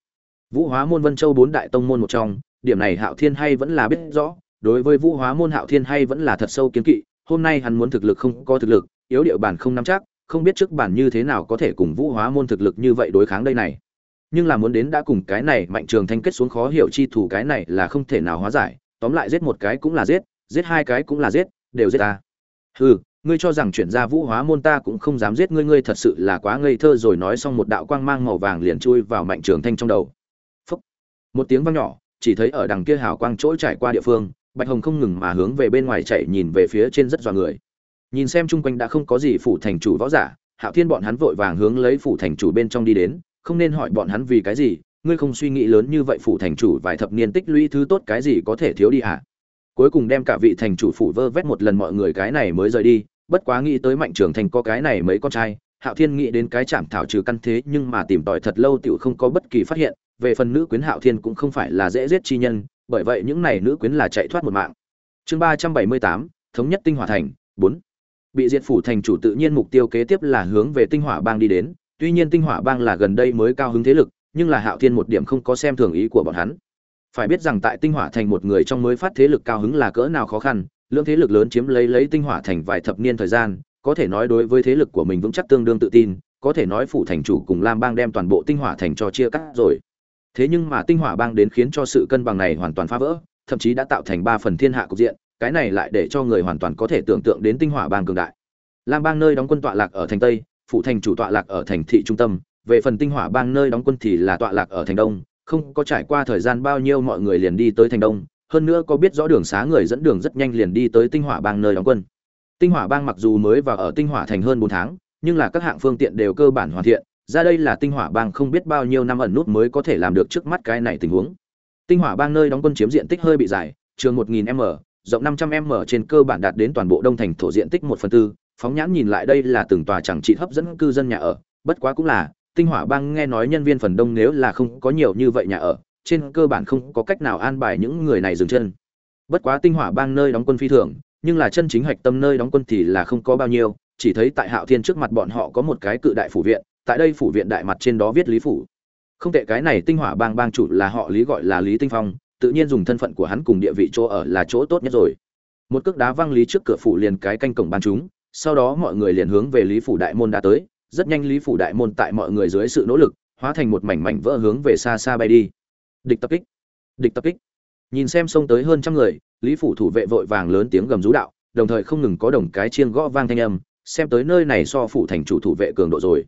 S1: Vũ hóa môn vân châu bốn đại tông môn một trong, điểm này hạo thiên hay vẫn là biết rõ đối với vũ hóa môn hạo thiên hay vẫn là thật sâu kiến kỵ, hôm nay hắn muốn thực lực không có thực lực, yếu điệu bản không nắm chắc, không biết trước bản như thế nào có thể cùng vũ hóa môn thực lực như vậy đối kháng đây này. Nhưng là muốn đến đã cùng cái này mạnh trường thanh kết xuống khó hiểu chi thủ cái này là không thể nào hóa giải, tóm lại giết một cái cũng là giết giết hai cái cũng là giết, đều giết ta. Hừ, ngươi cho rằng chuyển ra vũ hóa môn ta cũng không dám giết ngươi ngươi thật sự là quá ngây thơ rồi, nói xong một đạo quang mang màu vàng liền chui vào mạnh trường thanh trong đầu. Phúc. một tiếng vang nhỏ, chỉ thấy ở đằng kia hào quang chỗ trải qua địa phương bạch hồng không ngừng mà hướng về bên ngoài chạy nhìn về phía trên rất dọa người. Nhìn xem chung quanh đã không có gì phủ thành chủ võ giả, hạo thiên bọn hắn vội vàng hướng lấy phủ thành chủ bên trong đi đến, không nên hỏi bọn hắn vì cái gì, ngươi không suy nghĩ lớn như vậy phủ thành chủ vài thập niên tích lũy thứ tốt cái gì có thể thiếu đi hả? Cuối cùng đem cả vị thành chủ phủ vơ vét một lần mọi người cái này mới rời đi, bất quá nghĩ tới mạnh trưởng thành có cái này mấy con trai, hạo thiên nghĩ đến cái chạm thảo trừ căn thế nhưng mà tìm tòi thật lâu tựu không có bất kỳ phát hiện, về phần nữ quyến hạo thiên cũng không phải là dễ giết chi nhân bởi vậy những này nữ quyến là chạy thoát một mạng. Chương ba trăm bảy mươi tám, thống nhất tinh hỏa thành, bốn. Bị diệt phủ thành chủ tự nhiên mục tiêu kế tiếp là hướng về tinh hỏa bang đi đến, tuy nhiên tinh hỏa bang là gần đây mới cao hứng thế lực, nhưng là hạo thiên một điểm không có xem thường ý của bọn hắn. Phải biết rằng tại tinh hỏa thành một người trong mới phát thế lực cao hứng là cỡ nào khó khăn, lượng thế lực lớn chiếm lấy lấy tinh hỏa thành vài thập niên thời gian, có thể nói đối với thế lực của mình vững chắc tương đương tự tin, có thể nói phủ thành chủ cùng lam bang đem toàn bộ tinh hỏa thành cho chia cắt rồi thế nhưng mà tinh hỏa bang đến khiến cho sự cân bằng này hoàn toàn phá vỡ, thậm chí đã tạo thành ba phần thiên hạ cục diện, cái này lại để cho người hoàn toàn có thể tưởng tượng đến tinh hỏa bang cường đại. Lam bang nơi đóng quân tọa lạc ở thành tây, phụ thành chủ tọa lạc ở thành thị trung tâm, về phần tinh hỏa bang nơi đóng quân thì là tọa lạc ở thành đông, không có trải qua thời gian bao nhiêu mọi người liền đi tới thành đông, hơn nữa có biết rõ đường xá người dẫn đường rất nhanh liền đi tới tinh hỏa bang nơi đóng quân. Tinh hỏa bang mặc dù mới vào ở tinh hỏa thành hơn bốn tháng, nhưng là các hạng phương tiện đều cơ bản hoàn thiện ra đây là tinh hỏa bang không biết bao nhiêu năm ẩn nút mới có thể làm được trước mắt cái này tình huống. Tinh hỏa bang nơi đóng quân chiếm diện tích hơi bị dài, trường một nghìn m, rộng năm trăm m trên cơ bản đạt đến toàn bộ đông thành thổ diện tích một phần tư. Phóng nhãn nhìn lại đây là từng tòa chẳng trị hấp dẫn cư dân nhà ở, bất quá cũng là, tinh hỏa bang nghe nói nhân viên phần đông nếu là không có nhiều như vậy nhà ở, trên cơ bản không có cách nào an bài những người này dừng chân. Bất quá tinh hỏa bang nơi đóng quân phi thường, nhưng là chân chính hạch tâm nơi đóng quân thì là không có bao nhiêu, chỉ thấy tại hạo thiên trước mặt bọn họ có một cái cự đại phủ viện tại đây phủ viện đại mặt trên đó viết lý phủ. Không tệ cái này tinh hỏa bang bang chủ là họ lý gọi là lý tinh phong, tự nhiên dùng thân phận của hắn cùng địa vị chỗ ở là chỗ tốt nhất rồi. Một cước đá văng lý trước cửa phủ liền cái canh cổng ban chúng, sau đó mọi người liền hướng về lý phủ đại môn đã tới, rất nhanh lý phủ đại môn tại mọi người dưới sự nỗ lực, hóa thành một mảnh mảnh vỡ hướng về xa xa bay đi. Địch tập kích, địch tập kích. Nhìn xem xông tới hơn trăm người, lý phủ thủ vệ vội vàng lớn tiếng gầm rú đạo, đồng thời không ngừng có đồng cái chiêng gõ vang thanh âm, xem tới nơi này so phủ thành chủ thủ vệ cường độ rồi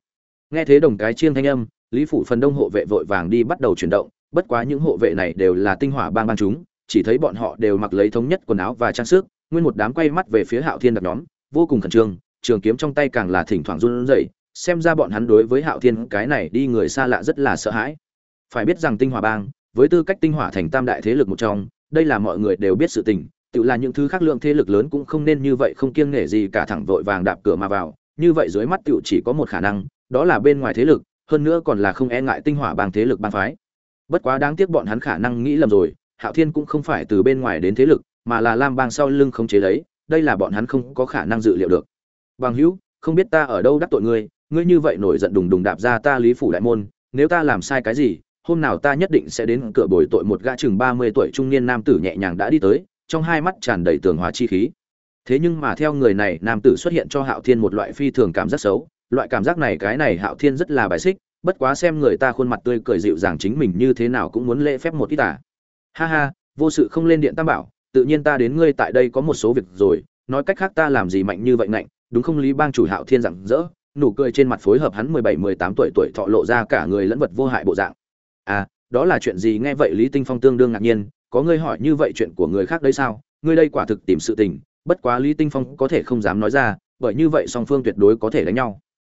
S1: nghe thế đồng cái chiêng thanh âm, lý phủ phần đông hộ vệ vội vàng đi bắt đầu chuyển động, bất quá những hộ vệ này đều là tinh hỏa bang bang chúng, chỉ thấy bọn họ đều mặc lấy thống nhất quần áo và trang sức, nguyên một đám quay mắt về phía hạo thiên đặc nhóm, vô cùng khẩn trương, trường kiếm trong tay càng là thỉnh thoảng run rẩy, xem ra bọn hắn đối với hạo thiên cái này đi người xa lạ rất là sợ hãi. Phải biết rằng tinh hỏa bang, với tư cách tinh hỏa thành tam đại thế lực một trong, đây là mọi người đều biết sự tình, tự là những thứ khác lượng thế lực lớn cũng không nên như vậy không kiêng nể gì cả thẳng vội vàng đạp cửa mà vào, như vậy dưới mắt tự chỉ có một khả năng đó là bên ngoài thế lực, hơn nữa còn là không e ngại tinh hỏa bang thế lực bang phái. Bất quá đáng tiếc bọn hắn khả năng nghĩ lầm rồi, hạo thiên cũng không phải từ bên ngoài đến thế lực, mà là lam bang sau lưng không chế lấy, đây là bọn hắn không có khả năng dự liệu được. Bằng hữu, không biết ta ở đâu đắc tội ngươi ngươi như vậy nổi giận đùng đùng đạp ra ta lý phủ đại môn, nếu ta làm sai cái gì, hôm nào ta nhất định sẽ đến cửa bồi tội một gã chừng ba mươi tuổi trung niên nam tử nhẹ nhàng đã đi tới, trong hai mắt tràn đầy tường hóa chi khí. Thế nhưng mà theo người này, nam tử xuất hiện cho hạo thiên một loại phi thường cảm giác xấu loại cảm giác này cái này hạo thiên rất là bài xích, bất quá xem người ta khuôn mặt tươi cười dịu dàng chính mình như thế nào cũng muốn lễ phép một ít à. ha ha, vô sự không lên điện tam bảo, tự nhiên ta đến ngươi tại đây có một số việc rồi, nói cách khác ta làm gì mạnh như vậy ngạnh, đúng không lý bang chủ hạo thiên rằng dỡ nụ cười trên mặt phối hợp hắn mười bảy, mười tám tuổi tuổi thọ lộ ra cả người lẫn vật vô hại bộ dạng à đó là chuyện gì nghe vậy lý tinh phong tương đương ngạc nhiên, có ngươi hỏi như vậy chuyện của người khác đấy sao, ngươi đây quả thực tìm sự tình, bất quá lý tinh phong có thể không dám nói ra, bởi như vậy song phương tuyệt đối có thể đánh nhau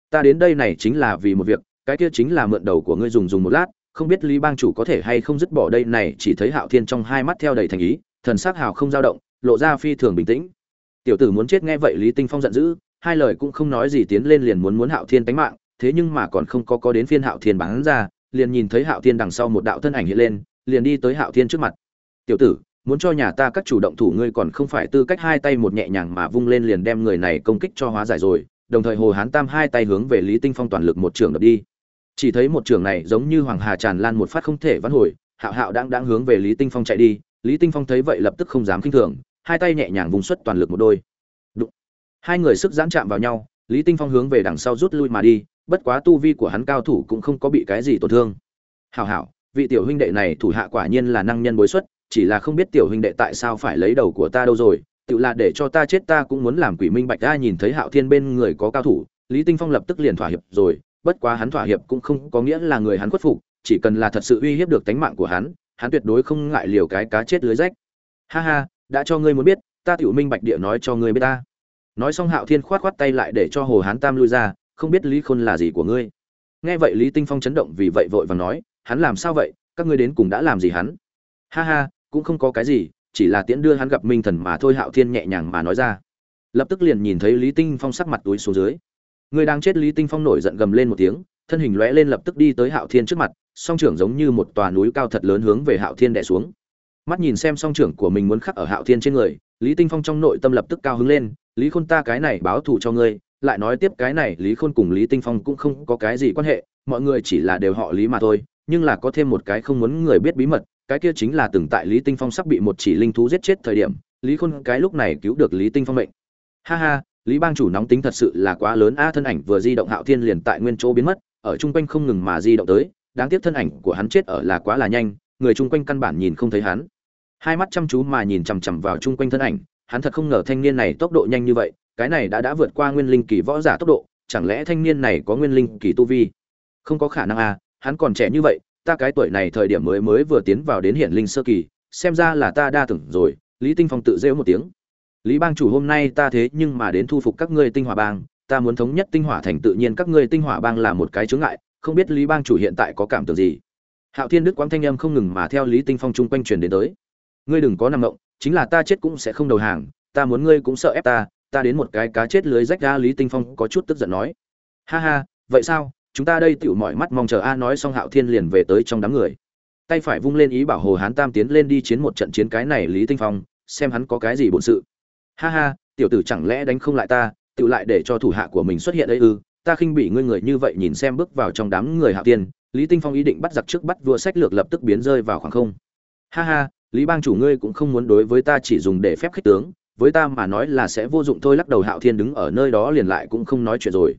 S1: ta đến đây này chính là vì một việc, cái kia chính là mượn đầu của ngươi dùng dùng một lát, không biết lý bang chủ có thể hay không dứt bỏ đây này, chỉ thấy hạo thiên trong hai mắt theo đầy thành ý, thần sắc hào không dao động, lộ ra phi thường bình tĩnh. Tiểu tử muốn chết nghe vậy lý tinh phong giận dữ, hai lời cũng không nói gì tiến lên liền muốn muốn hạo thiên tánh mạng, thế nhưng mà còn không có có đến phiên hạo thiên bắn ra, liền nhìn thấy hạo thiên đằng sau một đạo thân ảnh hiện lên, liền đi tới hạo thiên trước mặt. Tiểu tử, muốn cho nhà ta các chủ động thủ ngươi còn không phải tư cách hai tay một nhẹ nhàng mà vung lên liền đem người này công kích cho hóa giải rồi đồng thời hồ hán tam hai tay hướng về lý tinh phong toàn lực một trường đập đi. Chỉ thấy một trường này giống như hoàng hà tràn lan một phát không thể vãn hồi, hạo hạo đang đang hướng về lý tinh phong chạy đi. Lý tinh phong thấy vậy lập tức không dám khinh thường, hai tay nhẹ nhàng vùng xuất toàn lực một đôi. Đụng. hai người sức giãn chạm vào nhau, lý tinh phong hướng về đằng sau rút lui mà đi, bất quá tu vi của hắn cao thủ cũng không có bị cái gì tổn thương. Hảo hảo, vị tiểu huynh đệ này thủ hạ quả nhiên là năng nhân bối xuất, chỉ là không biết tiểu huynh đệ tại sao phải lấy đầu của ta đâu rồi tự là để cho ta chết ta cũng muốn làm quỷ minh bạch ta nhìn thấy hạo thiên bên người có cao thủ, lý tinh phong lập tức liền thỏa hiệp rồi, bất quá hắn thỏa hiệp cũng không có nghĩa là người hắn khuất phục, chỉ cần là thật sự uy hiếp được tánh mạng của hắn hắn tuyệt đối không ngại liều cái cá chết lưới rách. Ha ha, đã cho ngươi muốn biết, ta tiểu minh bạch địa nói cho ngươi biết ta. Nói xong hạo thiên khoát khoát tay lại để cho hồ hán tam lui ra, không biết lý khôn là gì của ngươi. Nghe vậy lý tinh phong chấn động vì vậy vội và nói, hắn làm sao vậy, các ngươi đến cùng đã làm gì hắn? Ha ha, cũng không có cái gì chỉ là tiễn đưa hắn gặp minh thần mà thôi, hạo thiên nhẹ nhàng mà nói ra. Lập tức liền nhìn thấy lý tinh phong sắc mặt túi xuống dưới. Người đang chết lý tinh phong nổi giận gầm lên một tiếng, thân hình lóe lên lập tức đi tới hạo thiên trước mặt, song trưởng giống như một tòa núi cao thật lớn hướng về hạo thiên đè xuống. Mắt nhìn xem song trưởng của mình muốn khắc ở hạo thiên trên người, lý tinh phong trong nội tâm lập tức cao hứng lên, lý khôn ta cái này báo thù cho ngươi, lại nói tiếp cái này lý khôn cùng lý tinh phong cũng không có cái gì quan hệ, mọi người chỉ là đều họ lý mà thôi, nhưng là có thêm một cái không muốn người biết bí mật cái kia chính là từng tại lý tinh phong sắp bị một chỉ linh thú giết chết thời điểm, lý khôn cái lúc này cứu được lý tinh phong mệnh. Ha ha, lý bang chủ nóng tính thật sự là quá lớn, a, thân ảnh vừa di động hạo thiên liền tại nguyên chỗ biến mất, ở Trung quanh không ngừng mà di động tới, đáng tiếc thân ảnh của hắn chết ở là quá là nhanh, người chung quanh căn bản nhìn không thấy hắn. Hai mắt chăm chú mà nhìn chằm chằm vào chung quanh thân ảnh, hắn thật không ngờ thanh niên này tốc độ nhanh như vậy, cái này đã đã vượt qua nguyên linh kỳ võ giả tốc độ, chẳng lẽ thanh niên này có nguyên linh kỳ tu vi? Không có khả năng à hắn còn trẻ như vậy ta cái tuổi này thời điểm mới mới vừa tiến vào đến hiển linh sơ kỳ, xem ra là ta đa tưởng rồi, lý tinh phong tự rêu một tiếng. Lý bang chủ hôm nay ta thế nhưng mà đến thu phục các ngươi tinh hỏa bang, ta muốn thống nhất tinh hỏa thành tự nhiên các ngươi tinh hỏa bang là một cái chướng ngại, không biết lý bang chủ hiện tại có cảm tưởng gì. Hạo thiên đức quang thanh âm không ngừng mà theo lý tinh phong chung quanh truyền đến tới. Ngươi đừng có nằm ngộng chính là ta chết cũng sẽ không đầu hàng, ta muốn ngươi cũng sợ ép ta ta đến một cái cá chết lưới rách ra lý tinh phong có chút tức giận nói. Ha ha, vậy sao? Chúng ta đây tựu mọi mắt mong chờ a nói xong hạo thiên liền về tới trong đám người. Tay phải vung lên ý bảo hồ hán tam tiến lên đi chiến một trận chiến cái này lý tinh phong, xem hắn có cái gì bổn sự. Ha ha, tiểu tử chẳng lẽ đánh không lại ta, tựu lại để cho thủ hạ của mình xuất hiện đây ư? Ta khinh bị ngươi người như vậy nhìn xem bước vào trong đám người hạo tiên lý tinh phong ý định bắt giặc trước bắt vua sách lược lập tức biến rơi vào khoảng không. Ha ha, lý bang chủ ngươi cũng không muốn đối với ta chỉ dùng để phép khích tướng, với ta mà nói là sẽ vô dụng thôi, lắc đầu hạo thiên đứng ở nơi đó liền lại cũng không nói chuyện rồi.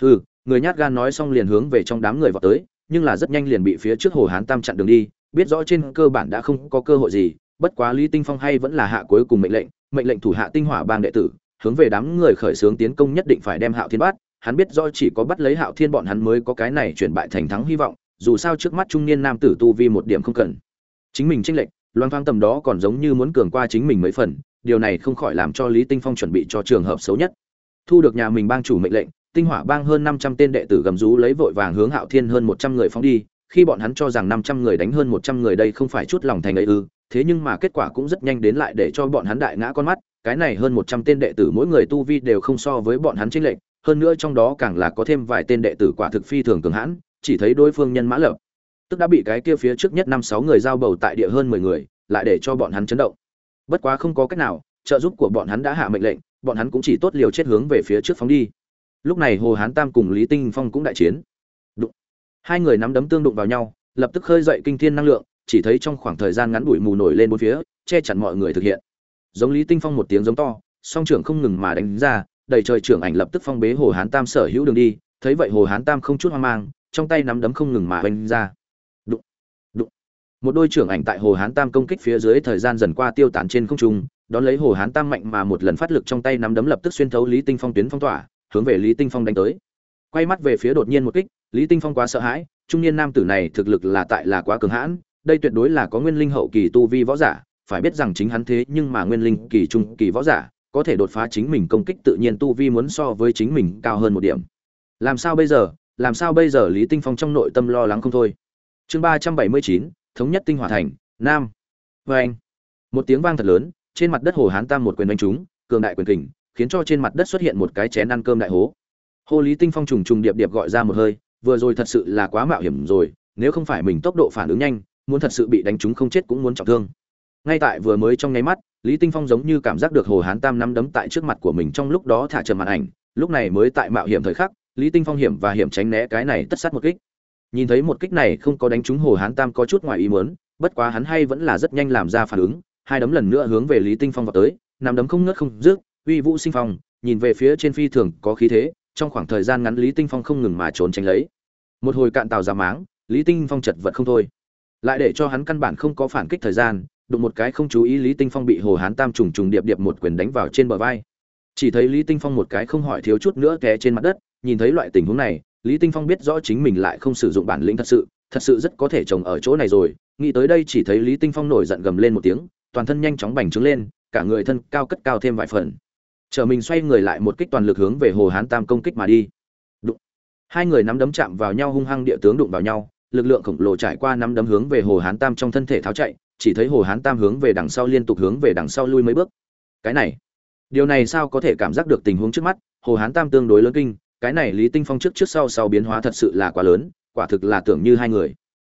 S1: Hừ người nhát gan nói xong liền hướng về trong đám người vào tới, nhưng là rất nhanh liền bị phía trước hồ hán tam chặn đường đi, biết rõ trên cơ bản đã không có cơ hội gì, bất quá lý tinh phong hay vẫn là hạ cuối cùng mệnh lệnh mệnh lệnh thủ hạ tinh hỏa bang đệ tử, hướng về đám người khởi xướng tiến công nhất định phải đem hạo thiên bắt. Hắn biết rõ chỉ có bắt lấy hạo thiên bọn hắn mới có cái này chuyển bại thành thắng hy vọng, dù sao trước mắt trung niên nam tử tu vi một điểm không cần. Chính mình tranh lệch loan thoáng tầm đó còn giống như muốn cường qua chính mình mấy phần, điều này không khỏi làm cho lý tinh phong chuẩn bị cho trường hợp xấu nhất. Thu được nhà mình bang chủ mệnh lệnh tinh hỏa bang hơn năm trăm tên đệ tử gầm rú lấy vội vàng hướng hạo thiên hơn một trăm người phóng đi, khi bọn hắn cho rằng năm trăm người đánh hơn một trăm người đây không phải chút lòng thành ấy ư, thế nhưng mà kết quả cũng rất nhanh đến lại để cho bọn hắn đại ngã con mắt, cái này hơn một trăm tên đệ tử mỗi người tu vi đều không so với bọn hắn chênh lệch, hơn nữa trong đó càng là có thêm vài tên đệ tử quả thực phi thường cường hãn, chỉ thấy đối phương nhân mã lập, tức đã bị cái kia phía trước nhất năm sáu người giao bầu tại địa hơn mười người, lại để cho bọn hắn chấn động. Bất quá không có cách nào, trợ giúp của bọn hắn đã hạ mệnh lệnh, bọn hắn cũng chỉ tốt liều chết hướng về phía trước phóng đi lúc này hồ hán tam cùng lý tinh phong cũng đại chiến. Đụng. Hai người nắm đấm tương đụng vào nhau, lập tức khơi dậy kinh thiên năng lượng, chỉ thấy trong khoảng thời gian ngắn bụi mù nổi lên bốn phía, che chắn mọi người thực hiện. Giống lý tinh phong một tiếng giống to, song trưởng không ngừng mà đánh ra, đầy trời trưởng ảnh lập tức phong bế hồ hán tam sở hữu đường đi, thấy vậy hồ hán tam không chút hoang mang, trong tay nắm đấm không ngừng mà oanh ra. Đụng. Đụng. Một đôi trưởng ảnh tại hồ hán tam công kích phía dưới thời gian dần qua tiêu tán trên không trung, đón lấy hồ hán tam mạnh mà một lần phát lực trong tay nắm đấm lập tức xuyên thấu lý tinh phong tuyến phong tỏa hướng về lý tinh phong đánh tới. Quay mắt về phía đột nhiên một kích, lý tinh phong quá sợ hãi, trung niên nam tử này thực lực là tại là quá cường hãn, đây tuyệt đối là có nguyên linh hậu kỳ tu vi võ giả, phải biết rằng chính hắn thế nhưng mà nguyên linh kỳ trung kỳ võ giả, có thể đột phá chính mình công kích tự nhiên tu vi muốn so với chính mình cao hơn một điểm. Làm sao bây giờ? Làm sao bây giờ lý tinh phong trong nội tâm lo lắng không thôi? Chương ba trăm bảy mươi chín, thống nhất tinh hỏa thành, nam. Vê anh một tiếng vang thật lớn, trên mặt đất hồ hán tam một quyền đánh trúng, cường đại quyền kình khiến cho trên mặt đất xuất hiện một cái chén ăn cơm đại hố. Hồ lý tinh phong trùng trùng điệp điệp gọi ra một hơi, vừa rồi thật sự là quá mạo hiểm rồi, nếu không phải mình tốc độ phản ứng nhanh, muốn thật sự bị đánh trúng không chết cũng muốn trọng thương. Ngay tại vừa mới trong nháy mắt, lý tinh phong giống như cảm giác được hồ hán tam nắm đấm tại trước mặt của mình trong lúc đó thả trầm màn ảnh, lúc này mới tại mạo hiểm thời khắc, lý tinh phong hiểm và hiểm tránh né cái này tất sát một kích. Nhìn thấy một kích này không có đánh trúng hồ hán tam có chút ngoài ý muốn, bất quá hắn hay vẫn là rất nhanh làm ra phản ứng, hai đấm lần nữa hướng về lý tinh phong vào tới nắm đấm không ngớt không rước uy vũ sinh phong, nhìn về phía trên phi thường có khí thế, trong khoảng thời gian ngắn lý tinh phong không ngừng mà trốn tránh lấy. Một hồi cạn tàu ra máng, lý tinh phong chật vật không thôi. Lại để cho hắn căn bản không có phản kích thời gian, đụng một cái không chú ý lý tinh phong bị hồ hán tam trùng trùng điệp điệp một quyền đánh vào trên bờ vai. Chỉ thấy lý tinh phong một cái không hỏi thiếu chút nữa té trên mặt đất, nhìn thấy loại tình huống này, lý tinh phong biết rõ chính mình lại không sử dụng bản lĩnh thật sự thật sự rất có thể trồng ở chỗ này rồi. Nghĩ tới đây chỉ thấy lý tinh phong nổi giận gầm lên một tiếng, toàn thân nhanh chóng bành trướng lên, cả người thân cao cất cao thêm vài phần chờ mình xoay người lại một kích toàn lực hướng về hồ hán tam công kích mà đi. Đụng. Hai người nắm đấm chạm vào nhau hung hăng địa tướng đụng vào nhau, lực lượng khổng lồ trải qua nắm đấm hướng về hồ hán tam trong thân thể tháo chạy, chỉ thấy hồ hán tam hướng về đằng sau liên tục hướng về đằng sau lui mấy bước. Cái này, điều này sao có thể cảm giác được tình huống trước mắt? Hồ hán tam tương đối lớn kinh, cái này lý tinh phong trước trước sau sau biến hóa thật sự là quá lớn, quả thực là tưởng như hai người.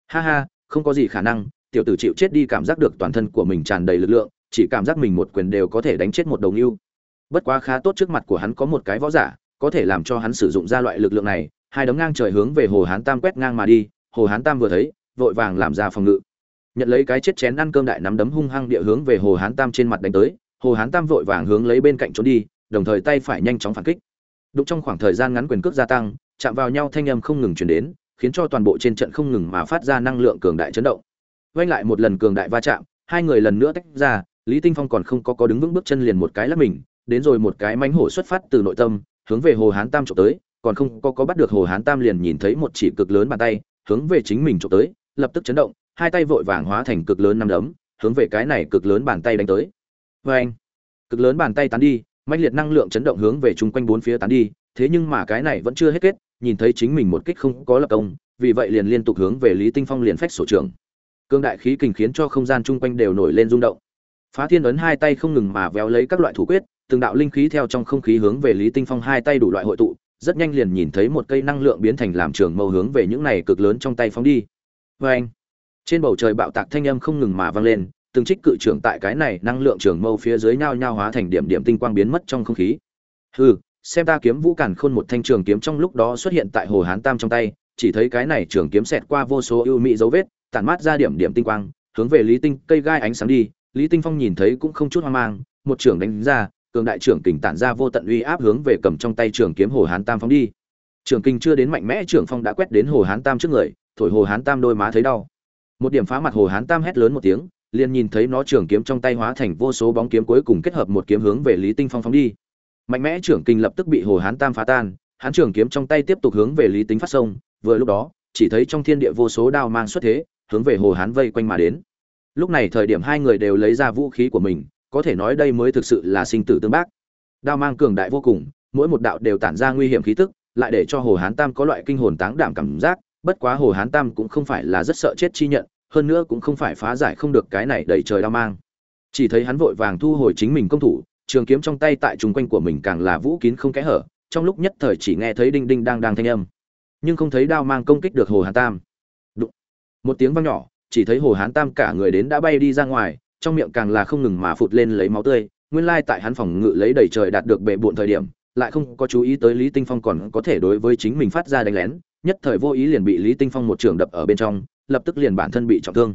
S1: Ha ha, không có gì khả năng, tiểu tử chịu chết đi cảm giác được toàn thân của mình tràn đầy lực lượng, chỉ cảm giác mình một quyền đều có thể đánh chết một đầu ưu bất quá khá tốt trước mặt của hắn có một cái võ giả, có thể làm cho hắn sử dụng ra loại lực lượng này, hai đấm ngang trời hướng về hồ hán tam quét ngang mà đi, hồ hán tam vừa thấy, vội vàng làm ra phòng ngự. Nhận lấy cái chết chén ăn cơm đại nắm đấm hung hăng địa hướng về hồ hán tam trên mặt đánh tới, hồ hán tam vội vàng hướng lấy bên cạnh trốn đi, đồng thời tay phải nhanh chóng phản kích. Đụng trong khoảng thời gian ngắn quyền cước gia tăng, chạm vào nhau thanh âm không ngừng chuyển đến, khiến cho toàn bộ trên trận không ngừng mà phát ra năng lượng cường đại chấn động. Vanh lại một lần cường đại va chạm, hai người lần nữa tách ra, lý tinh phong còn không có có đứng vững bước chân liền một cái lắp mình đến rồi một cái mánh hổ xuất phát từ nội tâm, hướng về hồ hán tam trộm tới, còn không có có bắt được hồ hán tam liền nhìn thấy một chỉ cực lớn bàn tay, hướng về chính mình trộm tới, lập tức chấn động, hai tay vội vàng hóa thành cực lớn năm đấm, hướng về cái này cực lớn bàn tay đánh tới. Vê anh, cực lớn bàn tay tán đi mạnh liệt năng lượng chấn động hướng về chung quanh bốn phía tán đi, thế nhưng mà cái này vẫn chưa hết kết, nhìn thấy chính mình một kích không có lập công, vì vậy liền liên tục hướng về lý tinh phong liền phách sổ trưởng cương đại khí kình khiến cho không gian chung quanh đều nổi lên rung động phá thiên ấn hai tay không ngừng mà véo lấy các loại thủ quyết, từng đạo linh khí theo trong không khí hướng về lý tinh phong hai tay đủ loại hội tụ, rất nhanh liền nhìn thấy một cây năng lượng biến thành làm trường mâu hướng về những này cực lớn trong tay phóng đi. Vê anh trên bầu trời bạo tạc thanh âm không ngừng mà vang lên, từng trích cự trưởng tại cái này năng lượng trường mâu phía dưới nhao nhao hóa thành điểm điểm tinh quang biến mất trong không khí. Hừ, xem ta kiếm vũ cản khôn một thanh trường kiếm trong lúc đó xuất hiện tại hồ hán tam trong tay, chỉ thấy cái này trường kiếm xẹt qua vô số ưu mỹ dấu vết, tản mát ra điểm điểm tinh quang, hướng về lý tinh cây gai ánh sáng đi lý tinh phong nhìn thấy cũng không chút hoang mang, một trưởng đánh ra, cường đại trưởng kình tản ra vô tận uy áp hướng về cầm trong tay trường kiếm hồ hán tam phóng đi. Trường kình chưa đến mạnh mẽ, trưởng phong đã quét đến hồ hán tam trước người, thổi hồ hán tam đôi má thấy đau. Một điểm phá mặt hồ hán tam hét lớn một tiếng, liền nhìn thấy nó trường kiếm trong tay hóa thành vô số bóng kiếm cuối cùng kết hợp một kiếm hướng về lý tinh phong phóng đi. Mạnh mẽ trưởng kình lập tức bị hồ hán tam phá tan hán trường kiếm trong tay tiếp tục hướng về lý tính phát sông, vừa lúc đó, chỉ thấy trong thiên địa vô số đao mang xuất thế, hướng về hồ hán vây quanh mà đến lúc này thời điểm hai người đều lấy ra vũ khí của mình, có thể nói đây mới thực sự là sinh tử tương bác. Đao mang cường đại vô cùng, mỗi một đạo đều tản ra nguy hiểm khí tức, lại để cho hồ hán tam có loại kinh hồn táng đảm cảm giác, bất quá hồ hán tam cũng không phải là rất sợ chết chi nhận, hơn nữa cũng không phải phá giải không được cái này đẩy trời đao mang. Chỉ thấy hắn vội vàng thu hồi chính mình công thủ, trường kiếm trong tay tại chung quanh của mình càng là vũ kín không kẽ hở, trong lúc nhất thời chỉ nghe thấy đinh đinh đang đang thanh âm. Nhưng không thấy đao mang công kích được hồ hán tam. Đụng. một tiếng vang nhỏ chỉ thấy hồ hán tam cả người đến đã bay đi ra ngoài, trong miệng càng là không ngừng mà phụt lên lấy máu tươi. Nguyên lai tại hắn phòng ngự lấy đầy trời đạt được bệ bộn thời điểm, lại không có chú ý tới lý tinh phong còn có thể đối với chính mình phát ra đánh lén. Nhất thời vô ý liền bị lý tinh phong một trường đập ở bên trong, lập tức liền bản thân bị trọng thương.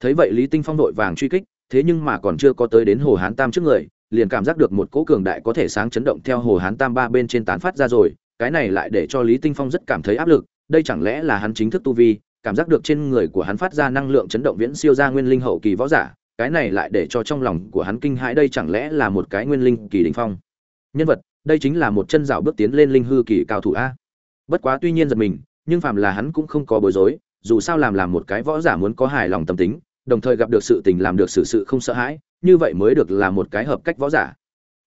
S1: Thấy vậy lý tinh phong đội vàng truy kích, thế nhưng mà còn chưa có tới đến hồ hán tam trước người, liền cảm giác được một cỗ cường đại có thể sáng chấn động theo hồ hán tam ba bên trên tán phát ra rồi. Cái này lại để cho lý tinh phong rất cảm thấy áp lực, đây chẳng lẽ là hắn chính thức tu vi cảm giác được trên người của hắn phát ra năng lượng chấn động viễn siêu ra nguyên linh hậu kỳ võ giả, cái này lại để cho trong lòng của hắn kinh hãi đây chẳng lẽ là một cái nguyên linh kỳ đỉnh phong. Nhân vật, đây chính là một chân dạo bước tiến lên linh hư kỳ cao thủ a. Bất quá tuy nhiên giật mình, nhưng phàm là hắn cũng không có bối rối, dù sao làm làm một cái võ giả muốn có hài lòng tâm tính, đồng thời gặp được sự tình làm được sự sự không sợ hãi, như vậy mới được là một cái hợp cách võ giả.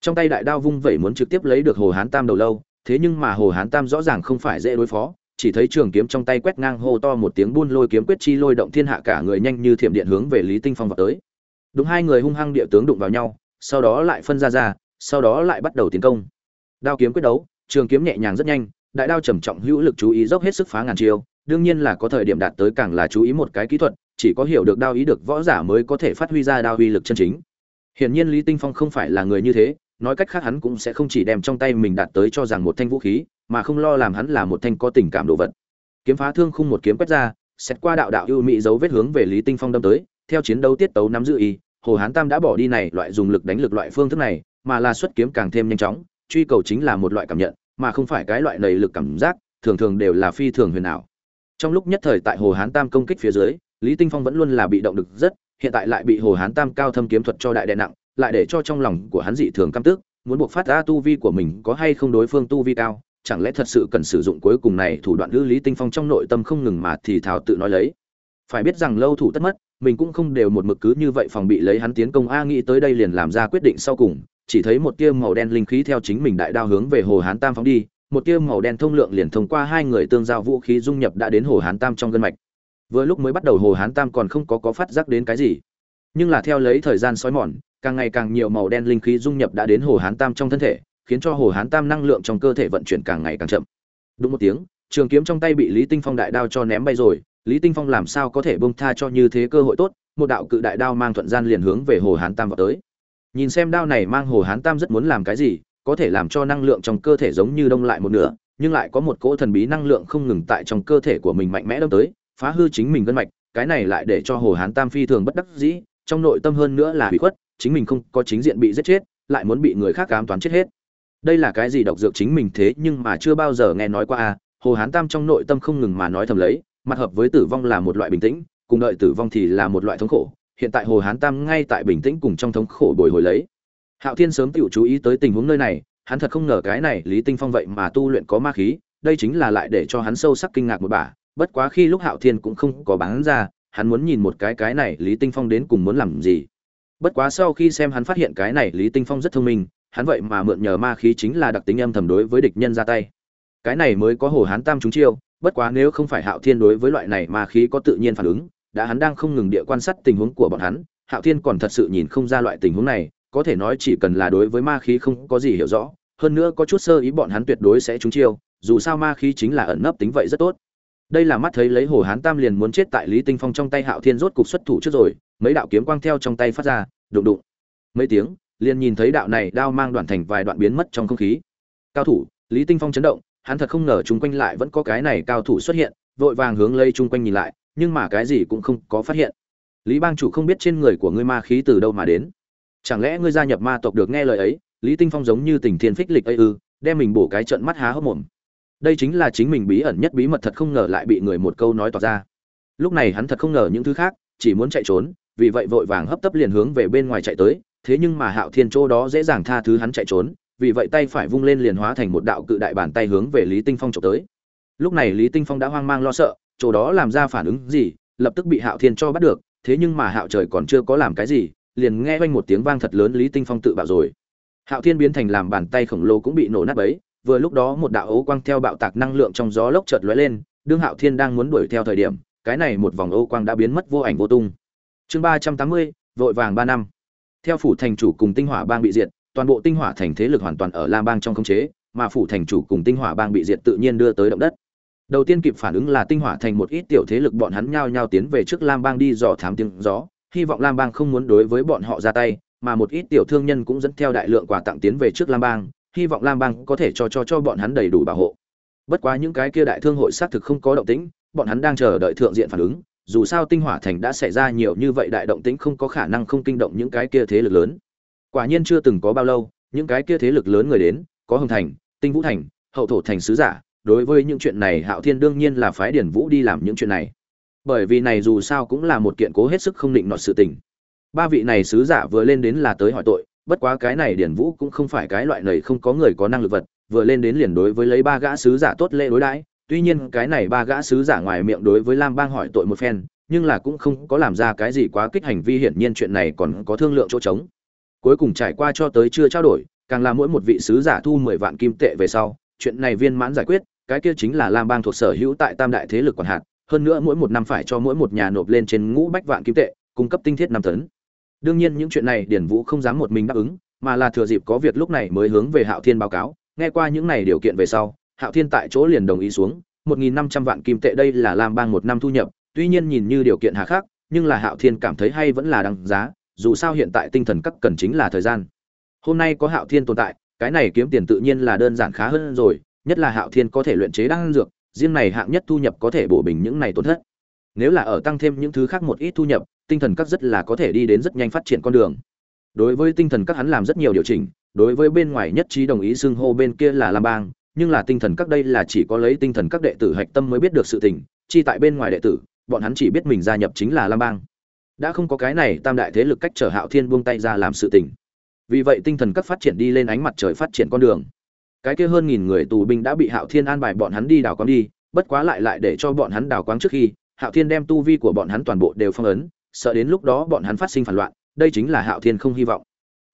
S1: Trong tay đại đao vung vẩy muốn trực tiếp lấy được hồ hán tam đầu lâu, thế nhưng mà hồ hán tam rõ ràng không phải dễ đối phó chỉ thấy trường kiếm trong tay quét ngang hô to một tiếng buôn lôi kiếm quyết chi lôi động thiên hạ cả người nhanh như thiểm điện hướng về lý tinh phong vào tới. Đúng hai người hung hăng địa tướng đụng vào nhau, sau đó lại phân ra ra, sau đó lại bắt đầu tiến công. Đao kiếm quyết đấu, trường kiếm nhẹ nhàng rất nhanh, đại đao trầm trọng hữu lực chú ý dốc hết sức phá ngàn chiêu, đương nhiên là có thời điểm đạt tới càng là chú ý một cái kỹ thuật, chỉ có hiểu được đao ý được võ giả mới có thể phát huy ra đao uy lực chân chính. Hiển nhiên lý tinh phong không phải là người như thế, nói cách khác hắn cũng sẽ không chỉ đem trong tay mình đạt tới cho rằng một thanh vũ khí mà không lo làm hắn là một thanh có tình cảm đồ vật. Kiếm phá thương khung một kiếm quét ra, xét qua đạo đạo ưu mỹ dấu vết hướng về lý tinh phong đâm tới, theo chiến đấu tiết tấu nắm giữ y, hồ hán tam đã bỏ đi này loại dùng lực đánh lực loại phương thức này, mà là xuất kiếm càng thêm nhanh chóng, truy cầu chính là một loại cảm nhận, mà không phải cái loại nầy lực cảm giác, thường thường đều là phi thường huyền ảo. Trong lúc nhất thời tại hồ hán tam công kích phía dưới, lý tinh phong vẫn luôn là bị động được rất, hiện tại lại bị hồ hán tam cao thâm kiếm thuật cho đại đè nặng, lại để cho trong lòng của hắn dị thường căm tức, muốn buộc phát ra tu vi của mình có hay không đối phương tu vi cao chẳng lẽ thật sự cần sử dụng cuối cùng này thủ đoạn lưu lý tinh phong trong nội tâm không ngừng mà thì thảo tự nói lấy. Phải biết rằng lâu thủ tất mất, mình cũng không đều một mực cứ như vậy phòng bị lấy hắn tiến công a nghĩ tới đây liền làm ra quyết định sau cùng, chỉ thấy một tia màu đen linh khí theo chính mình đại đao hướng về hồ hán tam phóng đi, một tia màu đen thông lượng liền thông qua hai người tương giao vũ khí dung nhập đã đến hồ hán tam trong gân mạch. Vừa lúc mới bắt đầu hồ hán tam còn không có có phát giác đến cái gì. Nhưng là theo lấy thời gian sói mòn, càng ngày càng nhiều màu đen linh khí dung nhập đã đến hồ hán tam trong thân thể khiến cho hồ hán tam năng lượng trong cơ thể vận chuyển càng ngày càng chậm. Đúng một tiếng, trường kiếm trong tay bị lý tinh phong đại đao cho ném bay rồi, lý tinh phong làm sao có thể bông tha cho như thế cơ hội tốt, một đạo cự đại đao mang thuận gian liền hướng về hồ hán tam vào tới. Nhìn xem đao này mang hồ hán tam rất muốn làm cái gì, có thể làm cho năng lượng trong cơ thể giống như đông lại một nửa, nhưng lại có một cỗ thần bí năng lượng không ngừng tại trong cơ thể của mình mạnh mẽ đâm tới, phá hư chính mình gân mạch, cái này lại để cho hồ hán tam phi thường bất đắc dĩ, trong nội tâm hơn nữa là hủy khuất, chính mình không có chính diện bị giết chết, lại muốn bị người khác cám toán chết hết đây là cái gì độc dược chính mình thế nhưng mà chưa bao giờ nghe nói qua à? Hồ hán tam trong nội tâm không ngừng mà nói thầm lấy, mặt hợp với tử vong là một loại bình tĩnh, cùng đợi tử vong thì là một loại thống khổ. Hiện tại hồ hán tam ngay tại bình tĩnh cùng trong thống khổ bồi hồi lấy. Hạo thiên sớm tự chú ý tới tình huống nơi này, hắn thật không ngờ cái này lý tinh phong vậy mà tu luyện có ma khí, đây chính là lại để cho hắn sâu sắc kinh ngạc một bà. Bất quá khi lúc hạo thiên cũng không có bán ra, hắn muốn nhìn một cái cái này lý tinh phong đến cùng muốn làm gì bất quá sau khi xem hắn phát hiện cái này lý tinh phong rất thông minh, hắn vậy mà mượn nhờ ma khí chính là đặc tính âm thầm đối với địch nhân ra tay. Cái này mới có hồ hán tam chúng chiêu, bất quá nếu không phải hạo thiên đối với loại này ma khí có tự nhiên phản ứng, đã hắn đang không ngừng địa quan sát tình huống của bọn hắn, hạo thiên còn thật sự nhìn không ra loại tình huống này, có thể nói chỉ cần là đối với ma khí không có gì hiểu rõ, hơn nữa có chút sơ ý bọn hắn tuyệt đối sẽ trúng chiêu, dù sao ma khí chính là ẩn nấp tính vậy rất tốt. Đây là mắt thấy lấy hồ hán tam liền muốn chết tại lý tinh phong trong tay hạo thiên rốt cục xuất thủ trước rồi mấy đạo kiếm quang theo trong tay phát ra, đụng đụng. Mấy tiếng, liền nhìn thấy đạo này đao mang đoạn thành vài đoạn biến mất trong không khí. Cao thủ, lý tinh phong chấn động, hắn thật không ngờ chung quanh lại vẫn có cái này cao thủ xuất hiện, vội vàng hướng lây chung quanh nhìn lại, nhưng mà cái gì cũng không có phát hiện. Lý bang chủ không biết trên người của ngươi ma khí từ đâu mà đến. Chẳng lẽ ngươi gia nhập ma tộc được nghe lời ấy? Lý tinh phong giống như tình thiên phích lịch ấy ư, đem mình bổ cái trận mắt há hốc mồm. Đây chính là chính mình bí ẩn nhất bí mật thật không ngờ lại bị người một câu nói tỏ ra. Lúc này hắn thật không ngờ những thứ khác, chỉ muốn chạy trốn vì vậy vội vàng hấp tấp liền hướng về bên ngoài chạy tới, thế nhưng mà hạo thiên chỗ đó dễ dàng tha thứ hắn chạy trốn, vì vậy tay phải vung lên liền hóa thành một đạo cự đại bàn tay hướng về lý tinh phong trộm tới. Lúc này lý tinh phong đã hoang mang lo sợ, chỗ đó làm ra phản ứng gì, lập tức bị hạo thiên cho bắt được, thế nhưng mà hạo trời còn chưa có làm cái gì, liền nghe oanh một tiếng vang thật lớn lý tinh phong tự bạo rồi. Hạo thiên biến thành làm bàn tay khổng lồ cũng bị nổ nát bấy, vừa lúc đó một đạo ấu quang theo bạo tạc năng lượng trong gió lốc chợt lóe lên, đương hạo thiên đang muốn đuổi theo thời điểm, cái này một vòng ấu quang đã biến mất vô ảnh vô tung chương ba trăm tám mươi, vội vàng ba năm. Theo phủ thành chủ cùng tinh hỏa bang bị diệt, toàn bộ tinh hỏa thành thế lực hoàn toàn ở lam bang trong khống chế, mà phủ thành chủ cùng tinh hỏa bang bị diệt tự nhiên đưa tới động đất. Đầu tiên kịp phản ứng là tinh hỏa thành một ít tiểu thế lực bọn hắn nhao nhao tiến về trước lam bang đi dò thám tiếng gió, hy vọng lam bang không muốn đối với bọn họ ra tay, mà một ít tiểu thương nhân cũng dẫn theo đại lượng quà tặng tiến về trước lam bang, hy vọng lam bang có thể cho cho cho bọn hắn đầy đủ bảo hộ. Bất quá những cái kia đại thương hội xác thực không có động tĩnh, bọn hắn đang chờ đợi thượng diện phản ứng dù sao tinh hỏa thành đã xảy ra nhiều như vậy đại động tĩnh không có khả năng không kinh động những cái kia thế lực lớn. Quả nhiên chưa từng có bao lâu, những cái kia thế lực lớn người đến, có hồng thành, tinh vũ thành, hậu thổ thành sứ giả, đối với những chuyện này hạo thiên đương nhiên là phái điển vũ đi làm những chuyện này. Bởi vì này dù sao cũng là một kiện cố hết sức không định nọt sự tình. Ba vị này sứ giả vừa lên đến là tới hỏi tội, bất quá cái này điển vũ cũng không phải cái loại này không có người có năng lực vật, vừa lên đến liền đối với lấy ba gã sứ giả tốt lễ đối đãi tuy nhiên cái này ba gã sứ giả ngoài miệng đối với lam bang hỏi tội một phen, nhưng là cũng không có làm ra cái gì quá kích hành vi, hiển nhiên chuyện này còn có thương lượng chỗ trống. Cuối cùng trải qua cho tới chưa trao đổi, càng là mỗi một vị sứ giả thu mười vạn kim tệ về sau, chuyện này viên mãn giải quyết, cái kia chính là lam bang thuộc sở hữu tại tam đại thế lực quản hạt, hơn nữa mỗi một năm phải cho mỗi một nhà nộp lên trên ngũ bách vạn kim tệ, cung cấp tinh thiết năm tấn. Đương nhiên những chuyện này điển vũ không dám một mình đáp ứng, mà là thừa dịp có việc lúc này mới hướng về hạo thiên báo cáo. Nghe qua những này điều kiện về sau hạo thiên tại chỗ liền đồng ý xuống, một nghìn năm trăm vạn kim tệ đây là lam bang một năm thu nhập, tuy nhiên nhìn như điều kiện hà khắc, nhưng là hạo thiên cảm thấy hay vẫn là đáng giá, dù sao hiện tại tinh thần cấp cần chính là thời gian. Hôm nay có hạo thiên tồn tại, cái này kiếm tiền tự nhiên là đơn giản khá hơn rồi, nhất là hạo thiên có thể luyện chế đan dược, riêng này hạng nhất thu nhập có thể bổ bình những này tổn thất. Nếu là ở tăng thêm những thứ khác một ít thu nhập, tinh thần các rất là có thể đi đến rất nhanh phát triển con đường. Đối với tinh thần các hắn làm rất nhiều điều chỉnh, đối với bên ngoài nhất trí đồng ý xưng hô bên kia là lam bang nhưng là tinh thần các đây là chỉ có lấy tinh thần các đệ tử hạch tâm mới biết được sự tình, chi tại bên ngoài đệ tử, bọn hắn chỉ biết mình gia nhập chính là lam bang. Đã không có cái này, tam đại thế lực cách trở hạo thiên buông tay ra làm sự tình. Vì vậy tinh thần các phát triển đi lên ánh mặt trời phát triển con đường. Cái kia hơn nghìn người tù binh đã bị hạo thiên an bài bọn hắn đi đào quáng đi, bất quá lại lại để cho bọn hắn đào quáng trước khi, hạo thiên đem tu vi của bọn hắn toàn bộ đều phong ấn, sợ đến lúc đó bọn hắn phát sinh phản loạn, đây chính là hạo thiên không hy vọng.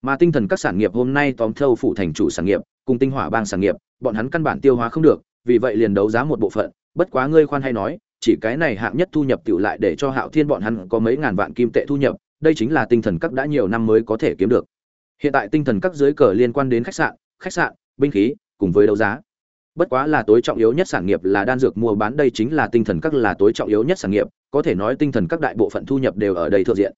S1: Mà tinh thần các sản nghiệp hôm nay tóm thâu phủ thành chủ sản nghiệp, cùng tinh hỏa bang sản nghiệp bọn hắn căn bản tiêu hóa không được, vì vậy liền đấu giá một bộ phận, bất quá ngươi khoan hay nói, chỉ cái này hạng nhất thu nhập tiểu lại để cho hạo thiên bọn hắn có mấy ngàn vạn kim tệ thu nhập, đây chính là tinh thần các đã nhiều năm mới có thể kiếm được. Hiện tại tinh thần các dưới cờ liên quan đến khách sạn khách sạn, binh khí, cùng với đấu giá. Bất quá là tối trọng yếu nhất sản nghiệp là đan dược mua bán, đây chính là tinh thần các là tối trọng yếu nhất sản nghiệp, có thể nói tinh thần các đại bộ phận thu nhập đều ở đây thượng diện.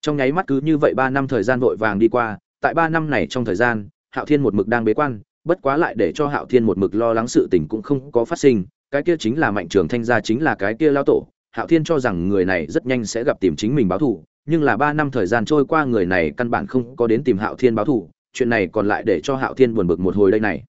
S1: Trong nháy mắt cứ như vậy ba năm thời gian vội vàng đi qua, tại ba năm này trong thời gian, hạo thiên một mực đang bế quan bất quá lại để cho hạo thiên một mực lo lắng sự tình cũng không có phát sinh, cái kia chính là mạnh trường thanh gia chính là cái kia lao tổ. Hạo thiên cho rằng người này rất nhanh sẽ gặp tìm chính mình báo thù, nhưng là ba năm thời gian trôi qua người này căn bản không có đến tìm hạo thiên báo thù, chuyện này còn lại để cho hạo thiên buồn bực một hồi đây này.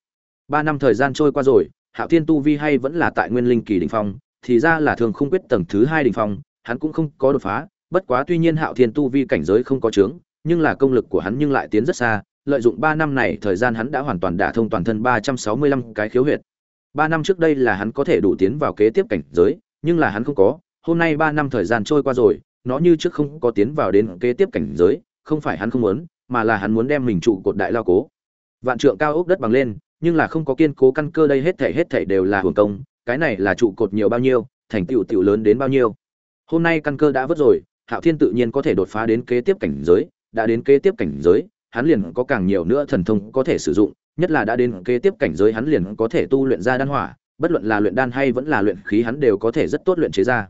S1: Ba năm thời gian trôi qua rồi, hạo thiên tu vi hay vẫn là tại nguyên linh kỳ đỉnh phong, thì ra là thường không quyết tầng thứ hai đỉnh phong, hắn cũng không có đột phá, bất quá tuy nhiên hạo thiên tu vi cảnh giới không có chướng, nhưng là công lực của hắn nhưng lại tiến rất xa lợi dụng ba năm này thời gian hắn đã hoàn toàn đả thông toàn thân ba trăm sáu mươi lăm cái khiếu huyệt. Ba năm trước đây là hắn có thể đủ tiến vào kế tiếp cảnh giới, nhưng là hắn không có. Hôm nay ba năm thời gian trôi qua rồi, nó như trước không có tiến vào đến kế tiếp cảnh giới, không phải hắn không muốn, mà là hắn muốn đem mình trụ cột đại lao cố. Vạn trượng cao ốc đất bằng lên, nhưng là không có kiên cố căn cơ đây hết thảy hết thảy đều là hưởng công, cái này là trụ cột nhiều bao nhiêu, thành tựu tiểu lớn đến bao nhiêu. Hôm nay căn cơ đã vớt rồi, hạo thiên tự nhiên có thể đột phá đến kế tiếp cảnh giới, đã đến kế tiếp cảnh giới hắn liền có càng nhiều nữa thần thông có thể sử dụng, nhất là đã đến kế tiếp cảnh giới hắn liền có thể tu luyện ra đan hỏa, bất luận là luyện đan hay vẫn là luyện khí hắn đều có thể rất tốt luyện chế ra.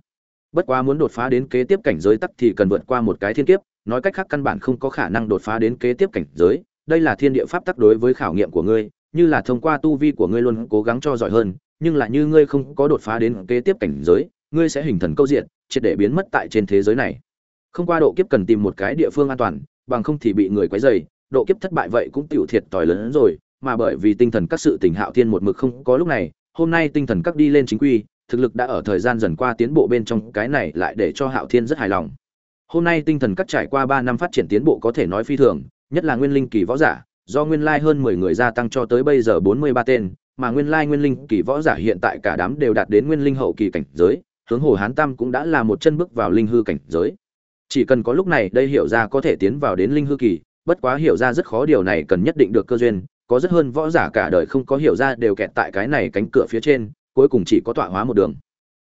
S1: Bất quá muốn đột phá đến kế tiếp cảnh giới tắc thì cần vượt qua một cái thiên kiếp, nói cách khác căn bản không có khả năng đột phá đến kế tiếp cảnh giới, đây là thiên địa pháp tắc đối với khảo nghiệm của ngươi, như là thông qua tu vi của ngươi luôn cố gắng cho giỏi hơn, nhưng là như ngươi không có đột phá đến kế tiếp cảnh giới, ngươi sẽ hình thần câu diện, triệt để biến mất tại trên thế giới này. Không qua độ kiếp cần tìm một cái địa phương an toàn bằng không thì bị người quấy rầy, độ kiếp thất bại vậy cũng tiểu thiệt tỏi lớn hơn rồi, mà bởi vì tinh thần các sự tình hạo thiên một mực không có lúc này, hôm nay tinh thần các đi lên chính quy, thực lực đã ở thời gian dần qua tiến bộ bên trong, cái này lại để cho hạo thiên rất hài lòng. Hôm nay tinh thần các trải qua ba năm phát triển tiến bộ có thể nói phi thường, nhất là nguyên linh kỳ võ giả, do nguyên lai hơn mười người gia tăng cho tới bây giờ bốn mươi ba tên, mà nguyên lai nguyên linh kỳ võ giả hiện tại cả đám đều đạt đến nguyên linh hậu kỳ cảnh giới hướng hồ hán tam cũng đã là một chân bước vào linh hư cảnh giới chỉ cần có lúc này đây hiểu ra có thể tiến vào đến linh hư kỳ, bất quá hiểu ra rất khó điều này cần nhất định được cơ duyên, có rất hơn võ giả cả đời không có hiểu ra đều kẹt tại cái này cánh cửa phía trên, cuối cùng chỉ có tọa hóa một đường.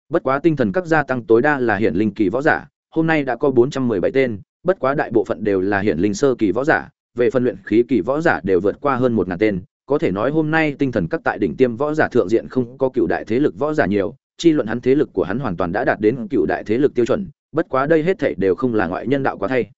S1: Bất quá tinh thần các gia tăng tối đa là hiện linh kỳ võ giả, hôm nay đã có bốn trăm mười bảy tên, bất quá đại bộ phận đều là hiện linh sơ kỳ võ giả, về phân luyện khí kỳ võ giả đều vượt qua hơn một ngàn tên. Có thể nói hôm nay tinh thần các tại đỉnh tiêm võ giả thượng diện không có cựu đại thế lực võ giả nhiều, chi luận hắn thế lực của hắn hoàn toàn đã đạt đến cựu đại thế lực tiêu chuẩn bất quá đây hết thảy đều không là ngoại nhân đạo quá thay.